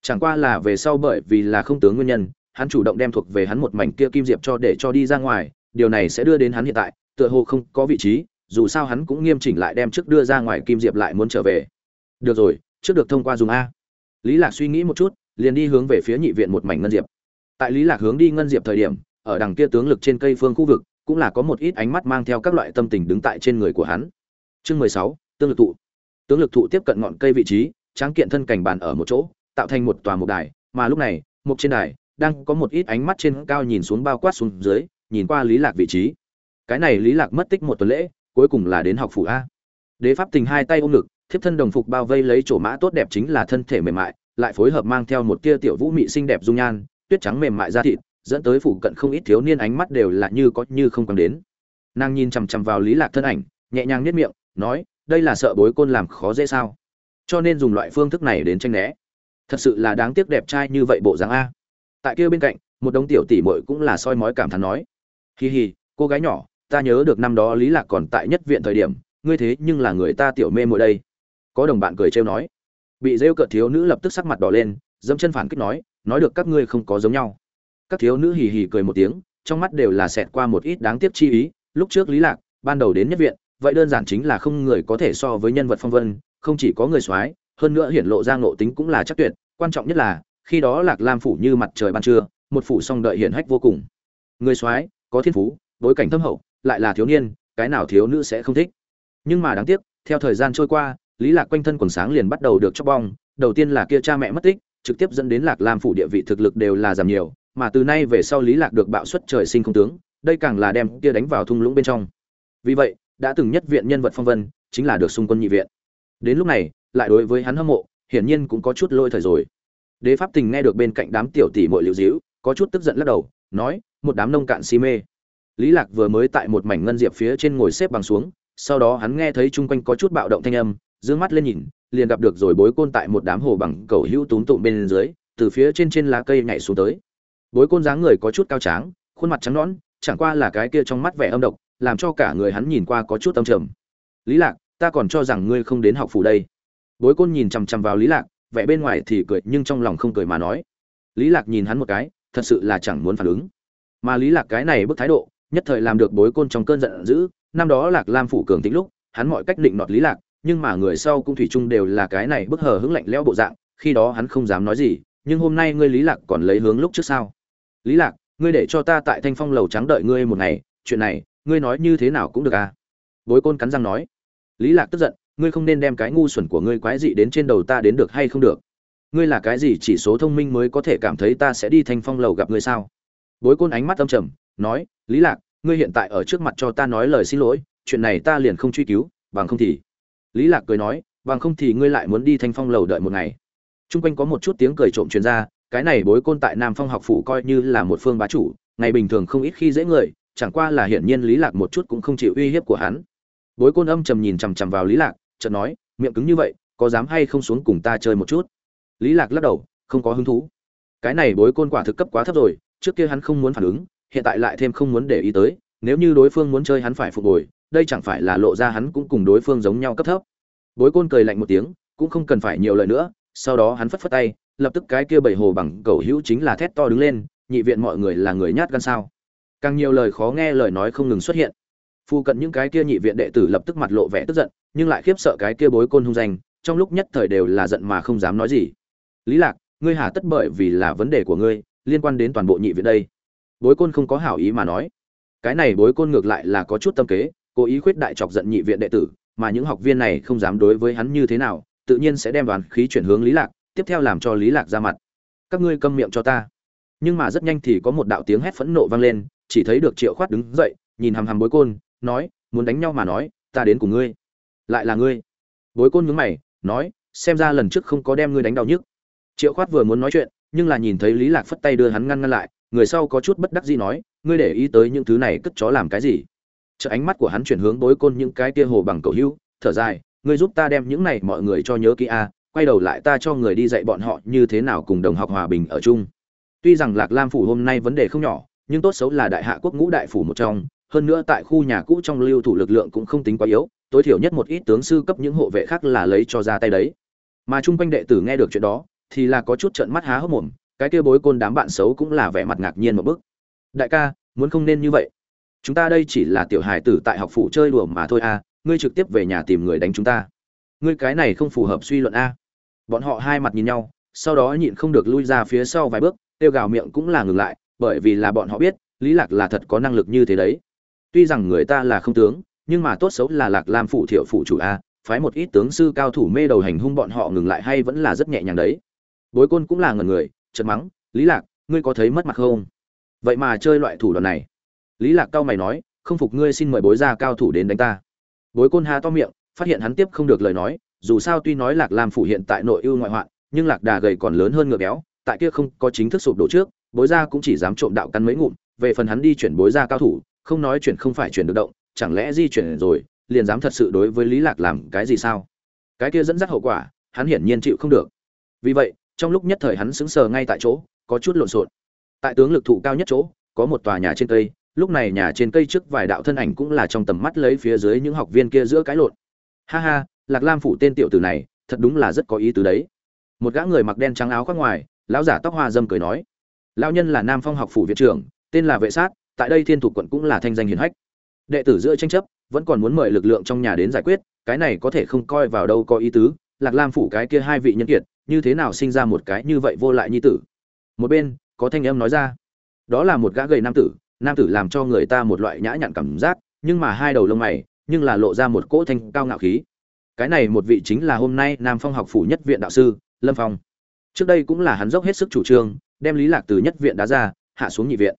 Speaker 1: Chẳng qua là về sau bởi vì là không tướng nguyên nhân, hắn chủ động đem thuộc về hắn một mảnh kia kim diệp cho để cho đi ra ngoài, điều này sẽ đưa đến hắn hiện tại, tựa hồ không có vị trí dù sao hắn cũng nghiêm chỉnh lại đem trước đưa ra ngoài kim diệp lại muốn trở về. Được rồi, trước được thông qua dùng a. Lý lạc suy nghĩ một chút, liền đi hướng về phía nhị viện một mảnh ngân diệp. Tại lý lạc hướng đi ngân diệp thời điểm, ở đằng kia tướng lực trên cây phương khu vực, cũng là có một ít ánh mắt mang theo các loại tâm tình đứng tại trên người của hắn. Chương mười sáu, tương lực thụ. Tướng lực thụ tiếp cận ngọn cây vị trí, tráng kiện thân cảnh bàn ở một chỗ, tạo thành một tòa mục đài, mà lúc này mục trên đài đang có một ít ánh mắt trên cao nhìn xuống bao quát xuống dưới, nhìn qua lý lạc vị trí. Cái này lý lạc mất tích một tuần lễ cuối cùng là đến học phủ a. Đế pháp tình hai tay ôm ngực, thiếp thân đồng phục bao vây lấy chỗ mã tốt đẹp chính là thân thể mềm mại, lại phối hợp mang theo một tia tiểu vũ mị xinh đẹp dung nhan, tuyết trắng mềm mại da thịt, dẫn tới phủ cận không ít thiếu niên ánh mắt đều là như có như không còn đến. Nàng nhìn chằm chằm vào lý lạc thân ảnh, nhẹ nhàng nhất miệng, nói, đây là sợ bối côn làm khó dễ sao? Cho nên dùng loại phương thức này đến tranh né. Thật sự là đáng tiếc đẹp trai như vậy bộ dáng a. Tại kia bên cạnh, một đống tiểu tỷ muội cũng là soi mói cảm thán nói hì hì cô gái nhỏ ta nhớ được năm đó lý lạc còn tại nhất viện thời điểm, ngươi thế nhưng là người ta tiểu mê mội đây. Có đồng bạn cười trêu nói. Bị rêu cợt thiếu nữ lập tức sắc mặt đỏ lên, dẫm chân phản kích nói nói được các ngươi không có giống nhau. Các thiếu nữ hì hì cười một tiếng, trong mắt đều là xẹt qua một ít đáng tiếc chi ý. Lúc trước lý lạc, ban đầu đến nhất viện, vậy đơn giản chính là không người có thể so với nhân vật phong vân, không chỉ có người soái, hơn nữa hiển lộ ra ngộ tính cũng là chắc tuyệt. Quan trọng nhất là, khi đó lạc lam phủ như mặt trời ban trưa, một phủ song đợi hiển hách vô cùng. Người soái, có thiên phú bối cảnh thâm hậu lại là thiếu niên, cái nào thiếu nữ sẽ không thích. Nhưng mà đáng tiếc, theo thời gian trôi qua, lý lạc quanh thân quần sáng liền bắt đầu được chóc bong. Đầu tiên là kia cha mẹ mất tích, trực tiếp dẫn đến lạc lam phủ địa vị thực lực đều là giảm nhiều, mà từ nay về sau lý lạc được bạo xuất trời sinh không tướng, đây càng là đem kia đánh vào thung lũng bên trong. Vì vậy, đã từng nhất viện nhân vật phong vân, chính là được xung quân nhị viện. Đến lúc này, lại đối với hắn hâm mộ, hiển nhiên cũng có chút lôi thời rồi. Đế pháp tình nghe được bên cạnh đám tiểu tỷ muội liễu diễu có chút tức giận lắc đầu, nói, một đám nông cạn si mê lý lạc vừa mới tại một mảnh ngân diệp phía trên ngồi xếp bằng xuống, sau đó hắn nghe thấy chung quanh có chút bạo động thanh âm, dương mắt lên nhìn, liền gặp được rồi bối côn tại một đám hồ bằng cầu hữu túm tụm bên dưới, từ phía trên trên lá cây nhảy xuống tới. Bối côn dáng người có chút cao tráng, khuôn mặt trắng nõn, chẳng qua là cái kia trong mắt vẻ âm độc, làm cho cả người hắn nhìn qua có chút âm trầm. Lý lạc, ta còn cho rằng ngươi không đến học phủ đây. Bối côn nhìn chằm chằm vào lý lạc, vẻ bên ngoài thì cười, nhưng trong lòng không cười mà nói. Lý lạc nhìn hắn một cái, thật sự là chẳng muốn phản ứng. Mà lý lạc cái này bức thái độ nhất thời làm được bối côn trong cơn giận dữ. Năm đó lạc lam phủ cường tính lúc, hắn mọi cách định nọt lý lạc, nhưng mà người sau cũng thủy chung đều là cái này bức hờ hững lạnh lẽo bộ dạng, khi đó hắn không dám nói gì, nhưng hôm nay ngươi lý lạc còn lấy hướng lúc trước sao? Lý lạc, ngươi để cho ta tại thanh phong lầu trắng đợi ngươi một ngày, chuyện này, ngươi nói như thế nào cũng được à? Bối côn cắn răng nói. Lý lạc tức giận, ngươi không nên đem cái ngu xuẩn của ngươi quái dị đến trên đầu ta đến được hay không được? Ngươi là cái gì chỉ số thông minh mới có thể cảm thấy ta sẽ đi thanh phong lầu gặp ngươi sao? Bối côn ánh mắt âm trầm nói lý lạc ngươi hiện tại ở trước mặt cho ta nói lời xin lỗi chuyện này ta liền không truy cứu bằng không thì lý lạc cười nói bằng không thì ngươi lại muốn đi thanh phong lầu đợi một ngày Trung quanh có một chút tiếng cười trộm truyền ra, cái này bối côn tại Nam Phong học phủ coi như là một phương bá chủ, ngày bình thường không ít khi dễ người, chẳng qua là hiển nhiên Lý Lạc một chút cũng không chịu uy hiếp của hắn. Bối côn âm trầm nhìn chằm chằm vào Lý Lạc, chợt nói, miệng cứng như vậy, có dám hay không xuống cùng ta chơi một chút? Lý Lạc lắc đầu, không có hứng thú. Cái này bối côn quả thực cấp quá thấp rồi, trước kia hắn không muốn phản ứng, hiện tại lại thêm không muốn để ý tới, nếu như đối phương muốn chơi hắn phải phục hồi, đây chẳng phải là lộ ra hắn cũng cùng đối phương giống nhau cấp thấp. Bối côn cười lạnh một tiếng, cũng không cần phải nhiều lời nữa, sau đó hắn phất phất tay lập tức cái kia bảy hồ bằng cầu hữu chính là thét to đứng lên nhị viện mọi người là người nhát gan sao. Càng nhiều lời khó nghe lời nói không ngừng xuất hiện. Phu cận những cái kia nhị viện đệ tử lập tức mặt lộ vẻ tức giận nhưng lại khiếp sợ cái kia bối côn hung danh trong lúc nhất thời đều là giận mà không dám nói gì. Lý lạc ngươi hà tất bởi vì là vấn đề của ngươi liên quan đến toàn bộ nhị viện đây bối côn không có hảo ý mà nói. Cái này bối côn ngược lại là có chút tâm kế, cố ý khuyết đại chọc giận nhị viện đệ tử, mà những học viên này không dám đối với hắn như thế nào, tự nhiên sẽ đem đoàn khí chuyển hướng lý lạc, tiếp theo làm cho lý lạc ra mặt. Các ngươi câm miệng cho ta. Nhưng mà rất nhanh thì có một đạo tiếng hét phẫn nộ vang lên, chỉ thấy được triệu khoát đứng dậy, nhìn hằm hằm bối côn, nói, muốn đánh nhau mà nói, ta đến cùng ngươi. Lại là ngươi. Bối côn nhướng mày, nói, xem ra lần trước không có đem ngươi đánh đau nhức. Triệu khoát vừa muốn nói chuyện, nhưng là nhìn thấy lý lạc phất tay đưa hắn ngăn ngăn lại người sau có chút bất đắc dĩ nói, ngươi để ý tới những thứ này cất chó làm cái gì? Chợ ánh mắt của hắn chuyển hướng bối côn những cái kia hồ bằng cầu hữu, thở dài, ngươi giúp ta đem những này mọi người cho nhớ kỹ a, quay đầu lại ta cho người đi dạy bọn họ như thế nào cùng đồng học hòa bình ở chung. Tuy rằng lạc lam phủ hôm nay vấn đề không nhỏ, nhưng tốt xấu là đại hạ quốc ngũ đại phủ một trong, hơn nữa tại khu nhà cũ trong lưu thủ lực lượng cũng không tính quá yếu, tối thiểu nhất một ít tướng sư cấp những hộ vệ khác là lấy cho ra tay đấy. Mà chung quanh đệ tử nghe được chuyện đó, thì là có chút trợn mắt há hốc mồm cái kia bối côn đám bạn xấu cũng là vẻ mặt ngạc nhiên một bức. Đại ca, muốn không nên như vậy. Chúng ta đây chỉ là tiểu hài tử tại học phủ chơi đùa mà thôi à ngươi trực tiếp về nhà tìm người đánh chúng ta. Ngươi cái này không phù hợp suy luận a. Bọn họ hai mặt nhìn nhau, sau đó nhịn không được lui ra phía sau vài bước, tiêu gào miệng cũng là ngừng lại, bởi vì là bọn họ biết, lý lạc là thật có năng lực như thế đấy. Tuy rằng người ta là không tướng, nhưng mà tốt xấu là lạc lam phụ thiệu phụ chủ a, phái một ít tướng sư cao thủ mê đầu hành hung bọn họ ngừng lại hay vẫn là rất nhẹ nhàng đấy. Bối côn cũng là ngần người chợt mắng, lý lạc, ngươi có thấy mất mặt không? Vậy mà chơi loại thủ đoạn này. Lý lạc cao mày nói, không phục ngươi xin mời bối gia cao thủ đến đánh ta. Bối côn há to miệng, phát hiện hắn tiếp không được lời nói, dù sao tuy nói lạc lam phủ hiện tại nội ưu ngoại hoạn, nhưng lạc đà gầy còn lớn hơn ngựa béo, tại kia không có chính thức sụp đổ trước, bối gia cũng chỉ dám trộm đạo cắn mấy ngụm, về phần hắn đi chuyển bối gia cao thủ, không nói chuyển không phải chuyển được động, chẳng lẽ di chuyển rồi, liền dám thật sự đối với lý lạc làm cái gì sao? Cái kia dẫn dắt hậu quả, hắn hiển nhiên chịu không được. Vì vậy trong lúc nhất thời hắn sững sờ ngay tại chỗ, có chút lộn xộn. Tại tướng lực thụ cao nhất chỗ, có một tòa nhà trên cây, lúc này nhà trên cây trước vài đạo thân ảnh cũng là trong tầm mắt lấy phía dưới những học viên kia giữa cái lộn. Ha ha, lạc lam phủ tên tiểu tử này, thật đúng là rất có ý tứ đấy. Một gã người mặc đen trắng áo khoác ngoài, lão giả tóc hoa dâm cười nói, lão nhân là nam phong học phủ viện trưởng, tên là vệ sát, tại đây thiên thủ quận cũng là thanh danh hiển hách. Đệ tử giữa tranh chấp, vẫn còn muốn mời lực lượng trong nhà đến giải quyết, cái này có thể không coi vào đâu có ý tứ, lạc lam phủ cái kia hai vị nhân kiệt như thế nào sinh ra một cái như vậy vô lại nhi tử? Một bên, có thanh âm nói ra. Đó là một gã gầy nam tử nam tử làm cho người ta một loại nhã nhặn cảm giác, nhưng mà hai đầu lông mày, nhưng là lộ ra một cỗ thanh cao ngạo khí. Cái này một vị chính là hôm nay nam phong học phủ nhất viện đạo sư, lâm phong. Trước đây cũng là hắn dốc hết sức chủ trương, đem lý lạc từ nhất viện đá ra, hạ xuống nhị viện.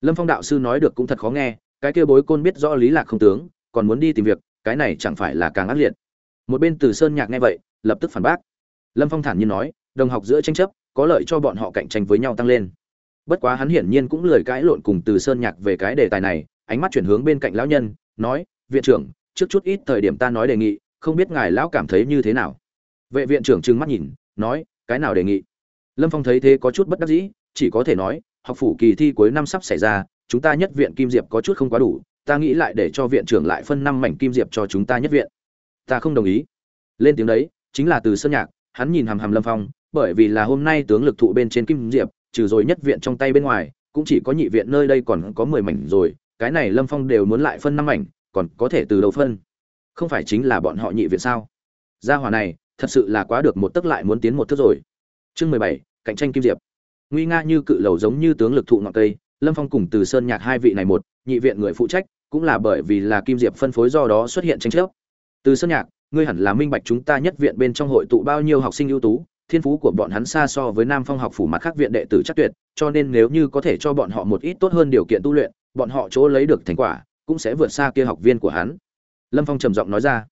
Speaker 1: Lâm phong đạo sư nói được cũng thật khó nghe, cái kia bối côn biết rõ lý lạc không tướng, còn muốn đi tìm việc, cái này chẳng phải là càng ác liệt. Một bên từ sơn nhạc nghe vậy, lập tức phản bác lâm phong thản nhiên nói, đồng học giữa tranh chấp, có lợi cho bọn họ cạnh tranh với nhau tăng lên. Bất quá hắn hiển nhiên cũng lười cãi lộn cùng từ sơn nhạc về cái đề tài này, ánh mắt chuyển hướng bên cạnh lão nhân, nói, viện trưởng, trước chút ít thời điểm ta nói đề nghị, không biết ngài lão cảm thấy như thế nào? Vệ viện trưởng trừng mắt nhìn, nói, cái nào đề nghị? Lâm phong thấy thế có chút bất đắc dĩ, chỉ có thể nói, học phủ kỳ thi cuối năm sắp xảy ra, chúng ta nhất viện kim diệp có chút không quá đủ, ta nghĩ lại để cho viện trưởng lại phân năm mảnh kim diệp cho chúng ta nhất viện. Ta không đồng ý. Lên tiếng đấy, chính là từ sơn nhạc hắn nhìn hàm hàm lâm phong, bởi vì là hôm nay tướng lực thụ bên trên kim diệp, trừ rồi nhất viện trong tay bên ngoài, cũng chỉ có nhị viện nơi đây còn có mười mảnh rồi, cái này lâm phong đều muốn lại phân năm mảnh, còn có thể từ đầu phân? Không phải chính là bọn họ nhị viện sao? Gia hòa này, thật sự là quá được một tấc lại muốn tiến một thước rồi. Chương mười bảy, cạnh tranh kim diệp. Nguy nga như cự lầu giống như tướng lực thụ ngọn cây, lâm phong cùng từ sơn nhạc hai vị này một, nhị viện người phụ trách, cũng là bởi vì là kim diệp phân phối do đó xuất hiện tranh chấp. Từ sơn nhạc ngươi hẳn là minh bạch chúng ta nhất viện bên trong hội tụ bao nhiêu học sinh ưu tú, thiên phú của bọn hắn xa so với nam phong học phủ mặt khác viện đệ tử chắc tuyệt, cho nên nếu như có thể cho bọn họ một ít tốt hơn điều kiện tu luyện, bọn họ chỗ lấy được thành quả cũng sẽ vượt xa kia học viên của hắn. Lâm phong trầm giọng nói ra.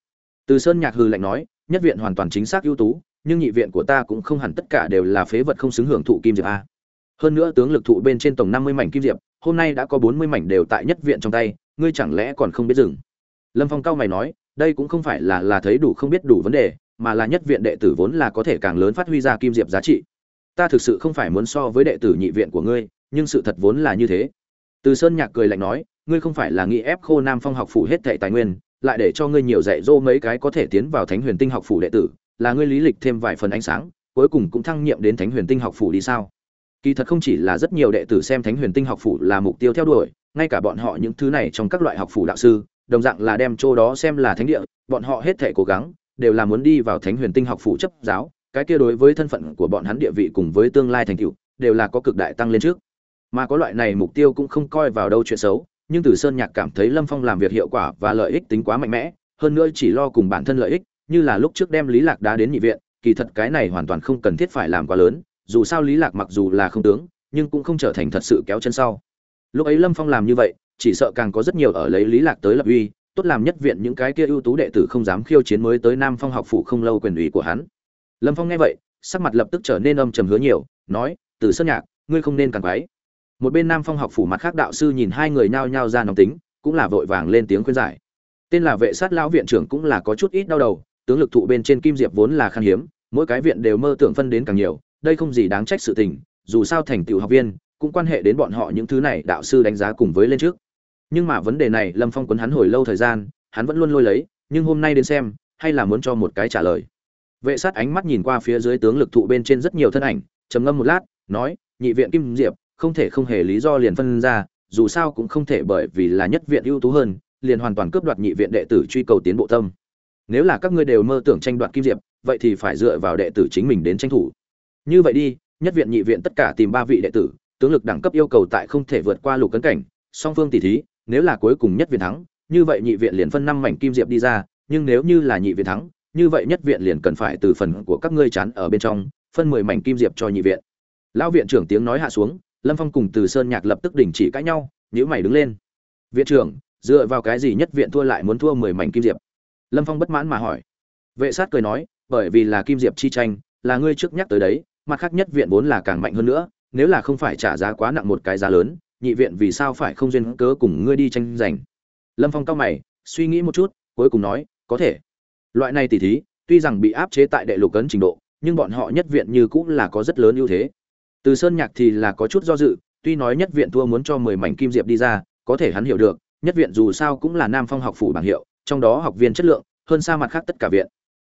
Speaker 1: Từ sơn nhạc hừ lạnh nói, nhất viện hoàn toàn chính xác ưu tú, nhưng nhị viện của ta cũng không hẳn tất cả đều là phế vật không xứng hưởng thụ kim diệp a. Hơn nữa tướng lực thụ bên trên tổng năm mươi mảnh kim diệp, hôm nay đã có bốn mươi mảnh đều tại nhất viện trong tay, ngươi chẳng lẽ còn không biết dừng? Lâm phong cao mày nói đây cũng không phải là là thấy đủ không biết đủ vấn đề, mà là nhất viện đệ tử vốn là có thể càng lớn phát huy ra kim diệp giá trị. Ta thực sự không phải muốn so với đệ tử nhị viện của ngươi, nhưng sự thật vốn là như thế. Từ sơn nhạc cười lạnh nói, ngươi không phải là nghĩ ép khô nam phong học phủ hết thệ tài nguyên, lại để cho ngươi nhiều dạy dỗ mấy cái có thể tiến vào thánh huyền tinh học phủ đệ tử, là ngươi lý lịch thêm vài phần ánh sáng, cuối cùng cũng thăng nhiệm đến thánh huyền tinh học phủ đi sao? Kỳ thật không chỉ là rất nhiều đệ tử xem thánh huyền tinh học phủ là mục tiêu theo đuổi, ngay cả bọn họ những thứ này trong các loại học phủ đạo sư đồng dạng là đem chỗ đó xem là thánh địa, bọn họ hết thể cố gắng, đều là muốn đi vào thánh huyền tinh học phụ chấp giáo, cái kia đối với thân phận của bọn hắn địa vị cùng với tương lai thành tựu, đều là có cực đại tăng lên trước. Mà có loại này mục tiêu cũng không coi vào đâu chuyện xấu, nhưng từ sơn nhạc cảm thấy lâm phong làm việc hiệu quả và lợi ích tính quá mạnh mẽ, hơn nữa chỉ lo cùng bản thân lợi ích, như là lúc trước đem lý lạc đá đến nhị viện, kỳ thật cái này hoàn toàn không cần thiết phải làm quá lớn, dù sao lý lạc mặc dù là không tướng, nhưng cũng không trở thành thật sự kéo chân sau. Lúc ấy lâm phong làm như vậy chỉ sợ càng có rất nhiều ở lấy lý lạc tới lập uy, tốt làm nhất viện những cái kia ưu tú đệ tử không dám khiêu chiến mới tới nam phong học phủ không lâu quyền ủy của hắn. Lâm phong nghe vậy, sắc mặt lập tức trở nên âm trầm hứa nhiều, nói, từ sơn nhạc, ngươi không nên càng quái. Một bên nam phong học phủ mặt khác đạo sư nhìn hai người nhao nhao ra nóng tính, cũng là vội vàng lên tiếng khuyên giải. Tên là vệ sát lão viện trưởng cũng là có chút ít đau đầu, tướng lực thụ bên trên kim diệp vốn là khan hiếm, mỗi cái viện đều mơ tưởng phân đến càng nhiều, đây không gì đáng trách sự tình, dù sao thành tựu học viên, cũng quan hệ đến bọn họ những thứ này đạo sư đánh giá cùng với lên trước nhưng mà vấn đề này, lâm phong quấn hắn hồi lâu thời gian, hắn vẫn luôn lôi lấy, nhưng hôm nay đến xem, hay là muốn cho một cái trả lời. Vệ sát ánh mắt nhìn qua phía dưới tướng lực thụ bên trên rất nhiều thân ảnh, trầm ngâm một lát, nói, nhị viện kim diệp, không thể không hề lý do liền phân ra, dù sao cũng không thể bởi vì là nhất viện ưu tú hơn, liền hoàn toàn cướp đoạt nhị viện đệ tử truy cầu tiến bộ tâm. Nếu là các ngươi đều mơ tưởng tranh đoạt kim diệp, vậy thì phải dựa vào đệ tử chính mình đến tranh thủ. Như vậy đi, nhất viện nhị viện tất cả tìm ba vị đệ tử, tướng lực đẳng cấp yêu cầu tại không thể vượt qua lục cấn cảnh, song phương tỷ thí nếu là cuối cùng nhất viện thắng, như vậy nhị viện liền phân năm mảnh kim diệp đi ra, nhưng nếu như là nhị viện thắng, như vậy nhất viện liền cần phải từ phần của các ngươi chán ở bên trong, phân mười mảnh kim diệp cho nhị viện. Lão viện trưởng tiếng nói hạ xuống, lâm phong cùng từ sơn nhạc lập tức đình chỉ cãi nhau, nhíu mày đứng lên. Viện trưởng, dựa vào cái gì nhất viện thua lại muốn thua mười mảnh kim diệp? Lâm phong bất mãn mà hỏi. Vệ sát cười nói, bởi vì là kim diệp chi tranh, là ngươi trước nhắc tới đấy, mặt khác nhất viện vốn là càng mạnh hơn nữa, nếu là không phải trả giá quá nặng một cái giá lớn nhị viện vì sao phải không duyên cớ cùng ngươi đi tranh giành? Lâm phong cao mày, suy nghĩ một chút, cuối cùng nói, có thể. Loại này tỉ thí, tuy rằng bị áp chế tại đệ lục cấn trình độ, nhưng bọn họ nhất viện như cũng là có rất lớn ưu thế. Từ sơn nhạc thì là có chút do dự, tuy nói nhất viện thua muốn cho mười mảnh kim diệp đi ra, có thể hắn hiểu được, nhất viện dù sao cũng là nam phong học phủ bảng hiệu, trong đó học viên chất lượng, hơn xa mặt khác tất cả viện.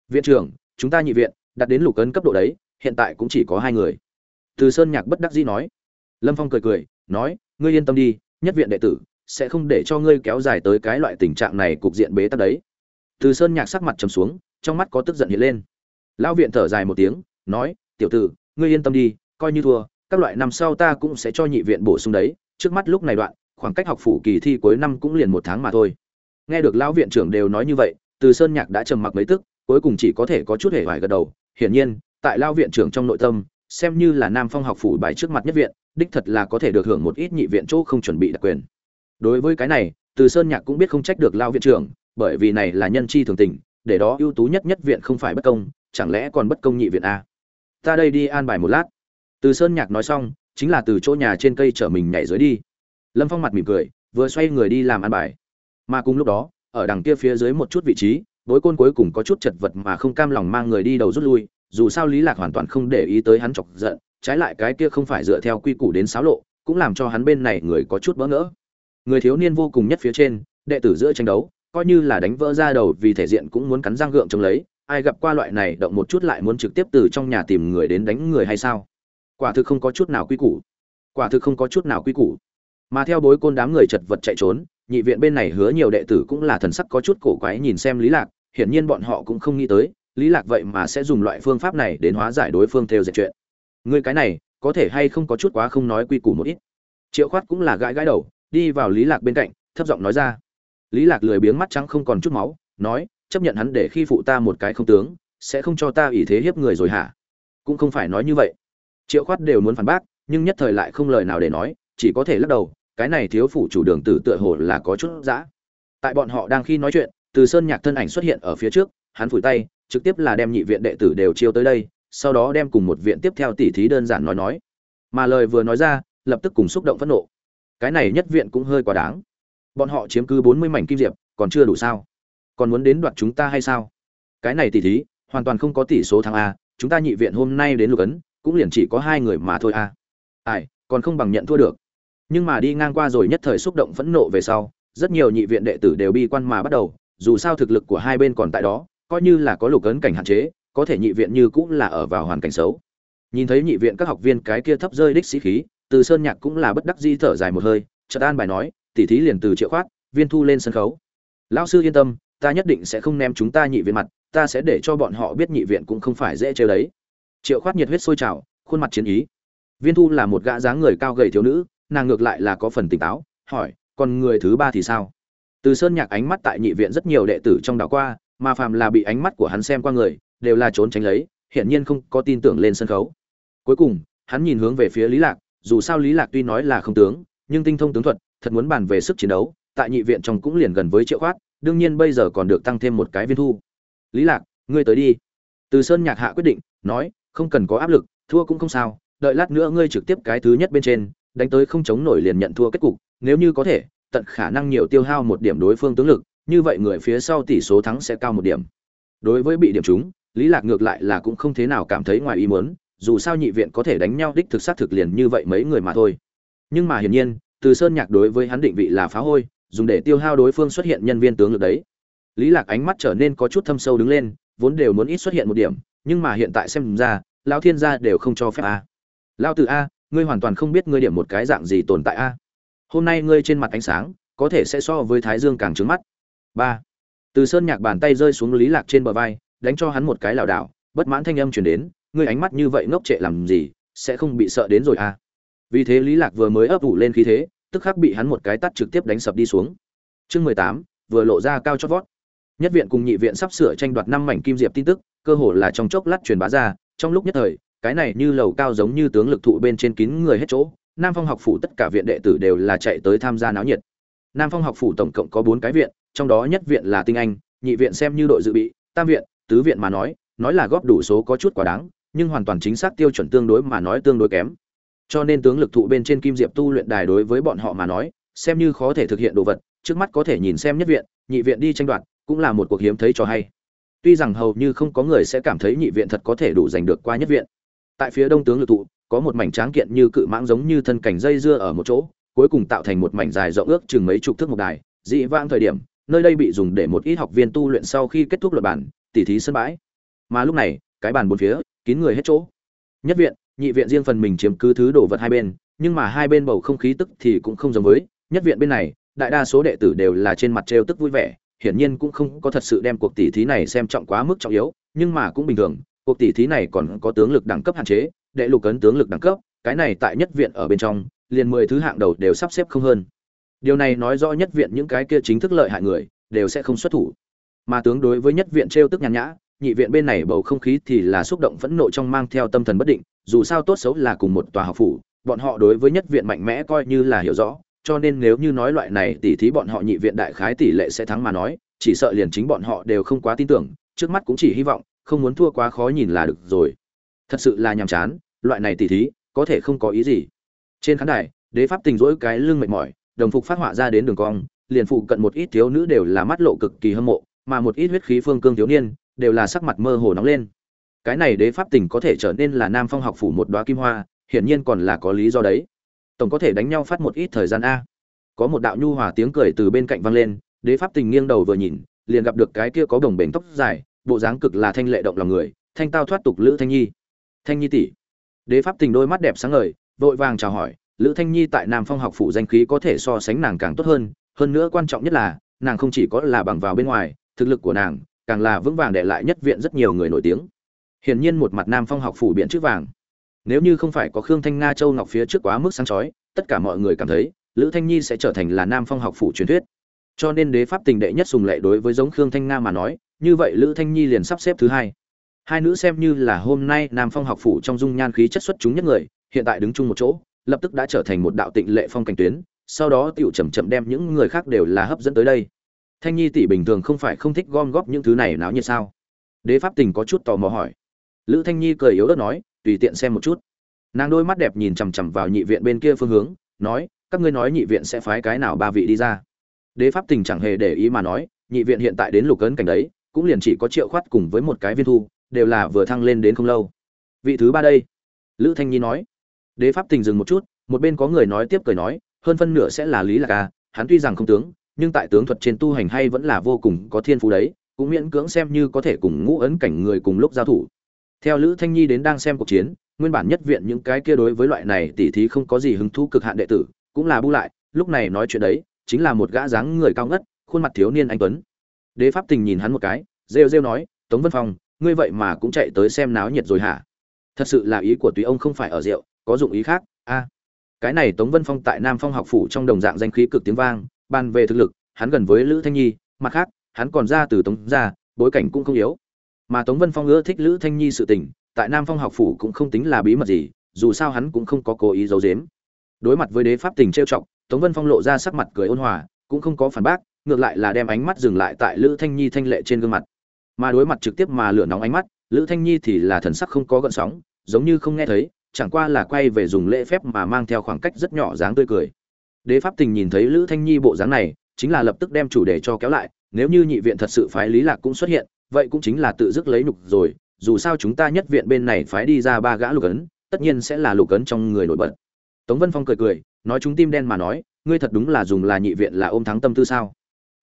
Speaker 1: Viện trưởng, chúng ta nhị viện, đặt đến lục cấn cấp độ đấy, hiện tại cũng chỉ có hai người. Từ sơn nhạc bất đắc dĩ nói. Lâm phong cười cười, nói ngươi yên tâm đi, nhất viện đệ tử sẽ không để cho ngươi kéo dài tới cái loại tình trạng này cục diện bế tắc đấy. Từ sơn nhạc sắc mặt trầm xuống, trong mắt có tức giận hiện lên. Lão viện thở dài một tiếng, nói, tiểu tử, ngươi yên tâm đi, coi như thua, các loại năm sau ta cũng sẽ cho nhị viện bổ sung đấy. Trước mắt lúc này đoạn, khoảng cách học phủ kỳ thi cuối năm cũng liền một tháng mà thôi. Nghe được lão viện trưởng đều nói như vậy, từ sơn nhạc đã trầm mặc mấy tức, cuối cùng chỉ có thể có chút hề hoài gật đầu. Hiển nhiên, tại lao viện trưởng trong nội tâm xem như là nam phong học phủ bài trước mặt nhất viện, đích thật là có thể được hưởng một ít nhị viện chỗ không chuẩn bị đặc quyền. Đối với cái này, từ sơn nhạc cũng biết không trách được lao viện trưởng, bởi vì này là nhân chi thường tình, để đó ưu tú nhất nhất viện không phải bất công, chẳng lẽ còn bất công nhị viện a? Ta đây đi an bài một lát. Từ sơn nhạc nói xong, chính là từ chỗ nhà trên cây chở mình nhảy dưới đi. Lâm phong mặt mỉm cười, vừa xoay người đi làm an bài. Mà cùng lúc đó, ở đằng kia phía dưới một chút vị trí, bối côn cuối cùng có chút chật vật mà không cam lòng mang người đi đầu rút lui dù sao lý lạc hoàn toàn không để ý tới hắn chọc giận, trái lại cái kia không phải dựa theo quy củ đến xáo lộ, cũng làm cho hắn bên này người có chút bỡ ngỡ. Người thiếu niên vô cùng nhất phía trên, đệ tử giữa tranh đấu, coi như là đánh vỡ ra đầu vì thể diện cũng muốn cắn răng gượng chống lấy, ai gặp qua loại này động một chút lại muốn trực tiếp từ trong nhà tìm người đến đánh người hay sao? Quả thực không có chút nào quy củ. Quả thực không có chút nào quy củ. Mà theo bối côn đám người chật vật chạy trốn, nhị viện bên này hứa nhiều đệ tử cũng là thần sắc có chút cổ quái nhìn xem lý lạc, hiển nhiên bọn họ cũng không nghĩ tới lý lạc vậy mà sẽ dùng loại phương pháp này đến hóa giải đối phương theo dệt chuyện. Người cái này, có thể hay không có chút quá không nói quy củ một ít. Triệu khoát cũng là gãi gãi đầu, đi vào lý lạc bên cạnh, thấp giọng nói ra. Lý lạc lười biếng mắt trắng không còn chút máu, nói, chấp nhận hắn để khi phụ ta một cái không tướng, sẽ không cho ta ủy thế hiếp người rồi hả? Cũng không phải nói như vậy. Triệu khoát đều muốn phản bác, nhưng nhất thời lại không lời nào để nói, chỉ có thể lắc đầu, cái này thiếu phủ chủ đường tử tựa hồ là có chút dã. Tại bọn họ đang khi nói chuyện, từ sơn nhạc thân ảnh xuất hiện ở phía trước, hắn phủi tay trực tiếp là đem nhị viện đệ tử đều chiêu tới đây, sau đó đem cùng một viện tiếp theo tỉ thí đơn giản nói nói. Mà lời vừa nói ra, lập tức cùng xúc động phẫn nộ. Cái này nhất viện cũng hơi quá đáng. Bọn họ chiếm cứ bốn mươi mảnh kim diệp, còn chưa đủ sao? Còn muốn đến đoạt chúng ta hay sao? Cái này tỉ thí, hoàn toàn không có tỷ số thắng a, chúng ta nhị viện hôm nay đến lục ấn, cũng liền chỉ có hai người mà thôi a. Ai, còn không bằng nhận thua được. Nhưng mà đi ngang qua rồi nhất thời xúc động phẫn nộ về sau, rất nhiều nhị viện đệ tử đều bi quan mà bắt đầu, dù sao thực lực của hai bên còn tại đó coi như là có lục ấn cảnh hạn chế, có thể nhị viện như cũng là ở vào hoàn cảnh xấu. Nhìn thấy nhị viện các học viên cái kia thấp rơi đích sĩ khí, từ sơn nhạc cũng là bất đắc di thở dài một hơi, chợt an bài nói tỉ thí liền từ triệu khoát, viên thu lên sân khấu. Lão sư yên tâm, ta nhất định sẽ không ném chúng ta nhị viện mặt, ta sẽ để cho bọn họ biết nhị viện cũng không phải dễ chơi đấy. Triệu khoát nhiệt huyết sôi trào, khuôn mặt chiến ý. Viên thu là một gã dáng người cao gầy thiếu nữ, nàng ngược lại là có phần tỉnh táo, hỏi, còn người thứ ba thì sao? Từ sơn nhạc ánh mắt tại nhị viện rất nhiều đệ tử trong đảo qua mà phàm là bị ánh mắt của hắn xem qua người, đều là trốn tránh lấy, hiển nhiên không có tin tưởng lên sân khấu. Cuối cùng, hắn nhìn hướng về phía lý lạc, dù sao lý lạc tuy nói là không tướng, nhưng tinh thông tướng thuật, thật muốn bàn về sức chiến đấu, tại nhị viện trong cũng liền gần với triệu khoát, đương nhiên bây giờ còn được tăng thêm một cái viên thu. Lý lạc, ngươi tới đi. Từ sơn nhạc hạ quyết định, nói, không cần có áp lực, thua cũng không sao, đợi lát nữa ngươi trực tiếp cái thứ nhất bên trên, đánh tới không chống nổi liền nhận thua kết cục, nếu như có thể, tận khả năng nhiều tiêu hao một điểm đối phương tướng lực như vậy người phía sau tỷ số thắng sẽ cao một điểm. Đối với bị điểm chúng lý lạc ngược lại là cũng không thế nào cảm thấy ngoài ý muốn, dù sao nhị viện có thể đánh nhau đích thực sát thực liền như vậy mấy người mà thôi. Nhưng mà hiển nhiên, từ sơn nhạc đối với hắn định vị là phá hôi, dùng để tiêu hao đối phương xuất hiện nhân viên tướng lực đấy. Lý lạc ánh mắt trở nên có chút thâm sâu đứng lên, vốn đều muốn ít xuất hiện một điểm, nhưng mà hiện tại xem ra, lão thiên gia đều không cho phép a. Lão tử a, ngươi hoàn toàn không biết ngươi điểm một cái dạng gì tồn tại a. Hôm nay ngươi trên mặt ánh sáng, có thể sẽ so với thái dương càng trướng mắt ba. Từ sơn nhạc bàn tay rơi xuống lý lạc trên bờ vai, đánh cho hắn một cái lảo đảo, bất mãn thanh âm truyền đến, ngươi ánh mắt như vậy ngốc trệ làm gì, sẽ không bị sợ đến rồi à? vì thế lý lạc vừa mới ấp ủ lên khí thế, tức khắc bị hắn một cái tát trực tiếp đánh sập đi xuống. Chương mười tám, vừa lộ ra cao chót vót. Nhất viện cùng nhị viện sắp sửa tranh đoạt năm mảnh kim diệp tin tức, cơ hồ là trong chốc lát truyền bá ra, trong lúc nhất thời, cái này như lầu cao giống như tướng lực thụ bên trên kín người hết chỗ, nam phong học phủ tất cả viện đệ tử đều là chạy tới tham gia náo nhiệt. Nam phong học phủ tổng cộng có bốn cái viện trong đó nhất viện là tinh anh, nhị viện xem như đội dự bị, tam viện, tứ viện mà nói nói là góp đủ số có chút quá đáng, nhưng hoàn toàn chính xác tiêu chuẩn tương đối mà nói tương đối kém. Cho nên tướng lực thụ bên trên kim diệp tu luyện đài đối với bọn họ mà nói, xem như khó thể thực hiện đồ vật, trước mắt có thể nhìn xem nhất viện, nhị viện đi tranh đoạt, cũng là một cuộc hiếm thấy cho hay. Tuy rằng hầu như không có người sẽ cảm thấy nhị viện thật có thể đủ giành được qua nhất viện. Tại phía đông tướng lực thụ, có một mảnh tráng kiện như cự mãng giống như thân cảnh dây dưa ở một chỗ, cuối cùng tạo thành một mảnh dài rộng ước chừng mấy chục thước một đài, dị vãng thời điểm nơi đây bị dùng để một ít học viên tu luyện sau khi kết thúc luật bản, tỉ thí sân bãi. Mà lúc này, cái bàn bốn phía, kín người hết chỗ. Nhất viện, nhị viện riêng phần mình chiếm cứ thứ đồ vật hai bên, nhưng mà hai bên bầu không khí tức thì cũng không giống với. Nhất viện bên này, đại đa số đệ tử đều là trên mặt trêu tức vui vẻ, hiển nhiên cũng không có thật sự đem cuộc tỷ thí này xem trọng quá mức trọng yếu, nhưng mà cũng bình thường, cuộc tỷ thí này còn có tướng lực đẳng cấp hạn chế, đệ lục ấn tướng lực đẳng cấp, cái này tại nhất viện ở bên trong, liền mười thứ hạng đầu đều sắp xếp không hơn điều này nói rõ nhất viện những cái kia chính thức lợi hại người, đều sẽ không xuất thủ. Mà tướng đối với nhất viện trêu tức nhàn nhã, nhị viện bên này bầu không khí thì là xúc động phẫn nộ trong mang theo tâm thần bất định, dù sao tốt xấu là cùng một tòa học phủ, bọn họ đối với nhất viện mạnh mẽ coi như là hiểu rõ, cho nên nếu như nói loại này tỉ thí bọn họ nhị viện đại khái tỷ lệ sẽ thắng mà nói, chỉ sợ liền chính bọn họ đều không quá tin tưởng, trước mắt cũng chỉ hy vọng, không muốn thua quá khó nhìn là được rồi. Thật sự là nhàm chán, loại này tỉ thí, có thể không có ý gì. Trên khán đài, đế pháp tình dỗi cái lưng mệt mỏi đồng phục phát họa ra đến đường cong, liền phụ cận một ít thiếu nữ đều là mắt lộ cực kỳ hâm mộ, mà một ít huyết khí phương cương thiếu niên đều là sắc mặt mơ hồ nóng lên. Cái này đế pháp tình có thể trở nên là nam phong học phủ một đóa kim hoa, hiển nhiên còn là có lý do đấy. Tổng có thể đánh nhau phát một ít thời gian a. Có một đạo nhu hòa tiếng cười từ bên cạnh vang lên, đế pháp tình nghiêng đầu vừa nhìn, liền gặp được cái kia có đồng bền tóc dài, bộ dáng cực là thanh lệ động lòng người, thanh tao thoát tục lữ thanh nhi. Thanh nhi tỷ. Đế pháp tình đôi mắt đẹp sáng ngời, vội vàng chào hỏi lữ thanh nhi tại nam phong học phủ danh khí có thể so sánh nàng càng tốt hơn hơn nữa quan trọng nhất là, nàng không chỉ có là bằng vào bên ngoài, thực lực của nàng càng là vững vàng để lại nhất viện rất nhiều người nổi tiếng. Hiển nhiên một mặt nam phong học phủ biện chữ vàng. Nếu như không phải có khương thanh nga, châu ngọc phía trước quá mức sáng chói, tất cả mọi người cảm thấy lữ thanh nhi sẽ trở thành là nam phong học phủ truyền thuyết. Cho nên đế pháp tình đệ nhất sùng lệ đối với giống khương thanh nga mà nói, như vậy lữ thanh nhi liền sắp xếp thứ hai. Hai nữ xem như là hôm nay nam phong học phủ trong dung nhan khí chất xuất chúng nhất người, hiện tại đứng chung một chỗ lập tức đã trở thành một đạo tịnh lệ phong cảnh tuyến, sau đó tiểu chậm chậm đem những người khác đều là hấp dẫn tới đây. Thanh nhi tỷ bình thường không phải không thích gom góp những thứ này náo như sao? Đế pháp tình có chút tò mò hỏi. Lữ thanh nhi cười yếu ớt nói, tùy tiện xem một chút. Nàng đôi mắt đẹp nhìn chằm chằm vào nhị viện bên kia phương hướng, nói, các ngươi nói nhị viện sẽ phái cái nào ba vị đi ra? Đế pháp tình chẳng hề để ý mà nói, nhị viện hiện tại đến lục cấn cảnh đấy, cũng liền chỉ có triệu khoát cùng với một cái viên thu, đều là vừa thăng lên đến không lâu. Vị thứ ba đây. Lữ thanh nhi nói đế pháp tình dừng một chút, một bên có người nói tiếp cười nói, hơn phân nửa sẽ là lý lạc Ca. hắn tuy rằng không tướng, nhưng tại tướng thuật trên tu hành hay vẫn là vô cùng có thiên phú đấy, cũng miễn cưỡng xem như có thể cùng ngũ ấn cảnh người cùng lúc giao thủ theo lữ thanh nhi đến đang xem cuộc chiến, nguyên bản nhất viện những cái kia đối với loại này tỉ thí không có gì hứng thú cực hạn đệ tử, cũng là bu lại, lúc này nói chuyện đấy, chính là một gã dáng người cao ngất, khuôn mặt thiếu niên anh tuấn đế pháp tình nhìn hắn một cái, rêu rêu nói, tống vân phong, ngươi vậy mà cũng chạy tới xem náo nhiệt rồi hả thật sự là ý của tùy ông không phải ở rượu có dụng ý khác, a. Cái này tống vân phong tại nam phong học phủ trong đồng dạng danh khí cực tiếng vang, bàn về thực lực, hắn gần với lữ thanh nhi, mặt khác, hắn còn ra từ tống ra bối cảnh cũng không yếu. Mà tống vân phong ưa thích lữ thanh nhi sự tình, tại nam phong học phủ cũng không tính là bí mật gì, dù sao hắn cũng không có cố ý giấu giếm. Đối mặt với đế pháp tình trêu chọc, tống vân phong lộ ra sắc mặt cười ôn hòa, cũng không có phản bác, ngược lại là đem ánh mắt dừng lại tại lữ thanh nhi thanh lệ trên gương mặt. Mà đối mặt trực tiếp mà lửa nóng ánh mắt, lữ thanh nhi thì là thần sắc không có gợn sóng, giống như không nghe thấy chẳng qua là quay về dùng lễ phép mà mang theo khoảng cách rất nhỏ dáng tươi cười. Đế pháp tình nhìn thấy lữ thanh nhi bộ dáng này, chính là lập tức đem chủ đề cho kéo lại, nếu như nhị viện thật sự phái lý lạc cũng xuất hiện, vậy cũng chính là tự dứt lấy nhục rồi, dù sao chúng ta nhất viện bên này phái đi ra ba gã lục ấn, tất nhiên sẽ là lục ấn trong người nổi bật. Tống vân phong cười cười, nói chúng tim đen mà nói, ngươi thật đúng là dùng là nhị viện là ôm thắng tâm tư sao?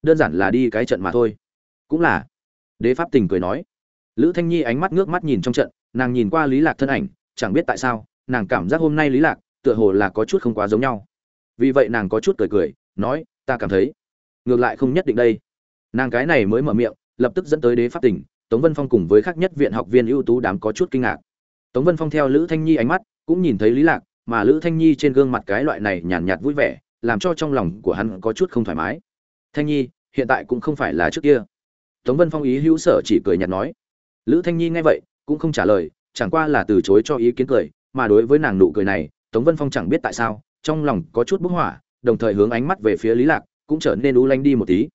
Speaker 1: Đơn giản là đi cái trận mà thôi. Cũng là. Đế pháp tình cười nói. Lữ thanh nhi ánh mắt ngước mắt nhìn trong trận, nàng nhìn qua lý lạc thân ảnh chẳng biết tại sao nàng cảm giác hôm nay lý lạc tựa hồ là có chút không quá giống nhau. Vì vậy nàng có chút cười cười nói ta cảm thấy ngược lại không nhất định đây. Nàng cái này mới mở miệng lập tức dẫn tới đế pháp tỉnh tống vân phong cùng với khác nhất viện học viên ưu tú đám có chút kinh ngạc. Tống vân phong theo lữ thanh nhi ánh mắt cũng nhìn thấy lý lạc mà lữ thanh nhi trên gương mặt cái loại này nhàn nhạt, nhạt vui vẻ làm cho trong lòng của hắn có chút không thoải mái. Thanh nhi hiện tại cũng không phải là trước kia. Tống vân phong ý hữu sở chỉ cười nhạt nói. Lữ thanh nhi nghe vậy cũng không trả lời chẳng qua là từ chối cho ý kiến cười, mà đối với nàng nụ cười này, tống vân phong chẳng biết tại sao, trong lòng có chút bức hỏa đồng thời hướng ánh mắt về phía lý lạc, cũng trở nên u lanh đi một tí.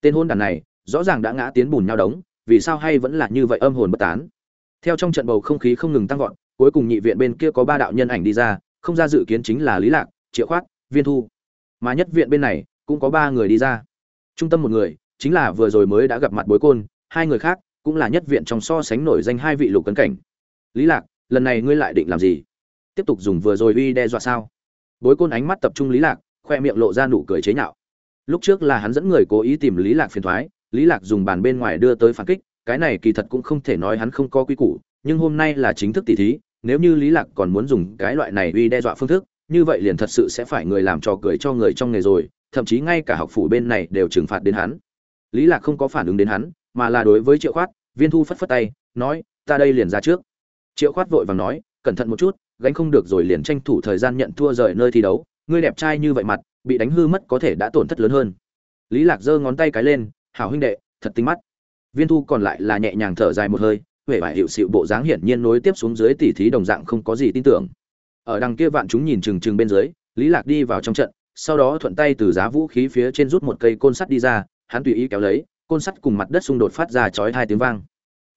Speaker 1: Tên hôn đàn này, rõ ràng đã ngã tiến bùn nhau đống, vì sao hay vẫn là như vậy âm hồn bất tán? Theo trong trận bầu không khí không ngừng tăng vọt, cuối cùng nhị viện bên kia có ba đạo nhân ảnh đi ra, không ra dự kiến chính là lý lạc, triệu khoát, viên thu. Mà nhất viện bên này, cũng có ba người đi ra. Trung tâm một người, chính là vừa rồi mới đã gặp mặt bối côn, hai người khác, cũng là nhất viện trong so sánh nổi danh hai vị lục cấn cảnh lý lạc, lần này ngươi lại định làm gì? Tiếp tục dùng vừa rồi uy đe dọa sao? Bối côn ánh mắt tập trung lý lạc, khoe miệng lộ ra nụ cười chế nhạo. Lúc trước là hắn dẫn người cố ý tìm lý lạc phiền thoái, lý lạc dùng bàn bên ngoài đưa tới phản kích, cái này kỳ thật cũng không thể nói hắn không có quy củ, nhưng hôm nay là chính thức tỷ thí, nếu như lý lạc còn muốn dùng cái loại này uy đe dọa phương thức, như vậy liền thật sự sẽ phải người làm trò cười cho người trong nghề rồi, thậm chí ngay cả học phủ bên này đều trừng phạt đến hắn. Lý lạc không có phản ứng đến hắn, mà là đối với triệu khoát, viên thu phất phất tay, nói, ta đây liền ra trước triệu khoát vội vàng nói, cẩn thận một chút, gánh không được rồi liền tranh thủ thời gian nhận thua rời nơi thi đấu. Ngươi đẹp trai như vậy mặt, bị đánh hư mất có thể đã tổn thất lớn hơn. Lý lạc giơ ngón tay cái lên, hảo huynh đệ, thật tinh mắt. Viên thu còn lại là nhẹ nhàng thở dài một hơi huệ vải hiệu sự bộ dáng hiển nhiên nối tiếp xuống dưới tỉ thí đồng dạng không có gì tin tưởng. Ở đằng kia vạn chúng nhìn chừng chừng bên dưới, lý lạc đi vào trong trận, sau đó thuận tay từ giá vũ khí phía trên rút một cây côn sắt đi ra, hắn tùy ý kéo lấy, côn sắt cùng mặt đất xung đột phát ra chói hai tiếng vang.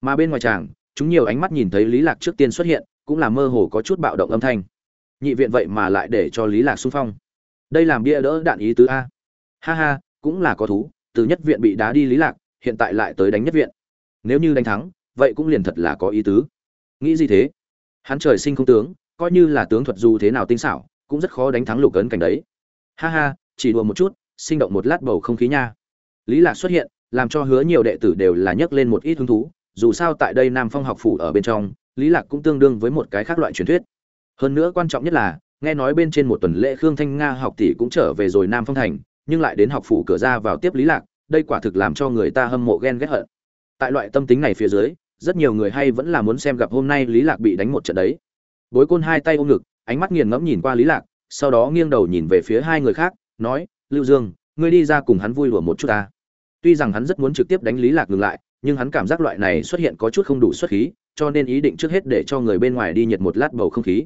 Speaker 1: Mà bên ngoài tràng chúng nhiều ánh mắt nhìn thấy lý lạc trước tiên xuất hiện, cũng là mơ hồ có chút bạo động âm thanh. Nhị viện vậy mà lại để cho lý lạc xung phong. Đây làm bia đỡ đạn ý tứ a. Ha ha, cũng là có thú, từ nhất viện bị đá đi lý lạc, hiện tại lại tới đánh nhất viện. Nếu như đánh thắng, vậy cũng liền thật là có ý tứ. Nghĩ gì thế? Hắn trời sinh không tướng, coi như là tướng thuật dù thế nào tinh xảo, cũng rất khó đánh thắng lục ấn cảnh đấy. Ha ha, chỉ đùa một chút, sinh động một lát bầu không khí nha. Lý lạc xuất hiện, làm cho hứa nhiều đệ tử đều là nhấc lên một ít hứng thú dù sao tại đây nam phong học phủ ở bên trong, lý lạc cũng tương đương với một cái khác loại truyền thuyết. Hơn nữa quan trọng nhất là, nghe nói bên trên một tuần lễ khương thanh nga học tỷ cũng trở về rồi nam phong thành, nhưng lại đến học phủ cửa ra vào tiếp lý lạc, đây quả thực làm cho người ta hâm mộ ghen ghét hận. Tại loại tâm tính này phía dưới, rất nhiều người hay vẫn là muốn xem gặp hôm nay lý lạc bị đánh một trận đấy. Bối côn hai tay ôm ngực, ánh mắt nghiền ngẫm nhìn qua lý lạc, sau đó nghiêng đầu nhìn về phía hai người khác, nói, lưu dương, ngươi đi ra cùng hắn vui đùa một chút ta. Tuy rằng hắn rất muốn trực tiếp đánh lý lạc ngừng lại nhưng hắn cảm giác loại này xuất hiện có chút không đủ xuất khí, cho nên ý định trước hết để cho người bên ngoài đi nhiệt một lát bầu không khí.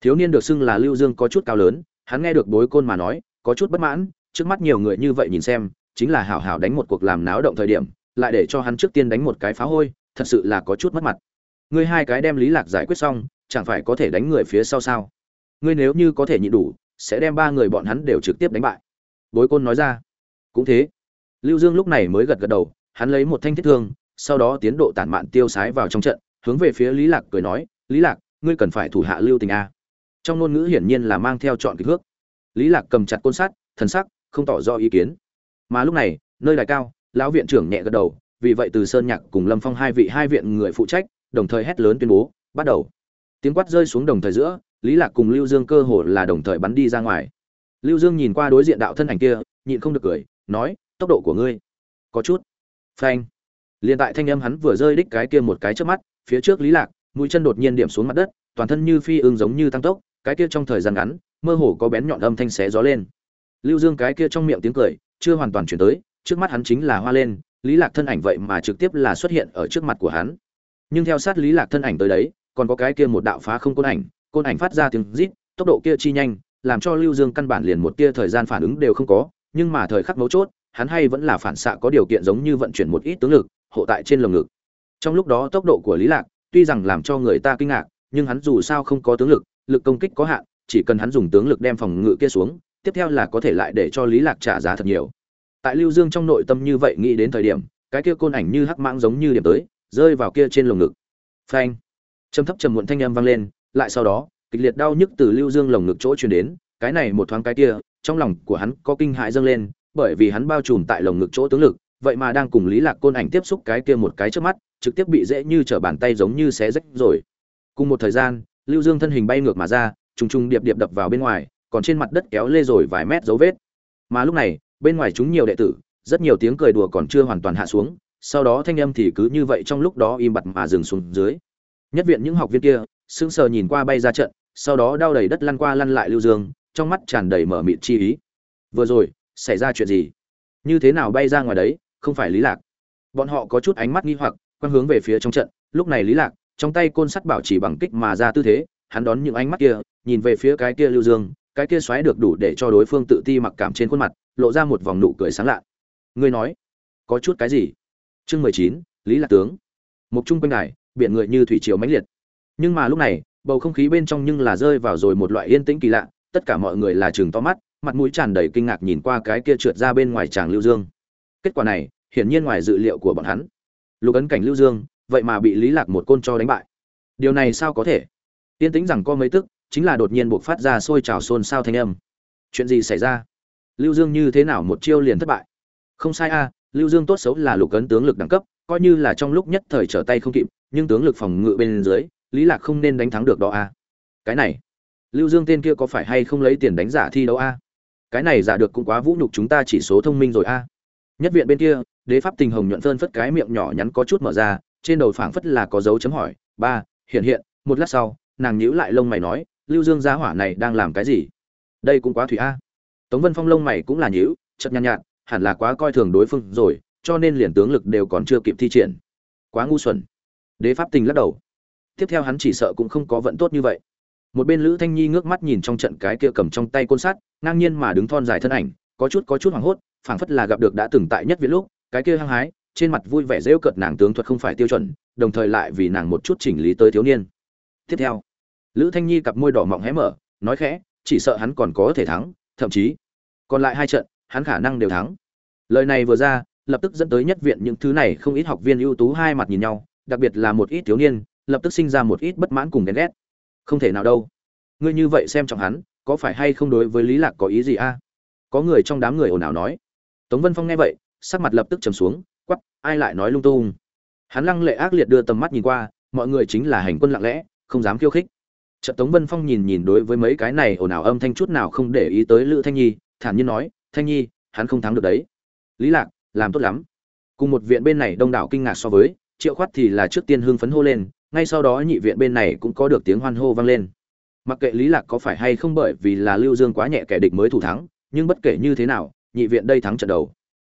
Speaker 1: Thiếu niên được xưng là lưu dương có chút cao lớn, hắn nghe được bối côn mà nói, có chút bất mãn, trước mắt nhiều người như vậy nhìn xem, chính là hảo hảo đánh một cuộc làm náo động thời điểm, lại để cho hắn trước tiên đánh một cái phá hôi, thật sự là có chút mất mặt. Ngươi hai cái đem lý lạc giải quyết xong, chẳng phải có thể đánh người phía sau sao? Ngươi nếu như có thể nhịn đủ, sẽ đem ba người bọn hắn đều trực tiếp đánh bại. Bối côn nói ra. Cũng thế. Lưu dương lúc này mới gật gật đầu hắn lấy một thanh thiết thương, sau đó tiến độ tản mạn tiêu sái vào trong trận, hướng về phía lý lạc cười nói, lý lạc, ngươi cần phải thủ hạ lưu tình a. Trong ngôn ngữ hiển nhiên là mang theo chọn kích thước. Lý lạc cầm chặt côn sắt, thần sắc không tỏ rõ ý kiến. Mà lúc này, nơi đài cao, lão viện trưởng nhẹ gật đầu, vì vậy từ sơn nhạc cùng lâm phong hai vị hai viện người phụ trách, đồng thời hét lớn tuyên bố, bắt đầu. Tiếng quát rơi xuống đồng thời giữa, lý lạc cùng lưu dương cơ hồ là đồng thời bắn đi ra ngoài. Lưu dương nhìn qua đối diện đạo thân ảnh kia, nhịn không được cười, nói, tốc độ của ngươi có chút phanh. Liền tại thanh âm hắn vừa rơi đích cái kia một cái trước mắt, phía trước lý lạc, mũi chân đột nhiên điểm xuống mặt đất, toàn thân như phi ương giống như tăng tốc, cái kia trong thời gian ngắn, mơ hồ có bén nhọn âm thanh xé gió lên. Lưu dương cái kia trong miệng tiếng cười, chưa hoàn toàn chuyển tới, trước mắt hắn chính là hoa lên, lý lạc thân ảnh vậy mà trực tiếp là xuất hiện ở trước mặt của hắn. Nhưng theo sát lý lạc thân ảnh tới đấy, còn có cái kia một đạo phá không côn ảnh côn ảnh phát ra tiếng rít, tốc độ kia chi nhanh, làm cho lưu dương căn bản liền một tia thời gian phản ứng đều không có, nhưng mà thời khắc mấu chốt hắn hay vẫn là phản xạ có điều kiện giống như vận chuyển một ít tướng lực, hộ tại trên lồng ngực. Trong lúc đó tốc độ của lý lạc, tuy rằng làm cho người ta kinh ngạc, nhưng hắn dù sao không có tướng lực lực công kích có hạn, chỉ cần hắn dùng tướng lực đem phòng ngự kia xuống, tiếp theo là có thể lại để cho lý lạc trả giá thật nhiều. Tại lưu dương trong nội tâm như vậy nghĩ đến thời điểm, cái kia côn ảnh như hắc mãng giống như điểm tới, rơi vào kia trên lồng ngực. Phanh! Trầm thấp trầm muộn thanh âm vang lên, lại sau đó, kịch liệt đau nhức từ lưu dương lồng ngực chỗ truyền đến, cái này một thoáng cái kia, trong lòng của hắn có kinh hãi dâng lên bởi vì hắn bao trùm tại lồng ngực chỗ tướng lực, vậy mà đang cùng lý lạc côn ảnh tiếp xúc cái kia một cái trước mắt, trực tiếp bị dễ như trở bàn tay giống như xé rách rồi. Cùng một thời gian, lưu dương thân hình bay ngược mà ra, trùng trùng điệp điệp đập vào bên ngoài, còn trên mặt đất kéo lê rồi vài mét dấu vết. Mà lúc này, bên ngoài chúng nhiều đệ tử, rất nhiều tiếng cười đùa còn chưa hoàn toàn hạ xuống, sau đó thanh âm thì cứ như vậy trong lúc đó im bặt mà dừng xuống dưới. Nhất viện những học viên kia, sững sờ nhìn qua bay ra trận, sau đó đau đầy đất lăn qua lăn lại lưu dương, trong mắt tràn đầy mở mịt chi ý. Vừa rồi xảy ra chuyện gì? Như thế nào bay ra ngoài đấy? Không phải lý lạc. Bọn họ có chút ánh mắt nghi hoặc quan hướng về phía trong trận. Lúc này lý lạc, trong tay côn sắt bảo chỉ bằng kích mà ra tư thế, hắn đón những ánh mắt kia, nhìn về phía cái kia lưu dương, cái kia xoáy được đủ để cho đối phương tự ti mặc cảm trên khuôn mặt, lộ ra một vòng nụ cười sáng lạ. Ngươi nói, có chút cái gì? Chương mười chín, lý lạc tướng. Mục trung quanh đài, biển người như thủy triều mãnh liệt. Nhưng mà lúc này, bầu không khí bên trong nhưng là rơi vào rồi một loại yên tĩnh kỳ lạ, tất cả mọi người là chừng to mắt mặt mũi tràn đầy kinh ngạc nhìn qua cái kia trượt ra bên ngoài chàng lưu dương. Kết quả này, hiển nhiên ngoài dự liệu của bọn hắn. Lục ấn cảnh lưu dương, vậy mà bị lý lạc một côn cho đánh bại. Điều này sao có thể? Tiên tính rằng có mấy tức, chính là đột nhiên buộc phát ra sôi trào xôn xao thanh âm. Chuyện gì xảy ra? Lưu dương như thế nào một chiêu liền thất bại? Không sai a, lưu dương tốt xấu là lục ấn tướng lực đẳng cấp, coi như là trong lúc nhất thời trở tay không kịp, nhưng tướng lực phòng ngự bên dưới, lý lạc không nên đánh thắng được đó a. Cái này, lưu dương tên kia có phải hay không lấy tiền đánh giả thi đấu a? Cái này giả được cũng quá vũ nhục chúng ta chỉ số thông minh rồi a. Nhất viện bên kia đế pháp tình hồng nhuận phơn phất cái miệng nhỏ nhắn có chút mở ra trên đầu phảng phất là có dấu chấm hỏi ba hiện hiện. Một lát sau nàng nhíu lại lông mày nói lưu dương gia hỏa này đang làm cái gì? Đây cũng quá thủy a. Tống vân phong lông mày cũng là nhíu chật nhàn nhạt, nhạt hẳn là quá coi thường đối phương rồi cho nên liền tướng lực đều còn chưa kịp thi triển. Quá ngu xuẩn. Đế pháp tình lắc đầu. Tiếp theo hắn chỉ sợ cũng không có vận tốt như vậy một bên lữ thanh nhi ngước mắt nhìn trong trận cái kia cầm trong tay côn sắt, ngang nhiên mà đứng thon dài thân ảnh, có chút có chút hoảng hốt, phảng phất là gặp được đã từng tại nhất viện lúc, cái kia hăng hái, trên mặt vui vẻ rêu cợt nàng tướng thuật không phải tiêu chuẩn, đồng thời lại vì nàng một chút chỉnh lý tới thiếu niên. Tiếp theo, lữ thanh nhi cặp môi đỏ mọng hé mở, nói khẽ, chỉ sợ hắn còn có thể thắng, thậm chí còn lại hai trận, hắn khả năng đều thắng. Lời này vừa ra, lập tức dẫn tới nhất viện những thứ này không ít học viên ưu tú hai mặt nhìn nhau, đặc biệt là một ít thiếu niên, lập tức sinh ra một ít bất mãn cùng ghen ghét không thể nào đâu. Ngươi như vậy xem trọng hắn, có phải hay không đối với lý lạc có ý gì a? Có người trong đám người ồn ào nói. Tống vân phong nghe vậy, sắc mặt lập tức trầm xuống quắp ai lại nói lung tung? Hắn lăng lệ ác liệt đưa tầm mắt nhìn qua, mọi người chính là hành quân lặng lẽ, không dám khiêu khích. Trận tống vân phong nhìn nhìn đối với mấy cái này ồn ào âm thanh chút nào không để ý tới lữ thanh nhi, thản nhiên nói, thanh nhi, hắn không thắng được đấy. Lý lạc, làm tốt lắm. Cùng một viện bên này đông đảo kinh ngạc so với, triệu khoát thì là trước tiên hưng phấn hô lên ngay sau đó nhị viện bên này cũng có được tiếng hoan hô vang lên. Mặc kệ lý lạc có phải hay không bởi vì là lưu dương quá nhẹ kẻ địch mới thủ thắng, nhưng bất kể như thế nào, nhị viện đây thắng trận đầu.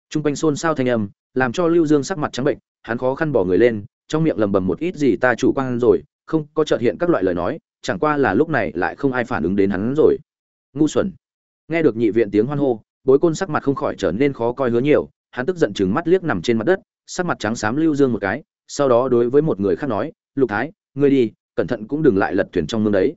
Speaker 1: Trung quanh xôn xao thanh âm, làm cho lưu dương sắc mặt trắng bệnh, hắn khó khăn bỏ người lên, trong miệng lầm bầm một ít gì ta chủ quan rồi, không có chợt hiện các loại lời nói, chẳng qua là lúc này lại không ai phản ứng đến hắn rồi. Ngu xuẩn. Nghe được nhị viện tiếng hoan hô, bối côn sắc mặt không khỏi trở nên khó coi hứa nhiều, hắn tức giận chừng mắt liếc nằm trên mặt đất, sắc mặt trắng xám lưu dương một cái, sau đó đối với một người khác nói lục thái, ngươi đi, cẩn thận cũng đừng lại lật thuyền trong mương đấy.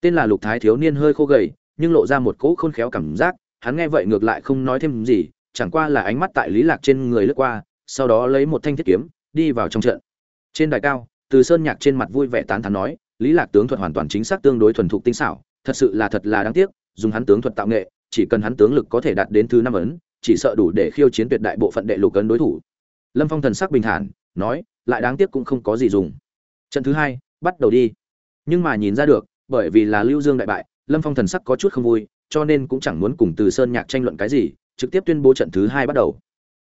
Speaker 1: Tên là lục thái thiếu niên hơi khô gầy, nhưng lộ ra một cỗ khôn khéo cảm giác, hắn nghe vậy ngược lại không nói thêm gì, chẳng qua là ánh mắt tại lý lạc trên người lướt qua, sau đó lấy một thanh thiết kiếm, đi vào trong trận. Trên đài cao, từ sơn nhạc trên mặt vui vẻ tán thán nói, lý lạc tướng thuật hoàn toàn chính xác tương đối thuần thục tinh xảo, thật sự là thật là đáng tiếc, dùng hắn tướng thuật tạo nghệ, chỉ cần hắn tướng lực có thể đạt đến thứ năm ấn, chỉ sợ đủ để khiêu chiến tuyệt đại bộ phận đệ lục ấn đối thủ. Lâm phong thần sắc bình thản, nói, lại đáng tiếc cũng không có gì dùng trận thứ hai, bắt đầu đi. Nhưng mà nhìn ra được, bởi vì là lưu dương đại bại, lâm phong thần sắc có chút không vui, cho nên cũng chẳng muốn cùng từ sơn nhạc tranh luận cái gì, trực tiếp tuyên bố trận thứ hai bắt đầu.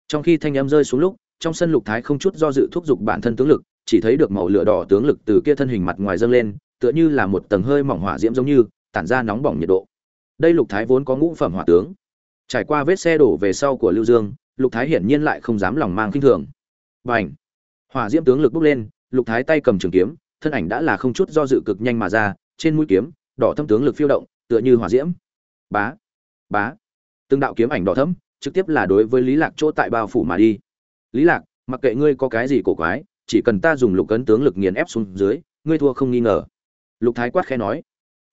Speaker 1: Trong khi thanh âm rơi xuống lúc, trong sân lục thái không chút do dự thúc giục bản thân tướng lực, chỉ thấy được màu lửa đỏ tướng lực từ kia thân hình mặt ngoài dâng lên, tựa như là một tầng hơi mỏng hỏa diễm giống như, tản ra nóng bỏng nhiệt độ. Đây lục thái vốn có ngũ phẩm hỏa tướng. Trải qua vết xe đổ về sau của lưu dương, lục thái hiển nhiên lại không dám lòng mang kinh thường. Và hỏa diễm tướng lực bốc lên lục thái tay cầm trường kiếm thân ảnh đã là không chút do dự cực nhanh mà ra trên mũi kiếm đỏ thâm tướng lực phiêu động tựa như hỏa diễm. Bá bá. Từng đạo kiếm ảnh đỏ thâm, trực tiếp là đối với lý lạc chỗ tại bao phủ mà đi. Lý lạc mặc kệ ngươi có cái gì cổ quái chỉ cần ta dùng lục cấn tướng lực nghiền ép xuống dưới ngươi thua không nghi ngờ. Lục thái quát khẽ nói.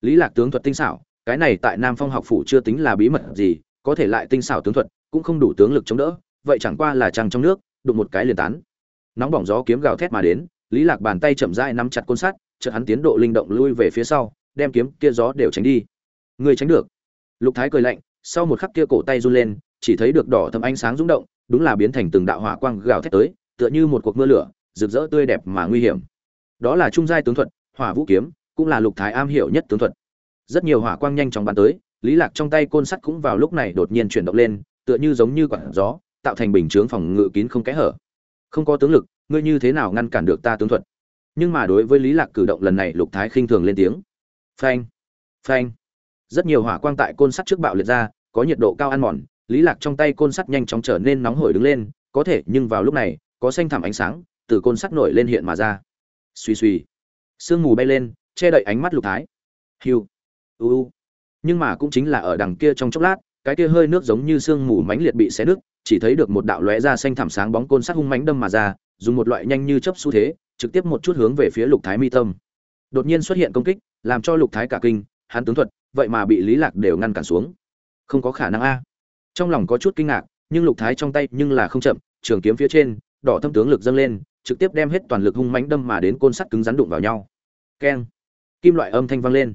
Speaker 1: Lý lạc tướng thuật tinh xảo cái này tại nam phong học phủ chưa tính là bí mật gì có thể lại tinh xảo tướng thuật cũng không đủ tướng lực chống đỡ vậy chẳng qua là trăng trong nước đụng một cái liền tán. Nóng bỏng gió kiếm gào thét mà đến lý lạc bàn tay chậm rãi nắm chặt côn sắt, chợt hắn tiến độ linh động lui về phía sau, đem kiếm kia gió đều tránh đi. Người tránh được. Lục thái cười lạnh, sau một khắc kia cổ tay run lên, chỉ thấy được đỏ thâm ánh sáng rung động, đúng là biến thành từng đạo hỏa quang gào thét tới, tựa như một cuộc mưa lửa, rực rỡ tươi đẹp mà nguy hiểm. Đó là trung giai tướng thuật, hỏa vũ kiếm, cũng là lục thái am hiểu nhất tướng thuật. Rất nhiều hỏa quang nhanh chóng bắn tới, lý lạc trong tay côn sắt cũng vào lúc này đột nhiên chuyển động lên, tựa như giống như quả gió, tạo thành bình chướng phòng ngự kín không kẽ hở. Không có tướng lực ngươi như thế nào ngăn cản được ta tướng thuật? Nhưng mà đối với lý lạc cử động lần này, lục thái khinh thường lên tiếng. Phanh phanh. Rất nhiều hỏa quang tại côn sắt trước bạo liệt ra, có nhiệt độ cao ăn mòn, lý lạc trong tay côn sắt nhanh chóng trở nên nóng hổi đứng lên, có thể, nhưng vào lúc này, có xanh thẳm ánh sáng từ côn sắt nổi lên hiện mà ra. Suy suy sương mù bay lên, che đậy ánh mắt lục thái. Hiu, u nhưng mà cũng chính là ở đằng kia trong chốc lát, cái kia hơi nước giống như sương mù mãnh liệt bị xé nước chỉ thấy được một đạo lóe ra xanh thảm sáng bóng côn sắt hung mãnh đâm mà ra, dùng một loại nhanh như chớp xu thế, trực tiếp một chút hướng về phía lục thái mi tâm. Đột nhiên xuất hiện công kích, làm cho lục thái cả kinh, hắn tướng thuật, vậy mà bị lý lạc đều ngăn cản xuống. Không có khả năng a. Trong lòng có chút kinh ngạc, nhưng lục thái trong tay nhưng là không chậm, trường kiếm phía trên, đỏ thâm tướng lực dâng lên, trực tiếp đem hết toàn lực hung mãnh đâm mà đến côn sắt cứng rắn đụng vào nhau. Keng. Kim loại âm thanh vang lên.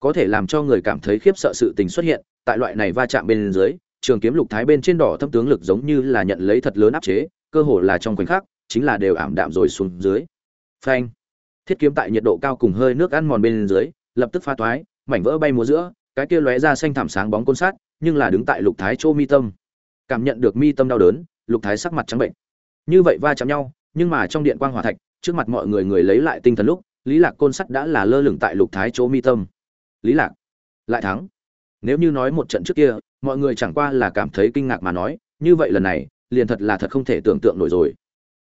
Speaker 1: Có thể làm cho người cảm thấy khiếp sợ sự tình xuất hiện, tại loại này va chạm bên dưới trường kiếm lục thái bên trên đỏ thâm tướng lực giống như là nhận lấy thật lớn áp chế, cơ hồ là trong khoảnh khắc, chính là đều ảm đạm rồi xuống dưới. Phanh. Thiết kiếm tại nhiệt độ cao cùng hơi nước ăn mòn bên dưới, lập tức pha toái, mảnh vỡ bay múa giữa, cái kia lóe ra xanh thảm sáng bóng côn sát, nhưng là đứng tại lục thái chỗ mi tâm. Cảm nhận được mi tâm đau đớn, lục thái sắc mặt trắng bệnh. Như vậy va chạm nhau, nhưng mà trong điện quang hỏa thạch, trước mặt mọi người người lấy lại tinh thần lúc, lý lạc côn sắt đã là lơ lửng tại lục thái chỗ mi tâm. Lý lạc, lại thắng nếu như nói một trận trước kia, mọi người chẳng qua là cảm thấy kinh ngạc mà nói, như vậy lần này, liền thật là thật không thể tưởng tượng nổi rồi.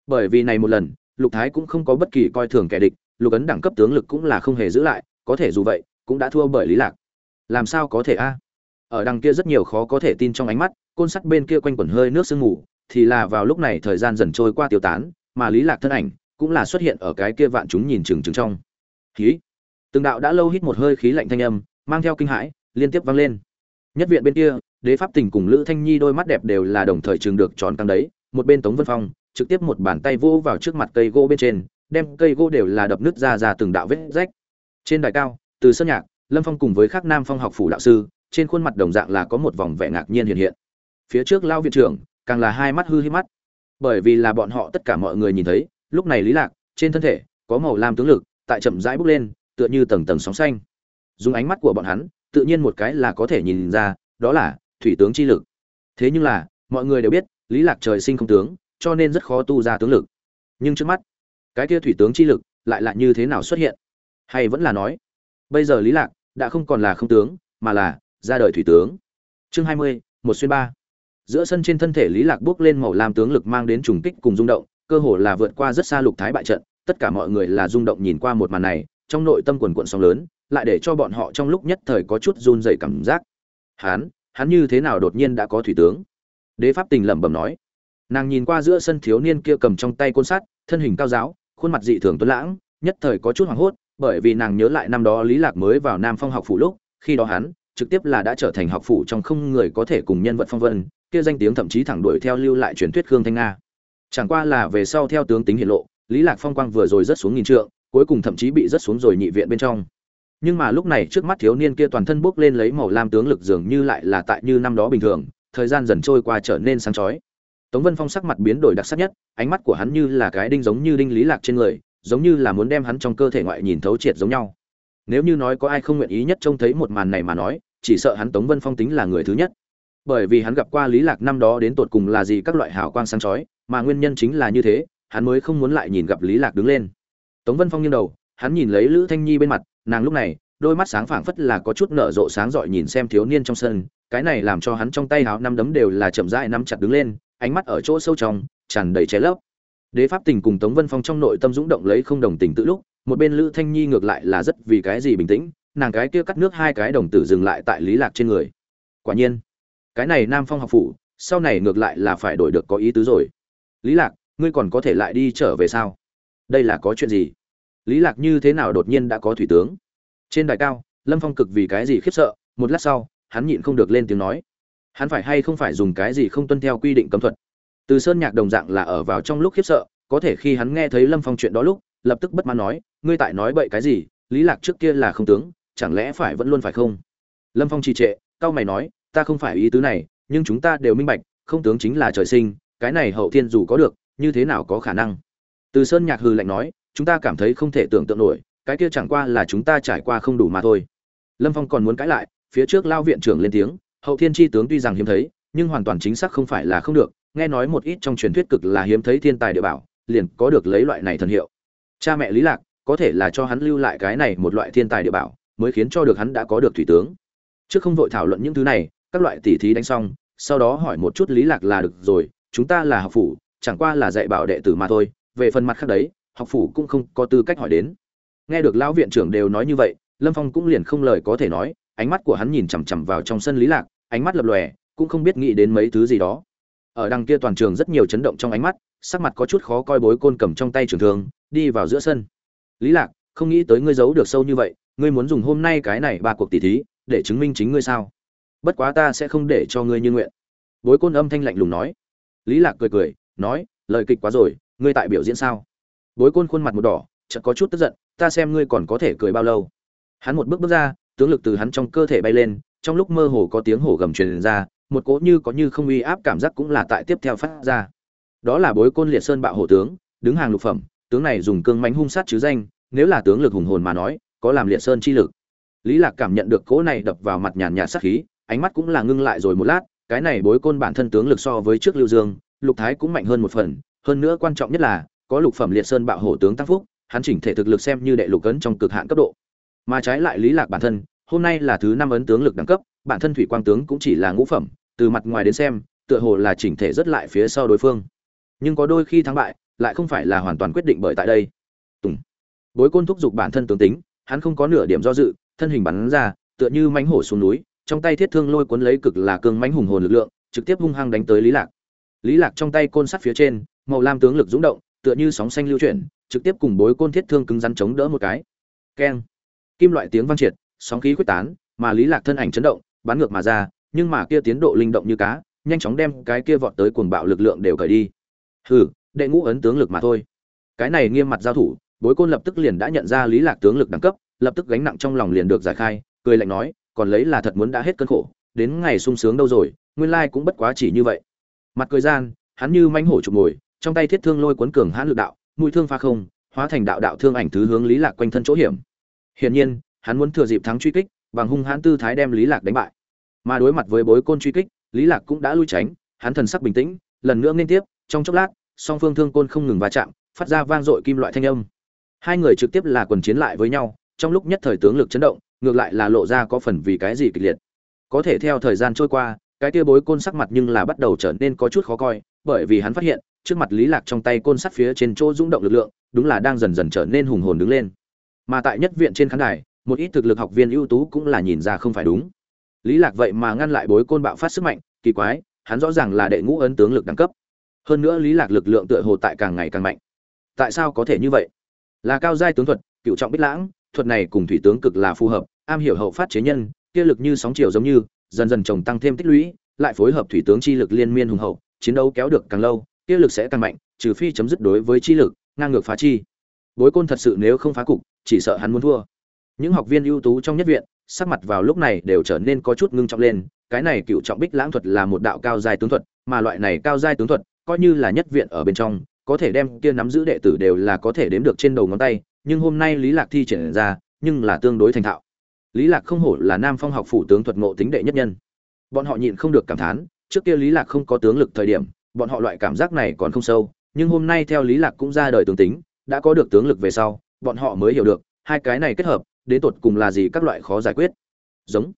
Speaker 1: Bởi vì này một lần, lục thái cũng không có bất kỳ coi thường kẻ địch, lục ấn đẳng cấp tướng lực cũng là không hề giữ lại, có thể dù vậy, cũng đã thua bởi lý lạc. Làm sao có thể a? Ở đằng kia rất nhiều khó có thể tin trong ánh mắt, côn sắt bên kia quanh quẩn hơi nước sương mù, thì là vào lúc này thời gian dần trôi qua tiêu tán, mà lý lạc thân ảnh cũng là xuất hiện ở cái kia vạn chúng nhìn chừng chừng trong. Khí từng đạo đã lâu hít một hơi khí lạnh thanh âm, mang theo kinh hãi liên tiếp vang lên. Nhất viện bên kia, đế pháp tình cùng lữ thanh nhi đôi mắt đẹp đều là đồng thời chừng được tròn căng đấy. Một bên tống vân phong, trực tiếp một bàn tay vô vào trước mặt cây gỗ bên trên, đem cây gỗ đều là đập nứt ra ra từng đạo vết rách. Trên đài cao, từ sân nhạc, lâm phong cùng với các nam phong học phủ đạo sư, trên khuôn mặt đồng dạng là có một vòng vẻ ngạc nhiên hiện hiện. Phía trước lao viện trưởng, càng là hai mắt hư hí mắt. Bởi vì là bọn họ tất cả mọi người nhìn thấy, lúc này lý lạc, trên thân thể, có màu lam tướng lực, tại chậm rãi bốc lên, tựa như tầng tầng sóng xanh. Dùng ánh mắt của bọn hắn tự nhiên một cái là có thể nhìn ra, đó là thủy tướng chi lực. Thế nhưng là, mọi người đều biết, lý lạc trời sinh không tướng, cho nên rất khó tu ra tướng lực. Nhưng trước mắt, cái kia thủy tướng chi lực lại là như thế nào xuất hiện? Hay vẫn là nói, bây giờ lý lạc đã không còn là không tướng, mà là ra đời thủy tướng. Chương hai mươi, một xuyên ba. Giữa sân trên thân thể lý lạc bước lên màu lam tướng lực mang đến trùng kích cùng rung động, cơ hồ là vượt qua rất xa lục thái bại trận, tất cả mọi người là rung động nhìn qua một màn này, trong nội tâm quần cuộn sóng lớn lại để cho bọn họ trong lúc nhất thời có chút run rẩy cảm giác. Hắn hắn như thế nào đột nhiên đã có thủy tướng? Đế pháp tình lẩm bẩm nói. Nàng nhìn qua giữa sân thiếu niên kia cầm trong tay côn sắt, thân hình cao giáo, khuôn mặt dị thường tuấn lãng, nhất thời có chút hoảng hốt, bởi vì nàng nhớ lại năm đó lý lạc mới vào nam phong học phủ lúc, khi đó hắn trực tiếp là đã trở thành học phủ trong không người có thể cùng nhân vật phong vân, kia danh tiếng thậm chí thẳng đuổi theo lưu lại truyền thuyết khương thanh nga. Chẳng qua là về sau theo tướng tính hiện lộ, lý lạc phong quang vừa rồi rất xuống nghìn trượng, cuối cùng thậm chí bị rất xuống rồi nhị viện bên trong nhưng mà lúc này trước mắt thiếu niên kia toàn thân bốc lên lấy màu lam tướng lực dường như lại là tại như năm đó bình thường, thời gian dần trôi qua trở nên sáng chói. Tống vân phong sắc mặt biến đổi đặc sắc nhất, ánh mắt của hắn như là cái đinh giống như đinh lý lạc trên người, giống như là muốn đem hắn trong cơ thể ngoại nhìn thấu triệt giống nhau. Nếu như nói có ai không nguyện ý nhất trông thấy một màn này mà nói, chỉ sợ hắn tống vân phong tính là người thứ nhất. Bởi vì hắn gặp qua lý lạc năm đó đến tột cùng là gì các loại hào quang sáng chói, mà nguyên nhân chính là như thế, hắn mới không muốn lại nhìn gặp lý lạc đứng lên. Tống vân phong nghiêng đầu, hắn nhìn lấy lữ thanh nhi bên mặt nàng lúc này, đôi mắt sáng phảng phất là có chút nở rộ sáng rọi nhìn xem thiếu niên trong sân, cái này làm cho hắn trong tay háo năm đấm đều là chậm rãi nắm chặt đứng lên, ánh mắt ở chỗ sâu trong, tràn đầy trái lấp. Đế pháp tình cùng tống vân phong trong nội tâm dũng động lấy không đồng tình tự lúc, một bên lữ thanh nhi ngược lại là rất vì cái gì bình tĩnh, nàng cái kia cắt nước hai cái đồng tử dừng lại tại lý lạc trên người. Quả nhiên, cái này nam phong học phủ, sau này ngược lại là phải đổi được có ý tứ rồi. Lý lạc, ngươi còn có thể lại đi trở về sao? Đây là có chuyện gì? Lý lạc như thế nào đột nhiên đã có thủy tướng? Trên đài cao, lâm phong cực vì cái gì khiếp sợ, một lát sau, hắn nhịn không được lên tiếng nói. Hắn phải hay không phải dùng cái gì không tuân theo quy định cấm thuật? Từ sơn nhạc đồng dạng là ở vào trong lúc khiếp sợ, có thể khi hắn nghe thấy lâm phong chuyện đó lúc, lập tức bất mãn nói, ngươi tại nói bậy cái gì? Lý lạc trước kia là không tướng, chẳng lẽ phải vẫn luôn phải không? Lâm phong trì trệ cao mày nói, ta không phải ý tứ này, nhưng chúng ta đều minh bạch, không tướng chính là trời sinh, cái này hậu thiên dù có được, như thế nào có khả năng? Từ sơn nhạc hừ lạnh nói chúng ta cảm thấy không thể tưởng tượng nổi, cái kia chẳng qua là chúng ta trải qua không đủ mà thôi. Lâm phong còn muốn cãi lại, phía trước lao viện trưởng lên tiếng, hậu thiên tri tướng tuy rằng hiếm thấy, nhưng hoàn toàn chính xác không phải là không được, nghe nói một ít trong truyền thuyết cực là hiếm thấy thiên tài địa bảo, liền có được lấy loại này thần hiệu. Cha mẹ lý lạc, có thể là cho hắn lưu lại cái này một loại thiên tài địa bảo, mới khiến cho được hắn đã có được thủy tướng. Trước không vội thảo luận những thứ này, các loại tỉ thí đánh xong, sau đó hỏi một chút lý lạc là được rồi, chúng ta là học phủ, chẳng qua là dạy bảo đệ tử mà thôi, về phần mặt khác đấy học phủ cũng không có tư cách hỏi đến. Nghe được lão viện trưởng đều nói như vậy, lâm phong cũng liền không lời có thể nói, ánh mắt của hắn nhìn chằm chằm vào trong sân lý lạc, ánh mắt lập lòe, cũng không biết nghĩ đến mấy thứ gì đó. Ở đằng kia toàn trường rất nhiều chấn động trong ánh mắt, sắc mặt có chút khó coi bối côn cầm trong tay trường thương, đi vào giữa sân. Lý lạc, không nghĩ tới ngươi giấu được sâu như vậy, ngươi muốn dùng hôm nay cái này ba cuộc tỷ thí, để chứng minh chính ngươi sao? Bất quá ta sẽ không để cho ngươi như nguyện. Bối côn âm thanh lạnh lùng nói. Lý lạc cười cười, nói, lời kịch quá rồi, ngươi tại biểu diễn sao? Bối côn khuôn mặt một đỏ, chợt có chút tức giận, ta xem ngươi còn có thể cười bao lâu. Hắn một bước bước ra, tướng lực từ hắn trong cơ thể bay lên, trong lúc mơ hồ có tiếng hổ gầm truyền ra, một cỗ như có như không uy áp cảm giác cũng là tại tiếp theo phát ra. Đó là bối côn liệt sơn bạo hổ tướng, đứng hàng lục phẩm, tướng này dùng cương mãnh hung sát chứ danh, nếu là tướng lực hùng hồn mà nói, có làm liệt sơn chi lực. Lý lạc cảm nhận được cỗ này đập vào mặt nhàn nhạt sát khí, ánh mắt cũng là ngưng lại rồi một lát, cái này bối côn bản thân tướng lực so với trước lưu dương, lục thái cũng mạnh hơn một phần, hơn nữa quan trọng nhất là có lục phẩm liệt sơn bạo hổ tướng tăng phúc, hắn chỉnh thể thực lực xem như đệ lục ấn trong cực hạn cấp độ. Mà trái lại lý lạc bản thân, hôm nay là thứ năm ấn tướng lực đẳng cấp, bản thân thủy quang tướng cũng chỉ là ngũ phẩm, từ mặt ngoài đến xem, tựa hồ là chỉnh thể rất lại phía sau đối phương. Nhưng có đôi khi thắng bại, lại không phải là hoàn toàn quyết định bởi tại đây. Tùng. Bối côn thúc giục bản thân tướng tính, hắn không có nửa điểm do dự, thân hình bắn ra, tựa như mánh hổ xuống núi, trong tay thiết thương lôi cuốn lấy cực là cương mánh hùng hồn lực lượng, trực tiếp hung hăng đánh tới lý lạc. Lý lạc trong tay côn sắt phía trên, màu lam tướng lực dũng động tựa như sóng xanh lưu chuyển, trực tiếp cùng bối côn thiết thương cứng rắn chống đỡ một cái. Keng. Kim loại tiếng vang triệt, sóng khí quyết tán, mà lý lạc thân ảnh chấn động, bắn ngược mà ra, nhưng mà kia tiến độ linh động như cá, nhanh chóng đem cái kia vọt tới cuồng bạo lực lượng đều cởi đi. Hừ, đệ ngũ ấn tướng lực mà thôi. Cái này nghiêm mặt giao thủ, bối côn lập tức liền đã nhận ra lý lạc tướng lực đẳng cấp, lập tức gánh nặng trong lòng liền được giải khai, cười lạnh nói, còn lấy là thật muốn đã hết cơn khổ, đến ngày sung sướng đâu rồi, nguyên lai cũng bất quá chỉ như vậy. Mặt cười gian, hắn như manh hổ chụp ngồi trong tay thiết thương lôi cuốn cường hãn lực đạo, mũi thương pha không, hóa thành đạo đạo thương ảnh thứ hướng lý lạc quanh thân chỗ hiểm. Hiển nhiên, hắn muốn thừa dịp thắng truy kích, bằng hung hãn tư thái đem lý lạc đánh bại. Mà đối mặt với bối côn truy kích, lý lạc cũng đã lui tránh, hắn thần sắc bình tĩnh, lần nữa liên tiếp, trong chốc lát, song phương thương côn không ngừng va chạm, phát ra vang dội kim loại thanh âm. Hai người trực tiếp là quần chiến lại với nhau, trong lúc nhất thời tướng lực chấn động, ngược lại là lộ ra có phần vì cái gì kịch liệt. Có thể theo thời gian trôi qua, cái kia bối côn sắc mặt nhưng là bắt đầu trở nên có chút khó coi, bởi vì hắn phát hiện trước mặt lý lạc trong tay côn sắt phía trên chỗ rung động lực lượng, đúng là đang dần dần trở nên hùng hồn đứng lên. Mà tại nhất viện trên khán đài, một ít thực lực học viên ưu tú cũng là nhìn ra không phải đúng. Lý lạc vậy mà ngăn lại bối côn bạo phát sức mạnh, kỳ quái, hắn rõ ràng là đệ ngũ ấn tướng lực đẳng cấp. Hơn nữa lý lạc lực lượng tựa hồ tại càng ngày càng mạnh. Tại sao có thể như vậy? Là cao giai tướng thuật, cựu trọng bích lãng, thuật này cùng thủy tướng cực là phù hợp, am hiểu hậu phát chế nhân, kia lực như sóng chiều giống như, dần dần trồng tăng thêm tích lũy, lại phối hợp thủy tướng chi lực liên miên hùng hậu, chiến đấu kéo được càng lâu kia lực sẽ càng mạnh, trừ phi chấm dứt đối với chi lực, ngang ngược phá chi. Bối côn thật sự nếu không phá cục, chỉ sợ hắn muốn thua. Những học viên ưu tú trong nhất viện, sắc mặt vào lúc này đều trở nên có chút ngưng trọng lên, cái này cựu trọng bích lãng thuật là một đạo cao giai tướng thuật, mà loại này cao giai tướng thuật, coi như là nhất viện ở bên trong, có thể đem kia nắm giữ đệ tử đều là có thể đếm được trên đầu ngón tay, nhưng hôm nay lý lạc thi triển ra, nhưng là tương đối thành thạo. Lý lạc không hổ là nam phong học phủ tướng thuật ngộ tính đệ nhất nhân. Bọn họ nhịn không được cảm thán, trước kia lý lạc không có tướng lực thời điểm bọn họ loại cảm giác này còn không sâu, nhưng hôm nay theo lý lạc cũng ra đời tướng tính, đã có được tướng lực về sau, bọn họ mới hiểu được, hai cái này kết hợp, đến tột cùng là gì các loại khó giải quyết. Giống.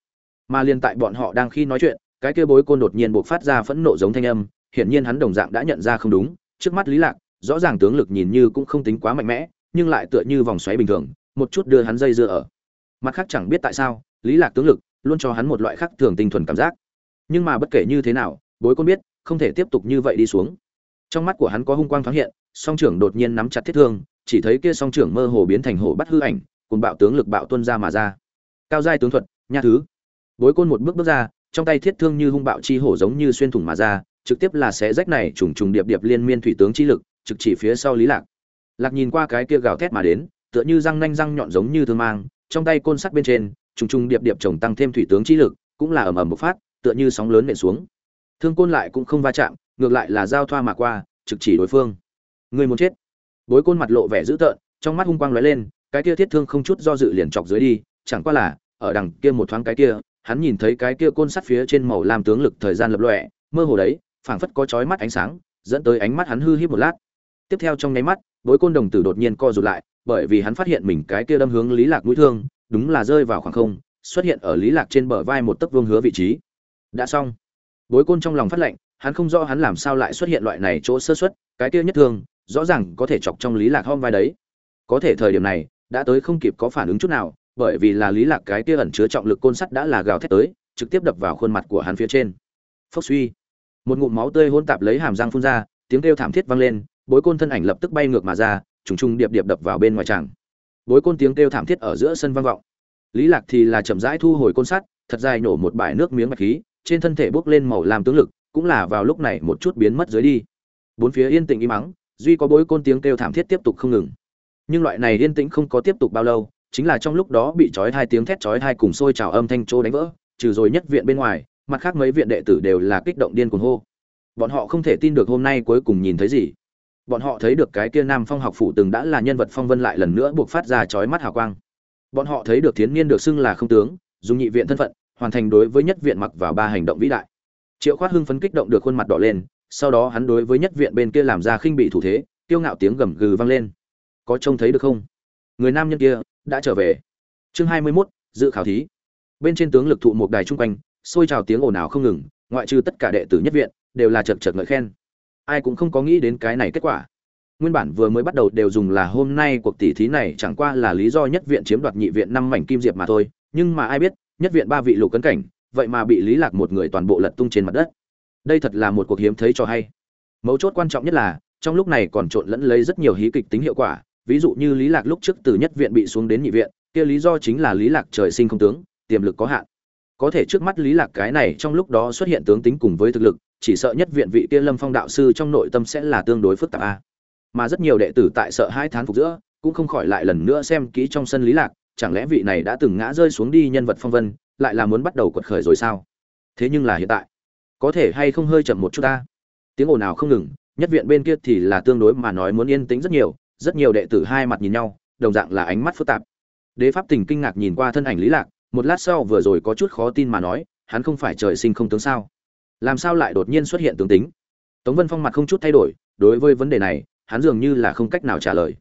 Speaker 1: Mà liên tại bọn họ đang khi nói chuyện, cái kia bối côn đột nhiên buộc phát ra phẫn nộ giống thanh âm, hiển nhiên hắn đồng dạng đã nhận ra không đúng, trước mắt lý lạc, rõ ràng tướng lực nhìn như cũng không tính quá mạnh mẽ, nhưng lại tựa như vòng xoáy bình thường, một chút đưa hắn dây dưa ở. Mặt khác chẳng biết tại sao, lý lạc tướng lực luôn cho hắn một loại khác thường tinh thuần cảm giác. Nhưng mà bất kể như thế nào, bối côn biết không thể tiếp tục như vậy đi xuống. Trong mắt của hắn có hung quang thoáng hiện, song trưởng đột nhiên nắm chặt thiết thương, chỉ thấy kia song trưởng mơ hồ biến thành hổ bắt hư ảnh cùng bạo tướng lực bạo tuân ra mà ra. Cao giai tướng thuật, nha thứ. Bối côn một bước bước ra, trong tay thiết thương như hung bạo chi hổ giống như xuyên thủng mà ra, trực tiếp là xé rách này trùng trùng điệp điệp liên miên thủy tướng chi lực, trực chỉ phía sau lý lạc. Lạc nhìn qua cái kia gào thét mà đến, tựa như răng nanh răng nhọn giống như thương mang, trong tay côn sắt bên trên, trùng trùng điệp điệp chồng tăng thêm thủy tướng chi lực, cũng là ầm ầm bộc phát, tựa như sóng lớn nện xuống thương côn lại cũng không va chạm, ngược lại là giao thoa mà qua, trực chỉ đối phương. Người muốn chết. Bối côn mặt lộ vẻ dữ tợn, trong mắt hung quang lóe lên, cái kia thiết thương không chút do dự liền chọc dưới đi, chẳng qua là, ở đằng kia một thoáng cái kia, hắn nhìn thấy cái kia côn sắt phía trên màu làm tướng lực thời gian lập lọe mơ hồ đấy, phảng phất có chói mắt ánh sáng, dẫn tới ánh mắt hắn hư híp một lát. Tiếp theo trong nháy mắt, bối côn đồng tử đột nhiên co rụt lại, bởi vì hắn phát hiện mình cái kia đâm hướng lý lạc mũi thương, đúng là rơi vào khoảng không, xuất hiện ở lý lạc trên bờ vai một tấc vương hứa vị trí. Đã xong bối côn trong lòng phát lệnh hắn không rõ hắn làm sao lại xuất hiện loại này chỗ sơ suất, cái kia nhất thường, rõ ràng có thể chọc trong lý lạc hôm vai đấy. Có thể thời điểm này đã tới không kịp có phản ứng chút nào bởi vì là lý lạc cái kia ẩn chứa trọng lực côn sắt đã là gào thét tới trực tiếp đập vào khuôn mặt của hắn phía trên. Phốc suy. Một ngụm máu tươi hỗn tạp lấy hàm răng phun ra tiếng kêu thảm thiết vang lên bối côn thân ảnh lập tức bay ngược mà ra trùng trùng điệp điệp đập vào bên ngoài tràng. Bối côn tiếng kêu thảm thiết ở giữa sân vang vọng. Lý lạc thì là chậm rãi thu hồi côn sắt thật dài nổ một bãi nước miếng bạch khí trên thân thể bốc lên màu làm tướng lực, cũng là vào lúc này một chút biến mất dưới đi. Bốn phía yên tĩnh im mắng duy có bối côn tiếng kêu thảm thiết tiếp tục không ngừng. Nhưng loại này yên tĩnh không có tiếp tục bao lâu, chính là trong lúc đó bị trói hai tiếng thét trói hai cùng sôi trào âm thanh trô đánh vỡ, trừ rồi nhất viện bên ngoài, mặt khác mấy viện đệ tử đều là kích động điên cuồng hô. Bọn họ không thể tin được hôm nay cuối cùng nhìn thấy gì. Bọn họ thấy được cái kia nam phong học phủ từng đã là nhân vật phong vân lại lần nữa buộc phát ra chói mắt hào quang. Bọn họ thấy được thiến niên được xưng là không tướng, dùng nhị viện thân phận hoàn thành đối với nhất viện mặc vào ba hành động vĩ đại. Triệu khoát hưng phấn kích động được khuôn mặt đỏ lên sau đó hắn đối với nhất viện bên kia làm ra khinh bị thủ thế kiêu ngạo tiếng gầm gừ vang lên. Có trông thấy được không? Người nam nhân kia đã trở về. Chương hai mươi 21, dự khảo thí. Bên trên tướng lực thụ một đài trung quanh xôi trào tiếng ồn ào không ngừng ngoại trừ tất cả đệ tử nhất viện đều là chật chật ngợi khen. Ai cũng không có nghĩ đến cái này kết quả. Nguyên bản vừa mới bắt đầu đều dùng là hôm nay cuộc tỷ thí này chẳng qua là lý do nhất viện chiếm đoạt nhị viện năm mảnh kim diệp mà thôi nhưng mà ai biết nhất viện ba vị lục cấn cảnh, vậy mà bị lý lạc một người toàn bộ lật tung trên mặt đất. Đây thật là một cuộc hiếm thấy cho hay. Mấu chốt quan trọng nhất là, trong lúc này còn trộn lẫn lấy rất nhiều hí kịch tính hiệu quả, ví dụ như lý lạc lúc trước từ nhất viện bị xuống đến nhị viện, kia lý do chính là lý lạc trời sinh không tướng, tiềm lực có hạn. Có thể trước mắt lý lạc cái này trong lúc đó xuất hiện tướng tính cùng với thực lực, chỉ sợ nhất viện vị kia lâm phong đạo sư trong nội tâm sẽ là tương đối phức tạp a. Mà rất nhiều đệ tử tại sợ hai thán phục giữa, cũng không khỏi lại lần nữa xem kỹ trong sân lý lạc chẳng lẽ vị này đã từng ngã rơi xuống đi nhân vật phong vân, lại là muốn bắt đầu quật khởi rồi sao? Thế nhưng là hiện tại, có thể hay không hơi chậm một chút ta? Tiếng ồn nào không ngừng, nhất viện bên kia thì là tương đối mà nói muốn yên tĩnh rất nhiều rất nhiều đệ tử hai mặt nhìn nhau, đồng dạng là ánh mắt phức tạp. Đế pháp tình kinh ngạc nhìn qua thân ảnh lý lạc, một lát sau vừa rồi có chút khó tin mà nói, hắn không phải trời sinh không tướng sao? Làm sao lại đột nhiên xuất hiện tướng tính? Tống vân phong mặt không chút thay đổi, đối với vấn đề này, hắn dường như là không cách nào trả lời.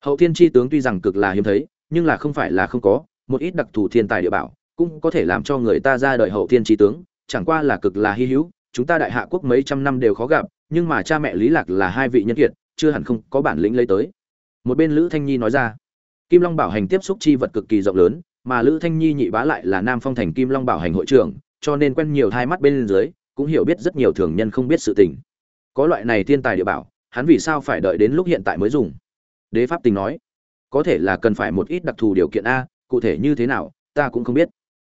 Speaker 1: Hậu thiên chi tướng tuy rằng cực là hiếm thấy nhưng là không phải là không có, một ít đặc thù thiên tài địa bảo cũng có thể làm cho người ta ra đời hậu thiên chi tướng, chẳng qua là cực là hi hữu, chúng ta đại hạ quốc mấy trăm năm đều khó gặp, nhưng mà cha mẹ lý lạc là hai vị nhân kiệt, chưa hẳn không có bản lĩnh lấy tới. Một bên lữ thanh nhi nói ra, kim long bảo hành tiếp xúc chi vật cực kỳ rộng lớn, mà lữ thanh nhi nhị bá lại là nam phong thành kim long bảo hành hội trưởng, cho nên quen nhiều thai mắt bên dưới, cũng hiểu biết rất nhiều thường nhân không biết sự tình. Có loại này thiên tài địa bảo, hắn vì sao phải đợi đến lúc hiện tại mới dùng? Đế pháp tình nói có thể là cần phải một ít đặc thù điều kiện a, cụ thể như thế nào, ta cũng không biết.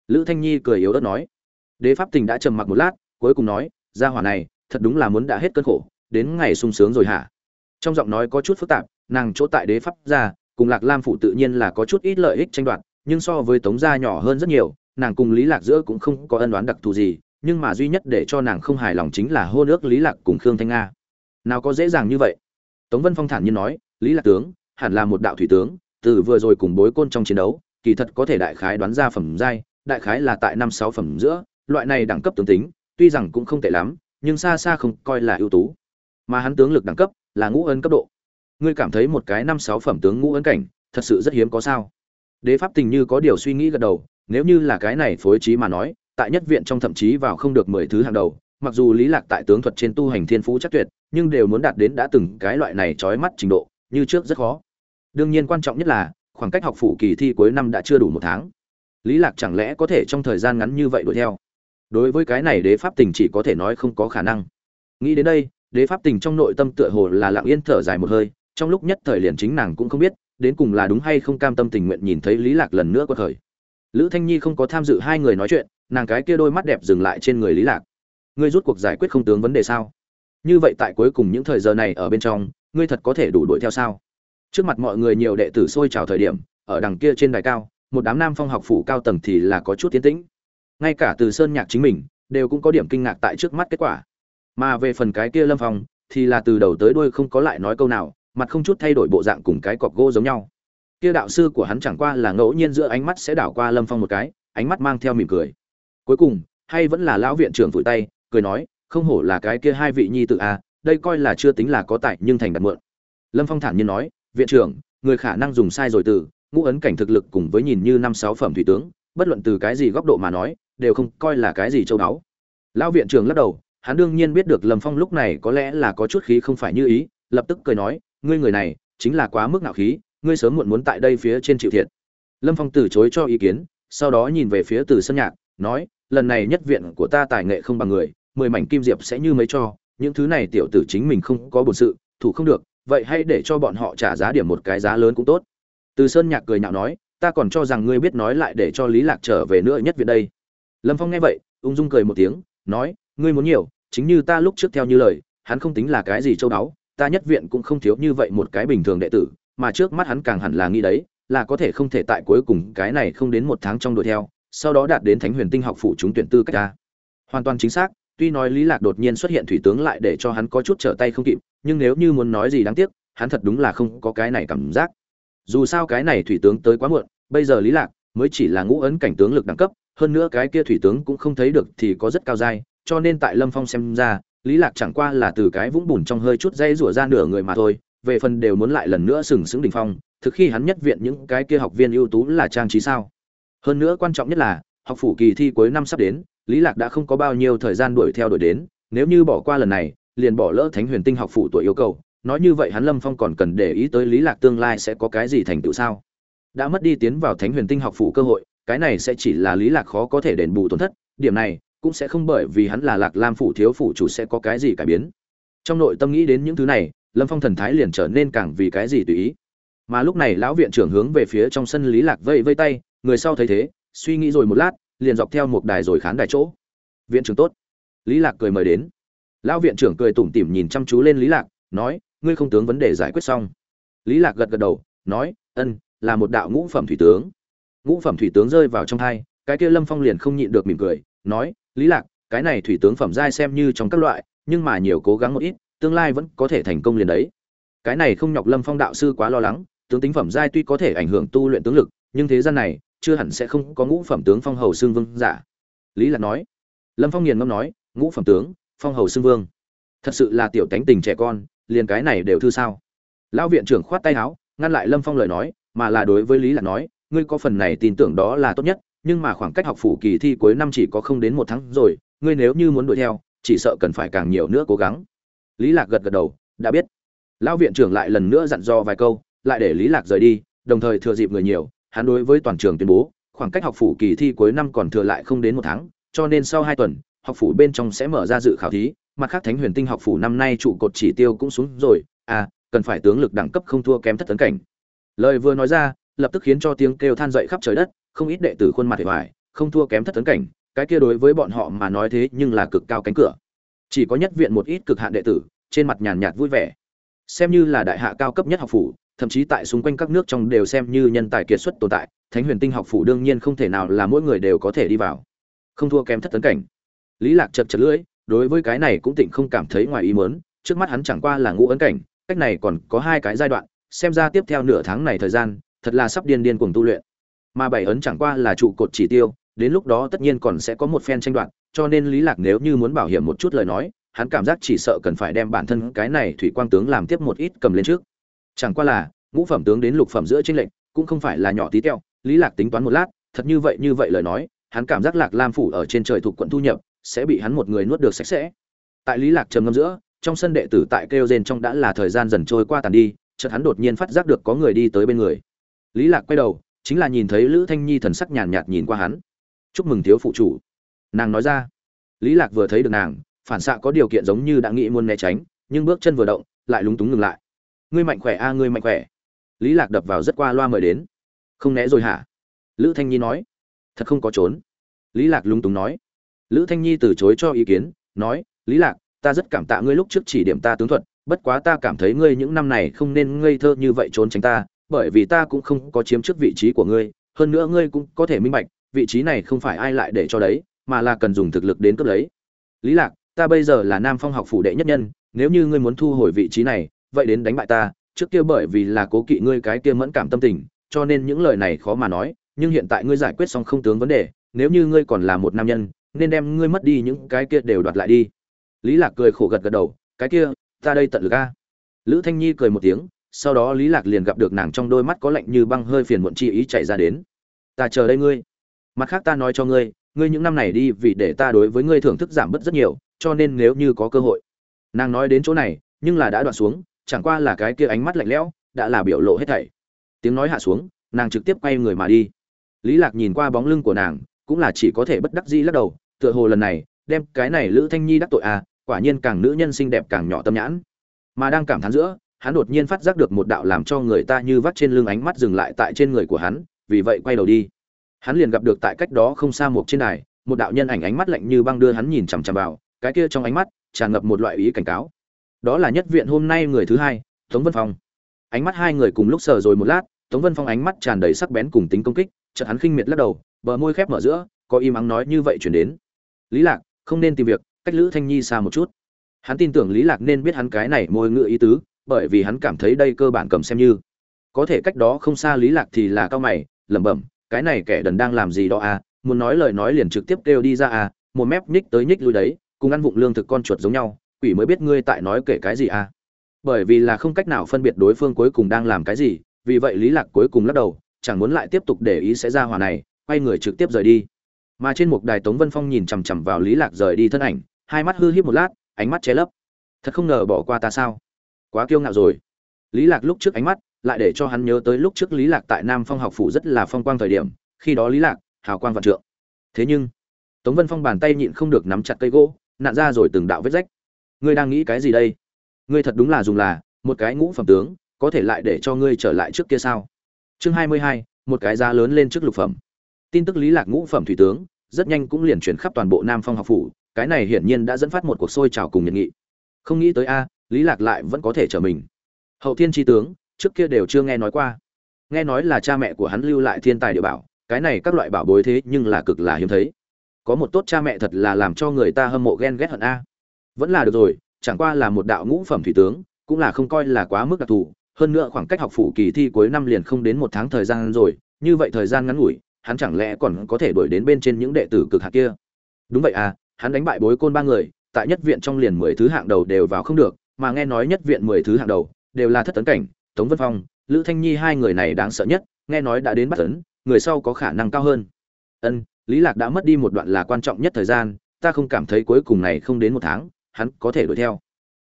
Speaker 1: Lữ thanh nhi cười yếu ớt nói. Đế pháp tình đã trầm mặc một lát, cuối cùng nói, gia hỏa này, thật đúng là muốn đã hết cơn khổ, đến ngày sung sướng rồi hả? Trong giọng nói có chút phức tạp, nàng chỗ tại đế pháp gia, cùng lạc lam phủ tự nhiên là có chút ít lợi ích tranh đoạt, nhưng so với tống gia nhỏ hơn rất nhiều, nàng cùng lý lạc giữa cũng không có ân oán đặc thù gì, nhưng mà duy nhất để cho nàng không hài lòng chính là hô nước lý lạc cùng khương thanh nga. Nào có dễ dàng như vậy? Tống vân phong thản nhiên nói, lý lạc tướng hẳn là một đạo thủy tướng, từ vừa rồi cùng bối côn trong chiến đấu, kỳ thật có thể đại khái đoán ra phẩm giai, đại khái là tại năm sáu phẩm giữa, loại này đẳng cấp tướng tính, tuy rằng cũng không tệ lắm, nhưng xa xa không coi là ưu tú. Mà hắn tướng lực đẳng cấp là ngũ ân cấp độ. Ngươi cảm thấy một cái năm sáu phẩm tướng ngũ ân cảnh, thật sự rất hiếm có sao? Đế pháp tình như có điều suy nghĩ gật đầu, nếu như là cái này phối trí mà nói, tại nhất viện trong thậm chí vào không được mười thứ hàng đầu, mặc dù lý lạc tại tướng thuật trên tu hành thiên phú chắc tuyệt, nhưng đều muốn đạt đến đã từng cái loại này chói mắt trình độ, như trước rất khó đương nhiên quan trọng nhất là, khoảng cách học phủ kỳ thi cuối năm đã chưa đủ một tháng. Lý lạc chẳng lẽ có thể trong thời gian ngắn như vậy đuổi theo? Đối với cái này đế pháp tình chỉ có thể nói không có khả năng. Nghĩ đến đây, đế pháp tình trong nội tâm tựa hồ là lặng yên thở dài một hơi, trong lúc nhất thời liền chính nàng cũng không biết, đến cùng là đúng hay không cam tâm tình nguyện nhìn thấy lý lạc lần nữa qua thời lữ thanh nhi không có tham dự hai người nói chuyện, nàng cái kia đôi mắt đẹp dừng lại trên người lý lạc. Ngươi rút cuộc giải quyết không tướng vấn đề sao? Như vậy tại cuối cùng những thời giờ này ở bên trong, ngươi thật có thể đủ đuổi theo sao? Trước mặt mọi người nhiều đệ tử sôi trào thời điểm, ở đằng kia trên đài cao, một đám nam phong học phủ cao tầng thì là có chút tiến tĩnh. Ngay cả từ sơn nhạc chính mình, đều cũng có điểm kinh ngạc tại trước mắt kết quả. Mà về phần cái kia lâm phong, thì là từ đầu tới đuôi không có lại nói câu nào, mặt không chút thay đổi bộ dạng cùng cái cọc gỗ giống nhau. Kia đạo sư của hắn chẳng qua là ngẫu nhiên giữa ánh mắt sẽ đảo qua lâm phong một cái, ánh mắt mang theo mỉm cười. Cuối cùng, hay vẫn là lão viện trưởng vùi tay, cười nói, không hổ là cái kia hai vị nhi tự a à, đây coi là chưa tính là có tại nhưng thành đặt mượn. Lâm phong thản nhiên nói viện trưởng, người khả năng dùng sai rồi từ, ngũ ấn cảnh thực lực cùng với nhìn như năm sáu phẩm thủy tướng, bất luận từ cái gì góc độ mà nói, đều không coi là cái gì châu đáo lão viện trưởng lắc đầu, hắn đương nhiên biết được lâm phong lúc này có lẽ là có chút khí không phải như ý, lập tức cười nói, ngươi người này, chính là quá mức nạo khí, ngươi sớm muộn muốn tại đây phía trên chịu thiệt. Lâm phong từ chối cho ý kiến, sau đó nhìn về phía từ sân nhạc, nói, lần này nhất viện của ta tài nghệ không bằng người, mười mảnh kim diệp sẽ như mấy cho, những thứ này tiểu tử chính mình không có bổn sự, thủ không được vậy hãy để cho bọn họ trả giá điểm một cái giá lớn cũng tốt. Từ sơn nhạc cười nhạo nói, ta còn cho rằng ngươi biết nói lại để cho lý lạc trở về nữa nhất viện đây. Lâm phong nghe vậy, ung dung cười một tiếng, nói, ngươi muốn nhiều, chính như ta lúc trước theo như lời, hắn không tính là cái gì châu đáo ta nhất viện cũng không thiếu như vậy một cái bình thường đệ tử, mà trước mắt hắn càng hẳn là nghĩ đấy, là có thể không thể tại cuối cùng cái này không đến một tháng trong đuổi theo, sau đó đạt đến thánh huyền tinh học phủ chúng tuyển tư cách ta. Hoàn toàn chính xác, tuy nói lý lạc đột nhiên xuất hiện thủy tướng lại để cho hắn có chút trở tay không kịp nhưng nếu như muốn nói gì đáng tiếc, hắn thật đúng là không có cái này cảm giác. Dù sao cái này thủy tướng tới quá muộn, bây giờ lý lạc mới chỉ là ngũ ấn cảnh tướng lực đẳng cấp, hơn nữa cái kia thủy tướng cũng không thấy được thì có rất cao dai, cho nên tại lâm phong xem ra, lý lạc chẳng qua là từ cái vũng bùn trong hơi chút dây rủa ra nửa người mà thôi, về phần đều muốn lại lần nữa sừng sững đỉnh phong, thực khi hắn nhất viện những cái kia học viên ưu tú là trang trí sao. Hơn nữa quan trọng nhất là, học phủ kỳ thi cuối năm sắp đến, lý lạc đã không có bao nhiêu thời gian đuổi theo đuổi đến, nếu như bỏ qua lần này liền bỏ lỡ thánh huyền tinh học phủ tuổi yêu cầu, nói như vậy hắn lâm phong còn cần để ý tới lý lạc tương lai sẽ có cái gì thành tựu sao? Đã mất đi tiến vào thánh huyền tinh học phủ cơ hội, cái này sẽ chỉ là lý lạc khó có thể đền bù tổn thất, điểm này cũng sẽ không bởi vì hắn là lạc lam phủ thiếu phủ chủ sẽ có cái gì cải biến. Trong nội tâm nghĩ đến những thứ này, lâm phong thần thái liền trở nên càng vì cái gì tùy ý. Mà lúc này lão viện trưởng hướng về phía trong sân lý lạc vây vây tay, người sau thấy thế, suy nghĩ rồi một lát, liền dọc theo một đài rồi khán đài chỗ. Viện trưởng tốt. Lý lạc cười mời đến lão viện trưởng cười tủm tỉm nhìn chăm chú lên lý lạc, nói, ngươi không tướng vấn đề giải quyết xong. Lý lạc gật gật đầu, nói, ân, là một đạo ngũ phẩm thủy tướng. Ngũ phẩm thủy tướng rơi vào trong thai, cái kia lâm phong liền không nhịn được mỉm cười, nói, lý lạc, cái này thủy tướng phẩm giai xem như trong các loại, nhưng mà nhiều cố gắng một ít, tương lai vẫn có thể thành công liền đấy. Cái này không nhọc lâm phong đạo sư quá lo lắng, tướng tính phẩm giai tuy có thể ảnh hưởng tu luyện tướng lực, nhưng thế gian này, chưa hẳn sẽ không có ngũ phẩm tướng phong hầu xương vương giả. Lý lạc nói. Lâm phong nghiền ngâm nói, ngũ phẩm tướng phong hầu xưng vương. Thật sự là tiểu tánh tình trẻ con, liền cái này đều thư sao? Lão viện trưởng khoát tay áo, ngăn lại lâm phong lời nói, mà là đối với lý lạc nói, ngươi có phần này tin tưởng đó là tốt nhất, nhưng mà khoảng cách học phủ kỳ thi cuối năm chỉ có không đến một tháng rồi, ngươi nếu như muốn đuổi theo, chỉ sợ cần phải càng nhiều nữa cố gắng. Lý lạc gật gật đầu, đã biết. Lão viện trưởng lại lần nữa dặn dò vài câu, lại để lý lạc rời đi, đồng thời thừa dịp người nhiều, hắn đối với toàn trường tuyên bố, khoảng cách học phủ kỳ thi cuối năm còn thừa lại không đến một tháng, cho nên sau hai tuần học phủ bên trong sẽ mở ra dự khảo thí, mặt khác thánh huyền tinh học phủ năm nay trụ cột chỉ tiêu cũng xuống rồi à cần phải tướng lực đẳng cấp không thua kém thất tấn cảnh. Lời vừa nói ra, lập tức khiến cho tiếng kêu than dậy khắp trời đất, không ít đệ tử khuôn mặt hề hoài, không thua kém thất tấn cảnh, cái kia đối với bọn họ mà nói thế nhưng là cực cao cánh cửa. Chỉ có nhất viện một ít cực hạn đệ tử, trên mặt nhàn nhạt vui vẻ. Xem như là đại hạ cao cấp nhất học phủ, thậm chí tại xung quanh các nước trong đều xem như nhân tài kiệt xuất tồn tại, thánh huyền tinh học phủ đương nhiên không thể nào là mỗi người đều có thể đi vào. Không thua kém thất tấn cảnh lý lạc chật chật lưỡi, đối với cái này cũng tịnh không cảm thấy ngoài ý muốn, trước mắt hắn chẳng qua là ngũ ấn cảnh, cách này còn có hai cái giai đoạn, xem ra tiếp theo nửa tháng này thời gian, thật là sắp điên điên cuồng tu luyện. Mà bảy ấn chẳng qua là trụ cột chỉ tiêu, đến lúc đó tất nhiên còn sẽ có một phen tranh đoạt, cho nên lý lạc nếu như muốn bảo hiểm một chút lời nói, hắn cảm giác chỉ sợ cần phải đem bản thân cái này thủy quang tướng làm tiếp một ít cầm lên trước. Chẳng qua là, ngũ phẩm tướng đến lục phẩm giữa trên lệnh cũng không phải là nhỏ tí teo, lý lạc tính toán một lát, thật như vậy như vậy lời nói, hắn cảm giác lạc lam phủ ở trên trời thuộc quận thu nhập sẽ bị hắn một người nuốt được sạch sẽ. Tại lý lạc trầm ngâm giữa, trong sân đệ tử tại kêu rên trong đã là thời gian dần trôi qua tàn đi, chợt hắn đột nhiên phát giác được có người đi tới bên người. Lý lạc quay đầu, chính là nhìn thấy lữ thanh nhi thần sắc nhàn nhạt nhìn qua hắn. Chúc mừng thiếu phụ chủ. Nàng nói ra. Lý lạc vừa thấy được nàng, phản xạ có điều kiện giống như đã nghĩ muốn né tránh, nhưng bước chân vừa động, lại lúng túng ngừng lại. Ngươi mạnh khỏe a, ngươi mạnh khỏe. Lý lạc đập vào rất qua loa mời đến. Không né rồi hả? Lữ thanh nhi nói. Thật không có trốn. Lý lạc lúng túng nói lữ thanh nhi từ chối cho ý kiến, nói, lý lạc, ta rất cảm tạ ngươi lúc trước chỉ điểm ta tướng thuật, bất quá ta cảm thấy ngươi những năm này không nên ngây thơ như vậy trốn tránh ta, bởi vì ta cũng không có chiếm trước vị trí của ngươi, hơn nữa ngươi cũng có thể minh bạch, vị trí này không phải ai lại để cho đấy, mà là cần dùng thực lực đến cướp lấy. Lý lạc, ta bây giờ là nam phong học phủ đệ nhất nhân, nếu như ngươi muốn thu hồi vị trí này, vậy đến đánh bại ta, trước kia bởi vì là cố kỵ ngươi cái kia mẫn cảm tâm tình, cho nên những lời này khó mà nói, nhưng hiện tại ngươi giải quyết xong không tướng vấn đề, nếu như ngươi còn là một nam nhân nên đem ngươi mất đi những cái kia đều đoạt lại đi. Lý lạc cười khổ gật gật đầu, cái kia, ta đây tận lực a. Lữ thanh nhi cười một tiếng, sau đó lý lạc liền gặp được nàng trong đôi mắt có lạnh như băng hơi phiền muộn chi ý chạy ra đến. Ta chờ đây ngươi. Mặt khác ta nói cho ngươi ngươi những năm này đi vì để ta đối với ngươi thưởng thức giảm bớt rất nhiều, cho nên nếu như có cơ hội. Nàng nói đến chỗ này, nhưng là đã đoạn xuống, chẳng qua là cái kia ánh mắt lạnh lẽo, đã là biểu lộ hết thảy. Tiếng nói hạ xuống, nàng trực tiếp quay người mà đi. Lý lạc nhìn qua bóng lưng của nàng cũng là chỉ có thể bất đắc dĩ lắc đầu, tựa hồ lần này, đem cái này lữ thanh nhi đắc tội à quả nhiên càng nữ nhân xinh đẹp càng nhỏ tâm nhãn. Mà đang cảm thán giữa, hắn đột nhiên phát giác được một đạo làm cho người ta như vắt trên lưng ánh mắt dừng lại tại trên người của hắn, vì vậy quay đầu đi. Hắn liền gặp được tại cách đó không xa một trên đài, một đạo nhân ảnh ánh mắt lạnh như băng đưa hắn nhìn chằm chằm vào, cái kia trong ánh mắt tràn ngập một loại ý cảnh cáo. Đó là nhất viện hôm nay người thứ hai, tống vân phong. Ánh mắt hai người cùng lúc sờ rồi một lát, tống vân phong ánh mắt tràn đầy sắc bén cùng tính công kích, chợt hắn khinh miệt lắc đầu bờ môi khép mở giữa, có im ắng nói như vậy chuyển đến. Lý lạc, không nên tìm việc, cách lữ thanh nhi xa một chút. Hắn tin tưởng lý lạc nên biết hắn cái này môi ngựa ý tứ, bởi vì hắn cảm thấy đây cơ bản cầm xem như. Có thể cách đó không xa lý lạc thì là cao mày, lẩm bẩm, cái này kẻ đần đang làm gì đó à muốn nói lời nói liền trực tiếp kêu đi ra à một mép nhích tới nhích lui đấy, cùng ăn vụng lương thực con chuột giống nhau, quỷ mới biết ngươi tại nói kể cái gì à. Bởi vì là không cách nào phân biệt đối phương cuối cùng đang làm cái gì, vì vậy lý lạc cuối cùng lắc đầu, chẳng muốn lại tiếp tục để ý sẽ ra hòa này quay người trực tiếp rời đi. Mà trên một đài tống vân phong nhìn chằm chằm vào lý lạc rời đi thân ảnh, hai mắt hư híp một lát, ánh mắt che lấp. Thật không ngờ bỏ qua ta sao? Quá kiêu ngạo rồi. Lý lạc lúc trước ánh mắt, lại để cho hắn nhớ tới lúc trước lý lạc tại nam phong học phủ rất là phong quang thời điểm, khi đó lý lạc, hào quang vạn trượng. Thế nhưng, tống vân phong bàn tay nhịn không được nắm chặt cây gỗ nạn ra rồi từng đạo vết rách. Ngươi đang nghĩ cái gì đây? Ngươi thật đúng là dùng là, một cái ngũ phẩm tướng, có thể lại để cho ngươi trở lại trước kia sao? Chương hai mươi hai, một cái giá lớn lên trước lục phẩm tin tức lý lạc ngũ phẩm thủy tướng, rất nhanh cũng liền chuyển khắp toàn bộ nam phong học phủ, cái này hiển nhiên đã dẫn phát một cuộc sôi trào cùng nhiệt nghị. Không nghĩ tới a, lý lạc lại vẫn có thể trở mình. Hậu thiên tri tướng, trước kia đều chưa nghe nói qua. Nghe nói là cha mẹ của hắn lưu lại thiên tài địa bảo, cái này các loại bảo bối thế nhưng là cực là hiếm thấy. Có một tốt cha mẹ thật là làm cho người ta hâm mộ ghen ghét hận a. Vẫn là được rồi, chẳng qua là một đạo ngũ phẩm thủy tướng, cũng là không coi là quá mức đặc thù, hơn nữa khoảng cách học phủ kỳ thi cuối năm liền không đến một tháng thời gian rồi, như vậy thời gian ngắn ngủi hắn chẳng lẽ còn có thể đuổi đến bên trên những đệ tử cực hạt kia? Đúng vậy à hắn đánh bại bối côn ba người, tại nhất viện trong liền mười thứ hạng đầu đều vào không được, mà nghe nói nhất viện mười thứ hạng đầu đều là thất tấn cảnh, tống vân phong, lữ thanh nhi hai người này đáng sợ nhất, nghe nói đã đến bắt tấn, người sau có khả năng cao hơn. Ân, lý lạc đã mất đi một đoạn là quan trọng nhất thời gian, ta không cảm thấy cuối cùng này không đến một tháng, hắn có thể đuổi theo.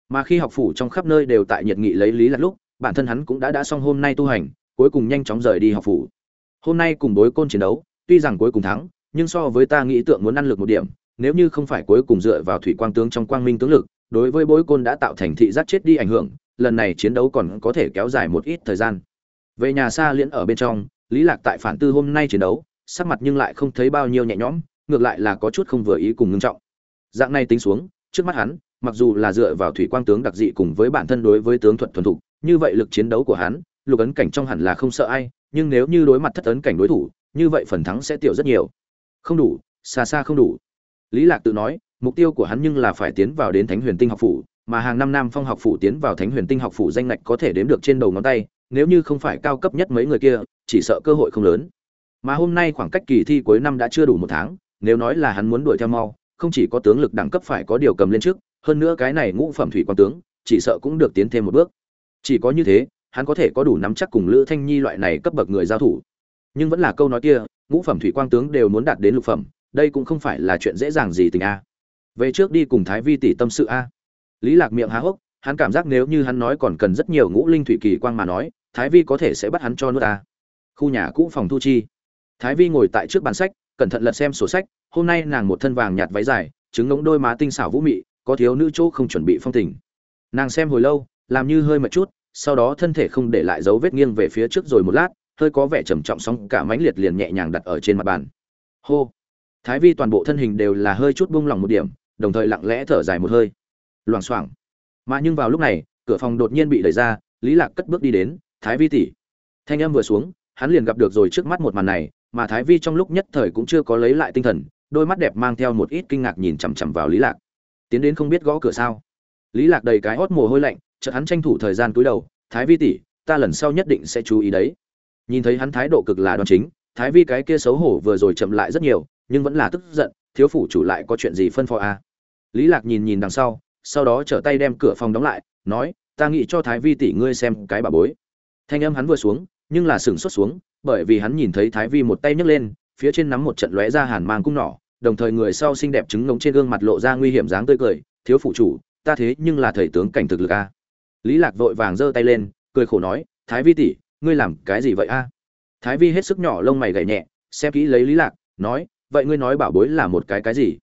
Speaker 1: Mà khi học phủ trong khắp nơi đều tại nhiệt nghị lấy lý lạc lúc, bản thân hắn cũng đã đã xong hôm nay tu hành, cuối cùng nhanh chóng rời đi học phủ hôm nay cùng bối côn chiến đấu, tuy rằng cuối cùng thắng, nhưng so với ta nghĩ tượng muốn ăn lực một điểm, nếu như không phải cuối cùng dựa vào thủy quang tướng trong quang minh tướng lực, đối với bối côn đã tạo thành thị giác chết đi ảnh hưởng, lần này chiến đấu còn có thể kéo dài một ít thời gian. Về nhà xa liễn ở bên trong, lý lạc tại phản tư hôm nay chiến đấu, sắc mặt nhưng lại không thấy bao nhiêu nhẹ nhõm, ngược lại là có chút không vừa ý cùng ngưng trọng. Dạng này tính xuống, trước mắt hắn, mặc dù là dựa vào thủy quang tướng đặc dị cùng với bản thân đối với tướng thuật thuần thục, như vậy lực chiến đấu của hắn, lục ấn cảnh trong hẳn là không sợ ai nhưng nếu như đối mặt thất ấn cảnh đối thủ, như vậy phần thắng sẽ tiểu rất nhiều. Không đủ, xa xa không đủ. Lý lạc tự nói, mục tiêu của hắn nhưng là phải tiến vào đến thánh huyền tinh học phủ, mà hàng năm nam phong học phủ tiến vào thánh huyền tinh học phủ danh ngạch có thể đếm được trên đầu ngón tay, nếu như không phải cao cấp nhất mấy người kia, chỉ sợ cơ hội không lớn. Mà hôm nay khoảng cách kỳ thi cuối năm đã chưa đủ một tháng, nếu nói là hắn muốn đuổi theo mau, không chỉ có tướng lực đẳng cấp phải có điều cầm lên trước, hơn nữa cái này ngũ phẩm thủy quan tướng, chỉ sợ cũng được tiến thêm một bước. Chỉ có như thế hắn có thể có đủ nắm chắc cùng lữ thanh nhi loại này cấp bậc người giao thủ. Nhưng vẫn là câu nói kia, ngũ phẩm thủy quang tướng đều muốn đạt đến lục phẩm, đây cũng không phải là chuyện dễ dàng gì tình a. Về trước đi cùng thái vi tỷ tâm sự a. Lý lạc miệng há hốc, hắn cảm giác nếu như hắn nói còn cần rất nhiều ngũ linh thủy kỳ quang mà nói, thái vi có thể sẽ bắt hắn cho nước ta khu nhà cũ phòng thu chi. Thái vi ngồi tại trước bàn sách, cẩn thận lật xem sổ sách, hôm nay nàng một thân vàng nhạt váy dài, trứng ngống đôi má tinh xảo vũ mị, có thiếu nữ chỗ không chuẩn bị phong tình. Nàng xem hồi lâu, làm như hơi mệt chút sau đó thân thể không để lại dấu vết nghiêng về phía trước rồi một lát, hơi có vẻ trầm trọng sóng cả mãnh liệt liền nhẹ nhàng đặt ở trên mặt bàn. Hô! Thái vi toàn bộ thân hình đều là hơi chút buông lỏng một điểm, đồng thời lặng lẽ thở dài một hơi. Loảng xoảng. Mà nhưng vào lúc này, cửa phòng đột nhiên bị đẩy ra, lý lạc cất bước đi đến, thái vi tỷ. Thanh âm vừa xuống, hắn liền gặp được rồi trước mắt một màn này, mà thái vi trong lúc nhất thời cũng chưa có lấy lại tinh thần, đôi mắt đẹp mang theo một ít kinh ngạc nhìn chằm chằm vào lý lạc. Tiến đến không biết gõ cửa sao? Lý lạc đầy cái hót mồ hôi lạnh chợt hắn tranh thủ thời gian cúi đầu, thái vi tỷ, ta lần sau nhất định sẽ chú ý đấy. Nhìn thấy hắn thái độ cực là đoan chính, thái vi cái kia xấu hổ vừa rồi chậm lại rất nhiều, nhưng vẫn là tức giận, thiếu phủ chủ lại có chuyện gì phân phó à? lý lạc nhìn nhìn đằng sau sau đó trở tay đem cửa phòng đóng lại, nói, ta nghĩ cho thái vi tỷ ngươi xem cái bà bối. Thanh âm hắn vừa xuống, nhưng là sừng xuất xuống, bởi vì hắn nhìn thấy thái vi một tay nhấc lên, phía trên nắm một trận lóe ra hàn mang cung nỏ, đồng thời người sau xinh đẹp trứng ngống trên gương mặt lộ ra nguy hiểm dáng tươi cười, thiếu phụ chủ, ta thế nhưng là thầy tướng cảnh thực lực a lý lạc vội vàng giơ tay lên, cười khổ nói, thái vi tỷ, ngươi làm cái gì vậy a? Thái vi hết sức nhỏ lông mày gảy nhẹ, xem kỹ lấy lý lạc, nói, vậy ngươi nói bảo bối là một cái cái gì?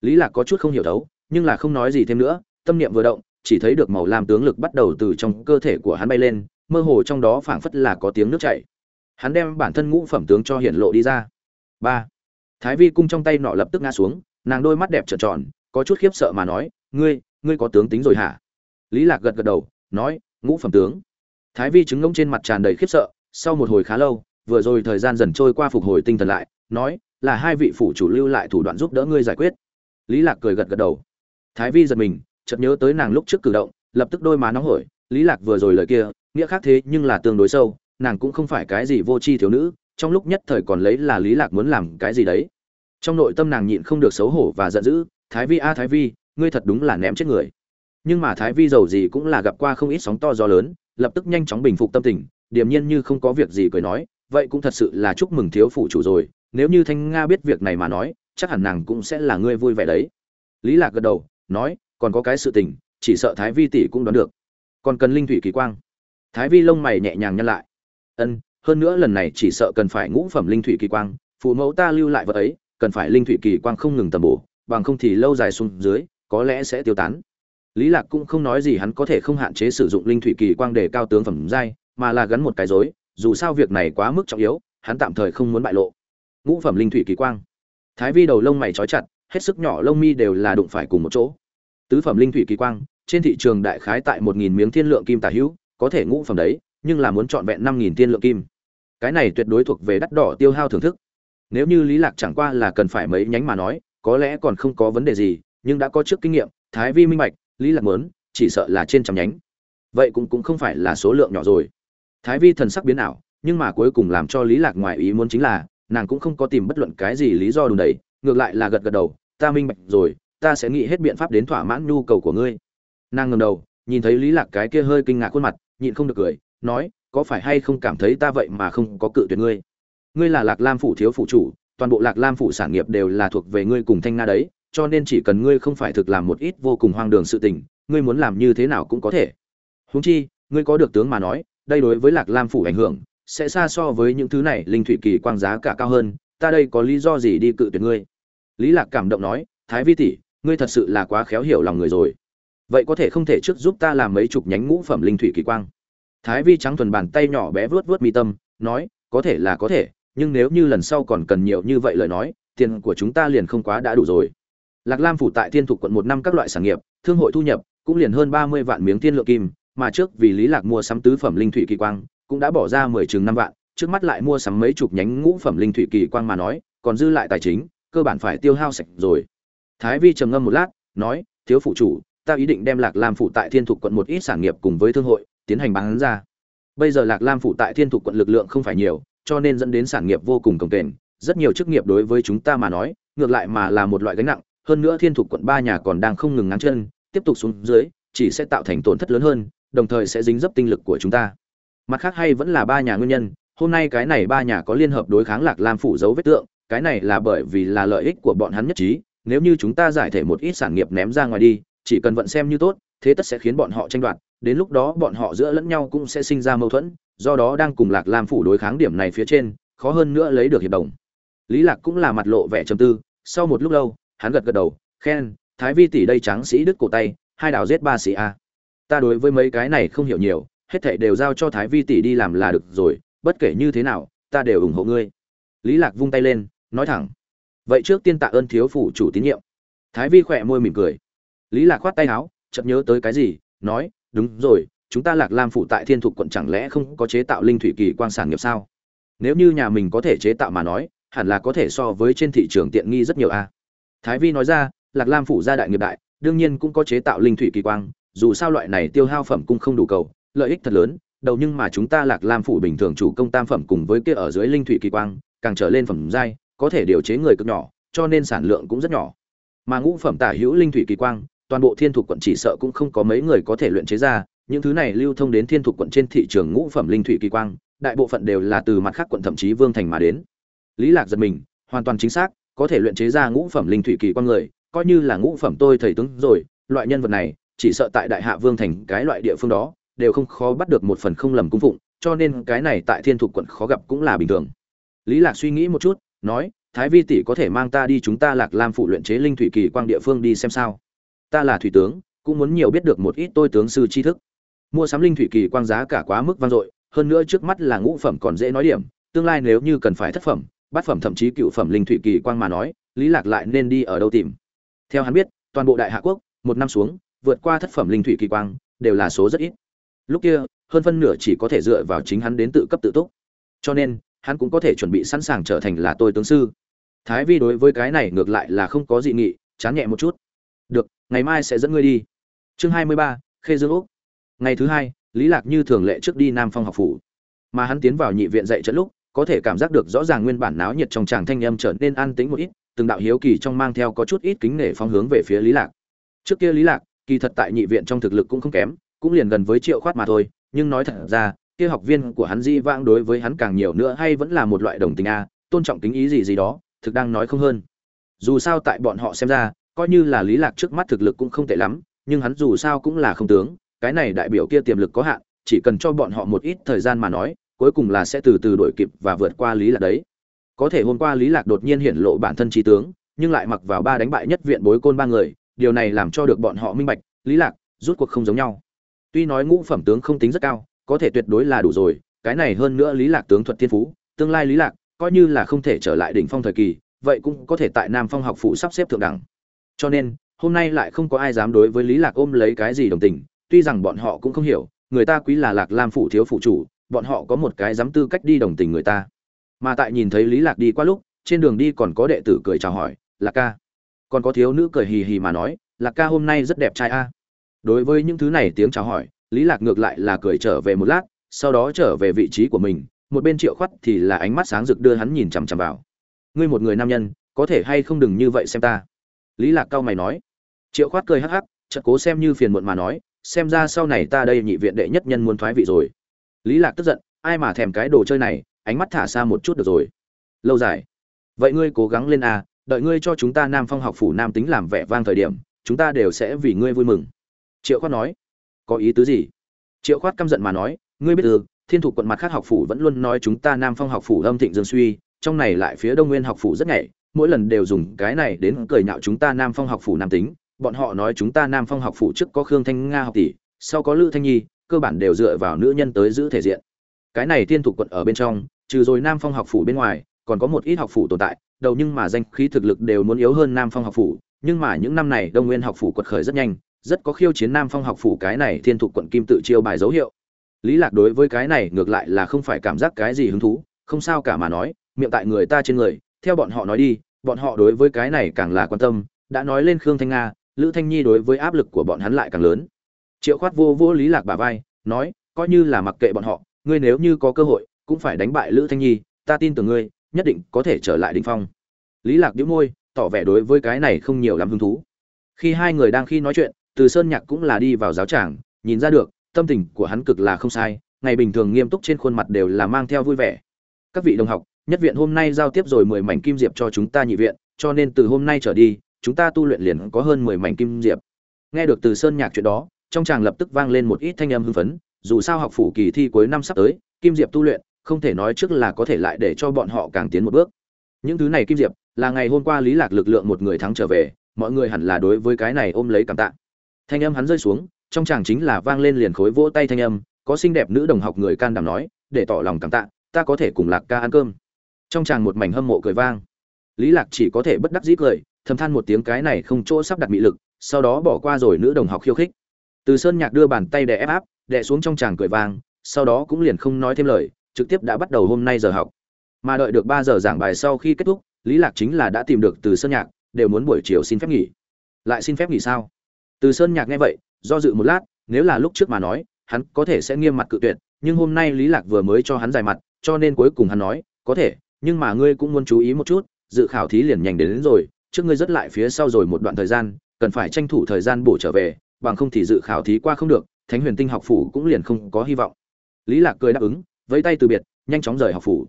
Speaker 1: Lý lạc có chút không hiểu thấu, nhưng là không nói gì thêm nữa, tâm niệm vừa động, chỉ thấy được màu lam tướng lực bắt đầu từ trong cơ thể của hắn bay lên, mơ hồ trong đó phảng phất là có tiếng nước chảy. Hắn đem bản thân ngũ phẩm tướng cho hiển lộ đi ra. Ba. Thái vi cung trong tay nọ lập tức ngã xuống, nàng đôi mắt đẹp trợn tròn, có chút khiếp sợ mà nói, ngươi ngươi có tướng tính rồi hả? Lý lạc gật gật đầu nói, ngũ phẩm tướng. Thái vi chứng ngông trên mặt tràn đầy khiếp sợ, sau một hồi khá lâu, vừa rồi thời gian dần trôi qua phục hồi tinh thần lại, nói, là hai vị phủ chủ lưu lại thủ đoạn giúp đỡ ngươi giải quyết. Lý lạc cười gật gật đầu. Thái vi giật mình, chợt nhớ tới nàng lúc trước cử động, lập tức đôi má nóng hổi, lý lạc vừa rồi lời kia, nghĩa khác thế nhưng là tương đối sâu, nàng cũng không phải cái gì vô tri thiếu nữ, trong lúc nhất thời còn lấy là lý lạc muốn làm cái gì đấy. Trong nội tâm nàng nhịn không được xấu hổ và giận dữ, thái vi a, thái vi, ngươi thật đúng là ném chết người nhưng mà thái vi giàu gì cũng là gặp qua không ít sóng to gió lớn, lập tức nhanh chóng bình phục tâm tình, điềm nhiên như không có việc gì cười nói, vậy cũng thật sự là chúc mừng thiếu phụ chủ rồi, nếu như thanh nga biết việc này mà nói, chắc hẳn nàng cũng sẽ là ngươi vui vẻ đấy. Lý lạc gật đầu, nói, còn có cái sự tình, chỉ sợ thái vi tỷ cũng đoán được. Còn cần linh thủy kỳ quang. Thái vi lông mày nhẹ nhàng nhăn lại. Ân, hơn nữa lần này chỉ sợ cần phải ngũ phẩm linh thủy kỳ quang, phụ mẫu ta lưu lại vật ấy, cần phải linh thủy kỳ quang không ngừng tầm bổ, bằng không thì lâu dài xuống dưới, có lẽ sẽ tiêu tán lý lạc cũng không nói gì hắn có thể không hạn chế sử dụng linh thủy kỳ quang để cao tướng phẩm giai, mà là gắn một cái rối, dù sao việc này quá mức trọng yếu, hắn tạm thời không muốn bại lộ. Ngũ phẩm linh thủy kỳ quang. Thái vi đầu lông mày trói chặt, hết sức nhỏ lông mi đều là đụng phải cùng một chỗ. Tứ phẩm linh thủy kỳ quang, trên thị trường đại khái tại một nghìn miếng thiên lượng kim tả hữu, có thể ngũ phẩm đấy, nhưng là muốn chọn vẹn năm nghìn thiên lượng kim. Cái này tuyệt đối thuộc về đắt đỏ tiêu hao thưởng thức. Nếu như lý lạc chẳng qua là cần phải mấy nhánh mà nói, có lẽ còn không có vấn đề gì, nhưng đã có trước kinh nghiệm, thái vi minh bạch lý lạc muốn, chỉ sợ là trên trăm nhánh. Vậy cũng cũng không phải là số lượng nhỏ rồi. Thái vi thần sắc biến ảo, nhưng mà cuối cùng làm cho lý lạc ngoài ý muốn chính là, nàng cũng không có tìm bất luận cái gì lý do đùn đẩy, ngược lại là gật gật đầu, ta minh bạch rồi, ta sẽ nghĩ hết biện pháp đến thỏa mãn nhu cầu của ngươi. Nàng ngẩng đầu, nhìn thấy lý lạc cái kia hơi kinh ngạc khuôn mặt, nhịn không được cười, nói, có phải hay không cảm thấy ta vậy mà không có cự tuyệt ngươi? Ngươi là lạc lam phủ thiếu phủ chủ, toàn bộ lạc lam phủ sản nghiệp đều là thuộc về ngươi cùng thanh nga đấy cho nên chỉ cần ngươi không phải thực làm một ít vô cùng hoang đường sự tình, ngươi muốn làm như thế nào cũng có thể. Huống chi, ngươi có được tướng mà nói, đây đối với lạc lam phủ ảnh hưởng, sẽ xa so với những thứ này linh thủy kỳ quang giá cả cao hơn, ta đây có lý do gì đi cự tuyệt ngươi? Lý lạc cảm động nói, thái vi tỷ, ngươi thật sự là quá khéo hiểu lòng người rồi. Vậy có thể không thể trước giúp ta làm mấy chục nhánh ngũ phẩm linh thủy kỳ quang? Thái vi trắng thuần bàn tay nhỏ bé vướt vướt mi tâm, nói, có thể là có thể, nhưng nếu như lần sau còn cần nhiều như vậy lời nói, tiền của chúng ta liền không quá đã đủ rồi lạc lam phủ tại thiên thục quận một năm các loại sản nghiệp, thương hội thu nhập cũng liền hơn ba mươi vạn miếng tiên lượng kim, mà trước vì lý lạc mua sắm tứ phẩm linh thủy kỳ quang, cũng đã bỏ ra mười chừng năm vạn, trước mắt lại mua sắm mấy chục nhánh ngũ phẩm linh thủy kỳ quang mà nói, còn dư lại tài chính, cơ bản phải tiêu hao sạch rồi. Thái vi trầm ngâm một lát, nói, thiếu phụ chủ, ta ý định đem lạc lam phủ tại thiên thục quận một ít sản nghiệp cùng với thương hội tiến hành bán ra. Bây giờ lạc lam phủ tại thiên thục quận lực lượng không phải nhiều, cho nên dẫn đến sản nghiệp vô cùng cồng kềnh, rất nhiều chức nghiệp đối với chúng ta mà nói, ngược lại mà là một loại gánh nặng hơn nữa thiên thục quận ba nhà còn đang không ngừng ngáng chân, tiếp tục xuống dưới, chỉ sẽ tạo thành tổn thất lớn hơn, đồng thời sẽ dính dấp tinh lực của chúng ta. Mặt khác hay vẫn là ba nhà nguyên nhân, hôm nay cái này ba nhà có liên hợp đối kháng lạc lam phủ dấu vết tượng, cái này là bởi vì là lợi ích của bọn hắn nhất trí, nếu như chúng ta giải thể một ít sản nghiệp ném ra ngoài đi, chỉ cần vận xem như tốt, thế tất sẽ khiến bọn họ tranh đoạt, đến lúc đó bọn họ giữa lẫn nhau cũng sẽ sinh ra mâu thuẫn, do đó đang cùng lạc lam phủ đối kháng điểm này phía trên, khó hơn nữa lấy được hiệp đồng. Lý lạc cũng là mặt lộ vẻ trầm tư, sau một lúc lâu hắn gật gật đầu khen thái vi tỷ đây trắng sĩ đức cổ tay, hai đào giết ba sĩ a. Ta đối với mấy cái này không hiểu nhiều, hết thảy đều giao cho thái vi tỷ đi làm là được rồi, bất kể như thế nào, ta đều ủng hộ ngươi. Lý lạc vung tay lên, nói thẳng, vậy trước tiên tạ ơn thiếu phủ chủ tín nhiệm. Thái vi khỏe môi mỉm cười. Lý lạc khoát tay áo, chợt nhớ tới cái gì, nói, đúng rồi, chúng ta lạc lam phủ tại thiên thục quận chẳng lẽ không có chế tạo linh thủy kỳ quang sản nghiệp sao? Nếu như nhà mình có thể chế tạo mà nói, hẳn là có thể so với trên thị trường tiện nghi rất nhiều a thái vi nói ra, lạc lam phủ gia đại nghiệp đại, đương nhiên cũng có chế tạo linh thủy kỳ quang, dù sao loại này tiêu hao phẩm cũng không đủ cầu, lợi ích thật lớn, đầu nhưng mà chúng ta lạc lam phủ bình thường chủ công tam phẩm cùng với kia ở dưới linh thủy kỳ quang, càng trở lên phẩm giai, có thể điều chế người cực nhỏ, cho nên sản lượng cũng rất nhỏ. Mà ngũ phẩm tả hữu linh thủy kỳ quang, toàn bộ thiên thục quận chỉ sợ cũng không có mấy người có thể luyện chế ra, những thứ này lưu thông đến thiên thục quận trên thị trường ngũ phẩm linh thủy kỳ quang, đại bộ phận đều là từ mặt khác quận thậm chí vương thành mà đến. Lý lạc giật mình, hoàn toàn chính xác có thể luyện chế ra ngũ phẩm linh thủy kỳ quang người, coi như là ngũ phẩm tôi thầy tướng rồi, loại nhân vật này, chỉ sợ tại đại hạ vương thành cái loại địa phương đó, đều không khó bắt được một phần không lầm cung phụng, cho nên cái này tại thiên thục quận khó gặp cũng là bình thường. Lý lạc suy nghĩ một chút, nói, thái vi tỷ có thể mang ta đi chúng ta lạc lam phủ luyện chế linh thủy kỳ quang địa phương đi xem sao. Ta là thủy tướng, cũng muốn nhiều biết được một ít tôi tướng sư tri thức. Mua sắm linh thủy kỳ quang giá cả quá mức vang dội, hơn nữa trước mắt là ngũ phẩm còn dễ nói điểm, tương lai nếu như cần phải thất phẩm bát phẩm thậm chí cựu phẩm linh thủy kỳ quang mà nói, lý lạc lại nên đi ở đâu tìm? Theo hắn biết, toàn bộ đại hạ quốc, một năm xuống, vượt qua thất phẩm linh thủy kỳ quang, đều là số rất ít. Lúc kia, hơn phân nửa chỉ có thể dựa vào chính hắn đến tự cấp tự túc. Cho nên, hắn cũng có thể chuẩn bị sẵn sàng trở thành là tôi tướng sư. Thái vi đối với cái này ngược lại là không có dị nghị, chán nhẹ một chút. Được, ngày mai sẽ dẫn ngươi đi. Chương hai mươi ba, khê dương úc. Ngày thứ hai, lý lạc như thường lệ trước đi nam phong học phủ. Mà hắn tiến vào nhị viện dạy trận lúc có thể cảm giác được rõ ràng nguyên bản náo nhiệt trong tràng thanh âm trở nên an tĩnh một ít, từng đạo hiếu kỳ trong mang theo có chút ít kính nể phóng hướng về phía lý lạc. Trước kia lý lạc, kỳ thật tại nhị viện trong thực lực cũng không kém, cũng liền gần với triệu khoát mà thôi, nhưng nói thật ra, kia học viên của hắn di vãng đối với hắn càng nhiều nữa hay vẫn là một loại đồng tình a, tôn trọng tính ý gì gì đó, thực đang nói không hơn. Dù sao tại bọn họ xem ra, coi như là lý lạc trước mắt thực lực cũng không tệ lắm, nhưng hắn dù sao cũng là không tướng, cái này đại biểu kia tiềm lực có hạn, chỉ cần cho bọn họ một ít thời gian mà nói cuối cùng là sẽ từ từ đổi kịp và vượt qua lý lạc đấy. Có thể hôm qua lý lạc đột nhiên hiển lộ bản thân trí tướng, nhưng lại mặc vào ba đánh bại nhất viện bối côn ba người, điều này làm cho được bọn họ minh bạch, lý lạc, rút cuộc không giống nhau. Tuy nói ngũ phẩm tướng không tính rất cao, có thể tuyệt đối là đủ rồi, cái này hơn nữa lý lạc tướng thuật thiên phú, tương lai lý lạc coi như là không thể trở lại đỉnh phong thời kỳ, vậy cũng có thể tại nam phong học phụ sắp xếp thượng đẳng. Cho nên, hôm nay lại không có ai dám đối với lý lạc ôm lấy cái gì đồng tình, tuy rằng bọn họ cũng không hiểu, người ta quý là lạc lam phủ thiếu phụ chủ bọn họ có một cái dám tư cách đi đồng tình người ta. Mà tại nhìn thấy lý lạc đi qua lúc, trên đường đi còn có đệ tử cười chào hỏi, lạc ca. Còn có thiếu nữ cười hì hì mà nói, lạc ca hôm nay rất đẹp trai a. Đối với những thứ này tiếng chào hỏi, lý lạc ngược lại là cười trở về một lát, sau đó trở về vị trí của mình, một bên triệu khoát thì là ánh mắt sáng rực đưa hắn nhìn chằm chằm vào. Ngươi một người nam nhân, có thể hay không đừng như vậy xem ta? Lý lạc cao mày nói. Triệu khoát cười hắc hắc, chợt cố xem như phiền muộn mà nói, xem ra sau này ta đây nhị viện đệ nhất nhân muốn thoái vị rồi lý lạc tức giận, ai mà thèm cái đồ chơi này, ánh mắt thả xa một chút được rồi. Lâu dài. Vậy ngươi cố gắng lên a, đợi ngươi cho chúng ta nam phong học phủ nam tính làm vẻ vang thời điểm, chúng ta đều sẽ vì ngươi vui mừng. Triệu khoát nói. Có ý tứ gì? Triệu khoát căm giận mà nói. Ngươi biết được, thiên thủ quận mặt khác học phủ vẫn luôn nói chúng ta nam phong học phủ âm thịnh dương suy, trong này lại phía đông nguyên học phủ rất nhảy mỗi lần đều dùng cái này đến cười nhạo chúng ta nam phong học phủ nam tính. Bọn họ nói chúng ta nam phong học phủ trước có khương thanh nga học tỷ, sau có lữ thanh nhi cơ bản đều dựa vào nữ nhân tới giữ thể diện. Cái này thiên thủ quận ở bên trong, trừ rồi nam phong học phủ bên ngoài, còn có một ít học phủ tồn tại, đầu nhưng mà danh khí thực lực đều muốn yếu hơn nam phong học phủ, nhưng mà những năm này đông nguyên học phủ quật khởi rất nhanh, rất có khiêu chiến nam phong học phủ cái này thiên thục quận kim tự chiêu bài dấu hiệu. Lý lạc đối với cái này ngược lại là không phải cảm giác cái gì hứng thú, không sao cả mà nói, miệng tại người ta trên người, theo bọn họ nói đi, bọn họ đối với cái này càng là quan tâm, đã nói lên khương thanh nga, lữ thanh nhi đối với áp lực của bọn hắn lại càng lớn triệu khoát vô vô lý lạc bà vai, nói, coi như là mặc kệ bọn họ, ngươi nếu như có cơ hội, cũng phải đánh bại lữ thanh nhi, ta tin tưởng ngươi, nhất định có thể trở lại đỉnh phong. Lý lạc đĩu môi, tỏ vẻ đối với cái này không nhiều lắm hứng thú. Khi hai người đang khi nói chuyện, từ sơn nhạc cũng là đi vào giáo tràng, nhìn ra được, tâm tình của hắn cực là không sai, ngày bình thường nghiêm túc trên khuôn mặt đều là mang theo vui vẻ. Các vị đồng học, nhất viện hôm nay giao tiếp rồi mười mảnh kim diệp cho chúng ta nhị viện, cho nên từ hôm nay trở đi, chúng ta tu luyện liền có hơn mười mảnh kim diệp. Nghe được từ sơn nhạc chuyện đó trong chàng lập tức vang lên một ít thanh âm hưng phấn, dù sao học phủ kỳ thi cuối năm sắp tới, kim diệp tu luyện, không thể nói trước là có thể lại để cho bọn họ càng tiến một bước. Những thứ này kim diệp, là ngày hôm qua lý lạc lực lượng một người thắng trở về, mọi người hẳn là đối với cái này ôm lấy cảm tạ. Thanh âm hắn rơi xuống, trong chàng chính là vang lên liền khối vỗ tay thanh âm, có xinh đẹp nữ đồng học người can đảm nói, để tỏ lòng cảm tạ, ta có thể cùng lạc ca ăn cơm. Trong chàng một mảnh hâm mộ cười vang. Lý lạc chỉ có thể bất đắc dĩ cười, thầm than một tiếng cái này không chỗ sắp đặt mị lực, sau đó bỏ qua rồi nữ đồng học khiêu khích từ sơn nhạc đưa bàn tay đè ép áp đè xuống trong chàng cười vang sau đó cũng liền không nói thêm lời trực tiếp đã bắt đầu hôm nay giờ học. Mà đợi được ba giờ giảng bài sau khi kết thúc lý lạc chính là đã tìm được từ sơn nhạc đều muốn buổi chiều xin phép nghỉ. Lại xin phép nghỉ sao? Từ sơn nhạc nghe vậy do dự một lát nếu là lúc trước mà nói hắn có thể sẽ nghiêm mặt cự tuyệt nhưng hôm nay lý lạc vừa mới cho hắn giải mặt cho nên cuối cùng hắn nói có thể nhưng mà ngươi cũng muốn chú ý một chút dự khảo thí liền nhanh đến, đến rồi trước ngươi rất lại phía sau rồi một đoạn thời gian cần phải tranh thủ thời gian bổ trở về bằng không thì dự khảo thí qua không được, thánh huyền tinh học phủ cũng liền không có hy vọng. Lý lạc cười đáp ứng, vẫy tay từ biệt, nhanh chóng rời học phủ.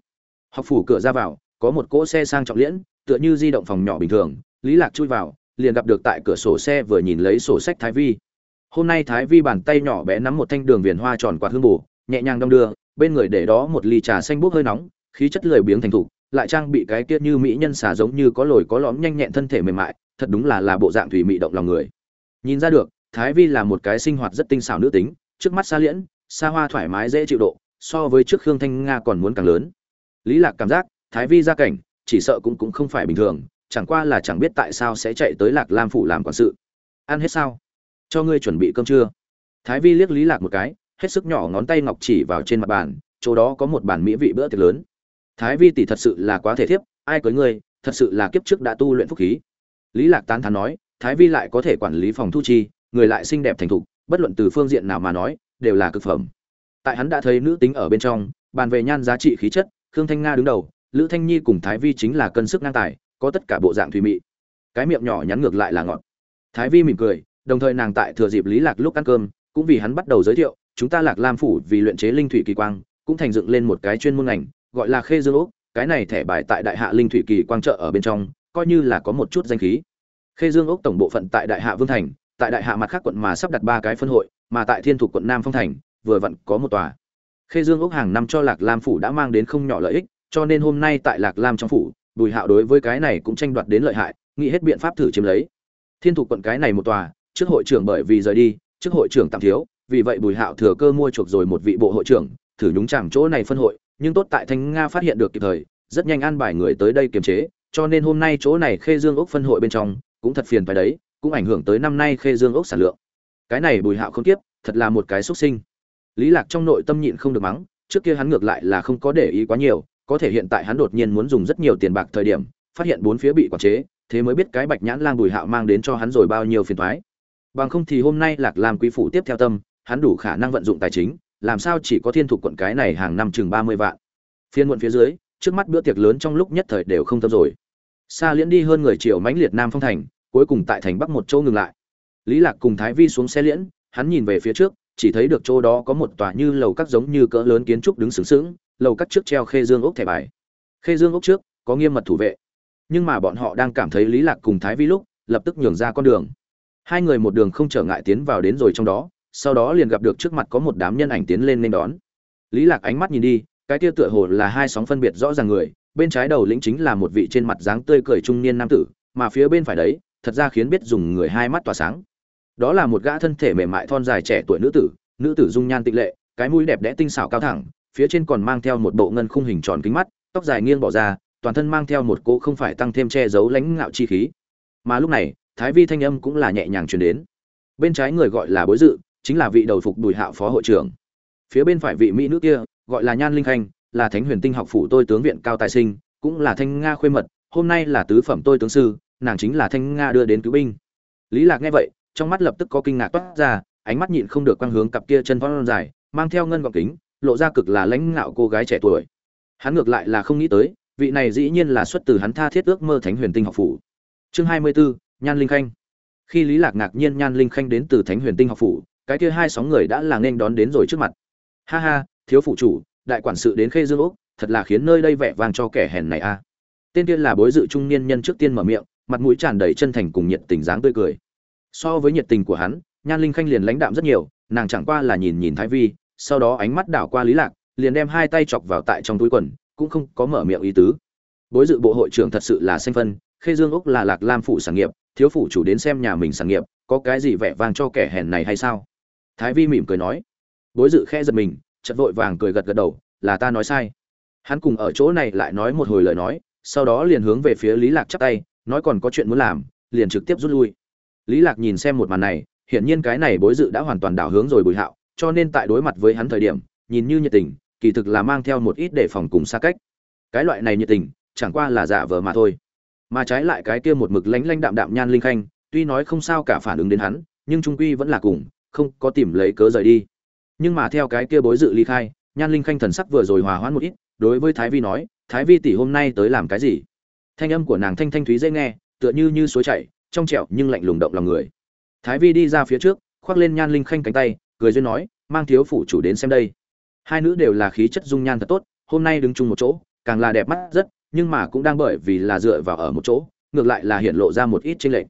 Speaker 1: Học phủ cửa ra vào, có một cỗ xe sang trọng liễn, tựa như di động phòng nhỏ bình thường. Lý lạc chui vào, liền gặp được tại cửa sổ xe vừa nhìn lấy sổ sách thái vi. Hôm nay thái vi bàn tay nhỏ bé nắm một thanh đường viền hoa tròn quạt hương bù, nhẹ nhàng đong đưa, bên người để đó một ly trà xanh bốc hơi nóng, khí chất lười biếng thành thục, lại trang bị cái kia như mỹ nhân xà giống như có lồi có lõm nhanh nhẹn thân thể mềm mại, thật đúng là là bộ dạng thủy mị động lòng người. Nhìn ra được thái vi là một cái sinh hoạt rất tinh xảo nữ tính, trước mắt xa liễn, xa hoa thoải mái dễ chịu độ, so với trước khương thanh nga còn muốn càng lớn. Lý lạc cảm giác, thái vi gia cảnh, chỉ sợ cũng cũng không phải bình thường, chẳng qua là chẳng biết tại sao sẽ chạy tới lạc lam phủ làm quản sự. Ăn hết sao? Cho ngươi chuẩn bị cơm trưa. Thái vi liếc lý lạc một cái, hết sức nhỏ ngón tay ngọc chỉ vào trên mặt bàn, chỗ đó có một bàn mỹ vị bữa tiệc lớn. Thái vi tỷ thật sự là quá thể thiếp, ai cưới ngươi, thật sự là kiếp trước đã tu luyện phúc khí. Lý lạc tán thán nói, thái vi lại có thể quản lý phòng thu chi người lại xinh đẹp thành thục, bất luận từ phương diện nào mà nói, đều là cực phẩm. Tại hắn đã thấy nữ tính ở bên trong, bàn về nhan giá trị khí chất, khương thanh nga đứng đầu, lữ thanh nhi cùng thái vi chính là cân sức ngang tài, có tất cả bộ dạng thùy mị. Cái miệng nhỏ nhắn ngược lại là ngọt. Thái vi mỉm cười, đồng thời nàng tại thừa dịp lý lạc lúc ăn cơm, cũng vì hắn bắt đầu giới thiệu, chúng ta lạc lam phủ vì luyện chế linh thủy kỳ quang, cũng thành dựng lên một cái chuyên môn ngành, gọi là khê dương ốc cái này thẻ bài tại đại hạ linh thủy kỳ quang trợ ở bên trong, coi như là có một chút danh khí. Khê dương ốc tổng bộ phận tại đại hạ vương thành tại đại hạ mặt khác quận mà sắp đặt ba cái phân hội, mà tại thiên thuộc quận nam phong thành, vừa vặn có một tòa. Khê dương ốc hàng năm cho lạc lam phủ đã mang đến không nhỏ lợi ích, cho nên hôm nay tại lạc lam trong phủ, bùi hạo đối với cái này cũng tranh đoạt đến lợi hại, nghĩ hết biện pháp thử chiếm lấy. Thiên thuộc quận cái này một tòa, trước hội trưởng bởi vì rời đi, trước hội trưởng tạm thiếu, vì vậy bùi hạo thừa cơ mua chuộc rồi một vị bộ hội trưởng, thử nhúng chẳng chỗ này phân hội, nhưng tốt tại thanh nga phát hiện được kịp thời, rất nhanh an bài người tới đây kiềm chế, cho nên hôm nay chỗ này khê dương ốc phân hội bên trong cũng thật phiền phải đấy cũng ảnh hưởng tới năm nay khê dương ốc sản lượng. Cái này bùi hạo không tiếp thật là một cái xuất sinh. Lý lạc trong nội tâm nhịn không được mắng, trước kia hắn ngược lại là không có để ý quá nhiều, có thể hiện tại hắn đột nhiên muốn dùng rất nhiều tiền bạc thời điểm, phát hiện bốn phía bị quản chế, thế mới biết cái bạch nhãn lang bùi hạo mang đến cho hắn rồi bao nhiêu phiền toái. Bằng không thì hôm nay lạc làm quý phủ tiếp theo tâm, hắn đủ khả năng vận dụng tài chính, làm sao chỉ có thiên thuộc quận cái này hàng năm chừng ba mươi vạn. Phiên muộn phía dưới, trước mắt bữa tiệc lớn trong lúc nhất thời đều không tâm rồi. Xa liễn đi hơn người triệu mãnh liệt nam phong thành cuối cùng tại thành bắc một châu ngừng lại. Lý lạc cùng thái vi xuống xe liễn, hắn nhìn về phía trước, chỉ thấy được chỗ đó có một tòa như lầu các giống như cỡ lớn kiến trúc đứng sướng sướng lầu các trước treo khê dương ốc thẻ bài. Khê dương ốc trước, có nghiêm mật thủ vệ. Nhưng mà bọn họ đang cảm thấy lý lạc cùng thái vi lúc, lập tức nhường ra con đường. Hai người một đường không trở ngại tiến vào đến rồi trong đó, sau đó liền gặp được trước mặt có một đám nhân ảnh tiến lên nên đón. Lý lạc ánh mắt nhìn đi, cái kia tựa hồ là hai sóng phân biệt rõ ràng người, bên trái đầu lĩnh chính là một vị trên mặt dáng tươi cười trung niên nam tử, mà phía bên phải đấy thật ra khiến biết dùng người hai mắt tỏa sáng. Đó là một gã thân thể mềm mại thon dài trẻ tuổi nữ tử nữ tử dung nhan tịnh lệ, cái mũi đẹp đẽ tinh xảo cao thẳng, phía trên còn mang theo một bộ ngân khung hình tròn kính mắt, tóc dài nghiêng bỏ ra, toàn thân mang theo một cỗ không phải tăng thêm che giấu lãnh ngạo chi khí. Mà lúc này, thái vi thanh âm cũng là nhẹ nhàng truyền đến. Bên trái người gọi là bối dự, chính là vị đầu phục bùi hạo phó hội trưởng. Phía bên phải vị mỹ nữ kia, gọi là nhan linh khanh, là thánh huyền tinh học phủ tôi tướng viện cao tài sinh, cũng là thanh nga khuê mật, hôm nay là tứ phẩm tôi tướng sư nàng chính là thanh nga đưa đến cứu binh. Lý lạc nghe vậy trong mắt lập tức có kinh ngạc toát ra ánh mắt nhịn không được quang hướng cặp kia chân thon dài mang theo ngân gọng kính lộ ra cực là lãnh ngạo cô gái trẻ tuổi. Hắn ngược lại là không nghĩ tới vị này dĩ nhiên là xuất từ hắn tha thiết ước mơ thánh huyền tinh học phủ. Chương hai mươi 24, nhan linh khanh. Khi lý lạc ngạc nhiên nhan linh khanh đến từ thánh huyền tinh học phủ cái kia hai sóng người đã là nên đón đến rồi trước mặt. Ha ha thiếu phụ chủ đại quản sự đến khê dương úc thật là khiến nơi đây vẻ vang cho kẻ hèn này a. Tên kia là bối dự trung niên nhân trước tiên mở miệng mặt mũi tràn đầy chân thành cùng nhiệt tình dáng tươi cười. So với nhiệt tình của hắn, nhan linh khanh liền lãnh đạm rất nhiều, nàng chẳng qua là nhìn nhìn thái vi, sau đó ánh mắt đảo qua lý lạc, liền đem hai tay chọc vào tại trong túi quần, cũng không có mở miệng ý tứ. Bối dự bộ hội trưởng thật sự là xanh phân, khê dương úc là lạc lam phụ sản nghiệp, thiếu phụ chủ đến xem nhà mình sản nghiệp, có cái gì vẻ vang cho kẻ hèn này hay sao? Thái vi mỉm cười nói. Bối dự khẽ giật mình, chợt vội vàng cười gật gật đầu, là ta nói sai. Hắn cùng ở chỗ này lại nói một hồi lời nói, sau đó liền hướng về phía lý lạc chắp tay nói còn có chuyện muốn làm, liền trực tiếp rút lui. Lý lạc nhìn xem một màn này, hiển nhiên cái này bối dự đã hoàn toàn đảo hướng rồi bùi hạo, cho nên tại đối mặt với hắn thời điểm, nhìn như nhiệt tình, kỳ thực là mang theo một ít để phòng cùng xa cách. Cái loại này nhiệt tình, chẳng qua là giả vờ mà thôi. Mà trái lại cái kia một mực lánh lánh đạm đạm nhan linh khanh, tuy nói không sao cả phản ứng đến hắn, nhưng trung quy vẫn là cùng, không có tìm lấy cớ rời đi. Nhưng mà theo cái kia bối dự ly khai, nhan linh khanh thần sắc vừa rồi hòa hoãn một ít, đối với thái vi nói, thái vi tỷ hôm nay tới làm cái gì? Thanh âm của nàng thanh thanh thúy dễ nghe, tựa như như suối chảy, trong trẻo nhưng lạnh lùng động lòng người. Thái vi đi ra phía trước, khoác lên nhan linh khanh cánh tay, cười duyên nói, mang thiếu phủ chủ đến xem đây. Hai nữ đều là khí chất dung nhan thật tốt, hôm nay đứng chung một chỗ, càng là đẹp mắt rất, nhưng mà cũng đang bởi vì là dựa vào ở một chỗ, ngược lại là hiện lộ ra một ít chênh lệch.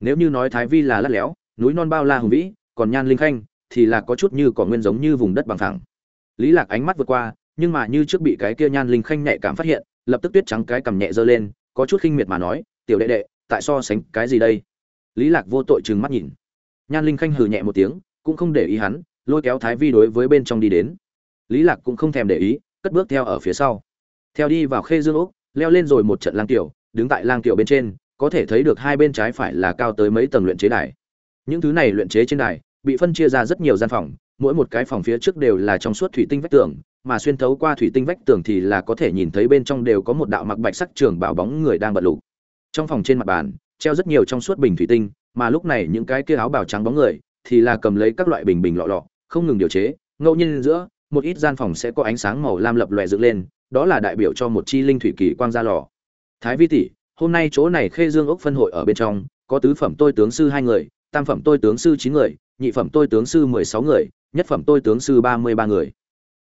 Speaker 1: Nếu như nói thái vi là lát léo, núi non bao la hùng vĩ, còn nhan linh khanh thì là có chút như cỏ nguyên giống như vùng đất bằng phẳng. Lý lạc ánh mắt vượt qua, nhưng mà như trước bị cái kia nhan linh khanh nhạy cảm phát hiện, lập tức tuyết trắng cái cầm nhẹ giơ lên có chút khinh miệt mà nói, tiểu đệ đệ, tại so sánh cái gì đây? Lý lạc vô tội trừng mắt nhìn. Nhan linh khanh hừ nhẹ một tiếng, cũng không để ý hắn, lôi kéo thái vi đối với bên trong đi đến. Lý lạc cũng không thèm để ý, cất bước theo ở phía sau. Theo đi vào khê dương úc, leo lên rồi một trận lang tiểu, đứng tại lang tiểu bên trên, có thể thấy được hai bên trái phải là cao tới mấy tầng luyện chế đài. Những thứ này luyện chế trên đài bị phân chia ra rất nhiều gian phòng, mỗi một cái phòng phía trước đều là trong suốt thủy tinh vách tường, mà xuyên thấu qua thủy tinh vách tường thì là có thể nhìn thấy bên trong đều có một đạo mặc bạch sắc trường bảo bóng người đang bật lục. Trong phòng trên mặt bàn, treo rất nhiều trong suốt bình thủy tinh, mà lúc này những cái kia áo bào trắng bóng người thì là cầm lấy các loại bình bình lọ lọ, không ngừng điều chế, ngẫu nhiên giữa, một ít gian phòng sẽ có ánh sáng màu lam lập lòe dựng lên, đó là đại biểu cho một chi linh thủy kỳ quang ra lò. Thái vi tỷ, hôm nay chỗ này khê dương ốc phân hội ở bên trong, có tứ phẩm tôi tướng sư hai người tam phẩm tôi tướng sư chín người, nhị phẩm tôi tướng sư mười sáu người, nhất phẩm tôi tướng sư ba mươi ba người.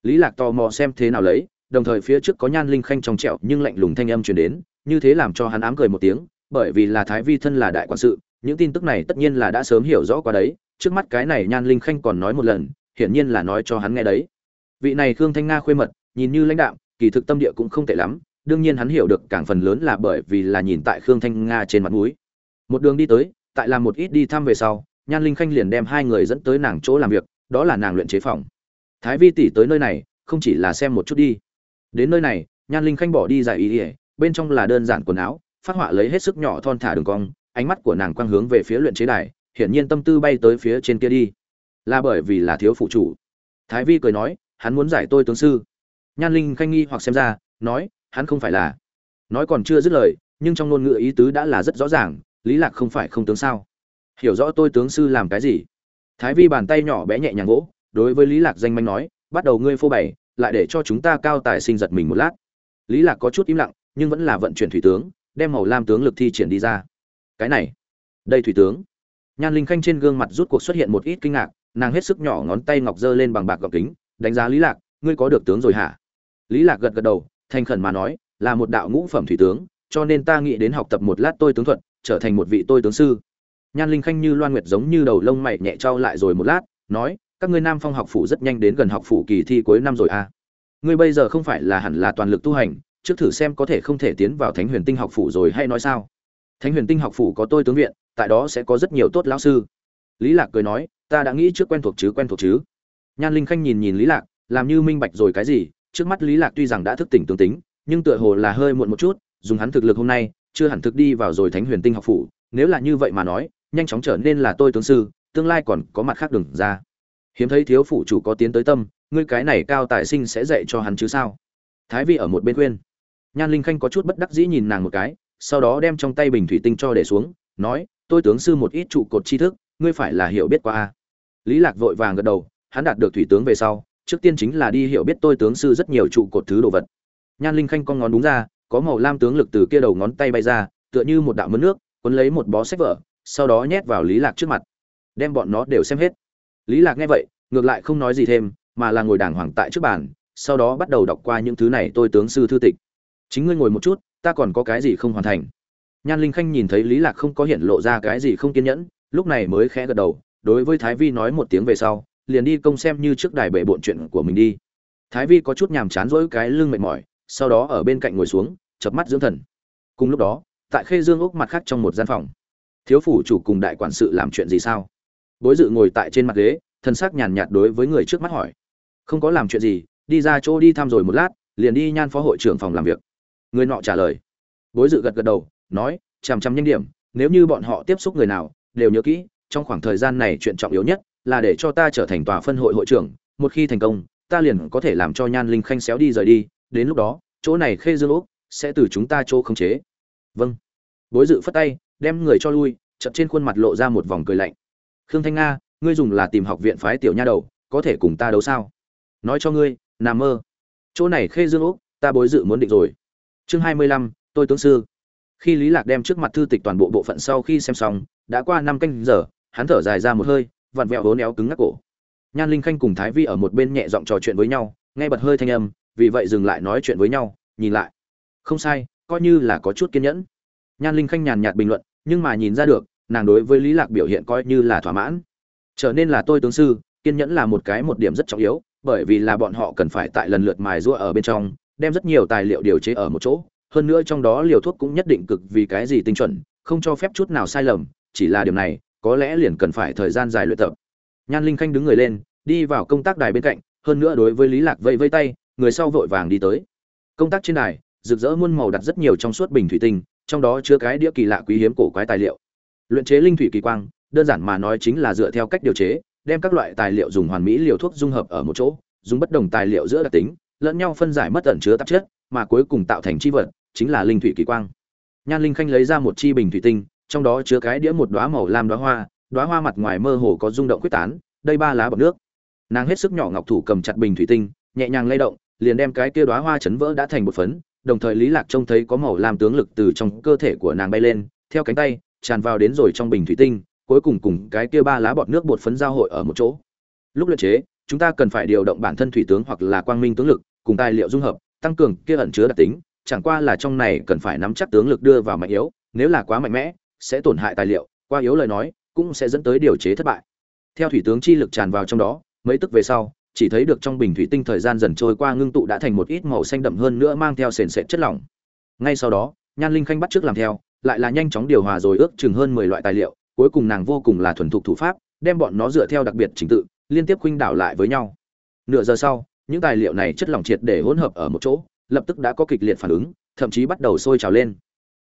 Speaker 1: Lý lạc tò mò xem thế nào lấy, đồng thời phía trước có nhan linh khanh trong trẹo nhưng lạnh lùng thanh âm truyền đến, như thế làm cho hắn ám cười một tiếng, bởi vì là thái vi thân là đại quản sự, những tin tức này tất nhiên là đã sớm hiểu rõ qua đấy, trước mắt cái này nhan linh khanh còn nói một lần, hiển nhiên là nói cho hắn nghe đấy. Vị này khương thanh nga khuê mật, nhìn như lãnh đạo kỳ thực tâm địa cũng không tệ lắm, đương nhiên hắn hiểu được càng phần lớn là bởi vì là nhìn tại khương thanh nga trên mặt mũi. Một đường đi tới tại làm một ít đi thăm về sau, nhan linh khanh liền đem hai người dẫn tới nàng chỗ làm việc, đó là nàng luyện chế phòng. Thái vi tỷ tới nơi này, không chỉ là xem một chút đi. Đến nơi này, nhan linh khanh bỏ đi giải ý ỉa bên trong là đơn giản quần áo, phát họa lấy hết sức nhỏ thon thả đường cong, ánh mắt của nàng quang hướng về phía luyện chế đài, hiển nhiên tâm tư bay tới phía trên kia đi. Là bởi vì là thiếu phụ chủ. Thái vi cười nói, hắn muốn giải tôi tướng sư. Nhan linh khanh nghi hoặc xem ra, nói, hắn không phải là. Nói còn chưa dứt lời, nhưng trong ngôn ngữ ý tứ đã là rất rõ ràng lý lạc không phải không tướng sao? Hiểu rõ tôi tướng sư làm cái gì? Thái vi bàn tay nhỏ bé nhẹ nhàng gỗ đối với lý lạc danh manh nói, bắt đầu ngươi phô bày, lại để cho chúng ta cao tài sinh giật mình một lát. Lý lạc có chút im lặng, nhưng vẫn là vận chuyển thủy tướng, đem màu lam tướng lực thi triển đi ra. Cái này, đây thủy tướng. Nhan linh khanh trên gương mặt rút cuộc xuất hiện một ít kinh ngạc, nàng hết sức nhỏ ngón tay ngọc dơ lên bằng bạc gọc kính, đánh giá lý lạc, ngươi có được tướng rồi hả? Lý lạc gật gật đầu, thành khẩn mà nói, là một đạo ngũ phẩm thủy tướng, cho nên ta nghĩ đến học tập một lát tôi tướng thuật trở thành một vị tôi tướng sư. Nhan linh khanh như loan nguyệt giống như đầu lông mày nhẹ trao lại rồi một lát, nói, các ngươi nam phong học phủ rất nhanh đến gần học phủ kỳ thi cuối năm rồi à. Ngươi bây giờ không phải là hẳn là toàn lực tu hành, trước thử xem có thể không thể tiến vào thánh huyền tinh học phủ rồi hay nói sao? Thánh huyền tinh học phủ có tôi tướng viện, tại đó sẽ có rất nhiều tốt lão sư. Lý lạc cười nói, ta đã nghĩ trước quen thuộc chứ, quen thuộc chứ. Nhan linh khanh nhìn nhìn lý lạc, làm như minh bạch rồi cái gì, trước mắt lý lạc tuy rằng đã thức tỉnh tướng tính, nhưng tựa hồ là hơi muộn một chút, dùng hắn thực lực hôm nay chưa hẳn thực đi vào rồi thánh huyền tinh học phủ, nếu là như vậy mà nói, nhanh chóng trở nên là tôi tướng sư, tương lai còn có mặt khác đừng ra. Hiếm thấy thiếu phụ chủ có tiến tới tâm, ngươi cái này cao tài sinh sẽ dạy cho hắn chứ sao? Thái vi ở một bên khuyên. Nhan linh khanh có chút bất đắc dĩ nhìn nàng một cái, sau đó đem trong tay bình thủy tinh cho để xuống, nói, tôi tướng sư một ít trụ cột tri thức, ngươi phải là hiểu biết qua a. Lý lạc vội vàng gật đầu, hắn đạt được thủy tướng về sau, trước tiên chính là đi hiểu biết tôi tướng sư rất nhiều trụ cột thứ đồ vật. Nhan linh khanh con ngón đúng ra có màu lam tướng lực từ kia đầu ngón tay bay ra, tựa như một đạo mưa nước, cuốn lấy một bó sách vở, sau đó nhét vào lý lạc trước mặt. Đem bọn nó đều xem hết. Lý lạc nghe vậy, ngược lại không nói gì thêm, mà là ngồi đàng hoàng tại trước bàn, sau đó bắt đầu đọc qua những thứ này tôi tướng sư thư tịch. Chính ngươi ngồi một chút, ta còn có cái gì không hoàn thành? Nhan linh khanh nhìn thấy lý lạc không có hiện lộ ra cái gì không kiên nhẫn, lúc này mới khẽ gật đầu, đối với thái vi nói một tiếng về sau, liền đi công xem như trước đài bệ bộn chuyện của mình đi. Thái vi có chút nhàm chán rỗi cái lưng mệt mỏi sau đó ở bên cạnh ngồi xuống chập mắt dưỡng thần. Cùng lúc đó, tại khê dương ốc mặt khác trong một gian phòng, thiếu phủ chủ cùng đại quản sự làm chuyện gì sao? Bối dự ngồi tại trên mặt ghế thân xác nhàn nhạt đối với người trước mắt hỏi. Không có làm chuyện gì, đi ra chỗ đi thăm rồi một lát, liền đi nhan phó hội trưởng phòng làm việc. Người nọ trả lời. Bối dự gật gật đầu, nói, chằm chằm nhanh điểm, nếu như bọn họ tiếp xúc người nào, đều nhớ kỹ, trong khoảng thời gian này chuyện trọng yếu nhất là để cho ta trở thành tòa phân hội hội trưởng, một khi thành công, ta liền có thể làm cho nhan linh khanh xéo đi rời đi đến lúc đó, chỗ này khê dương úc sẽ từ chúng ta chỗ khống chế. Vâng. Bối dự phất tay, đem người cho lui chậm trên khuôn mặt lộ ra một vòng cười lạnh. Khương thanh nga, ngươi dùng là tìm học viện phái tiểu nha đầu, có thể cùng ta đấu sao? Nói cho ngươi, nà mơ. Chỗ này khê dương úc ta bối dự muốn định rồi. Chương hai mươi lăm, tôi tướng sư. Khi lý lạc đem trước mặt thư tịch toàn bộ bộ phận sau khi xem xong, đã qua năm canh giờ, hắn thở dài ra một hơi, vặn vẹo hố néo cứng ngắc cổ. Nhan linh khanh cùng thái vi ở một bên nhẹ giọng trò chuyện với nhau, nghe bật hơi thanh âm vì vậy dừng lại nói chuyện với nhau, nhìn lại. Không sai, coi như là có chút kiên nhẫn. Nhan linh khanh nhàn nhạt bình luận, nhưng mà nhìn ra được, nàng đối với lý lạc biểu hiện coi như là thỏa mãn. Trở nên là tôi tướng sư, kiên nhẫn là một cái một điểm rất trọng yếu, bởi vì là bọn họ cần phải tại lần lượt mài rũa ở bên trong, đem rất nhiều tài liệu điều chế ở một chỗ. Hơn nữa trong đó liều thuốc cũng nhất định cực vì cái gì tinh chuẩn, không cho phép chút nào sai lầm, chỉ là điều này, có lẽ liền cần phải thời gian dài luyện tập. Nhan linh khanh đứng người lên, đi vào công tác đài bên cạnh, hơn nữa đối với lý lạc vẫy vây tay người sau vội vàng đi tới. Công tác trên đài, rực rỡ muôn màu đặt rất nhiều trong suốt bình thủy tinh, trong đó chứa cái đĩa kỳ lạ quý hiếm cổ quái tài liệu. Luyện chế linh thủy kỳ quang, đơn giản mà nói chính là dựa theo cách điều chế, đem các loại tài liệu dùng hoàn mỹ liều thuốc dung hợp ở một chỗ, dùng bất đồng tài liệu giữa đặc tính, lẫn nhau phân giải mất ẩn chứa tạp chất, mà cuối cùng tạo thành chi vật, chính là linh thủy kỳ quang. Nhan linh khanh lấy ra một chi bình thủy tinh, trong đó chứa cái đĩa một đóa màu lam đóa hoa đóa hoa mặt ngoài mơ hồ có rung động quyết tán đây ba lá bọt nước. Nàng hết sức nhỏ ngọc thủ cầm chặt bình thủy tinh, nhẹ nhàng lay động liền đem cái kia đóa hoa chấn vỡ đã thành một phấn, đồng thời lý lạc trông thấy có màu lam tướng lực từ trong cơ thể của nàng bay lên, theo cánh tay, tràn vào đến rồi trong bình thủy tinh, cuối cùng cùng cái kia ba lá bọt nước bột phấn giao hội ở một chỗ. Lúc luyện chế, chúng ta cần phải điều động bản thân thủy tướng hoặc là quang minh tướng lực, cùng tài liệu dung hợp, tăng cường kia ẩn chứa đặc tính, chẳng qua là trong này cần phải nắm chắc tướng lực đưa vào mạnh yếu, nếu là quá mạnh mẽ, sẽ tổn hại tài liệu qua yếu lời nói, cũng sẽ dẫn tới điều chế thất bại. Theo thủy tướng chi lực tràn vào trong đó, mấy tức về sau chỉ thấy được trong bình thủy tinh thời gian dần trôi qua ngưng tụ đã thành một ít màu xanh đậm hơn nữa mang theo sền sệt chất lỏng. Ngay sau đó, nhan linh khanh bắt trước làm theo, lại là nhanh chóng điều hòa rồi ước chừng hơn mười loại tài liệu, cuối cùng nàng vô cùng là thuần thục thủ pháp, đem bọn nó dựa theo đặc biệt trình tự, liên tiếp khuynh đảo lại với nhau. Nửa giờ sau, những tài liệu này chất lỏng triệt để hỗn hợp ở một chỗ, lập tức đã có kịch liệt phản ứng, thậm chí bắt đầu sôi trào lên.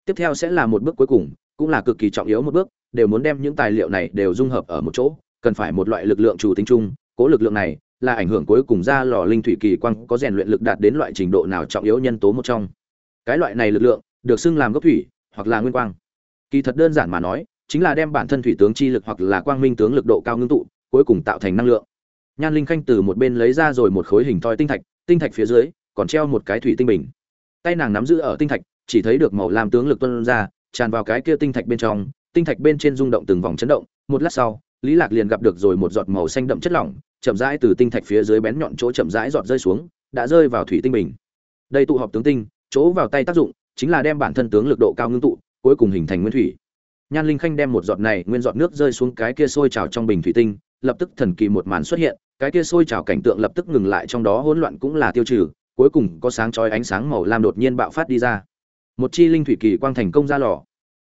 Speaker 1: Tiếp theo sẽ là một bước cuối cùng, cũng là cực kỳ trọng yếu một bước, đều muốn đem những tài liệu này đều dung hợp ở một chỗ, cần phải một loại lực lượng chủ tính chung, cố lực lượng này là ảnh hưởng cuối cùng ra lò linh thủy kỳ quang có rèn luyện lực đạt đến loại trình độ nào trọng yếu nhân tố một trong. Cái loại này lực lượng, được xưng làm gốc thủy, hoặc là nguyên quang. Kỳ thật đơn giản mà nói, chính là đem bản thân thủy tướng chi lực hoặc là quang minh tướng lực độ cao ngưng tụ, cuối cùng tạo thành năng lượng. Nhan linh khanh từ một bên lấy ra rồi một khối hình thoi tinh thạch tinh thạch phía dưới, còn treo một cái thủy tinh bình. Tay nàng nắm giữ ở tinh thạch, chỉ thấy được màu lam tướng lực tuôn ra, tràn vào cái kia tinh thạch bên trong, tinh thạch bên trên rung động từng vòng chấn động, một lát sau, lý lạc liền gặp được rồi một giọt màu xanh đậm chất lỏng chậm rãi từ tinh thạch phía dưới bén nhọn chỗ chậm rãi giọt rơi xuống, đã rơi vào thủy tinh bình. Đây tụ họp tướng tinh, chỗ vào tay tác dụng chính là đem bản thân tướng lực độ cao ngưng tụ, cuối cùng hình thành nguyên thủy. Nhan linh khanh đem một giọt này nguyên giọt nước rơi xuống cái kia sôi trào trong bình thủy tinh, lập tức thần kỳ một màn xuất hiện, cái kia sôi trào cảnh tượng lập tức ngừng lại trong đó hỗn loạn cũng là tiêu trừ, cuối cùng có sáng chói ánh sáng màu lam đột nhiên bạo phát đi ra. Một chi linh thủy kỳ quang thành công ra lò.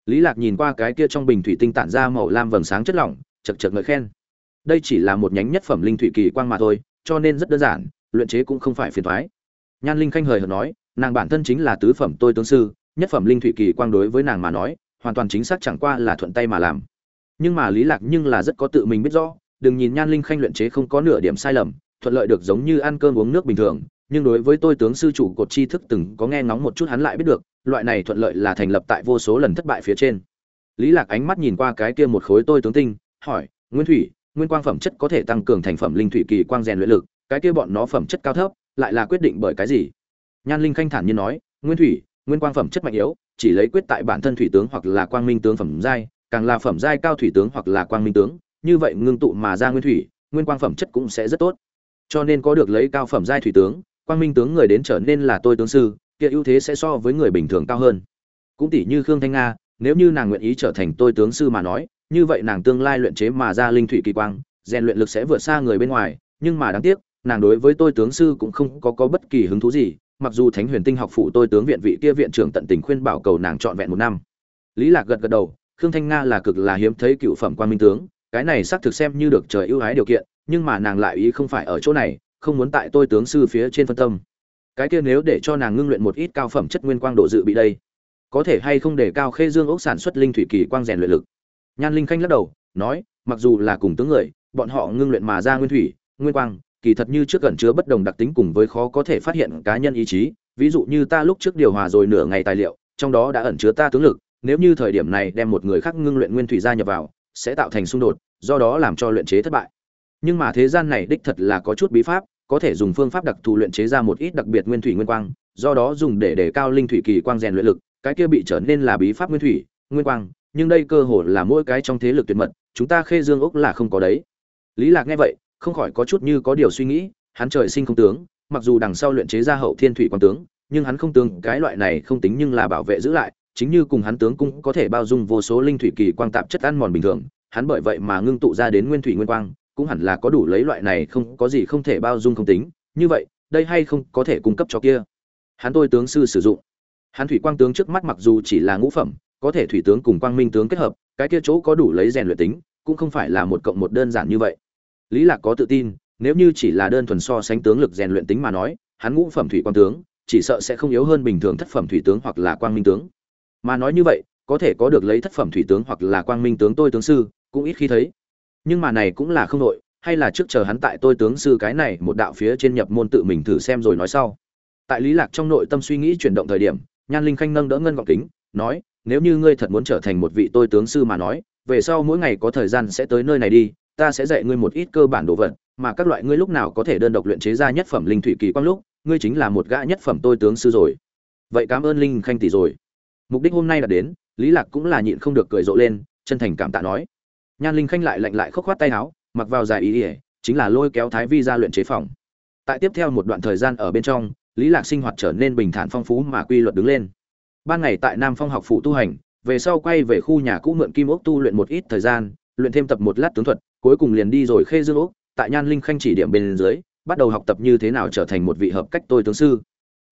Speaker 1: Lý lạc nhìn qua cái kia trong bình thủy tinh tản ra màu lam vầng sáng chất lỏng, chậc chậc ngợi khen đây chỉ là một nhánh nhất phẩm linh thủy kỳ quang mà thôi, cho nên rất đơn giản, luyện chế cũng không phải phiền toái. Nhan linh khanh hời hợt nói, nàng bản thân chính là tứ phẩm tôi tướng sư, nhất phẩm linh thủy kỳ quang đối với nàng mà nói, hoàn toàn chính xác chẳng qua là thuận tay mà làm. Nhưng mà lý lạc nhưng là rất có tự mình biết rõ, đừng nhìn nhan linh khanh luyện chế không có nửa điểm sai lầm, thuận lợi được giống như ăn cơm uống nước bình thường, nhưng đối với tôi tướng sư chủ cột tri thức từng có nghe ngóng một chút hắn lại biết được, loại này thuận lợi là thành lập tại vô số lần thất bại phía trên. Lý lạc ánh mắt nhìn qua cái kia một khối tôi tướng tinh, hỏi, nguyên thủy nguyên quang phẩm chất có thể tăng cường thành phẩm linh thủy kỳ quang rèn luyện lực, cái kia bọn nó phẩm chất cao thấp, lại là quyết định bởi cái gì? Nhan linh khanh thản nhiên nói, nguyên thủy, nguyên quang phẩm chất mạnh yếu, chỉ lấy quyết tại bản thân thủy tướng hoặc là quang minh tướng phẩm giai, càng là phẩm giai cao thủy tướng hoặc là quang minh tướng, như vậy ngưng tụ mà ra nguyên thủy, nguyên quang phẩm chất cũng sẽ rất tốt. Cho nên có được lấy cao phẩm giai thủy tướng, quang minh tướng người đến trở nên là tôi tướng sư, kia ưu thế sẽ so với người bình thường cao hơn. Cũng tỷ như khương thanh nga, nếu như nàng nguyện ý trở thành tôi tướng sư mà nói như vậy nàng tương lai luyện chế mà ra linh thủy kỳ quang, rèn luyện lực sẽ vượt xa người bên ngoài, nhưng mà đáng tiếc, nàng đối với tôi tướng sư cũng không có có bất kỳ hứng thú gì, mặc dù thánh huyền tinh học phụ tôi tướng viện vị kia viện trưởng tận tình khuyên bảo cầu nàng chọn vẹn một năm. Lý lạc gật gật đầu, khương thanh nga là cực là hiếm thấy cựu phẩm quan minh tướng, cái này xác thực xem như được trời ưu ái điều kiện, nhưng mà nàng lại ý không phải ở chỗ này, không muốn tại tôi tướng sư phía trên phân tâm. Cái kia nếu để cho nàng ngưng luyện một ít cao phẩm chất nguyên quang độ dự bị đây, có thể hay không để cao khê dương ốc sản xuất linh thủy kỳ quang rèn luyện lực? Nhan linh khanh lắc đầu, nói, mặc dù là cùng tướng người, bọn họ ngưng luyện mà ra nguyên thủy, nguyên quang, kỳ thật như trước gần chứa bất đồng đặc tính cùng với khó có thể phát hiện cá nhân ý chí, ví dụ như ta lúc trước điều hòa rồi nửa ngày tài liệu, trong đó đã ẩn chứa ta tướng lực, nếu như thời điểm này đem một người khác ngưng luyện nguyên thủy gia nhập vào, sẽ tạo thành xung đột, do đó làm cho luyện chế thất bại. Nhưng mà thế gian này đích thật là có chút bí pháp, có thể dùng phương pháp đặc thù luyện chế ra một ít đặc biệt nguyên thủy nguyên quang, do đó dùng để đề cao linh thủy kỳ quang rèn luyện lực, cái kia bị trở nên là bí pháp nguyên thủy, nguyên quang nhưng đây cơ hồ là mỗi cái trong thế lực tuyệt mật, chúng ta khê dương ốc là không có đấy. Lý lạc nghe vậy, không khỏi có chút như có điều suy nghĩ, hắn trời sinh không tướng, mặc dù đằng sau luyện chế ra hậu thiên thủy quang tướng, nhưng hắn không tướng, cái loại này không tính nhưng là bảo vệ giữ lại, chính như cùng hắn tướng cũng có thể bao dung vô số linh thủy kỳ quang tạp chất ăn mòn bình thường, hắn bởi vậy mà ngưng tụ ra đến nguyên thủy nguyên quang, cũng hẳn là có đủ lấy loại này không, có gì không thể bao dung không tính, như vậy, đây hay không có thể cung cấp cho kia? Hắn tôi tướng sư sử dụng. Hắn thủy quang tướng trước mắt mặc dù chỉ là ngũ phẩm có thể thủy tướng cùng quang minh tướng kết hợp, cái kia chỗ có đủ lấy rèn luyện tính, cũng không phải là một cộng một đơn giản như vậy. Lý lạc có tự tin, nếu như chỉ là đơn thuần so sánh tướng lực rèn luyện tính mà nói, hắn ngũ phẩm thủy quang tướng, chỉ sợ sẽ không yếu hơn bình thường thất phẩm thủy tướng hoặc là quang minh tướng. Mà nói như vậy, có thể có được lấy thất phẩm thủy tướng hoặc là quang minh tướng tôi tướng sư, cũng ít khi thấy. Nhưng mà này cũng là không nội, hay là trước chờ hắn tại tôi tướng sư cái này một đạo phía trên nhập môn tự mình thử xem rồi nói sau. Tại lý lạc trong nội tâm suy nghĩ chuyển động thời điểm, nhan linh khanh nâng đỡ ngân gọng kính, nói nếu như ngươi thật muốn trở thành một vị tôi tướng sư mà nói, về sau mỗi ngày có thời gian sẽ tới nơi này đi, ta sẽ dạy ngươi một ít cơ bản đồ vật, mà các loại ngươi lúc nào có thể đơn độc luyện chế ra nhất phẩm linh thủy kỳ quang lúc, ngươi chính là một gã nhất phẩm tôi tướng sư rồi. Vậy cảm ơn linh khanh tỷ rồi. Mục đích hôm nay là đến, lý lạc cũng là nhịn không được cười rộ lên, chân thành cảm tạ nói. Nhan linh khanh lại lạnh lại khốc khoát tay áo, mặc vào dài ý ỉa chính là lôi kéo thái vi ra luyện chế phòng. Tại tiếp theo một đoạn thời gian ở bên trong, lý lạc sinh hoạt trở nên bình thản phong phú mà quy luật đứng lên ban ngày tại nam phong học phụ tu hành, về sau quay về khu nhà cũ mượn kim ốc tu luyện một ít thời gian, luyện thêm tập một lát tướng thuật, cuối cùng liền đi rồi khê dương ốc, tại nhan linh khanh chỉ điểm bên dưới, bắt đầu học tập như thế nào trở thành một vị hợp cách tôi tướng sư.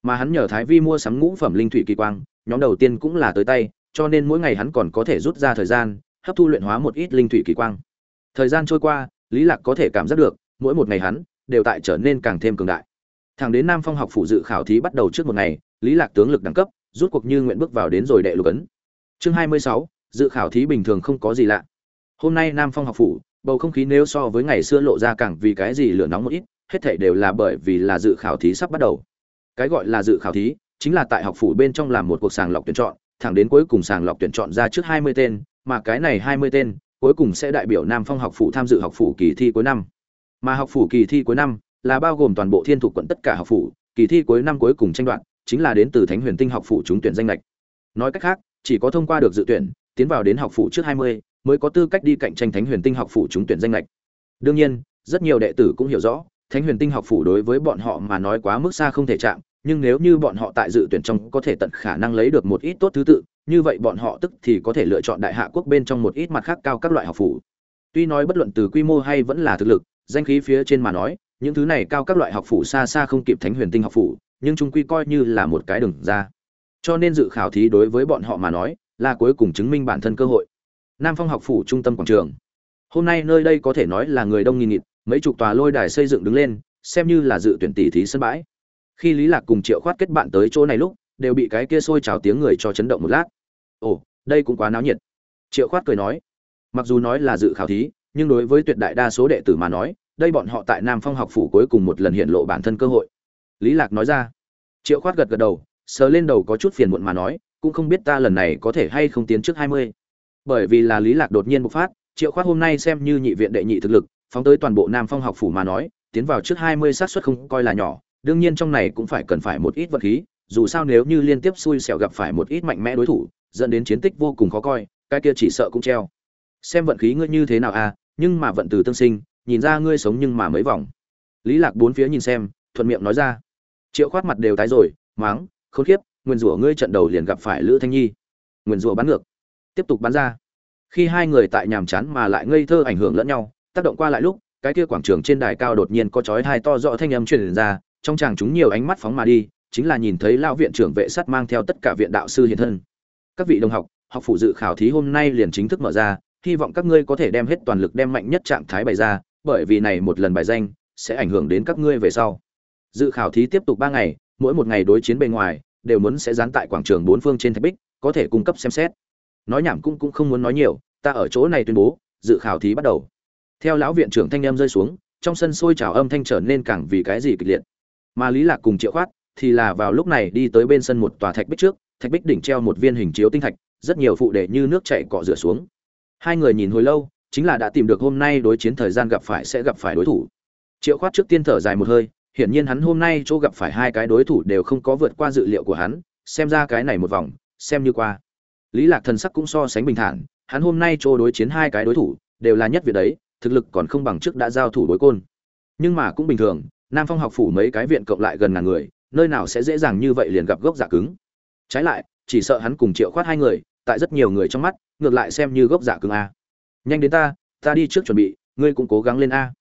Speaker 1: Mà hắn nhờ thái vi mua sắm ngũ phẩm linh thủy kỳ quang, nhóm đầu tiên cũng là tới tay, cho nên mỗi ngày hắn còn có thể rút ra thời gian, hấp thu luyện hóa một ít linh thủy kỳ quang. Thời gian trôi qua, lý lạc có thể cảm giác được, mỗi một ngày hắn đều tại trở nên càng thêm cường đại. Thẳng đến nam phong học phụ dự khảo thí bắt đầu trước một ngày, lý lạc tướng lực đẳng cấp rút cuộc như nguyện bước vào đến rồi đệ lục ấn. Chương 26, dự khảo thí bình thường không có gì lạ. Hôm nay nam phong học phủ bầu không khí nếu so với ngày xưa lộ ra càng vì cái gì lửa nóng một ít hết thảy đều là bởi vì là dự khảo thí sắp bắt đầu. Cái gọi là dự khảo thí chính là tại học phủ bên trong làm một cuộc sàng lọc tuyển chọn thẳng đến cuối cùng sàng lọc tuyển chọn ra trước 20 tên mà cái này 20 tên cuối cùng sẽ đại biểu Nam Phong học phủ tham dự học phủ kỳ thi cuối năm. Mà học phủ kỳ thi cuối năm là bao gồm toàn bộ thiên thuộc quận tất cả học phủ kỳ thi cuối năm cuối cùng tranh đoạt chính là đến từ thánh huyền tinh học phủ trúng tuyển danh lệch nói cách khác, chỉ có thông qua được dự tuyển, tiến vào đến học phủ trước 20 mới có tư cách đi cạnh tranh thánh huyền tinh học phủ trúng tuyển danh lệch đương nhiên, rất nhiều đệ tử cũng hiểu rõ, thánh huyền tinh học phủ đối với bọn họ mà nói quá mức xa không thể chạm, nhưng nếu như bọn họ tại dự tuyển trong có thể tận khả năng lấy được một ít tốt thứ tự, như vậy bọn họ tức thì có thể lựa chọn đại hạ quốc bên trong một ít mặt khác cao các loại học phủ. Tuy nói bất luận từ quy mô hay vẫn là thực lực, danh khí phía trên mà nói, những thứ này cao các loại học phủ xa xa không kịp thánh huyền tinh học phủ nhưng chúng quy coi như là một cái đường ra. Cho nên dự khảo thí đối với bọn họ mà nói, là cuối cùng chứng minh bản thân cơ hội. Nam phong học phủ trung tâm quảng trường. Hôm nay nơi đây có thể nói là người đông nghìn nghịt, mấy chục tòa lôi đài xây dựng đứng lên, xem như là dự tuyển tỷ thí sân bãi. Khi lý lạc cùng triệu khoát kết bạn tới chỗ này lúc, đều bị cái kia sôi trào tiếng người cho chấn động một lát. Ồ, đây cũng quá náo nhiệt. Triệu khoát cười nói, mặc dù nói là dự khảo thí, nhưng đối với tuyệt đại đa số đệ tử mà nói, đây bọn họ tại nam phong học phủ cuối cùng một lần hiện lộ bản thân cơ hội lý lạc nói ra. Triệu khoát gật gật đầu, sờ lên đầu có chút phiền muộn mà nói, cũng không biết ta lần này có thể hay không tiến trước hai mươi. Bởi vì là lý lạc đột nhiên bộc phát, triệu khoát hôm nay xem như nhị viện đệ nhị thực lực, phóng tới toàn bộ nam phong học phủ mà nói, tiến vào trước hai mươi xác suất không coi là nhỏ, đương nhiên trong này cũng phải cần phải một ít vật khí, dù sao nếu như liên tiếp xui xẻo gặp phải một ít mạnh mẽ đối thủ, dẫn đến chiến tích vô cùng khó coi, cái kia chỉ sợ cũng treo. Xem vận khí ngươi như thế nào à nhưng mà vận từ tương sinh, nhìn ra ngươi sống nhưng mà mấy vòng. Lý lạc bốn phía nhìn xem, thuận miệng nói ra triệu khoát mặt đều tái rồi máng khốn kiếp nguyên rủa ngươi trận đầu liền gặp phải lữ thanh nhi. Nguyên rủa bắn ngược. Tiếp tục bắn ra. Khi hai người tại nhàm chán mà lại ngây thơ ảnh hưởng lẫn nhau, tác động qua lại lúc, cái kia quảng trường trên đài cao đột nhiên có chói hai to rõ thanh âm truyền ra, trong chàng chúng nhiều ánh mắt phóng mà đi, chính là nhìn thấy lão viện trưởng vệ sắt mang theo tất cả viện đạo sư hiện thân. Các vị đồng học học phụ dự khảo thí hôm nay liền chính thức mở ra, hy vọng các ngươi có thể đem hết toàn lực đem mạnh nhất trạng thái bày ra, bởi vì này một lần bài danh sẽ ảnh hưởng đến các ngươi về sau dự khảo thí tiếp tục ba ngày, mỗi một ngày đối chiến bên ngoài, đều muốn sẽ dán tại quảng trường bốn phương trên thạch bích, có thể cung cấp xem xét. Nói nhảm cũng cũng không muốn nói nhiều, ta ở chỗ này tuyên bố, dự khảo thí bắt đầu. Theo lão viện trưởng thanh em rơi xuống, trong sân sôi trào âm thanh trở nên càng vì cái gì kịch liệt. Mà lý lạc cùng triệu khoát thì là vào lúc này đi tới bên sân một tòa thạch bích trước, thạch bích đỉnh treo một viên hình chiếu tinh thạch, rất nhiều phụ đề như nước chảy cọ rửa xuống. Hai người nhìn hồi lâu, chính là đã tìm được hôm nay đối chiến thời gian gặp phải sẽ gặp phải đối thủ. Triệu khoát trước tiên thở dài một hơi hiển nhiên hắn hôm nay chỗ gặp phải hai cái đối thủ đều không có vượt qua dự liệu của hắn, xem ra cái này một vòng, xem như qua. Lý lạc thần sắc cũng so sánh bình thản, hắn hôm nay chỗ đối chiến hai cái đối thủ, đều là nhất việt đấy, thực lực còn không bằng trước đã giao thủ đối côn. Nhưng mà cũng bình thường, nam phong học phủ mấy cái viện cộng lại gần ngàn người, nơi nào sẽ dễ dàng như vậy liền gặp gốc giả cứng. Trái lại, chỉ sợ hắn cùng triệu khoát hai người, tại rất nhiều người trong mắt, ngược lại xem như gốc giả cứng a. Nhanh đến ta ta đi trước chuẩn bị, ngươi cũng cố gắng lên a.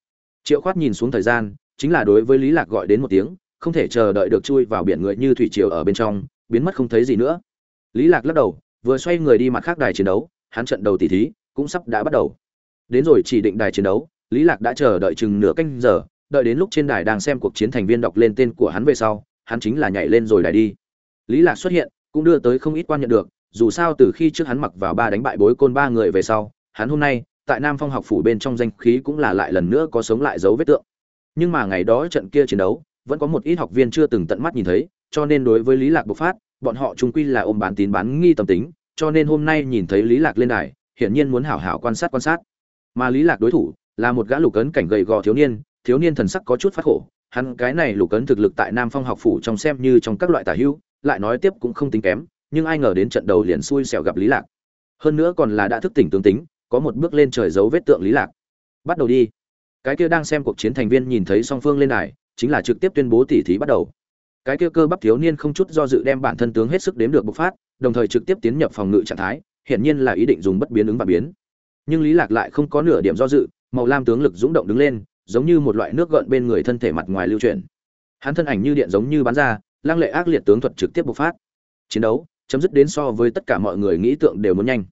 Speaker 1: Triệu khoát nhìn xuống thời gian chính là đối với lý lạc gọi đến một tiếng, không thể chờ đợi được chui vào biển người như thủy triều ở bên trong, biến mất không thấy gì nữa. Lý lạc lắc đầu, vừa xoay người đi mặt khác đài chiến đấu, hắn trận đầu tỷ thí, cũng sắp đã bắt đầu. Đến rồi chỉ định đài chiến đấu, lý lạc đã chờ đợi chừng nửa canh giờ, đợi đến lúc trên đài đang xem cuộc chiến thành viên đọc lên tên của hắn về sau, hắn chính là nhảy lên rồi đài đi. Lý lạc xuất hiện, cũng đưa tới không ít quan nhận được, dù sao từ khi trước hắn mặc vào ba đánh bại bối côn ba người về sau, hắn hôm nay, tại nam phong học phủ bên trong danh khí cũng là lại lần nữa có sống lại dấu vết tượng nhưng mà ngày đó trận kia chiến đấu, vẫn có một ít học viên chưa từng tận mắt nhìn thấy, cho nên đối với lý lạc bộc phát, bọn họ trung quy là ôm bán tín bán nghi tâm tính, cho nên hôm nay nhìn thấy lý lạc lên đài, hiển nhiên muốn hảo hảo quan sát quan sát. Mà lý lạc đối thủ là một gã lục cấn cảnh gầy gò thiếu niên thiếu niên thần sắc có chút phát khổ, hắn cái này lục cấn thực lực tại nam phong học phủ trong xem như trong các loại tả hữu, lại nói tiếp cũng không tính kém, nhưng ai ngờ đến trận đầu liền xui xẻo gặp lý lạc. Hơn nữa còn là đã thức tỉnh tướng tính, có một bước lên trời giấu vết tượng lý lạc. Bắt đầu đi cái kia đang xem cuộc chiến thành viên nhìn thấy song phương lên đài, chính là trực tiếp tuyên bố tỉ thí bắt đầu. Cái kia cơ bắp thiếu niên không chút do dự đem bản thân tướng hết sức đếm được bộc phát, đồng thời trực tiếp tiến nhập phòng ngự trạng thái, hiển nhiên là ý định dùng bất biến ứng và biến. Nhưng lý lạc lại không có nửa điểm do dự, màu lam tướng lực dũng động đứng lên, giống như một loại nước gợn bên người thân thể mặt ngoài lưu chuyển. Hắn thân ảnh như điện giống như bắn ra lang lệ ác liệt tướng thuật trực tiếp bộc phát. Chiến đấu, chấm dứt đến so với tất cả mọi người nghĩ tượng đều muốn nhanh.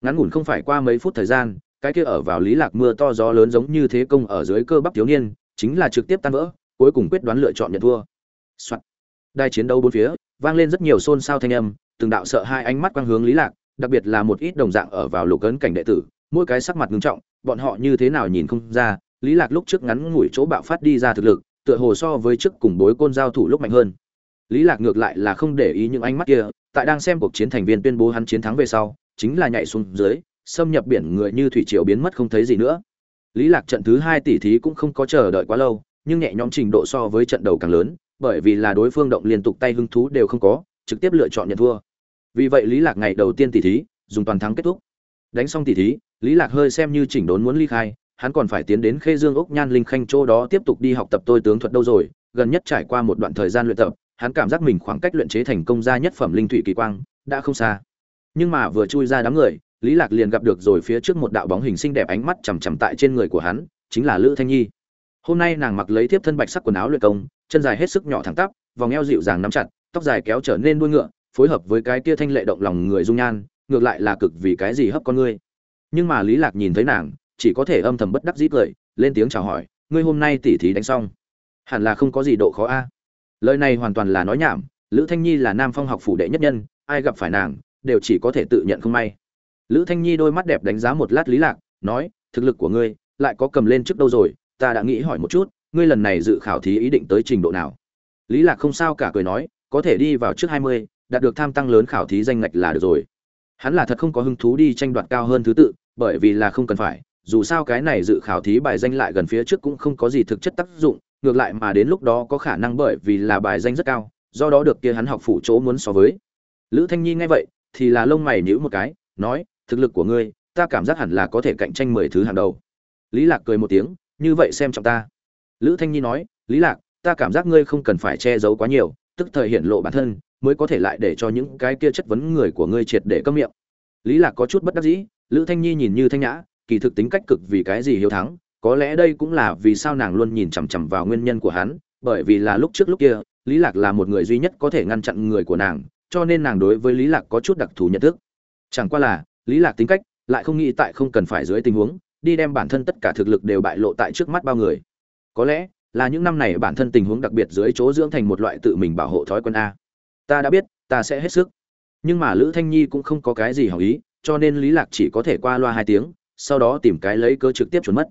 Speaker 1: Ngắn ngủn không phải qua mấy phút thời gian cái kia ở vào lý lạc mưa to gió lớn giống như thế công ở dưới cơ bắp thiếu niên, chính là trực tiếp tan vỡ, cuối cùng quyết đoán lựa chọn nhận thua Soạn. đài chiến đấu bốn phía, vang lên rất nhiều xôn xao thanh âm, từng đạo sợ hai ánh mắt quang hướng lý lạc, đặc biệt là một ít đồng dạng ở vào lục cấn cảnh đệ tử, mỗi cái sắc mặt nghiêm trọng, bọn họ như thế nào nhìn không ra, lý lạc lúc trước ngắn ngủi chỗ bạo phát đi ra thực lực, tựa hồ so với trước cùng bối côn giao thủ lúc mạnh hơn lý lạc ngược lại là không để ý những ánh mắt kia, tại đang xem cuộc chiến thành viên tuyên bố hắn chiến thắng về sau, chính là nhảy xuống dưới xâm nhập biển người như thủy triều biến mất không thấy gì nữa. Lý lạc trận thứ hai tỷ thí cũng không có chờ đợi quá lâu, nhưng nhẹ nhõm trình độ so với trận đầu càng lớn, bởi vì là đối phương động liên tục tay hứng thú đều không có, trực tiếp lựa chọn nhận thua. Vì vậy lý lạc ngày đầu tiên tỷ thí, dùng toàn thắng kết thúc. Đánh xong tỷ thí, lý lạc hơi xem như chỉnh đốn muốn ly khai, hắn còn phải tiến đến khê dương ốc nhan linh khanh chỗ đó tiếp tục đi học tập tôi tướng thuật đâu rồi, gần nhất trải qua một đoạn thời gian luyện tập, hắn cảm giác mình khoảng cách luyện chế thành công gia nhất phẩm linh thủy kỳ quang, đã không xa. Nhưng mà vừa chui ra đám người lý lạc liền gặp được rồi phía trước một đạo bóng hình xinh đẹp ánh mắt chằm chằm tại trên người của hắn, chính là lữ thanh nhi. Hôm nay nàng mặc lấy tiếp thân bạch sắc quần áo luyện công, chân dài hết sức nhỏ thẳng tắp, vòng eo dịu dàng nắm chặt, tóc dài kéo trở nên đuôi ngựa, phối hợp với cái tia thanh lệ động lòng người dung nhan, ngược lại là cực vì cái gì hấp con ngươi. Nhưng mà lý lạc nhìn thấy nàng, chỉ có thể âm thầm bất đắc dĩ cười, lên tiếng chào hỏi, ngươi hôm nay tỉ thí đánh xong, hẳn là không có gì độ khó a. Lời này hoàn toàn là nói nhảm, lữ thanh nhi là nam phong học phủ đệ nhất nhân, ai gặp phải nàng, đều chỉ có thể tự nhận không may lữ thanh nhi đôi mắt đẹp đánh giá một lát lý lạc nói thực lực của ngươi lại có cầm lên trước đâu rồi? Ta đã nghĩ hỏi một chút ngươi lần này dự khảo thí ý định tới trình độ nào? Lý lạc không sao cả cười nói có thể đi vào trước hai mươi, đạt được tham tăng lớn khảo thí danh ngạch là được rồi. Hắn là thật không có hứng thú đi tranh đoạt cao hơn thứ tự bởi vì là không cần phải dù sao cái này dự khảo thí bài danh lại gần phía trước cũng không có gì thực chất tác dụng ngược lại mà đến lúc đó có khả năng bởi vì là bài danh rất cao do đó được kia hắn học phụ chỗ muốn so với. Lữ thanh nhi nghe vậy thì là lông mày nhíu một cái nói thực lực của ngươi, ta cảm giác hẳn là có thể cạnh tranh mười thứ hàng đầu. Lý lạc cười một tiếng, như vậy xem trọng ta. Lữ thanh nhi nói, lý lạc, ta cảm giác ngươi không cần phải che giấu quá nhiều, tức thời hiện lộ bản thân, mới có thể lại để cho những cái kia chất vấn người của ngươi triệt để câm miệng. Lý lạc có chút bất đắc dĩ, lữ thanh nhi nhìn như thanh nhã, kỳ thực tính cách cực vì cái gì hiếu thắng, có lẽ đây cũng là vì sao nàng luôn nhìn chằm chằm vào nguyên nhân của hắn, bởi vì là lúc trước lúc kia, lý lạc là một người duy nhất có thể ngăn chặn người của nàng, cho nên nàng đối với lý lạc có chút đặc thù nhận thức. Chẳng qua là lý lạc tính cách, lại không nghĩ tại không cần phải dưới tình huống, đi đem bản thân tất cả thực lực đều bại lộ tại trước mắt bao người. Có lẽ, là những năm này bản thân tình huống đặc biệt dưới chỗ dưỡng thành một loại tự mình bảo hộ thói quen a. Ta đã biết, ta sẽ hết sức. Nhưng mà lữ thanh nhi cũng không có cái gì hỏng ý, cho nên lý lạc chỉ có thể qua loa hai tiếng, sau đó tìm cái lấy cơ trực tiếp trốn mất.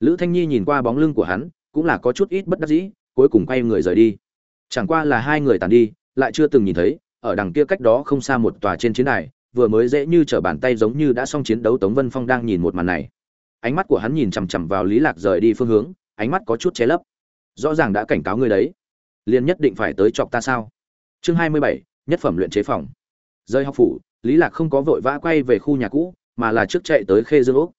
Speaker 1: Lữ thanh nhi nhìn qua bóng lưng của hắn, cũng là có chút ít bất đắc dĩ, cuối cùng quay người rời đi. Chẳng qua là hai người tàn đi, lại chưa từng nhìn thấy, ở đằng kia cách đó không xa một tòa trên chiến đài vừa mới dễ như trở bàn tay giống như đã xong chiến đấu, tống vân phong đang nhìn một màn này. Ánh mắt của hắn nhìn chằm chằm vào lý lạc rời đi phương hướng, ánh mắt có chút che lấp. Rõ ràng đã cảnh cáo ngươi đấy. Liền nhất định phải tới chọc ta sao? Chương hai mươi bảy, nhất phẩm luyện chế phòng. Rơi học phủ, lý lạc không có vội vã quay về khu nhà cũ, mà là trước chạy tới khê dương úc.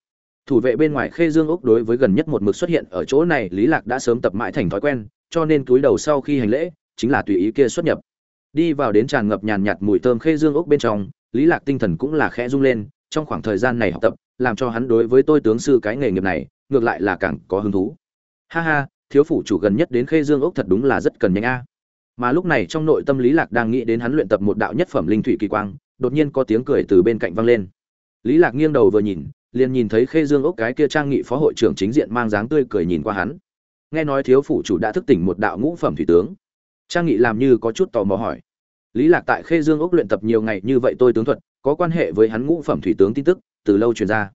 Speaker 1: Thủ vệ bên ngoài khê dương úc đối với gần nhất một mực xuất hiện ở chỗ này, lý lạc đã sớm tập mãi thành thói quen, cho nên túi đầu sau khi hành lễ, chính là tùy ý kia xuất nhập. Đi vào đến tràn ngập nhàn nhạt mùi thơm khê dương úc bên trong lý lạc tinh thần cũng là khẽ rung lên, trong khoảng thời gian này học tập, làm cho hắn đối với tôi tướng sư cái nghề nghiệp này, ngược lại là càng có hứng thú. Ha ha, thiếu phủ chủ gần nhất đến khê dương ốc thật đúng là rất cần nhanh a. Mà lúc này trong nội tâm lý lạc đang nghĩ đến hắn luyện tập một đạo nhất phẩm linh thủy kỳ quang, đột nhiên có tiếng cười từ bên cạnh vang lên. Lý lạc nghiêng đầu vừa nhìn, liền nhìn thấy khê dương ốc cái kia trang nghị phó hội trưởng chính diện mang dáng tươi cười nhìn qua hắn. Nghe nói thiếu phủ chủ đã thức tỉnh một đạo ngũ phẩm thủy tướng. Trang nghị làm như có chút tò mò hỏi lý lạc tại khê dương ốc luyện tập nhiều ngày như vậy tôi tướng thuật, có quan hệ với hắn ngũ phẩm thủy tướng tin tức, từ lâu truyền ra.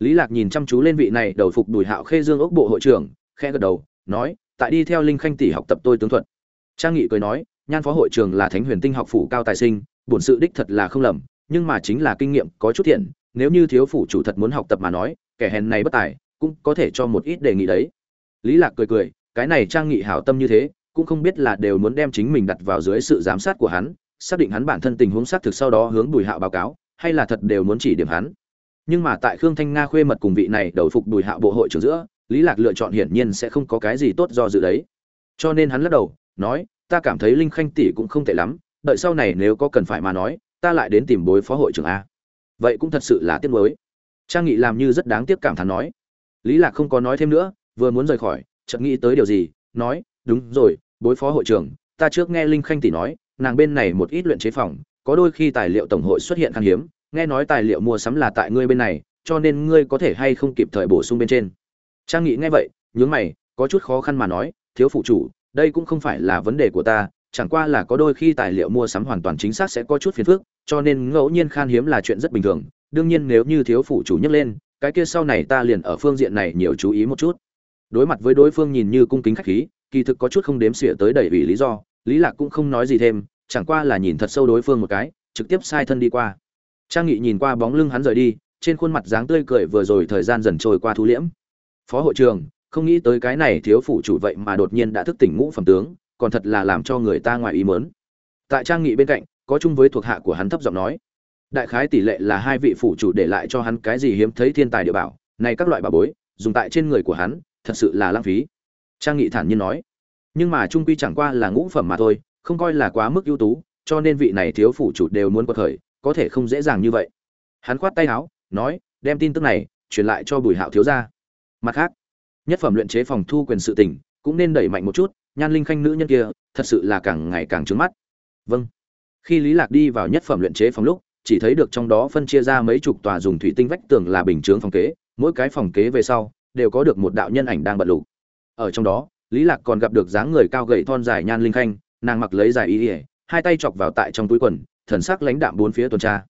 Speaker 1: Lý lạc nhìn chăm chú lên vị này đầu phục đùi hạo khê dương ốc bộ hội trưởng, khẽ gật đầu, nói, tại đi theo linh khanh tỷ học tập tôi tướng thuật. Trang nghị cười nói, nhan phó hội trưởng là thánh huyền tinh học phủ cao tài sinh, bổn sự đích thật là không lầm, nhưng mà chính là kinh nghiệm có chút thiện, nếu như thiếu phủ chủ thật muốn học tập mà nói, kẻ hèn này bất tài, cũng có thể cho một ít đề nghị đấy. Lý lạc cười cười, cái này trang nghị hảo tâm như thế cũng không biết là đều muốn đem chính mình đặt vào dưới sự giám sát của hắn, xác định hắn bản thân tình huống xác thực sau đó hướng bùi hạo báo cáo, hay là thật đều muốn chỉ điểm hắn. Nhưng mà tại khương thanh nga khuê mật cùng vị này đầu phục bùi hạo bộ hội trưởng giữa, lý lạc lựa chọn hiển nhiên sẽ không có cái gì tốt do dự đấy. Cho nên hắn lắc đầu, nói, ta cảm thấy linh khanh tỷ cũng không tệ lắm, đợi sau này nếu có cần phải mà nói, ta lại đến tìm bối phó hội trưởng a. Vậy cũng thật sự là tiếc nuối. Trang nghị làm như rất đáng tiếc cảm thán nói. Lý lạc không có nói thêm nữa, vừa muốn rời khỏi, chợt nghĩ tới điều gì, nói, đúng rồi bối phó hội trưởng, ta trước nghe linh khanh tỷ nói, nàng bên này một ít luyện chế phòng, có đôi khi tài liệu tổng hội xuất hiện khan hiếm, nghe nói tài liệu mua sắm là tại ngươi bên này, cho nên ngươi có thể hay không kịp thời bổ sung bên trên. Trang nghị nghe vậy, nhướng mày, có chút khó khăn mà nói, thiếu phụ chủ, đây cũng không phải là vấn đề của ta, chẳng qua là có đôi khi tài liệu mua sắm hoàn toàn chính xác sẽ có chút phiền phức, cho nên ngẫu nhiên khan hiếm là chuyện rất bình thường. Đương nhiên nếu như thiếu phụ chủ nhắc lên, cái kia sau này ta liền ở phương diện này nhiều chú ý một chút. Đối mặt với đối phương nhìn như cung kính khách khí kỳ thực có chút không đếm xỉa tới đầy vì lý do, lý lạc cũng không nói gì thêm, chẳng qua là nhìn thật sâu đối phương một cái, trực tiếp sai thân đi qua. Trang nghị nhìn qua bóng lưng hắn rời đi, trên khuôn mặt dáng tươi cười vừa rồi thời gian dần trôi qua thu liễm. Phó hội trường không nghĩ tới cái này thiếu phủ chủ vậy mà đột nhiên đã thức tỉnh ngũ phẩm tướng, còn thật là làm cho người ta ngoài ý mớn tại trang nghị bên cạnh, có chung với thuộc hạ của hắn thấp giọng nói, đại khái tỷ lệ là hai vị phủ chủ để lại cho hắn cái gì hiếm thấy thiên tài địa bảo, này các loại bà bối, dùng tại trên người của hắn, thật sự là lãng phí trang nghị thản nhiên nói. Nhưng mà trung quy chẳng qua là ngũ phẩm mà thôi, không coi là quá mức ưu tú, cho nên vị này thiếu phủ chủ đều muốn quật khởi, có thể không dễ dàng như vậy. Hắn khoát tay áo, nói, đem tin tức này truyền lại cho bùi hạo thiếu gia. Mặt khác, nhất phẩm luyện chế phòng thu quyền sự tỉnh cũng nên đẩy mạnh một chút, nhan linh khanh nữ nhân kia thật sự là càng ngày càng trướng mắt. Vâng. Khi lý lạc đi vào nhất phẩm luyện chế phòng lúc, chỉ thấy được trong đó phân chia ra mấy chục tòa dùng thủy tinh vách tường là bình chướng phòng kế, mỗi cái phòng kế về sau đều có được một đạo nhân ảnh đang bật lục ở trong đó, lý lạc còn gặp được dáng người cao gầy thon dài nhan linh khanh, nàng mặc lấy dài y ỉa hai tay chọc vào tại trong túi quần, thần sắc lãnh đạm bốn phía tuần tra.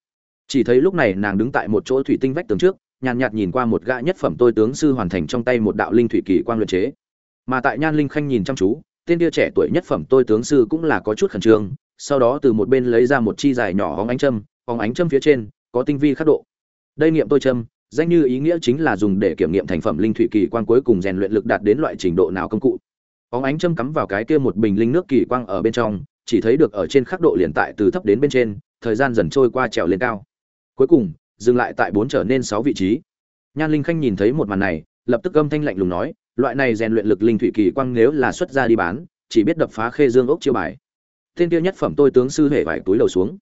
Speaker 1: Chỉ thấy lúc này nàng đứng tại một chỗ thủy tinh vách tường trước, nhàn nhạt nhìn qua một gã nhất phẩm tôi tướng sư hoàn thành trong tay một đạo linh thủy kỳ quang luyện chế. Mà tại nhan linh khanh nhìn chăm chú, tên kia trẻ tuổi nhất phẩm tôi tướng sư cũng là có chút khẩn trương, sau đó từ một bên lấy ra một chi dài nhỏ hóng ánh châm, hóng ánh châm phía trên, có tinh vi khắc độ. Đây nghiệm tôi châm danh như ý nghĩa chính là dùng để kiểm nghiệm thành phẩm linh thủy kỳ quang cuối cùng rèn luyện lực đạt đến loại trình độ nào công cụ. Có ánh châm cắm vào cái kia một bình linh nước kỳ quang ở bên trong, chỉ thấy được ở trên khắc độ liền tại từ thấp đến bên trên, thời gian dần trôi qua trèo lên cao. Cuối cùng, dừng lại tại bốn trở nên sáu vị trí. Nhan linh khanh nhìn thấy một màn này, lập tức âm thanh lạnh lùng nói, loại này rèn luyện lực linh thủy kỳ quang nếu là xuất ra đi bán, chỉ biết đập phá khê dương ốc chiêu bài. Tên kia nhất phẩm tôi tướng sư hệ vải túi đầu xuống.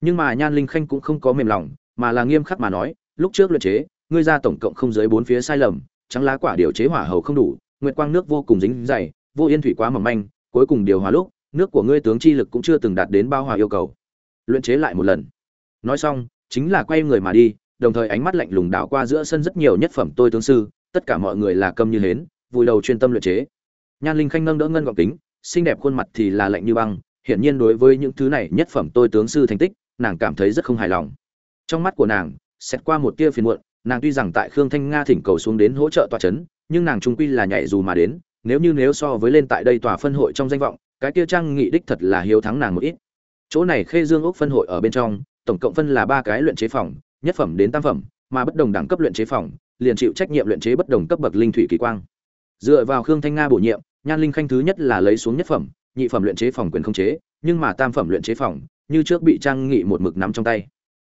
Speaker 1: Nhưng mà nhan linh khanh cũng không có mềm lòng, mà là nghiêm khắc mà nói, lúc trước luyện chế ngươi ra tổng cộng không dưới bốn phía sai lầm, trắng lá quả điều chế hỏa hầu không đủ, nguyệt quang nước vô cùng dính dày, vô yên thủy quá mỏng manh, cuối cùng điều hòa lúc, nước của ngươi tướng chi lực cũng chưa từng đạt đến bao hòa yêu cầu. Luyện chế lại một lần. Nói xong, chính là quay người mà đi, đồng thời ánh mắt lạnh lùng đảo qua giữa sân rất nhiều nhất phẩm tôi tướng sư, tất cả mọi người là câm như hến, vùi đầu chuyên tâm luyện chế. Nhan linh khanh nâng đỡ ngân gọng kính, xinh đẹp khuôn mặt thì là lạnh như băng, hiển nhiên đối với những thứ này nhất phẩm tôi tướng sư thành tích, nàng cảm thấy rất không hài lòng. Trong mắt của nàng xét qua một tia phiền muộn nàng tuy rằng tại khương thanh nga thỉnh cầu xuống đến hỗ trợ tòa chấn, nhưng nàng trung quy là nhảy dù mà đến, nếu như nếu so với lên tại đây tòa phân hội trong danh vọng, cái kia trang nghị đích thật là hiếu thắng nàng một ít. Chỗ này khê dương ốc phân hội ở bên trong, tổng cộng phân là ba cái luyện chế phòng, nhất phẩm đến tam phẩm, mà bất đồng đẳng cấp luyện chế phòng, liền chịu trách nhiệm luyện chế bất đồng cấp bậc linh thủy kỳ quang. Dựa vào khương thanh nga bổ nhiệm, nhan linh khanh thứ nhất là lấy xuống nhất phẩm, nhị phẩm luyện chế phòng quyền không chế, nhưng mà tam phẩm luyện chế phòng, như trước bị trang nghị một mực nắm trong tay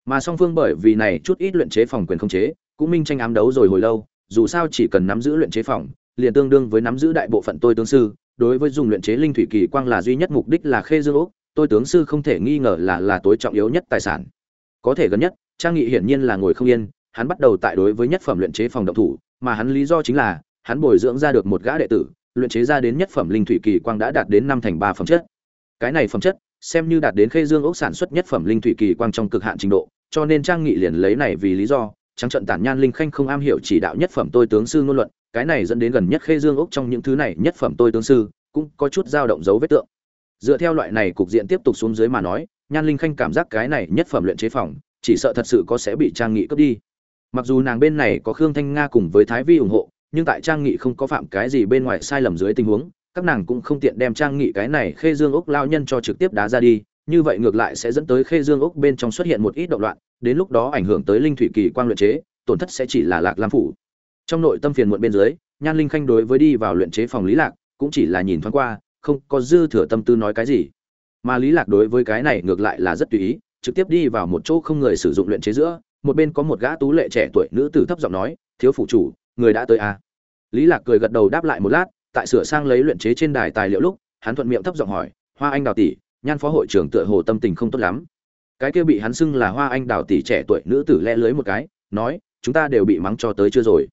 Speaker 1: mà song phương bởi vì này chút ít luyện chế phòng quyền không chế, cũng minh tranh ám đấu rồi hồi lâu, dù sao chỉ cần nắm giữ luyện chế phòng, liền tương đương với nắm giữ đại bộ phận tôi tướng sư, đối với dùng luyện chế linh thủy kỳ quang là duy nhất mục đích là khê dương ốc, tôi tướng sư không thể nghi ngờ là là tối trọng yếu nhất tài sản. Có thể gần nhất, trang nghị hiển nhiên là ngồi không yên, hắn bắt đầu tại đối với nhất phẩm luyện chế phòng động thủ, mà hắn lý do chính là, hắn bồi dưỡng ra được một gã đệ tử, luyện chế ra đến nhất phẩm linh thủy kỳ quang đã đạt đến năm thành ba phẩm chất. Cái này phẩm chất, xem như đạt đến khê dương ốc sản xuất nhất phẩm linh thủy kỳ quang trong cực hạn trình độ cho nên trang nghị liền lấy này vì lý do, trắng trận tản nhan linh khanh không am hiểu chỉ đạo nhất phẩm tôi tướng sư ngôn luận, cái này dẫn đến gần nhất khê dương ốc trong những thứ này nhất phẩm tôi tướng sư cũng có chút dao động dấu vết tượng. Dựa theo loại này cục diện tiếp tục xuống dưới mà nói, nhan linh khanh cảm giác cái này nhất phẩm luyện chế phòng, chỉ sợ thật sự có sẽ bị trang nghị cướp đi. Mặc dù nàng bên này có khương thanh nga cùng với thái vi ủng hộ, nhưng tại trang nghị không có phạm cái gì bên ngoài sai lầm dưới tình huống, các nàng cũng không tiện đem trang nghị cái này khê dương ốc lao nhân cho trực tiếp đá ra đi như vậy ngược lại sẽ dẫn tới khê dương ốc bên trong xuất hiện một ít động loạn, đến lúc đó ảnh hưởng tới linh thủy kỳ quang luyện chế, tổn thất sẽ chỉ là lạc lam phủ trong nội tâm phiền muộn bên dưới, nhan linh khanh đối với đi vào luyện chế phòng lý lạc cũng chỉ là nhìn thoáng qua, không có dư thừa tâm tư nói cái gì mà lý lạc đối với cái này ngược lại là rất tùy ý, trực tiếp đi vào một chỗ không người sử dụng luyện chế giữa, một bên có một gã tú lệ trẻ tuổi nữ tử thấp giọng nói, thiếu phụ chủ, người đã tới à. lý lạc cười gật đầu đáp lại một lát, tại sửa sang lấy luyện chế trên đài tài liệu lúc, hắn thuận miệng thấp giọng hỏi, hoa anh đào tỷ nhan phó hội trưởng tựa hồ tâm tình không tốt lắm. Cái kia bị hắn xưng là hoa anh đào tỷ trẻ tuổi nữ tử lẽ lưới một cái, nói, chúng ta đều bị mắng cho tới chưa rồi.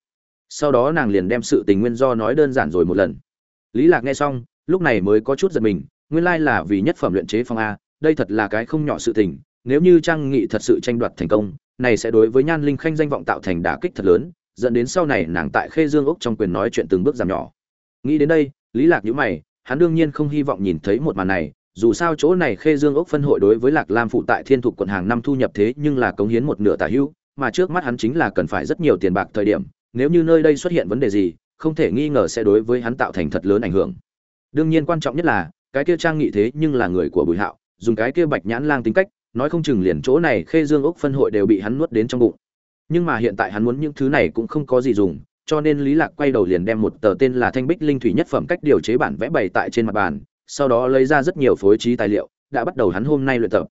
Speaker 1: Sau đó nàng liền đem sự tình nguyên do nói đơn giản rồi một lần. Lý lạc nghe xong, lúc này mới có chút giật mình, nguyên lai là vì nhất phẩm luyện chế phong a, đây thật là cái không nhỏ sự tình, nếu như trang nghị thật sự tranh đoạt thành công, này sẽ đối với nhan linh khanh danh vọng tạo thành đả kích thật lớn, dẫn đến sau này nàng tại khê dương úc trong quyền nói chuyện từng bước giảm nhỏ. Nghĩ đến đây, lý lạc nhíu mày, hắn đương nhiên không hy vọng nhìn thấy một màn này dù sao chỗ này khê dương ốc phân hội đối với lạc lam phụ tại thiên thục quận hàng năm thu nhập thế nhưng là cống hiến một nửa tả hữu, mà trước mắt hắn chính là cần phải rất nhiều tiền bạc thời điểm, nếu như nơi đây xuất hiện vấn đề gì, không thể nghi ngờ sẽ đối với hắn tạo thành thật lớn ảnh hưởng. Đương nhiên quan trọng nhất là, cái kia trang nghị thế nhưng là người của bùi hạo, dùng cái kia bạch nhãn lang tính cách, nói không chừng liền chỗ này khê dương ốc phân hội đều bị hắn nuốt đến trong bụng. Nhưng mà hiện tại hắn muốn những thứ này cũng không có gì dùng, cho nên lý lạc quay đầu liền đem một tờ tên là thanh bích linh thủy nhất phẩm cách điều chế bản vẽ bày tại trên mặt bàn sau đó lấy ra rất nhiều phối trí tài liệu, đã bắt đầu hắn hôm nay luyện tập.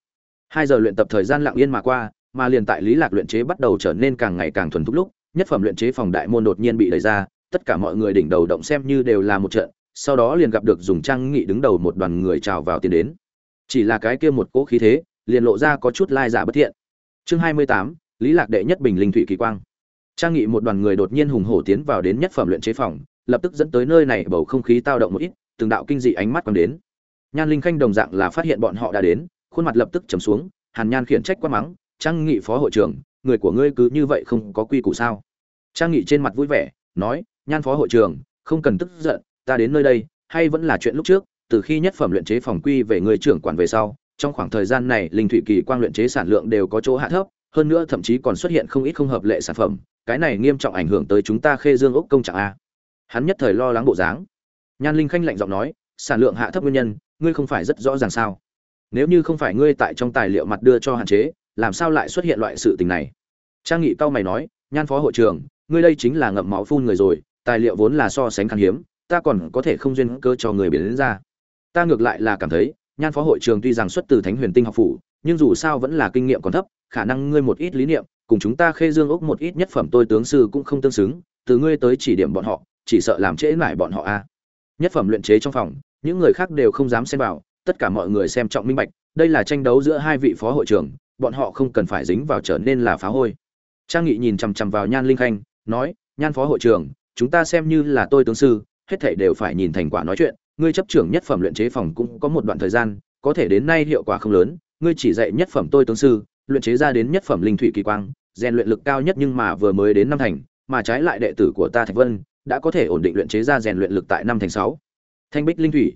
Speaker 1: Hai giờ luyện tập thời gian lặng yên mà qua, mà liền tại lý lạc luyện chế bắt đầu trở nên càng ngày càng thuần thục lúc, nhất phẩm luyện chế phòng đại môn đột nhiên bị đẩy ra, tất cả mọi người đỉnh đầu động xem như đều là một trận, sau đó liền gặp được dùng trang nghị đứng đầu một đoàn người chào vào tiền đến. Chỉ là cái kia một cỗ khí thế, liền lộ ra có chút lai giả bất thiện. Chương hai mươi tám, lý lạc đệ nhất bình linh thủy kỳ quang. Trang nghị một đoàn người đột nhiên hùng hổ tiến vào đến nhất phẩm luyện chế phòng, lập tức dẫn tới nơi này bầu không khí tao động một ít từng đạo kinh dị ánh mắt quăng đến. Nhan linh khanh đồng dạng là phát hiện bọn họ đã đến, khuôn mặt lập tức trầm xuống, hàn nhan khiển trách quá mắng, trang nghị phó hội trưởng, người của ngươi cứ như vậy không có quy củ sao? Trang nghị trên mặt vui vẻ, nói, nhan phó hội trưởng, không cần tức giận, ta đến nơi đây, hay vẫn là chuyện lúc trước, từ khi nhất phẩm luyện chế phòng quy về người trưởng quản về sau, trong khoảng thời gian này linh thủy kỳ quang luyện chế sản lượng đều có chỗ hạ thấp, hơn nữa thậm chí còn xuất hiện không ít không hợp lệ sản phẩm, cái này nghiêm trọng ảnh hưởng tới chúng ta khê dương ốc công trạng a. Hắn nhất thời lo lắng bộ dáng nhan linh khanh lạnh giọng nói, sản lượng hạ thấp nguyên nhân, ngươi không phải rất rõ ràng sao? Nếu như không phải ngươi tại trong tài liệu mặt đưa cho hạn chế, làm sao lại xuất hiện loại sự tình này? Trang nghị cao mày nói, nhan phó hội trưởng, ngươi đây chính là ngậm máu phun người rồi, tài liệu vốn là so sánh khan hiếm, ta còn có thể không duyên cơ cho người biến đến ra. Ta ngược lại là cảm thấy, nhan phó hội trưởng tuy rằng xuất từ thánh huyền tinh học phủ, nhưng dù sao vẫn là kinh nghiệm còn thấp, khả năng ngươi một ít lý niệm, cùng chúng ta khê dương ốc một ít nhất phẩm tôi tướng sư cũng không tương xứng, từ ngươi tới chỉ điểm bọn họ, chỉ sợ làm trễ lại bọn họ a nhất phẩm luyện chế trong phòng, những người khác đều không dám xem vào, tất cả mọi người xem trọng minh bạch, đây là tranh đấu giữa hai vị phó hội trưởng, bọn họ không cần phải dính vào trở nên là phá hôi. Trang nghị nhìn chằm chằm vào nhan linh khanh, nói, nhan phó hội trưởng, chúng ta xem như là tôi tướng sư, hết thảy đều phải nhìn thành quả nói chuyện, ngươi chấp trưởng nhất phẩm luyện chế phòng cũng có một đoạn thời gian, có thể đến nay hiệu quả không lớn, ngươi chỉ dạy nhất phẩm tôi tướng sư, luyện chế ra đến nhất phẩm linh thủy kỳ quang, rèn luyện lực cao nhất nhưng mà vừa mới đến năm thành, mà trái lại đệ tử của ta thạch vân đã có thể ổn định luyện chế ra rèn luyện lực tại năm thành sáu. Thanh bích linh thủy.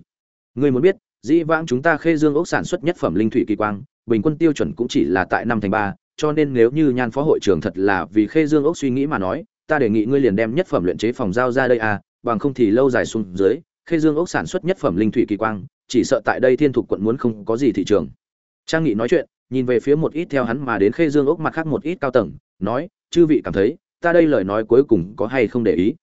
Speaker 1: Ngươi muốn biết, dĩ vãng chúng ta khê dương ốc sản xuất nhất phẩm linh thủy kỳ quang, bình quân tiêu chuẩn cũng chỉ là tại năm thành ba, cho nên nếu như nhan phó hội trưởng thật là vì khê dương ốc suy nghĩ mà nói, ta đề nghị ngươi liền đem nhất phẩm luyện chế phòng giao ra đây à bằng không thì lâu dài xuống dưới, khê dương ốc sản xuất nhất phẩm linh thủy kỳ quang, chỉ sợ tại đây thiên thục quận muốn không có gì thị trường. Trang nghị nói chuyện, nhìn về phía một ít theo hắn mà đến khê dương ốc mặt khác một ít cao tầng, nói, chư vị cảm thấy, ta đây lời nói cuối cùng có hay không để ý?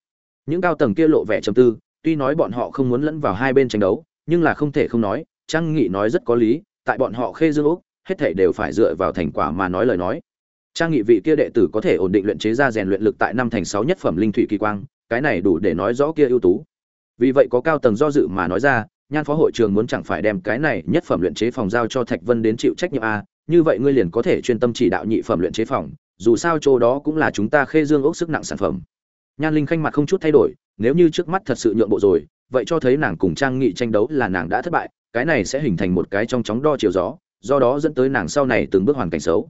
Speaker 1: Những cao tầng kia lộ vẻ trầm tư, tuy nói bọn họ không muốn lẫn vào hai bên tranh đấu, nhưng là không thể không nói, trang nghị nói rất có lý, tại bọn họ khê dương úc, hết thảy đều phải dựa vào thành quả mà nói lời nói. Trang nghị vị kia đệ tử có thể ổn định luyện chế ra rèn luyện lực tại năm thành sáu nhất phẩm linh thủy kỳ quang, cái này đủ để nói rõ kia ưu tú. Vì vậy có cao tầng do dự mà nói ra, nhan phó hội trường muốn chẳng phải đem cái này nhất phẩm luyện chế phòng giao cho thạch vân đến chịu trách nhiệm a, như vậy ngươi liền có thể chuyên tâm chỉ đạo nhị phẩm luyện chế phòng, dù sao chỗ đó cũng là chúng ta khê dương ốc sức nặng sản phẩm nhan linh khanh mặt không chút thay đổi, nếu như trước mắt thật sự nhượng bộ rồi, vậy cho thấy nàng cùng trang nghị tranh đấu là nàng đã thất bại, cái này sẽ hình thành một cái trong chóng đo chiều gió, do đó dẫn tới nàng sau này từng bước hoàn cảnh xấu.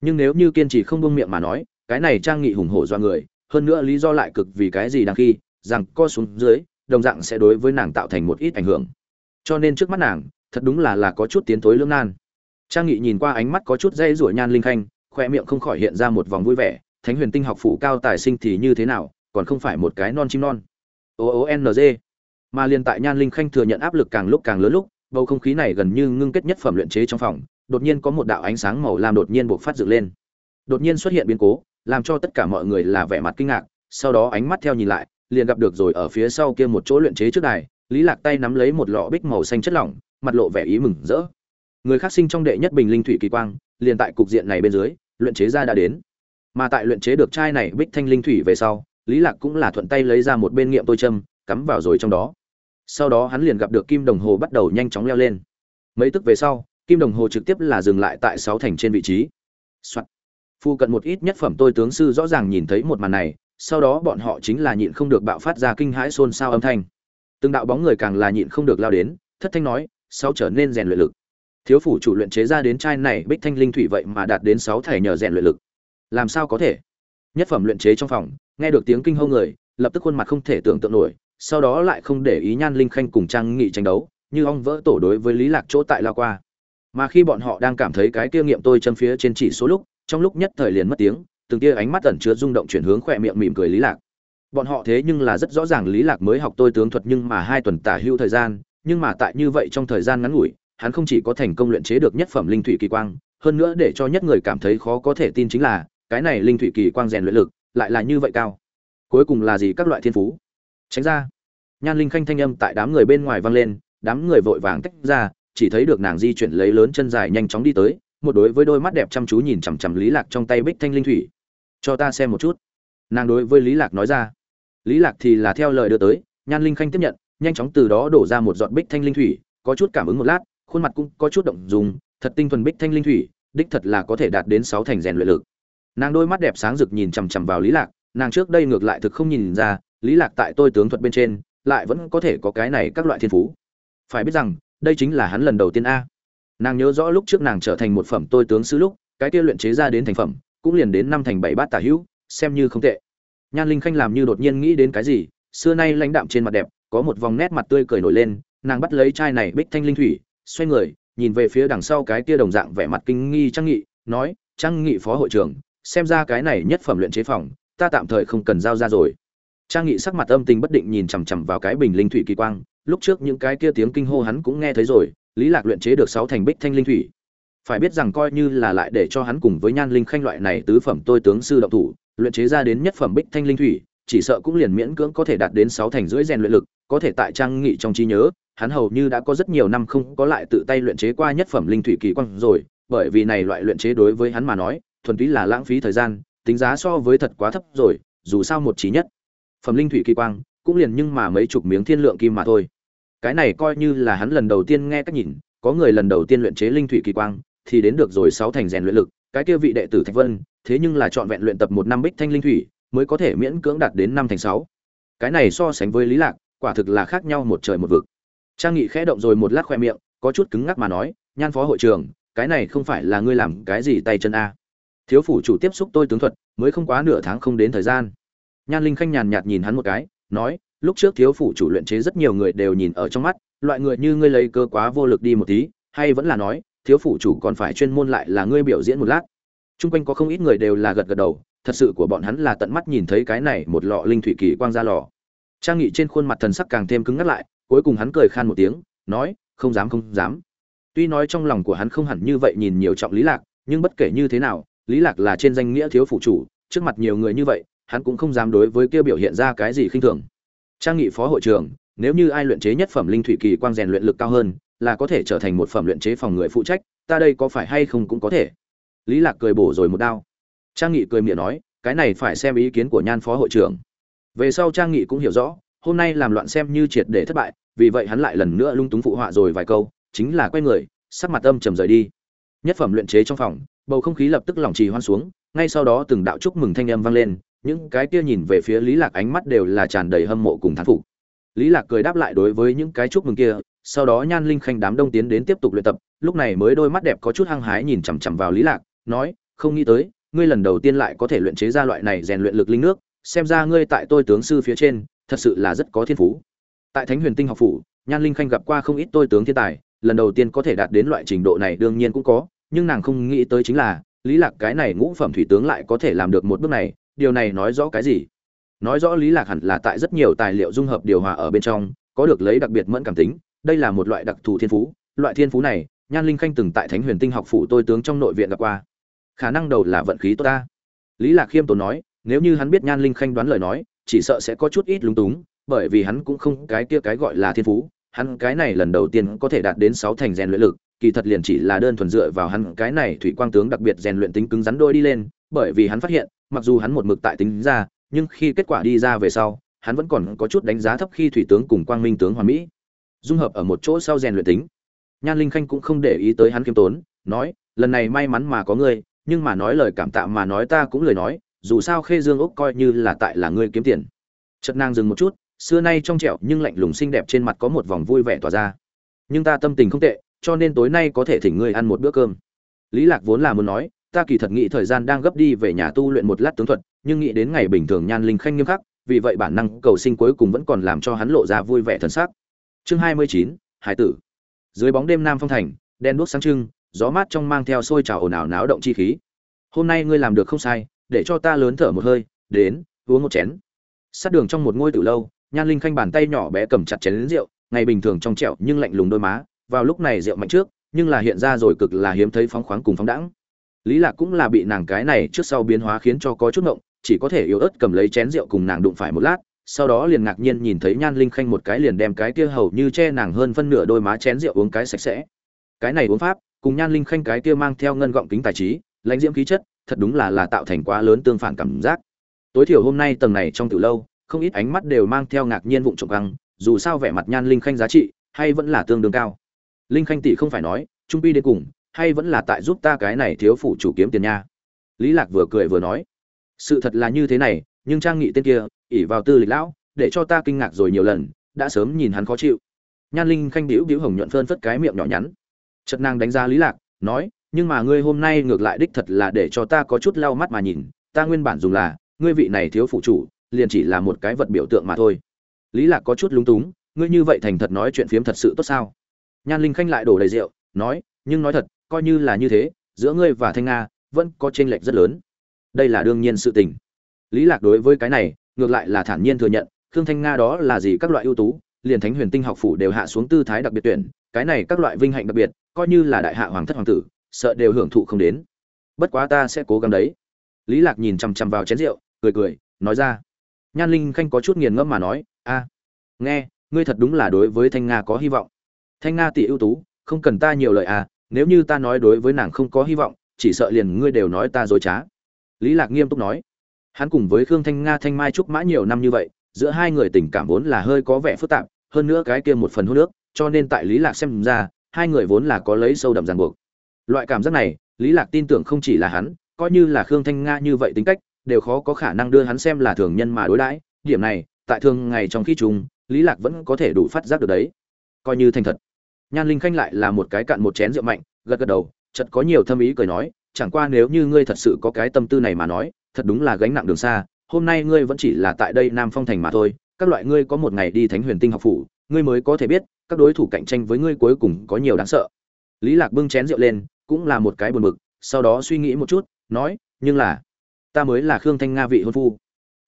Speaker 1: Nhưng nếu như kiên trì không buông miệng mà nói, cái này trang nghị hùng hổ do người, hơn nữa lý do lại cực vì cái gì đang khi, rằng co xuống dưới, đồng dạng sẽ đối với nàng tạo thành một ít ảnh hưởng. Cho nên trước mắt nàng, thật đúng là là có chút tiến tối lưỡng nan. Trang nghị nhìn qua ánh mắt có chút dây rủa nhan linh khanh, khoe miệng không khỏi hiện ra một vòng vui vẻ, thánh huyền tinh học phủ cao tài sinh thì như thế nào còn không phải một cái non chim non. O o n g. Mà liên tại nhan linh khanh thừa nhận áp lực càng lúc càng lớn lúc, bầu không khí này gần như ngưng kết nhất phẩm luyện chế trong phòng, đột nhiên có một đạo ánh sáng màu lam đột nhiên bộc phát dựng lên. Đột nhiên xuất hiện biến cố, làm cho tất cả mọi người là vẻ mặt kinh ngạc, sau đó ánh mắt theo nhìn lại, liền gặp được rồi ở phía sau kia một chỗ luyện chế trước đài, lý lạc tay nắm lấy một lọ bích màu xanh chất lỏng, mặt lộ vẻ ý mừng rỡ. Người khác sinh trong đệ nhất bình linh thủy kỳ quang, liền tại cục diện này bên dưới, luyện chế ra đã đến. Mà tại luyện chế được chai này bích thanh linh thủy về sau lý lạc cũng là thuận tay lấy ra một bên nghiệm tôi châm, cắm vào rồi trong đó. Sau đó hắn liền gặp được kim đồng hồ bắt đầu nhanh chóng leo lên. Mấy tức về sau, kim đồng hồ trực tiếp là dừng lại tại sáu thành trên vị trí、Soạn. Phu cận một ít nhất phẩm tôi tướng sư rõ ràng nhìn thấy một màn này, sau đó bọn họ chính là nhịn không được bạo phát ra kinh hãi xôn xao âm thanh. Từng đạo bóng người càng là nhịn không được lao đến, thất thanh nói sau trở nên rèn luyện lực. Thiếu phủ chủ luyện chế ra đến chai này, bích thanh linh thủy vậy mà đạt đến sáu thẻ nhờ rèn luyện lực. Làm sao có thể? Nhất phẩm luyện chế trong phòng, nghe được tiếng kinh hô người, lập tức khuôn mặt không thể tưởng tượng nổi, sau đó lại không để ý nhan linh khanh cùng trang nghị tranh đấu, như ong vỡ tổ đối với lý lạc chỗ tại lao qua. Mà khi bọn họ đang cảm thấy cái kia nghiệm tôi chân phía trên chỉ số lúc, trong lúc nhất thời liền mất tiếng, từng kia ánh mắt ẩn chứa rung động chuyển hướng khỏe miệng mỉm cười lý lạc. Bọn họ thế nhưng là rất rõ ràng lý lạc mới học tôi tướng thuật nhưng mà hai tuần tả hưu thời gian, nhưng mà tại như vậy trong thời gian ngắn ngủi, hắn không chỉ có thành công luyện chế được nhất phẩm linh thủy kỳ quang, hơn nữa để cho nhất người cảm thấy khó có thể tin chính là cái này linh thủy kỳ quang rèn luyện lực lại là như vậy cao. Cuối cùng là gì các loại thiên phú? Tránh ra. Nhan linh khanh thanh âm tại đám người bên ngoài vang lên, đám người vội vàng tách ra, chỉ thấy được nàng di chuyển lấy lớn chân dài nhanh chóng đi tới, một đối với đôi mắt đẹp chăm chú nhìn chằm chằm lý lạc trong tay bích thanh linh thủy. Cho ta xem một chút. Nàng đối với lý lạc nói ra. Lý lạc thì là theo lời đưa tới, nhan linh khanh tiếp nhận, nhanh chóng từ đó đổ ra một giọt bích thanh linh thủy, có chút cảm ứng một lát, khuôn mặt cũng có chút động dùng, thật tinh thuần bích thanh linh thủy, đích thật là có thể đạt đến sáu thành rèn luyện lực nàng đôi mắt đẹp sáng rực nhìn chằm chằm vào lý lạc, nàng trước đây ngược lại thực không nhìn ra, lý lạc tại tôi tướng thuật bên trên, lại vẫn có thể có cái này các loại thiên phú. Phải biết rằng, đây chính là hắn lần đầu tiên a. Nàng nhớ rõ lúc trước nàng trở thành một phẩm tôi tướng sứ lúc, cái kia luyện chế ra đến thành phẩm, cũng liền đến năm thành bảy bát tả hữu, xem như không tệ. Nhan linh khanh làm như đột nhiên nghĩ đến cái gì, xưa nay lãnh đạm trên mặt đẹp, có một vòng nét mặt tươi cười nổi lên, nàng bắt lấy chai này bích thanh linh thủy, xoay người, nhìn về phía đằng sau cái kia đồng dạng vẻ mặt kinh nghi trang nghị, nói, trang nghị phó hội trưởng xem ra cái này nhất phẩm luyện chế phòng, ta tạm thời không cần giao ra rồi. Trang nghị sắc mặt âm tình bất định nhìn chằm chằm vào cái bình linh thủy kỳ quang, lúc trước những cái kia tiếng kinh hô hắn cũng nghe thấy rồi, lý lạc luyện chế được sáu thành bích thanh linh thủy. Phải biết rằng coi như là lại để cho hắn cùng với nhan linh khanh loại này tứ phẩm tôi tướng sư động thủ, luyện chế ra đến nhất phẩm bích thanh linh thủy, chỉ sợ cũng liền miễn cưỡng có thể đạt đến sáu thành rưỡi rèn luyện lực, có thể tại trang nghị trong trí nhớ, hắn hầu như đã có rất nhiều năm không có lại tự tay luyện chế qua nhất phẩm linh thủy kỳ quang rồi, bởi vì này loại luyện chế đối với hắn mà nói thuần túy là lãng phí thời gian, tính giá so với thật quá thấp rồi, dù sao một trí nhất. Phẩm linh thủy kỳ quang, cũng liền nhưng mà mấy chục miếng thiên lượng kim mà thôi. Cái này coi như là hắn lần đầu tiên nghe cách nhìn, có người lần đầu tiên luyện chế linh thủy kỳ quang, thì đến được rồi sáu thành rèn luyện lực, cái kia vị đệ tử thạch vân, thế nhưng là chọn vẹn luyện tập một năm bích thanh linh thủy, mới có thể miễn cưỡng đạt đến năm thành sáu. Cái này so sánh với lý lạc, quả thực là khác nhau một trời một vực. Trang nghị khẽ động rồi một lát khoe miệng, có chút cứng ngắc mà nói, nhan phó hội trưởng, cái này không phải là ngươi làm cái gì tay chân a? Thiếu phủ chủ tiếp xúc tôi tướng thuật, mới không quá nửa tháng không đến thời gian. Nhan linh khanh nhàn nhạt nhìn hắn một cái, nói, lúc trước thiếu phủ chủ luyện chế rất nhiều người đều nhìn ở trong mắt, loại người như ngươi lấy cơ quá vô lực đi một tí, hay vẫn là nói, thiếu phủ chủ còn phải chuyên môn lại là ngươi biểu diễn một lát. Chung quanh có không ít người đều là gật gật đầu, thật sự của bọn hắn là tận mắt nhìn thấy cái này một lọ linh thủy kỳ quang ra lò. Trang nghị trên khuôn mặt thần sắc càng thêm cứng ngắt lại, cuối cùng hắn cười khan một tiếng, nói, không dám không dám. Tuy nói trong lòng của hắn không hẳn như vậy nhìn nhiều trọng lý lạc, nhưng bất kể như thế nào lý lạc là trên danh nghĩa thiếu phụ chủ, trước mặt nhiều người như vậy, hắn cũng không dám đối với kia biểu hiện ra cái gì khinh thường. Trang nghị phó hội trưởng, nếu như ai luyện chế nhất phẩm linh thủy kỳ quang rèn luyện lực cao hơn, là có thể trở thành một phẩm luyện chế phòng người phụ trách, ta đây có phải hay không cũng có thể. Lý lạc cười bổ rồi một đao. Trang nghị cười miệng nói, cái này phải xem ý kiến của nhan phó hội trưởng. Về sau trang nghị cũng hiểu rõ, hôm nay làm loạn xem như triệt để thất bại, vì vậy hắn lại lần nữa lung túng phụ họa rồi vài câu, chính là quay người, sắc mặt âm trầm rời đi. Nhất phẩm luyện chế trong phòng bầu không khí lập tức lỏng trì hoan xuống, ngay sau đó từng đạo chúc mừng thanh âm vang lên, những cái kia nhìn về phía lý lạc ánh mắt đều là tràn đầy hâm mộ cùng thán phục. Lý lạc cười đáp lại đối với những cái chúc mừng kia, sau đó nhan linh khanh đám đông tiến đến tiếp tục luyện tập, lúc này mới đôi mắt đẹp có chút hăng hái nhìn chằm chằm vào lý lạc, nói, không nghĩ tới, ngươi lần đầu tiên lại có thể luyện chế ra loại này rèn luyện lực linh nước, xem ra ngươi tại tôi tướng sư phía trên, thật sự là rất có thiên phú. Tại thánh huyền tinh học phủ, nhan linh khanh gặp qua không ít tôi tướng thiên tài, lần đầu tiên có thể đạt đến loại trình độ này đương nhiên cũng có nhưng nàng không nghĩ tới chính là, lý lạc cái này ngũ phẩm thủy tướng lại có thể làm được một bước này, điều này nói rõ cái gì? Nói rõ lý lạc hẳn là tại rất nhiều tài liệu dung hợp điều hòa ở bên trong, có được lấy đặc biệt mẫn cảm tính, đây là một loại đặc thù thiên phú, loại thiên phú này, nhan linh khanh từng tại thánh huyền tinh học phủ tôi tướng trong nội viện gặp qua. Khả năng đầu là vận khí tốt ta. Lý lạc khiêm tốn nói, nếu như hắn biết nhan linh khanh đoán lời nói, chỉ sợ sẽ có chút ít lúng túng, bởi vì hắn cũng không cái kia cái gọi là thiên phú, hắn cái này lần đầu tiên có thể đạt đến sáu thành rèn luyện lực kỳ thật liền chỉ là đơn thuần dựa vào hắn cái này thủy quang tướng đặc biệt rèn luyện tính cứng rắn đôi đi lên, bởi vì hắn phát hiện, mặc dù hắn một mực tại tính ra, nhưng khi kết quả đi ra về sau, hắn vẫn còn có chút đánh giá thấp khi thủy tướng cùng quang minh tướng hoàn mỹ. Dung hợp ở một chỗ sau rèn luyện tính. Nhan linh khanh cũng không để ý tới hắn kiêm tốn, nói, lần này may mắn mà có ngươi, nhưng mà nói lời cảm tạ mà nói ta cũng lời nói, dù sao khê dương úc coi như là tại là ngươi kiếm tiền. Chất nàng dừng một chút, xưa nay trong trẻo nhưng lạnh lùng xinh đẹp trên mặt có một vòng vui vẻ tỏa ra. Nhưng ta tâm tình không tệ cho nên tối nay có thể thỉnh ngươi ăn một bữa cơm. Lý lạc vốn là muốn nói, ta kỳ thật nghĩ thời gian đang gấp đi về nhà tu luyện một lát tướng thuật, nhưng nghĩ đến ngày bình thường nhan linh khanh nghiêm khắc, vì vậy bản năng cầu sinh cuối cùng vẫn còn làm cho hắn lộ ra vui vẻ thần sắc. Chương hai mươi chín, hải tử. Dưới bóng đêm nam phong thành, đen đuốc sáng trưng, gió mát trong mang theo sôi trào ồn ào náo động chi khí. Hôm nay ngươi làm được không sai, để cho ta lớn thở một hơi, đến, uống một chén. Sát đường trong một ngôi tử lâu, nhan linh khanh bàn tay nhỏ bé cầm chặt chén lính rượu, ngày bình thường trong trẹo nhưng lạnh lùng đôi má vào lúc này rượu mạnh trước, nhưng là hiện ra rồi cực là hiếm thấy phóng khoáng cùng phóng đãng. Lý lạc cũng là bị nàng cái này trước sau biến hóa khiến cho có chút ngộng, chỉ có thể yếu ớt cầm lấy chén rượu cùng nàng đụng phải một lát, sau đó liền ngạc nhiên nhìn thấy nhan linh khanh một cái liền đem cái kia hầu như che nàng hơn phân nửa đôi má chén rượu uống cái sạch sẽ. Cái này uống pháp, cùng nhan linh khanh cái kia mang theo ngân gọng kính tài trí, lãnh diễm khí chất, thật đúng là là tạo thành quá lớn tương phản cảm giác. Tối thiểu hôm nay tầng này trong từ lâu, không ít ánh mắt đều mang theo ngạc nhiên vụng trộm căng, dù sao vẻ mặt nhan linh khanh giá trị, hay vẫn là tương đương cao linh khanh tỷ không phải nói, trung pi đến cùng, hay vẫn là tại giúp ta cái này thiếu phụ chủ kiếm tiền nha. Lý lạc vừa cười vừa nói, sự thật là như thế này, nhưng trang nghị tên kia ỉ vào tư lịch lão, để cho ta kinh ngạc rồi nhiều lần, đã sớm nhìn hắn khó chịu. Nhan linh khanh biểu biểu hồng nhuận phơn phất cái miệng nhỏ nhắn. Chợt nàng đánh giá lý lạc, nói, nhưng mà ngươi hôm nay ngược lại đích thật là để cho ta có chút lau mắt mà nhìn, ta nguyên bản dùng là, ngươi vị này thiếu phụ chủ, liền chỉ là một cái vật biểu tượng mà thôi. Lý lạc có chút lúng túng, ngươi như vậy thành thật nói chuyện phiếm thật sự tốt sao? Nhan linh khanh lại đổ đầy rượu, nói, nhưng nói thật, coi như là như thế, giữa ngươi và thanh nga vẫn có chênh lệch rất lớn. Đây là đương nhiên sự tình. Lý lạc đối với cái này, ngược lại là thản nhiên thừa nhận, khương thanh nga đó là gì các loại ưu tú, liền thánh huyền tinh học phủ đều hạ xuống tư thái đặc biệt tuyển, cái này các loại vinh hạnh đặc biệt, coi như là đại hạ hoàng thất hoàng tử, sợ đều hưởng thụ không đến. Bất quá ta sẽ cố gắng đấy. Lý lạc nhìn chăm chăm vào chén rượu, cười cười, nói ra. Nhan linh khanh có chút nghiền ngẫm mà nói, a, nghe, ngươi thật đúng là đối với thanh nga có hy vọng thanh nga tỷ ưu tú, không cần ta nhiều lời à nếu như ta nói đối với nàng không có hy vọng, chỉ sợ liền ngươi đều nói ta dối trá. Lý lạc nghiêm túc nói. Hắn cùng với khương thanh nga, thanh mai trúc mã nhiều năm như vậy, giữa hai người tình cảm vốn là hơi có vẻ phức tạp, hơn nữa cái kia một phần hôn nước cho nên tại lý lạc xem ra, hai người vốn là có lấy sâu đậm ràng buộc. Loại cảm giác này, lý lạc tin tưởng không chỉ là hắn, coi như là khương thanh nga như vậy tính cách, đều khó có khả năng đưa hắn xem là thường nhân mà đối đãi. Điểm này, tại thường ngày trong khi chung, lý lạc vẫn có thể đủ phát giác được đấy. Coi như thành thật nhan linh khanh lại là một cái cạn một chén rượu mạnh, gật gật đầu, chợt có nhiều thâm ý cười nói, chẳng qua nếu như ngươi thật sự có cái tâm tư này mà nói, thật đúng là gánh nặng đường xa, hôm nay ngươi vẫn chỉ là tại đây nam phong thành mà thôi, các loại ngươi có một ngày đi thánh huyền tinh học phủ, ngươi mới có thể biết, các đối thủ cạnh tranh với ngươi cuối cùng có nhiều đáng sợ. Lý lạc bưng chén rượu lên, cũng là một cái buồn bực, sau đó suy nghĩ một chút, nói, nhưng là, ta mới là khương thanh nga vị hôn phu.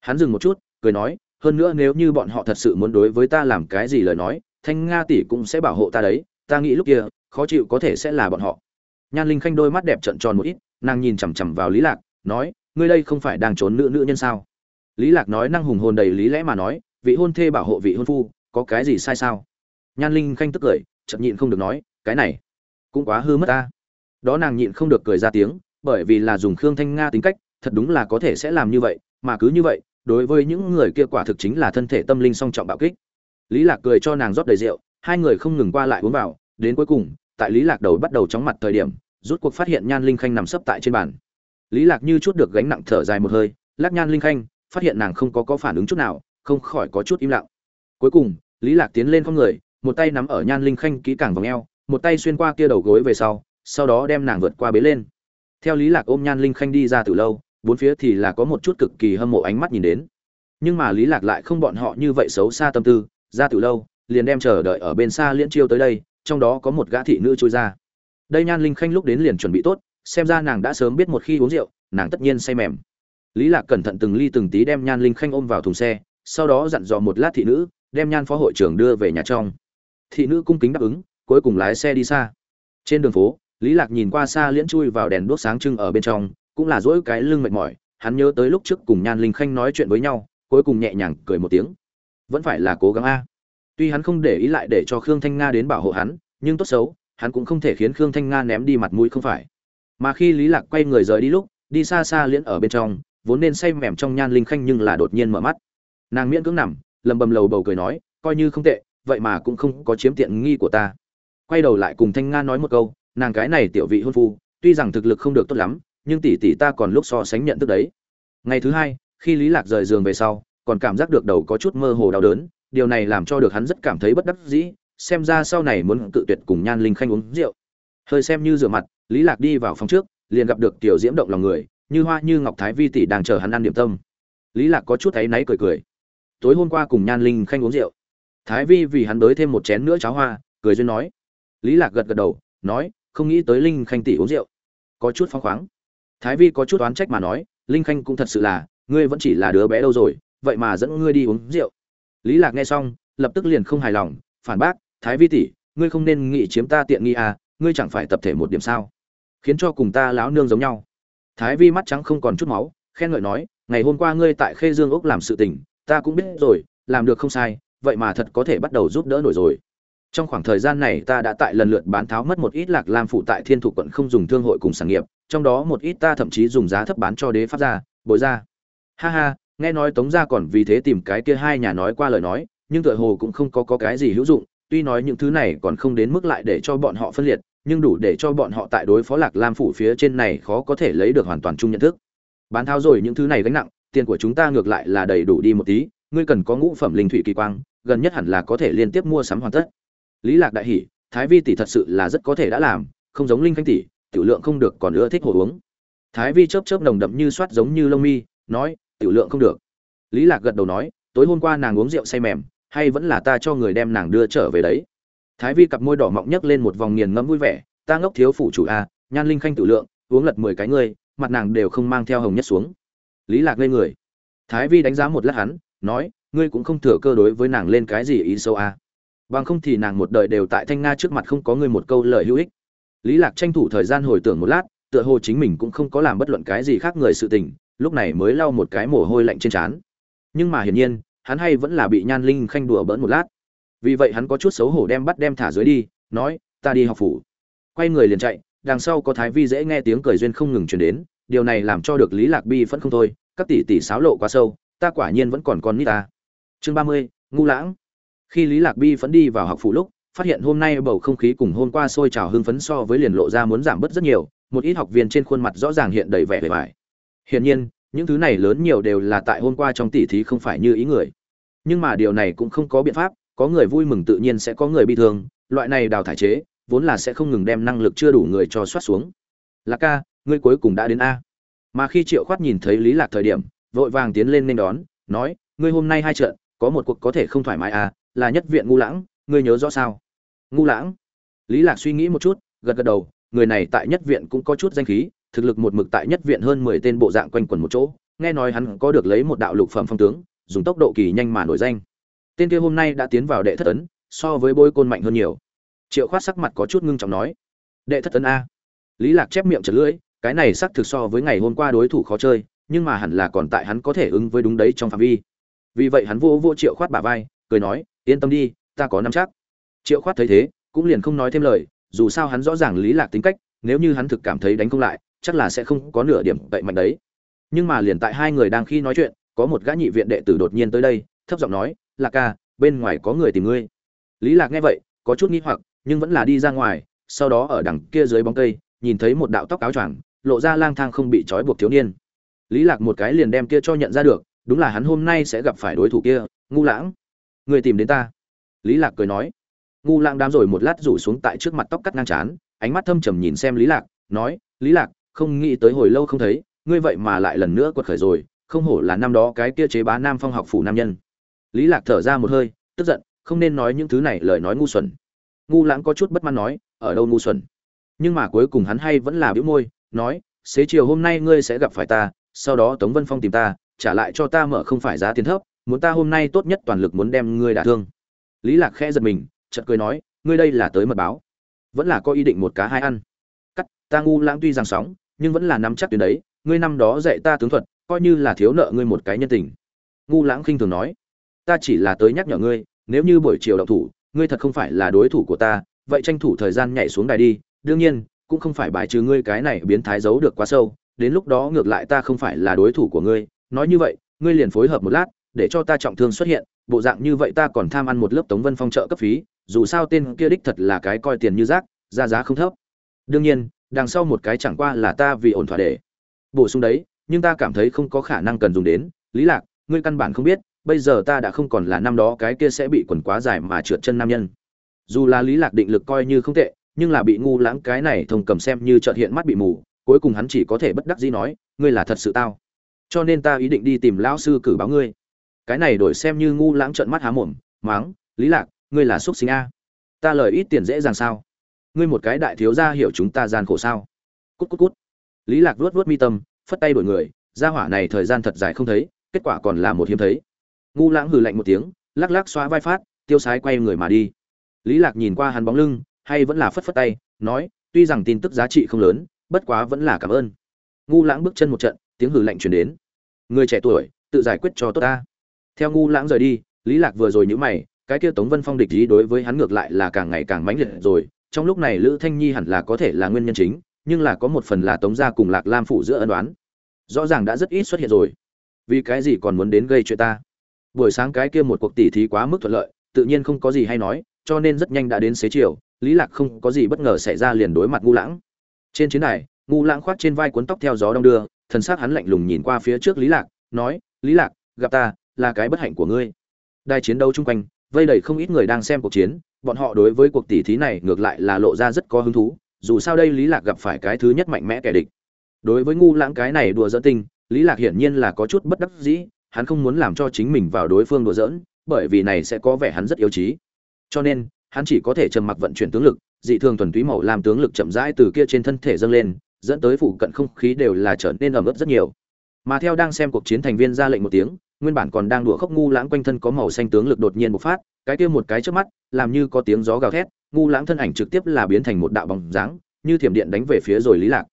Speaker 1: Hắn dừng một chút, cười nói, hơn nữa nếu như bọn họ thật sự muốn đối với ta làm cái gì lời nói thanh nga tỷ cũng sẽ bảo hộ ta đấy, ta nghĩ lúc kia, khó chịu có thể sẽ là bọn họ. Nhan linh khanh đôi mắt đẹp trận tròn một ít, nàng nhìn chằm chằm vào lý lạc, nói, ngươi đây không phải đang trốn nữ nữ nhân sao? Lý lạc nói năng hùng hồn đầy lý lẽ mà nói, vị hôn thê bảo hộ vị hôn phu, có cái gì sai sao? Nhan linh khanh tức cười chậm nhịn không được nói, cái này, cũng quá hư mất ta. Đó nàng nhịn không được cười ra tiếng, bởi vì là dùng khương thanh nga tính cách, thật đúng là có thể sẽ làm như vậy, mà cứ như vậy, đối với những người kia quả thực chính là thân thể tâm linh song trọng bạo kích lý lạc cười cho nàng rót đầy rượu, hai người không ngừng qua lại uống vào, đến cuối cùng, tại lý lạc đầu bắt đầu chóng mặt thời điểm, rút cuộc phát hiện nhan linh khanh nằm sấp tại trên bàn. Lý lạc như chút được gánh nặng thở dài một hơi, lắc nhan linh khanh, phát hiện nàng không có có phản ứng chút nào, không khỏi có chút im lặng. Cuối cùng, lý lạc tiến lên không người, một tay nắm ở nhan linh khanh kỹ càng vòng eo, một tay xuyên qua kia đầu gối về sau sau đó đem nàng vượt qua bế lên. Theo lý lạc ôm nhan linh khanh đi ra từ lâu, bốn phía thì là có một chút cực kỳ hâm mộ ánh mắt nhìn đến. Nhưng mà lý lạc lại không bọn họ như vậy xấu xa tâm tư ra từ lâu, liền đem chờ đợi ở bên xa liễn chiêu tới đây, trong đó có một gã thị nữ trôi ra. Đây nhan linh khanh lúc đến liền chuẩn bị tốt, xem ra nàng đã sớm biết một khi uống rượu, nàng tất nhiên say mềm. Lý lạc cẩn thận từng ly từng tí đem nhan linh khanh ôm vào thùng xe, sau đó dặn dò một lát thị nữ, đem nhan phó hội trưởng đưa về nhà trong. Thị nữ cung kính đáp ứng, cuối cùng lái xe đi xa. Trên đường phố, lý lạc nhìn qua xa liễn chui vào đèn đuốc sáng trưng ở bên trong, cũng là dỗi cái lưng mệt mỏi, hắn nhớ tới lúc trước cùng nhan linh khanh nói chuyện với nhau, cuối cùng nhẹ nhàng cười một tiếng vẫn phải là cố gắng a. Tuy hắn không để ý lại để cho khương thanh nga đến bảo hộ hắn, nhưng tốt xấu, hắn cũng không thể khiến khương thanh nga ném đi mặt mũi không phải. Mà khi lý lạc quay người rời đi lúc, đi xa xa liễn ở bên trong, vốn nên say mềm trong nhan linh khanh nhưng là đột nhiên mở mắt. Nàng miễn cưỡng nằm, lầm bầm lầu bầu cười nói, coi như không tệ, vậy mà cũng không có chiếm tiện nghi của ta. Quay đầu lại cùng thanh nga nói một câu, nàng cái này tiểu vị hôn phu, tuy rằng thực lực không được tốt lắm, nhưng tỷ tỷ ta còn lúc so sánh nhận thức đấy. Ngày thứ hai, khi lý lạc rời giường về sau còn cảm giác được đầu có chút mơ hồ đau đớn, điều này làm cho được hắn rất cảm thấy bất đắc dĩ, xem ra sau này muốn cự tuyệt cùng nhan linh khanh uống rượu. Hơi xem như rửa mặt, lý lạc đi vào phòng trước, liền gặp được tiểu diễm động lòng người, như hoa như ngọc thái vi tỷ đang chờ hắn ăn điểm tâm. Lý lạc có chút thấy náy cười cười. Tối hôm qua cùng nhan linh khanh uống rượu. Thái vi vì hắn đới thêm một chén nữa cháo hoa, cười duyên nói. Lý lạc gật gật đầu, nói, không nghĩ tới linh khanh tỷ uống rượu. Có chút phóng khoáng. Thái vi có chút oán trách mà nói, linh khanh cũng thật sự là, ngươi vẫn chỉ là đứa bé đâu rồi vậy mà dẫn ngươi đi uống rượu. Lý lạc nghe xong, lập tức liền không hài lòng, phản bác, thái vi tỷ, ngươi không nên nghĩ chiếm ta tiện nghi à ngươi chẳng phải tập thể một điểm sao? Khiến cho cùng ta láo nương giống nhau. Thái vi mắt trắng không còn chút máu, khen ngợi nói, ngày hôm qua ngươi tại khê dương ốc làm sự tình, ta cũng biết rồi, làm được không sai, vậy mà thật có thể bắt đầu giúp đỡ nổi rồi. Trong khoảng thời gian này ta đã tại lần lượt bán tháo mất một ít lạc lam phụ tại thiên thủ quận không dùng thương hội cùng sản nghiệp, trong đó một ít ta thậm chí dùng giá thấp bán cho đế pháp gia bồi ra ha ha nghe nói tống gia còn vì thế tìm cái kia hai nhà nói qua lời nói nhưng tựa hồ cũng không có, có cái gì hữu dụng tuy nói những thứ này còn không đến mức lại để cho bọn họ phân liệt nhưng đủ để cho bọn họ tại đối phó lạc lam phủ phía trên này khó có thể lấy được hoàn toàn chung nhận thức. Bán tháo rồi những thứ này gánh nặng tiền của chúng ta ngược lại là đầy đủ đi một tí ngươi cần có ngũ phẩm linh thủy kỳ quang gần nhất hẳn là có thể liên tiếp mua sắm hoàn tất. Lý lạc đại hỉ thái vi tỷ thật sự là rất có thể đã làm không giống linh khanh tỷ tiểu lượng không được còn nữa thích hồ uống. Thái vi chớp chớp nồng đậm như soát giống như lông mi nói tiểu lượng không được. Lý lạc gật đầu nói, tối hôm qua nàng uống rượu say mềm, hay vẫn là ta cho người đem nàng đưa trở về đấy. Thái vi cặp môi đỏ mọng nhấc lên một vòng nghiền ngẫm vui vẻ, ta ngốc thiếu phủ chủ a, nhan linh khanh tiểu lượng, uống lật mười cái ngươi, mặt nàng đều không mang theo hồng nhất xuống. Lý lạc lên người. Thái vi đánh giá một lát hắn, nói, ngươi cũng không thừa cơ đối với nàng lên cái gì ý sâu a. Bằng không thì nàng một đời đều tại thanh nga trước mặt không có ngươi một câu lời hữu ích. Lý lạc tranh thủ thời gian hồi tưởng một lát, tựa hồ chính mình cũng không có làm bất luận cái gì khác người sự tình lúc này mới lau một cái mồ hôi lạnh trên trán. Nhưng mà hiển nhiên, hắn hay vẫn là bị nhan linh khanh đùa bỡn một lát. Vì vậy hắn có chút xấu hổ đem bắt đem thả dưới đi, nói, ta đi học phủ. Quay người liền chạy, đằng sau có thái vi dễ nghe tiếng cười duyên không ngừng truyền đến, điều này làm cho được lý lạc bi vẫn không thôi, các tỷ tỷ sáo lộ quá sâu, ta quả nhiên vẫn còn con nít ta. Chương ba mươi, ngu lãng. Khi lý lạc bi vẫn đi vào học phủ lúc, phát hiện hôm nay bầu không khí cùng hôm qua sôi trào hưng phấn so với liền lộ ra muốn giảm bớt rất nhiều, một ít học viên trên khuôn mặt rõ ràng hiện đầy vẻ vẻ vải hiển nhiên, những thứ này lớn nhiều đều là tại hôm qua trong tỷ thí không phải như ý người. Nhưng mà điều này cũng không có biện pháp, có người vui mừng tự nhiên sẽ có người bị thương, loại này đào thải chế, vốn là sẽ không ngừng đem năng lực chưa đủ người cho soát xuống. Lạc ca, ngươi cuối cùng đã đến a. Mà khi triệu khoát nhìn thấy lý lạc thời điểm, vội vàng tiến lên nên đón, nói, ngươi hôm nay hai trận, có một cuộc có thể không thoải mái à là nhất viện ngu lãng, ngươi nhớ rõ sao? Ngu lãng? Lý lạc suy nghĩ một chút, gật gật đầu, người này tại nhất viện cũng có chút danh khí thực lực một mực tại nhất viện hơn mười tên bộ dạng quanh quẩn một chỗ, nghe nói hắn có được lấy một đạo lục phẩm phong tướng, dùng tốc độ kỳ nhanh mà nổi danh. Tên kia hôm nay đã tiến vào đệ thất ấn, so với bôi côn mạnh hơn nhiều. Triệu khoát sắc mặt có chút ngưng trọng nói, đệ thất ấn a. Lý lạc chép miệng chậc lưỡi, cái này xác thực so với ngày hôm qua đối thủ khó chơi, nhưng mà hẳn là còn tại hắn có thể ứng với đúng đấy trong phạm vi. Vì vậy hắn vô vô triệu khoát bả vai, cười nói, yên tâm đi, ta có nắm chắc. Triệu khoát thấy thế, cũng liền không nói thêm lời, dù sao hắn rõ ràng lý lạc tính cách, nếu như hắn thực cảm thấy đánh không lại chắc là sẽ không có nửa điểm cậy mạnh đấy. Nhưng mà liền tại hai người đang khi nói chuyện, có một gã nhị viện đệ tử đột nhiên tới đây, thấp giọng nói, lạc ca, bên ngoài có người tìm ngươi. Lý lạc nghe vậy, có chút nghi hoặc, nhưng vẫn là đi ra ngoài, sau đó ở đằng kia dưới bóng cây, nhìn thấy một đạo tóc áo choàng, lộ ra lang thang không bị trói buộc thiếu niên. Lý lạc một cái liền đem kia cho nhận ra được, đúng là hắn hôm nay sẽ gặp phải đối thủ kia, ngu lãng. Người tìm đến ta? Lý lạc cười nói. Ngu lãng đám rồi một lát rủ xuống tại trước mặt tóc cắt ngang chán, ánh mắt thâm trầm nhìn xem lý lạc, nói, lý lạc không nghĩ tới hồi lâu không thấy, ngươi vậy mà lại lần nữa quật khởi rồi, không hổ là năm đó cái kia chế bá nam phong học phủ nam nhân. Lý lạc thở ra một hơi, tức giận, không nên nói những thứ này, lời nói ngu xuẩn. Ngu lãng có chút bất mãn nói, ở đâu ngu xuẩn? Nhưng mà cuối cùng hắn hay vẫn là bĩu môi, nói, xế chiều hôm nay ngươi sẽ gặp phải ta, sau đó tống vân phong tìm ta, trả lại cho ta mở không phải giá tiền thấp, muốn ta hôm nay tốt nhất toàn lực muốn đem ngươi đả thương. Lý lạc khẽ giật mình, chợt cười nói, ngươi đây là tới mật báo, vẫn là có ý định một cá hai ăn. Cắt, ta ngu lãng tuy rằng sóng nhưng vẫn là nắm chắc tuyến đấy, ngươi năm đó dạy ta tướng thuật, coi như là thiếu nợ ngươi một cái nhân tình. Ngu lãng khinh thường nói, ta chỉ là tới nhắc nhở ngươi, nếu như buổi chiều động thủ, ngươi thật không phải là đối thủ của ta, vậy tranh thủ thời gian nhảy xuống đài đi, đương nhiên, cũng không phải bài trừ ngươi cái này biến thái giấu được quá sâu, đến lúc đó ngược lại ta không phải là đối thủ của ngươi. Nói như vậy, ngươi liền phối hợp một lát, để cho ta trọng thương xuất hiện, bộ dạng như vậy ta còn tham ăn một lớp tống vân phong trợ cấp phí, dù sao tên kia đích thật là cái coi tiền như rác, ra giá không thấp. Đương nhiên đằng sau một cái chẳng qua là ta vì ổn thỏa để bổ sung đấy, nhưng ta cảm thấy không có khả năng cần dùng đến. Lý lạc, ngươi căn bản không biết, bây giờ ta đã không còn là năm đó cái kia sẽ bị quần quá dài mà trượt chân nam nhân. Dù là lý lạc định lực coi như không tệ, nhưng là bị ngu lãng cái này thông cầm xem như chợt hiện mắt bị mù, cuối cùng hắn chỉ có thể bất đắc dĩ nói, ngươi là thật sự tao. Cho nên ta ý định đi tìm lão sư cử báo ngươi. Cái này đổi xem như ngu lãng trợn mắt há mồm, máng, lý lạc, ngươi là xuất sinh a. Ta lời ít tiền dễ dàng sao? Ngươi một cái đại thiếu gia hiểu chúng ta gian khổ sao? Cút cút cút. Lý lạc vuốt vuốt mi tâm, phất tay đổi người, gia hỏa này thời gian thật dài không thấy, kết quả còn là một hiếm thấy. Ngu lãng hừ lạnh một tiếng, lắc lắc xóa vai phát, tiêu sái quay người mà đi. Lý lạc nhìn qua hắn bóng lưng, hay vẫn là phất phất tay, nói, tuy rằng tin tức giá trị không lớn, bất quá vẫn là cảm ơn. Ngu lãng bước chân một trận, tiếng hừ lạnh truyền đến. Người trẻ tuổi, tự giải quyết cho tốt ta. Theo ngu lãng rời đi, lý lạc vừa rồi nhíu mày, cái kia tống vân phong địch ý đối với hắn ngược lại là càng ngày càng mãnh liệt rồi trong lúc này lữ thanh nhi hẳn là có thể là nguyên nhân chính, nhưng là có một phần là tống gia cùng lạc lam phủ giữa ân đoán rõ ràng đã rất ít xuất hiện rồi. Vì cái gì còn muốn đến gây chuyện ta? Buổi sáng cái kia một cuộc tỉ thí quá mức thuận lợi, tự nhiên không có gì hay nói, cho nên rất nhanh đã đến xế chiều, lý lạc không có gì bất ngờ xảy ra liền đối mặt ngu lãng. Trên chiến đài, ngu lãng khoác trên vai cuốn tóc theo gió đông đưa, thần sắc hắn lạnh lùng nhìn qua phía trước lý lạc, nói, lý lạc, gặp ta, là cái bất hạnh của ngươi. Đài chiến đấu chung quanh, vây đầy không ít người đang xem cuộc chiến bọn họ đối với cuộc tỷ thí này ngược lại là lộ ra rất có hứng thú, dù sao đây lý lạc gặp phải cái thứ nhất mạnh mẽ kẻ địch. Đối với ngu lãng cái này đùa giỡn tinh lý lạc hiển nhiên là có chút bất đắc dĩ, hắn không muốn làm cho chính mình vào đối phương đùa giỡn, bởi vì này sẽ có vẻ hắn rất yếu trí. Cho nên, hắn chỉ có thể trầm mặc vận chuyển tướng lực, dị thường thuần túy màu làm tướng lực chậm rãi từ kia trên thân thể dâng lên, dẫn tới phụ cận không khí đều là trở nên ẩm ướt rất nhiều. Mà theo đang xem cuộc chiến thành viên ra lệnh một tiếng nguyên bản còn đang đùa khóc ngu lãng quanh thân có màu xanh tướng lực đột nhiên bộc phát, cái kia một cái trước mắt, làm như có tiếng gió gào thét, ngu lãng thân ảnh trực tiếp là biến thành một đạo bóng dáng, như thiểm điện đánh về phía rồi lý lạc.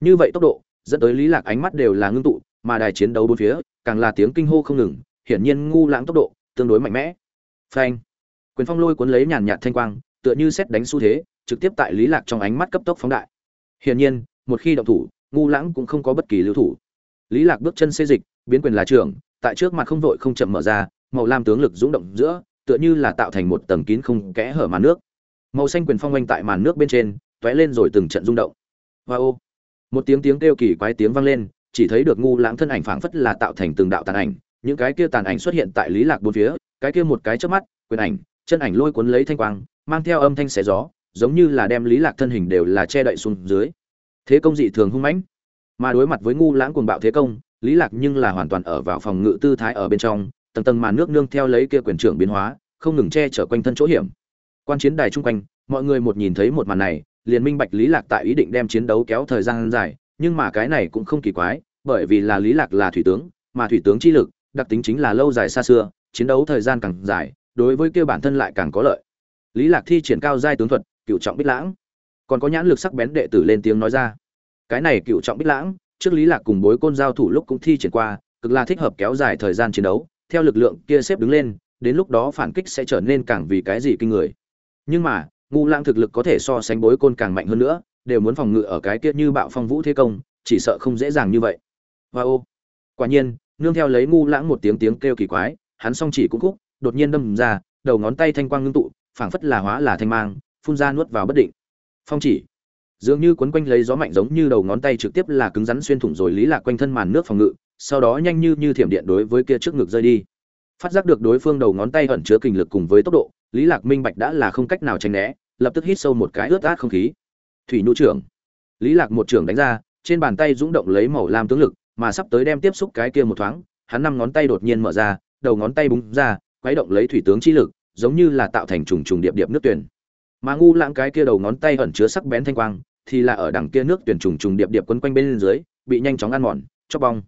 Speaker 1: Như vậy tốc độ, dẫn tới lý lạc ánh mắt đều là ngưng tụ, mà đài chiến đấu bốn phía, càng là tiếng kinh hô không ngừng, hiển nhiên ngu lãng tốc độ tương đối mạnh mẽ. Phanh! Quyền phong lôi cuốn lấy nhàn nhạt thanh quang, tựa như xét đánh xu thế, trực tiếp tại lý lạc trong ánh mắt cấp tốc phóng đại. Hiển nhiên, một khi động thủ, ngu lãng cũng không có bất kỳ lưu thủ. Lý lạc bước chân xê dịch, biến quyền là trưởng tại trước mặt không vội không chậm mở ra, màu lam tướng lực dũng động giữa, tựa như là tạo thành một tầng kín không kẽ hở màn nước. Màu xanh quyền phong quanh tại màn nước bên trên, tóe lên rồi từng trận rung động. Wow một tiếng tiếng kêu kỳ quái tiếng vang lên, chỉ thấy được ngu lãng thân ảnh phảng phất là tạo thành từng đạo tàn ảnh, những cái kia tàn ảnh xuất hiện tại lý lạc bốn phía, cái kia một cái chớp mắt, quyền ảnh, chân ảnh lôi cuốn lấy thanh quang, mang theo âm thanh xé gió, giống như là đem lý lạc thân hình đều là che đậy xuống dưới. Thế công dị thường hung mãnh, mà đối mặt với ngu lãng cuồng bạo thế công lý lạc nhưng là hoàn toàn ở vào phòng ngự tư thái ở bên trong, tầng tầng màn nước nương theo lấy kia quyền trưởng biến hóa, không ngừng che chở quanh thân chỗ hiểm. Quan chiến đài chung quanh, mọi người một nhìn thấy một màn này, liền minh bạch lý lạc tại ý định đem chiến đấu kéo thời gian dài, nhưng mà cái này cũng không kỳ quái, bởi vì là lý lạc là thủy tướng, mà thủy tướng chi lực, đặc tính chính là lâu dài xa xưa, chiến đấu thời gian càng dài, đối với kia bản thân lại càng có lợi. Lý lạc thi triển cao giai tướng thuật, cựu trọng bích lãng. Còn có nhãn lực sắc bén đệ tử lên tiếng nói ra. Cái này cựu trọng bích lãng trước lý lạc cùng bối côn giao thủ lúc cũng thi triển qua, cực là thích hợp kéo dài thời gian chiến đấu, theo lực lượng kia xếp đứng lên, đến lúc đó phản kích sẽ trở nên càng vì cái gì kinh người. Nhưng mà ngu lãng thực lực có thể so sánh bối côn càng mạnh hơn nữa, đều muốn phòng ngự ở cái kia như bạo phong vũ thế công, chỉ sợ không dễ dàng như vậy. Và ô, quả nhiên, nương theo lấy ngu lãng một tiếng tiếng kêu kỳ quái, hắn song chỉ cũng khúc, đột nhiên đâm ra, đầu ngón tay thanh quang ngưng tụ, phảng phất là hóa là thanh mang, phun ra nuốt vào bất định. Phong chỉ dường như quấn quanh lấy gió mạnh giống như đầu ngón tay trực tiếp là cứng rắn xuyên thủng rồi lý lạc quanh thân màn nước phòng ngự, sau đó nhanh như như thiểm điện đối với kia trước ngực rơi đi. Phát giác được đối phương đầu ngón tay ẩn chứa kinh lực cùng với tốc độ, lý lạc minh bạch đã là không cách nào tránh né, lập tức hít sâu một cái ướt át không khí. Thủy nhu trưởng. Lý lạc một trưởng đánh ra, trên bàn tay rung động lấy màu lam tướng lực, mà sắp tới đem tiếp xúc cái kia một thoáng, hắn năm ngón tay đột nhiên mở ra, đầu ngón tay búng ra quấy động lấy thủy tướng chi lực, giống như là tạo thành trùng trùng điệp điệp nước tuyển mà ngu lãng cái kia đầu ngón tay ẩn chứa sắc bén thanh quang, thì là ở đằng kia nước tuyển trùng trùng điệp điệp quấn quanh bên dưới, bị nhanh chóng ăn mòn, chóc bong.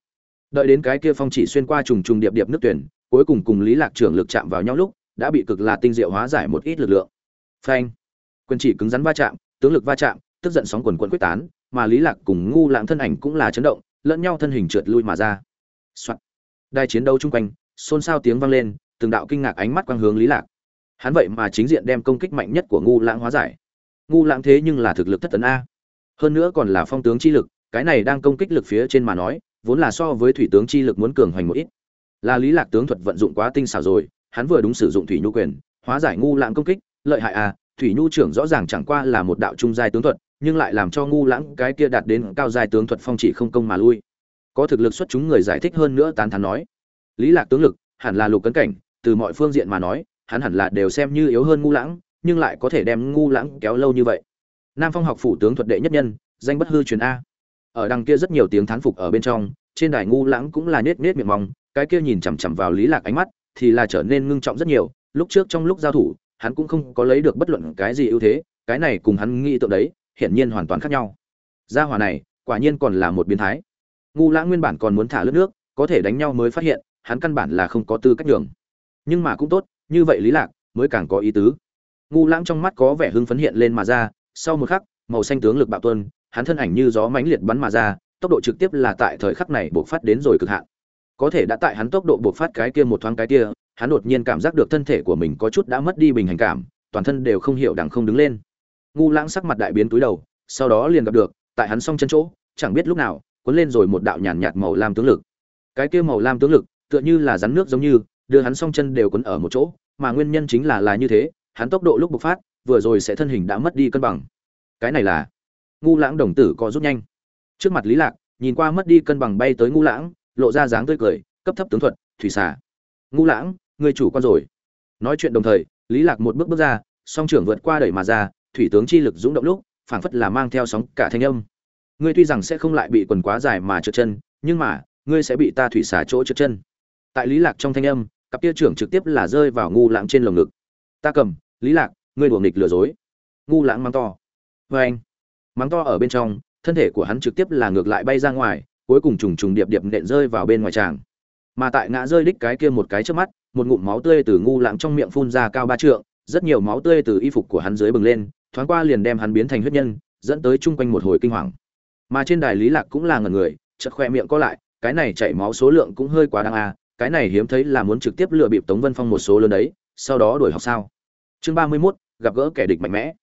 Speaker 1: Đợi đến cái kia phong chỉ xuyên qua trùng trùng điệp điệp nước tuyển, cuối cùng cùng lý lạc trưởng lực chạm vào nhau lúc, đã bị cực là tinh diệu hóa giải một ít lực lượng. Phanh! Quyền chỉ cứng rắn va chạm, tướng lực va chạm, tức giận sóng quần quần quyết tán, mà lý lạc cùng ngu lãng thân ảnh cũng là chấn động, lẫn nhau thân hình trượt lui mà ra. Soạn. đai chiến đấu chung quanh, xôn xao tiếng vang lên, từng đạo kinh ngạc ánh mắt quang hướng lý lạc hắn vậy mà chính diện đem công kích mạnh nhất của ngu lãng hóa giải. Ngu lãng thế nhưng là thực lực thất tấn a. Hơn nữa còn là phong tướng chi lực, cái này đang công kích lực phía trên mà nói, vốn là so với thủy tướng chi lực muốn cường hoành một ít. Là lý lạc tướng thuật vận dụng quá tinh xảo rồi, hắn vừa đúng sử dụng thủy nhu quyền, hóa giải ngu lãng công kích, lợi hại a, thủy nhu trưởng rõ ràng chẳng qua là một đạo trung giai tướng thuật, nhưng lại làm cho ngu lãng cái kia đạt đến cao giai tướng thuật phong chỉ không công mà lui. Có thực lực xuất chúng người giải thích hơn nữa tán thán nói. Lý lạc tướng lực, hẳn là lục cấn cảnh, từ mọi phương diện mà nói hắn hẳn là đều xem như yếu hơn ngu lãng, nhưng lại có thể đem ngu lãng kéo lâu như vậy. Nam phong học phủ tướng thuật đệ nhất nhân, danh bất hư truyền a. Ở đằng kia rất nhiều tiếng thán phục ở bên trong, trên đài ngu lãng cũng là nết nết miệng mong, cái kia nhìn chằm chằm vào lý lạc ánh mắt, thì là trở nên ngưng trọng rất nhiều. Lúc trước trong lúc giao thủ, hắn cũng không có lấy được bất luận cái gì ưu thế, cái này cùng hắn nghĩ tượng đấy, hiển nhiên hoàn toàn khác nhau. Gia hỏa này, quả nhiên còn là một biến thái. Ngu lãng nguyên bản còn muốn thả lướt nước, có thể đánh nhau mới phát hiện, hắn căn bản là không có tư cách đường nhưng mà cũng tốt như vậy lý lạc mới càng có ý tứ. Ngu lãng trong mắt có vẻ hưng phấn hiện lên mà ra, sau một khắc, màu xanh tướng lực bạo tuân, hắn thân ảnh như gió mãnh liệt bắn mà ra, tốc độ trực tiếp là tại thời khắc này buộc phát đến rồi cực hạn. Có thể đã tại hắn tốc độ buộc phát cái kia một thoáng cái kia, hắn đột nhiên cảm giác được thân thể của mình có chút đã mất đi bình hành cảm, toàn thân đều không hiểu đằng không đứng lên. Ngu lãng sắc mặt đại biến túi đầu, sau đó liền gặp được, tại hắn song chân chỗ, chẳng biết lúc nào, cuốn lên rồi một đạo nhàn nhạt màu lam tướng lực. Cái kia màu lam tướng lực, tựa như là rắn nước giống như đưa hắn song chân đều quấn ở một chỗ, mà nguyên nhân chính là là như thế, hắn tốc độ lúc bộc phát, vừa rồi sẽ thân hình đã mất đi cân bằng. Cái này là ngu lãng đồng tử có rút nhanh. Trước mặt lý lạc, nhìn qua mất đi cân bằng bay tới ngu lãng, lộ ra dáng tươi cười, cấp thấp tướng thuật, thủy xả ngu lãng, người chủ quan rồi. Nói chuyện đồng thời, lý lạc một bước bước ra, song trưởng vượt qua đẩy mà ra, thủy tướng chi lực dũng động lúc, phảng phất là mang theo sóng cả thanh âm. Ngươi tuy rằng sẽ không lại bị quần quá dài mà trượt chân, nhưng mà, ngươi sẽ bị ta thủy xả chỗ trượt chân. Tại lý lạc trong thanh âm cặp kia trưởng trực tiếp là rơi vào ngu lãng trên lồng ngực. Ta cầm, lý lạc, ngươi đùa nghịch lừa dối. Ngu lãng mắng to. Vê anh. Mắng to ở bên trong, thân thể của hắn trực tiếp là ngược lại bay ra ngoài, cuối cùng trùng trùng điệp điệp nện rơi vào bên ngoài tràng. Mà tại ngã rơi đích cái kia một cái trước mắt, một ngụm máu tươi từ ngu lãng trong miệng phun ra cao ba trượng, rất nhiều máu tươi từ y phục của hắn dưới bừng lên, thoáng qua liền đem hắn biến thành huyết nhân, dẫn tới chung quanh một hồi kinh hoàng. Mà trên đài lý lạc cũng là ngần người chật khoe miệng có lại, cái này chảy máu số lượng cũng hơi quá đáng à cái này hiếm thấy là muốn trực tiếp lừa bịp tống vân phong một số lớn đấy sau đó đuổi học sao? Chương ba mươi 31, gặp gỡ kẻ địch mạnh mẽ.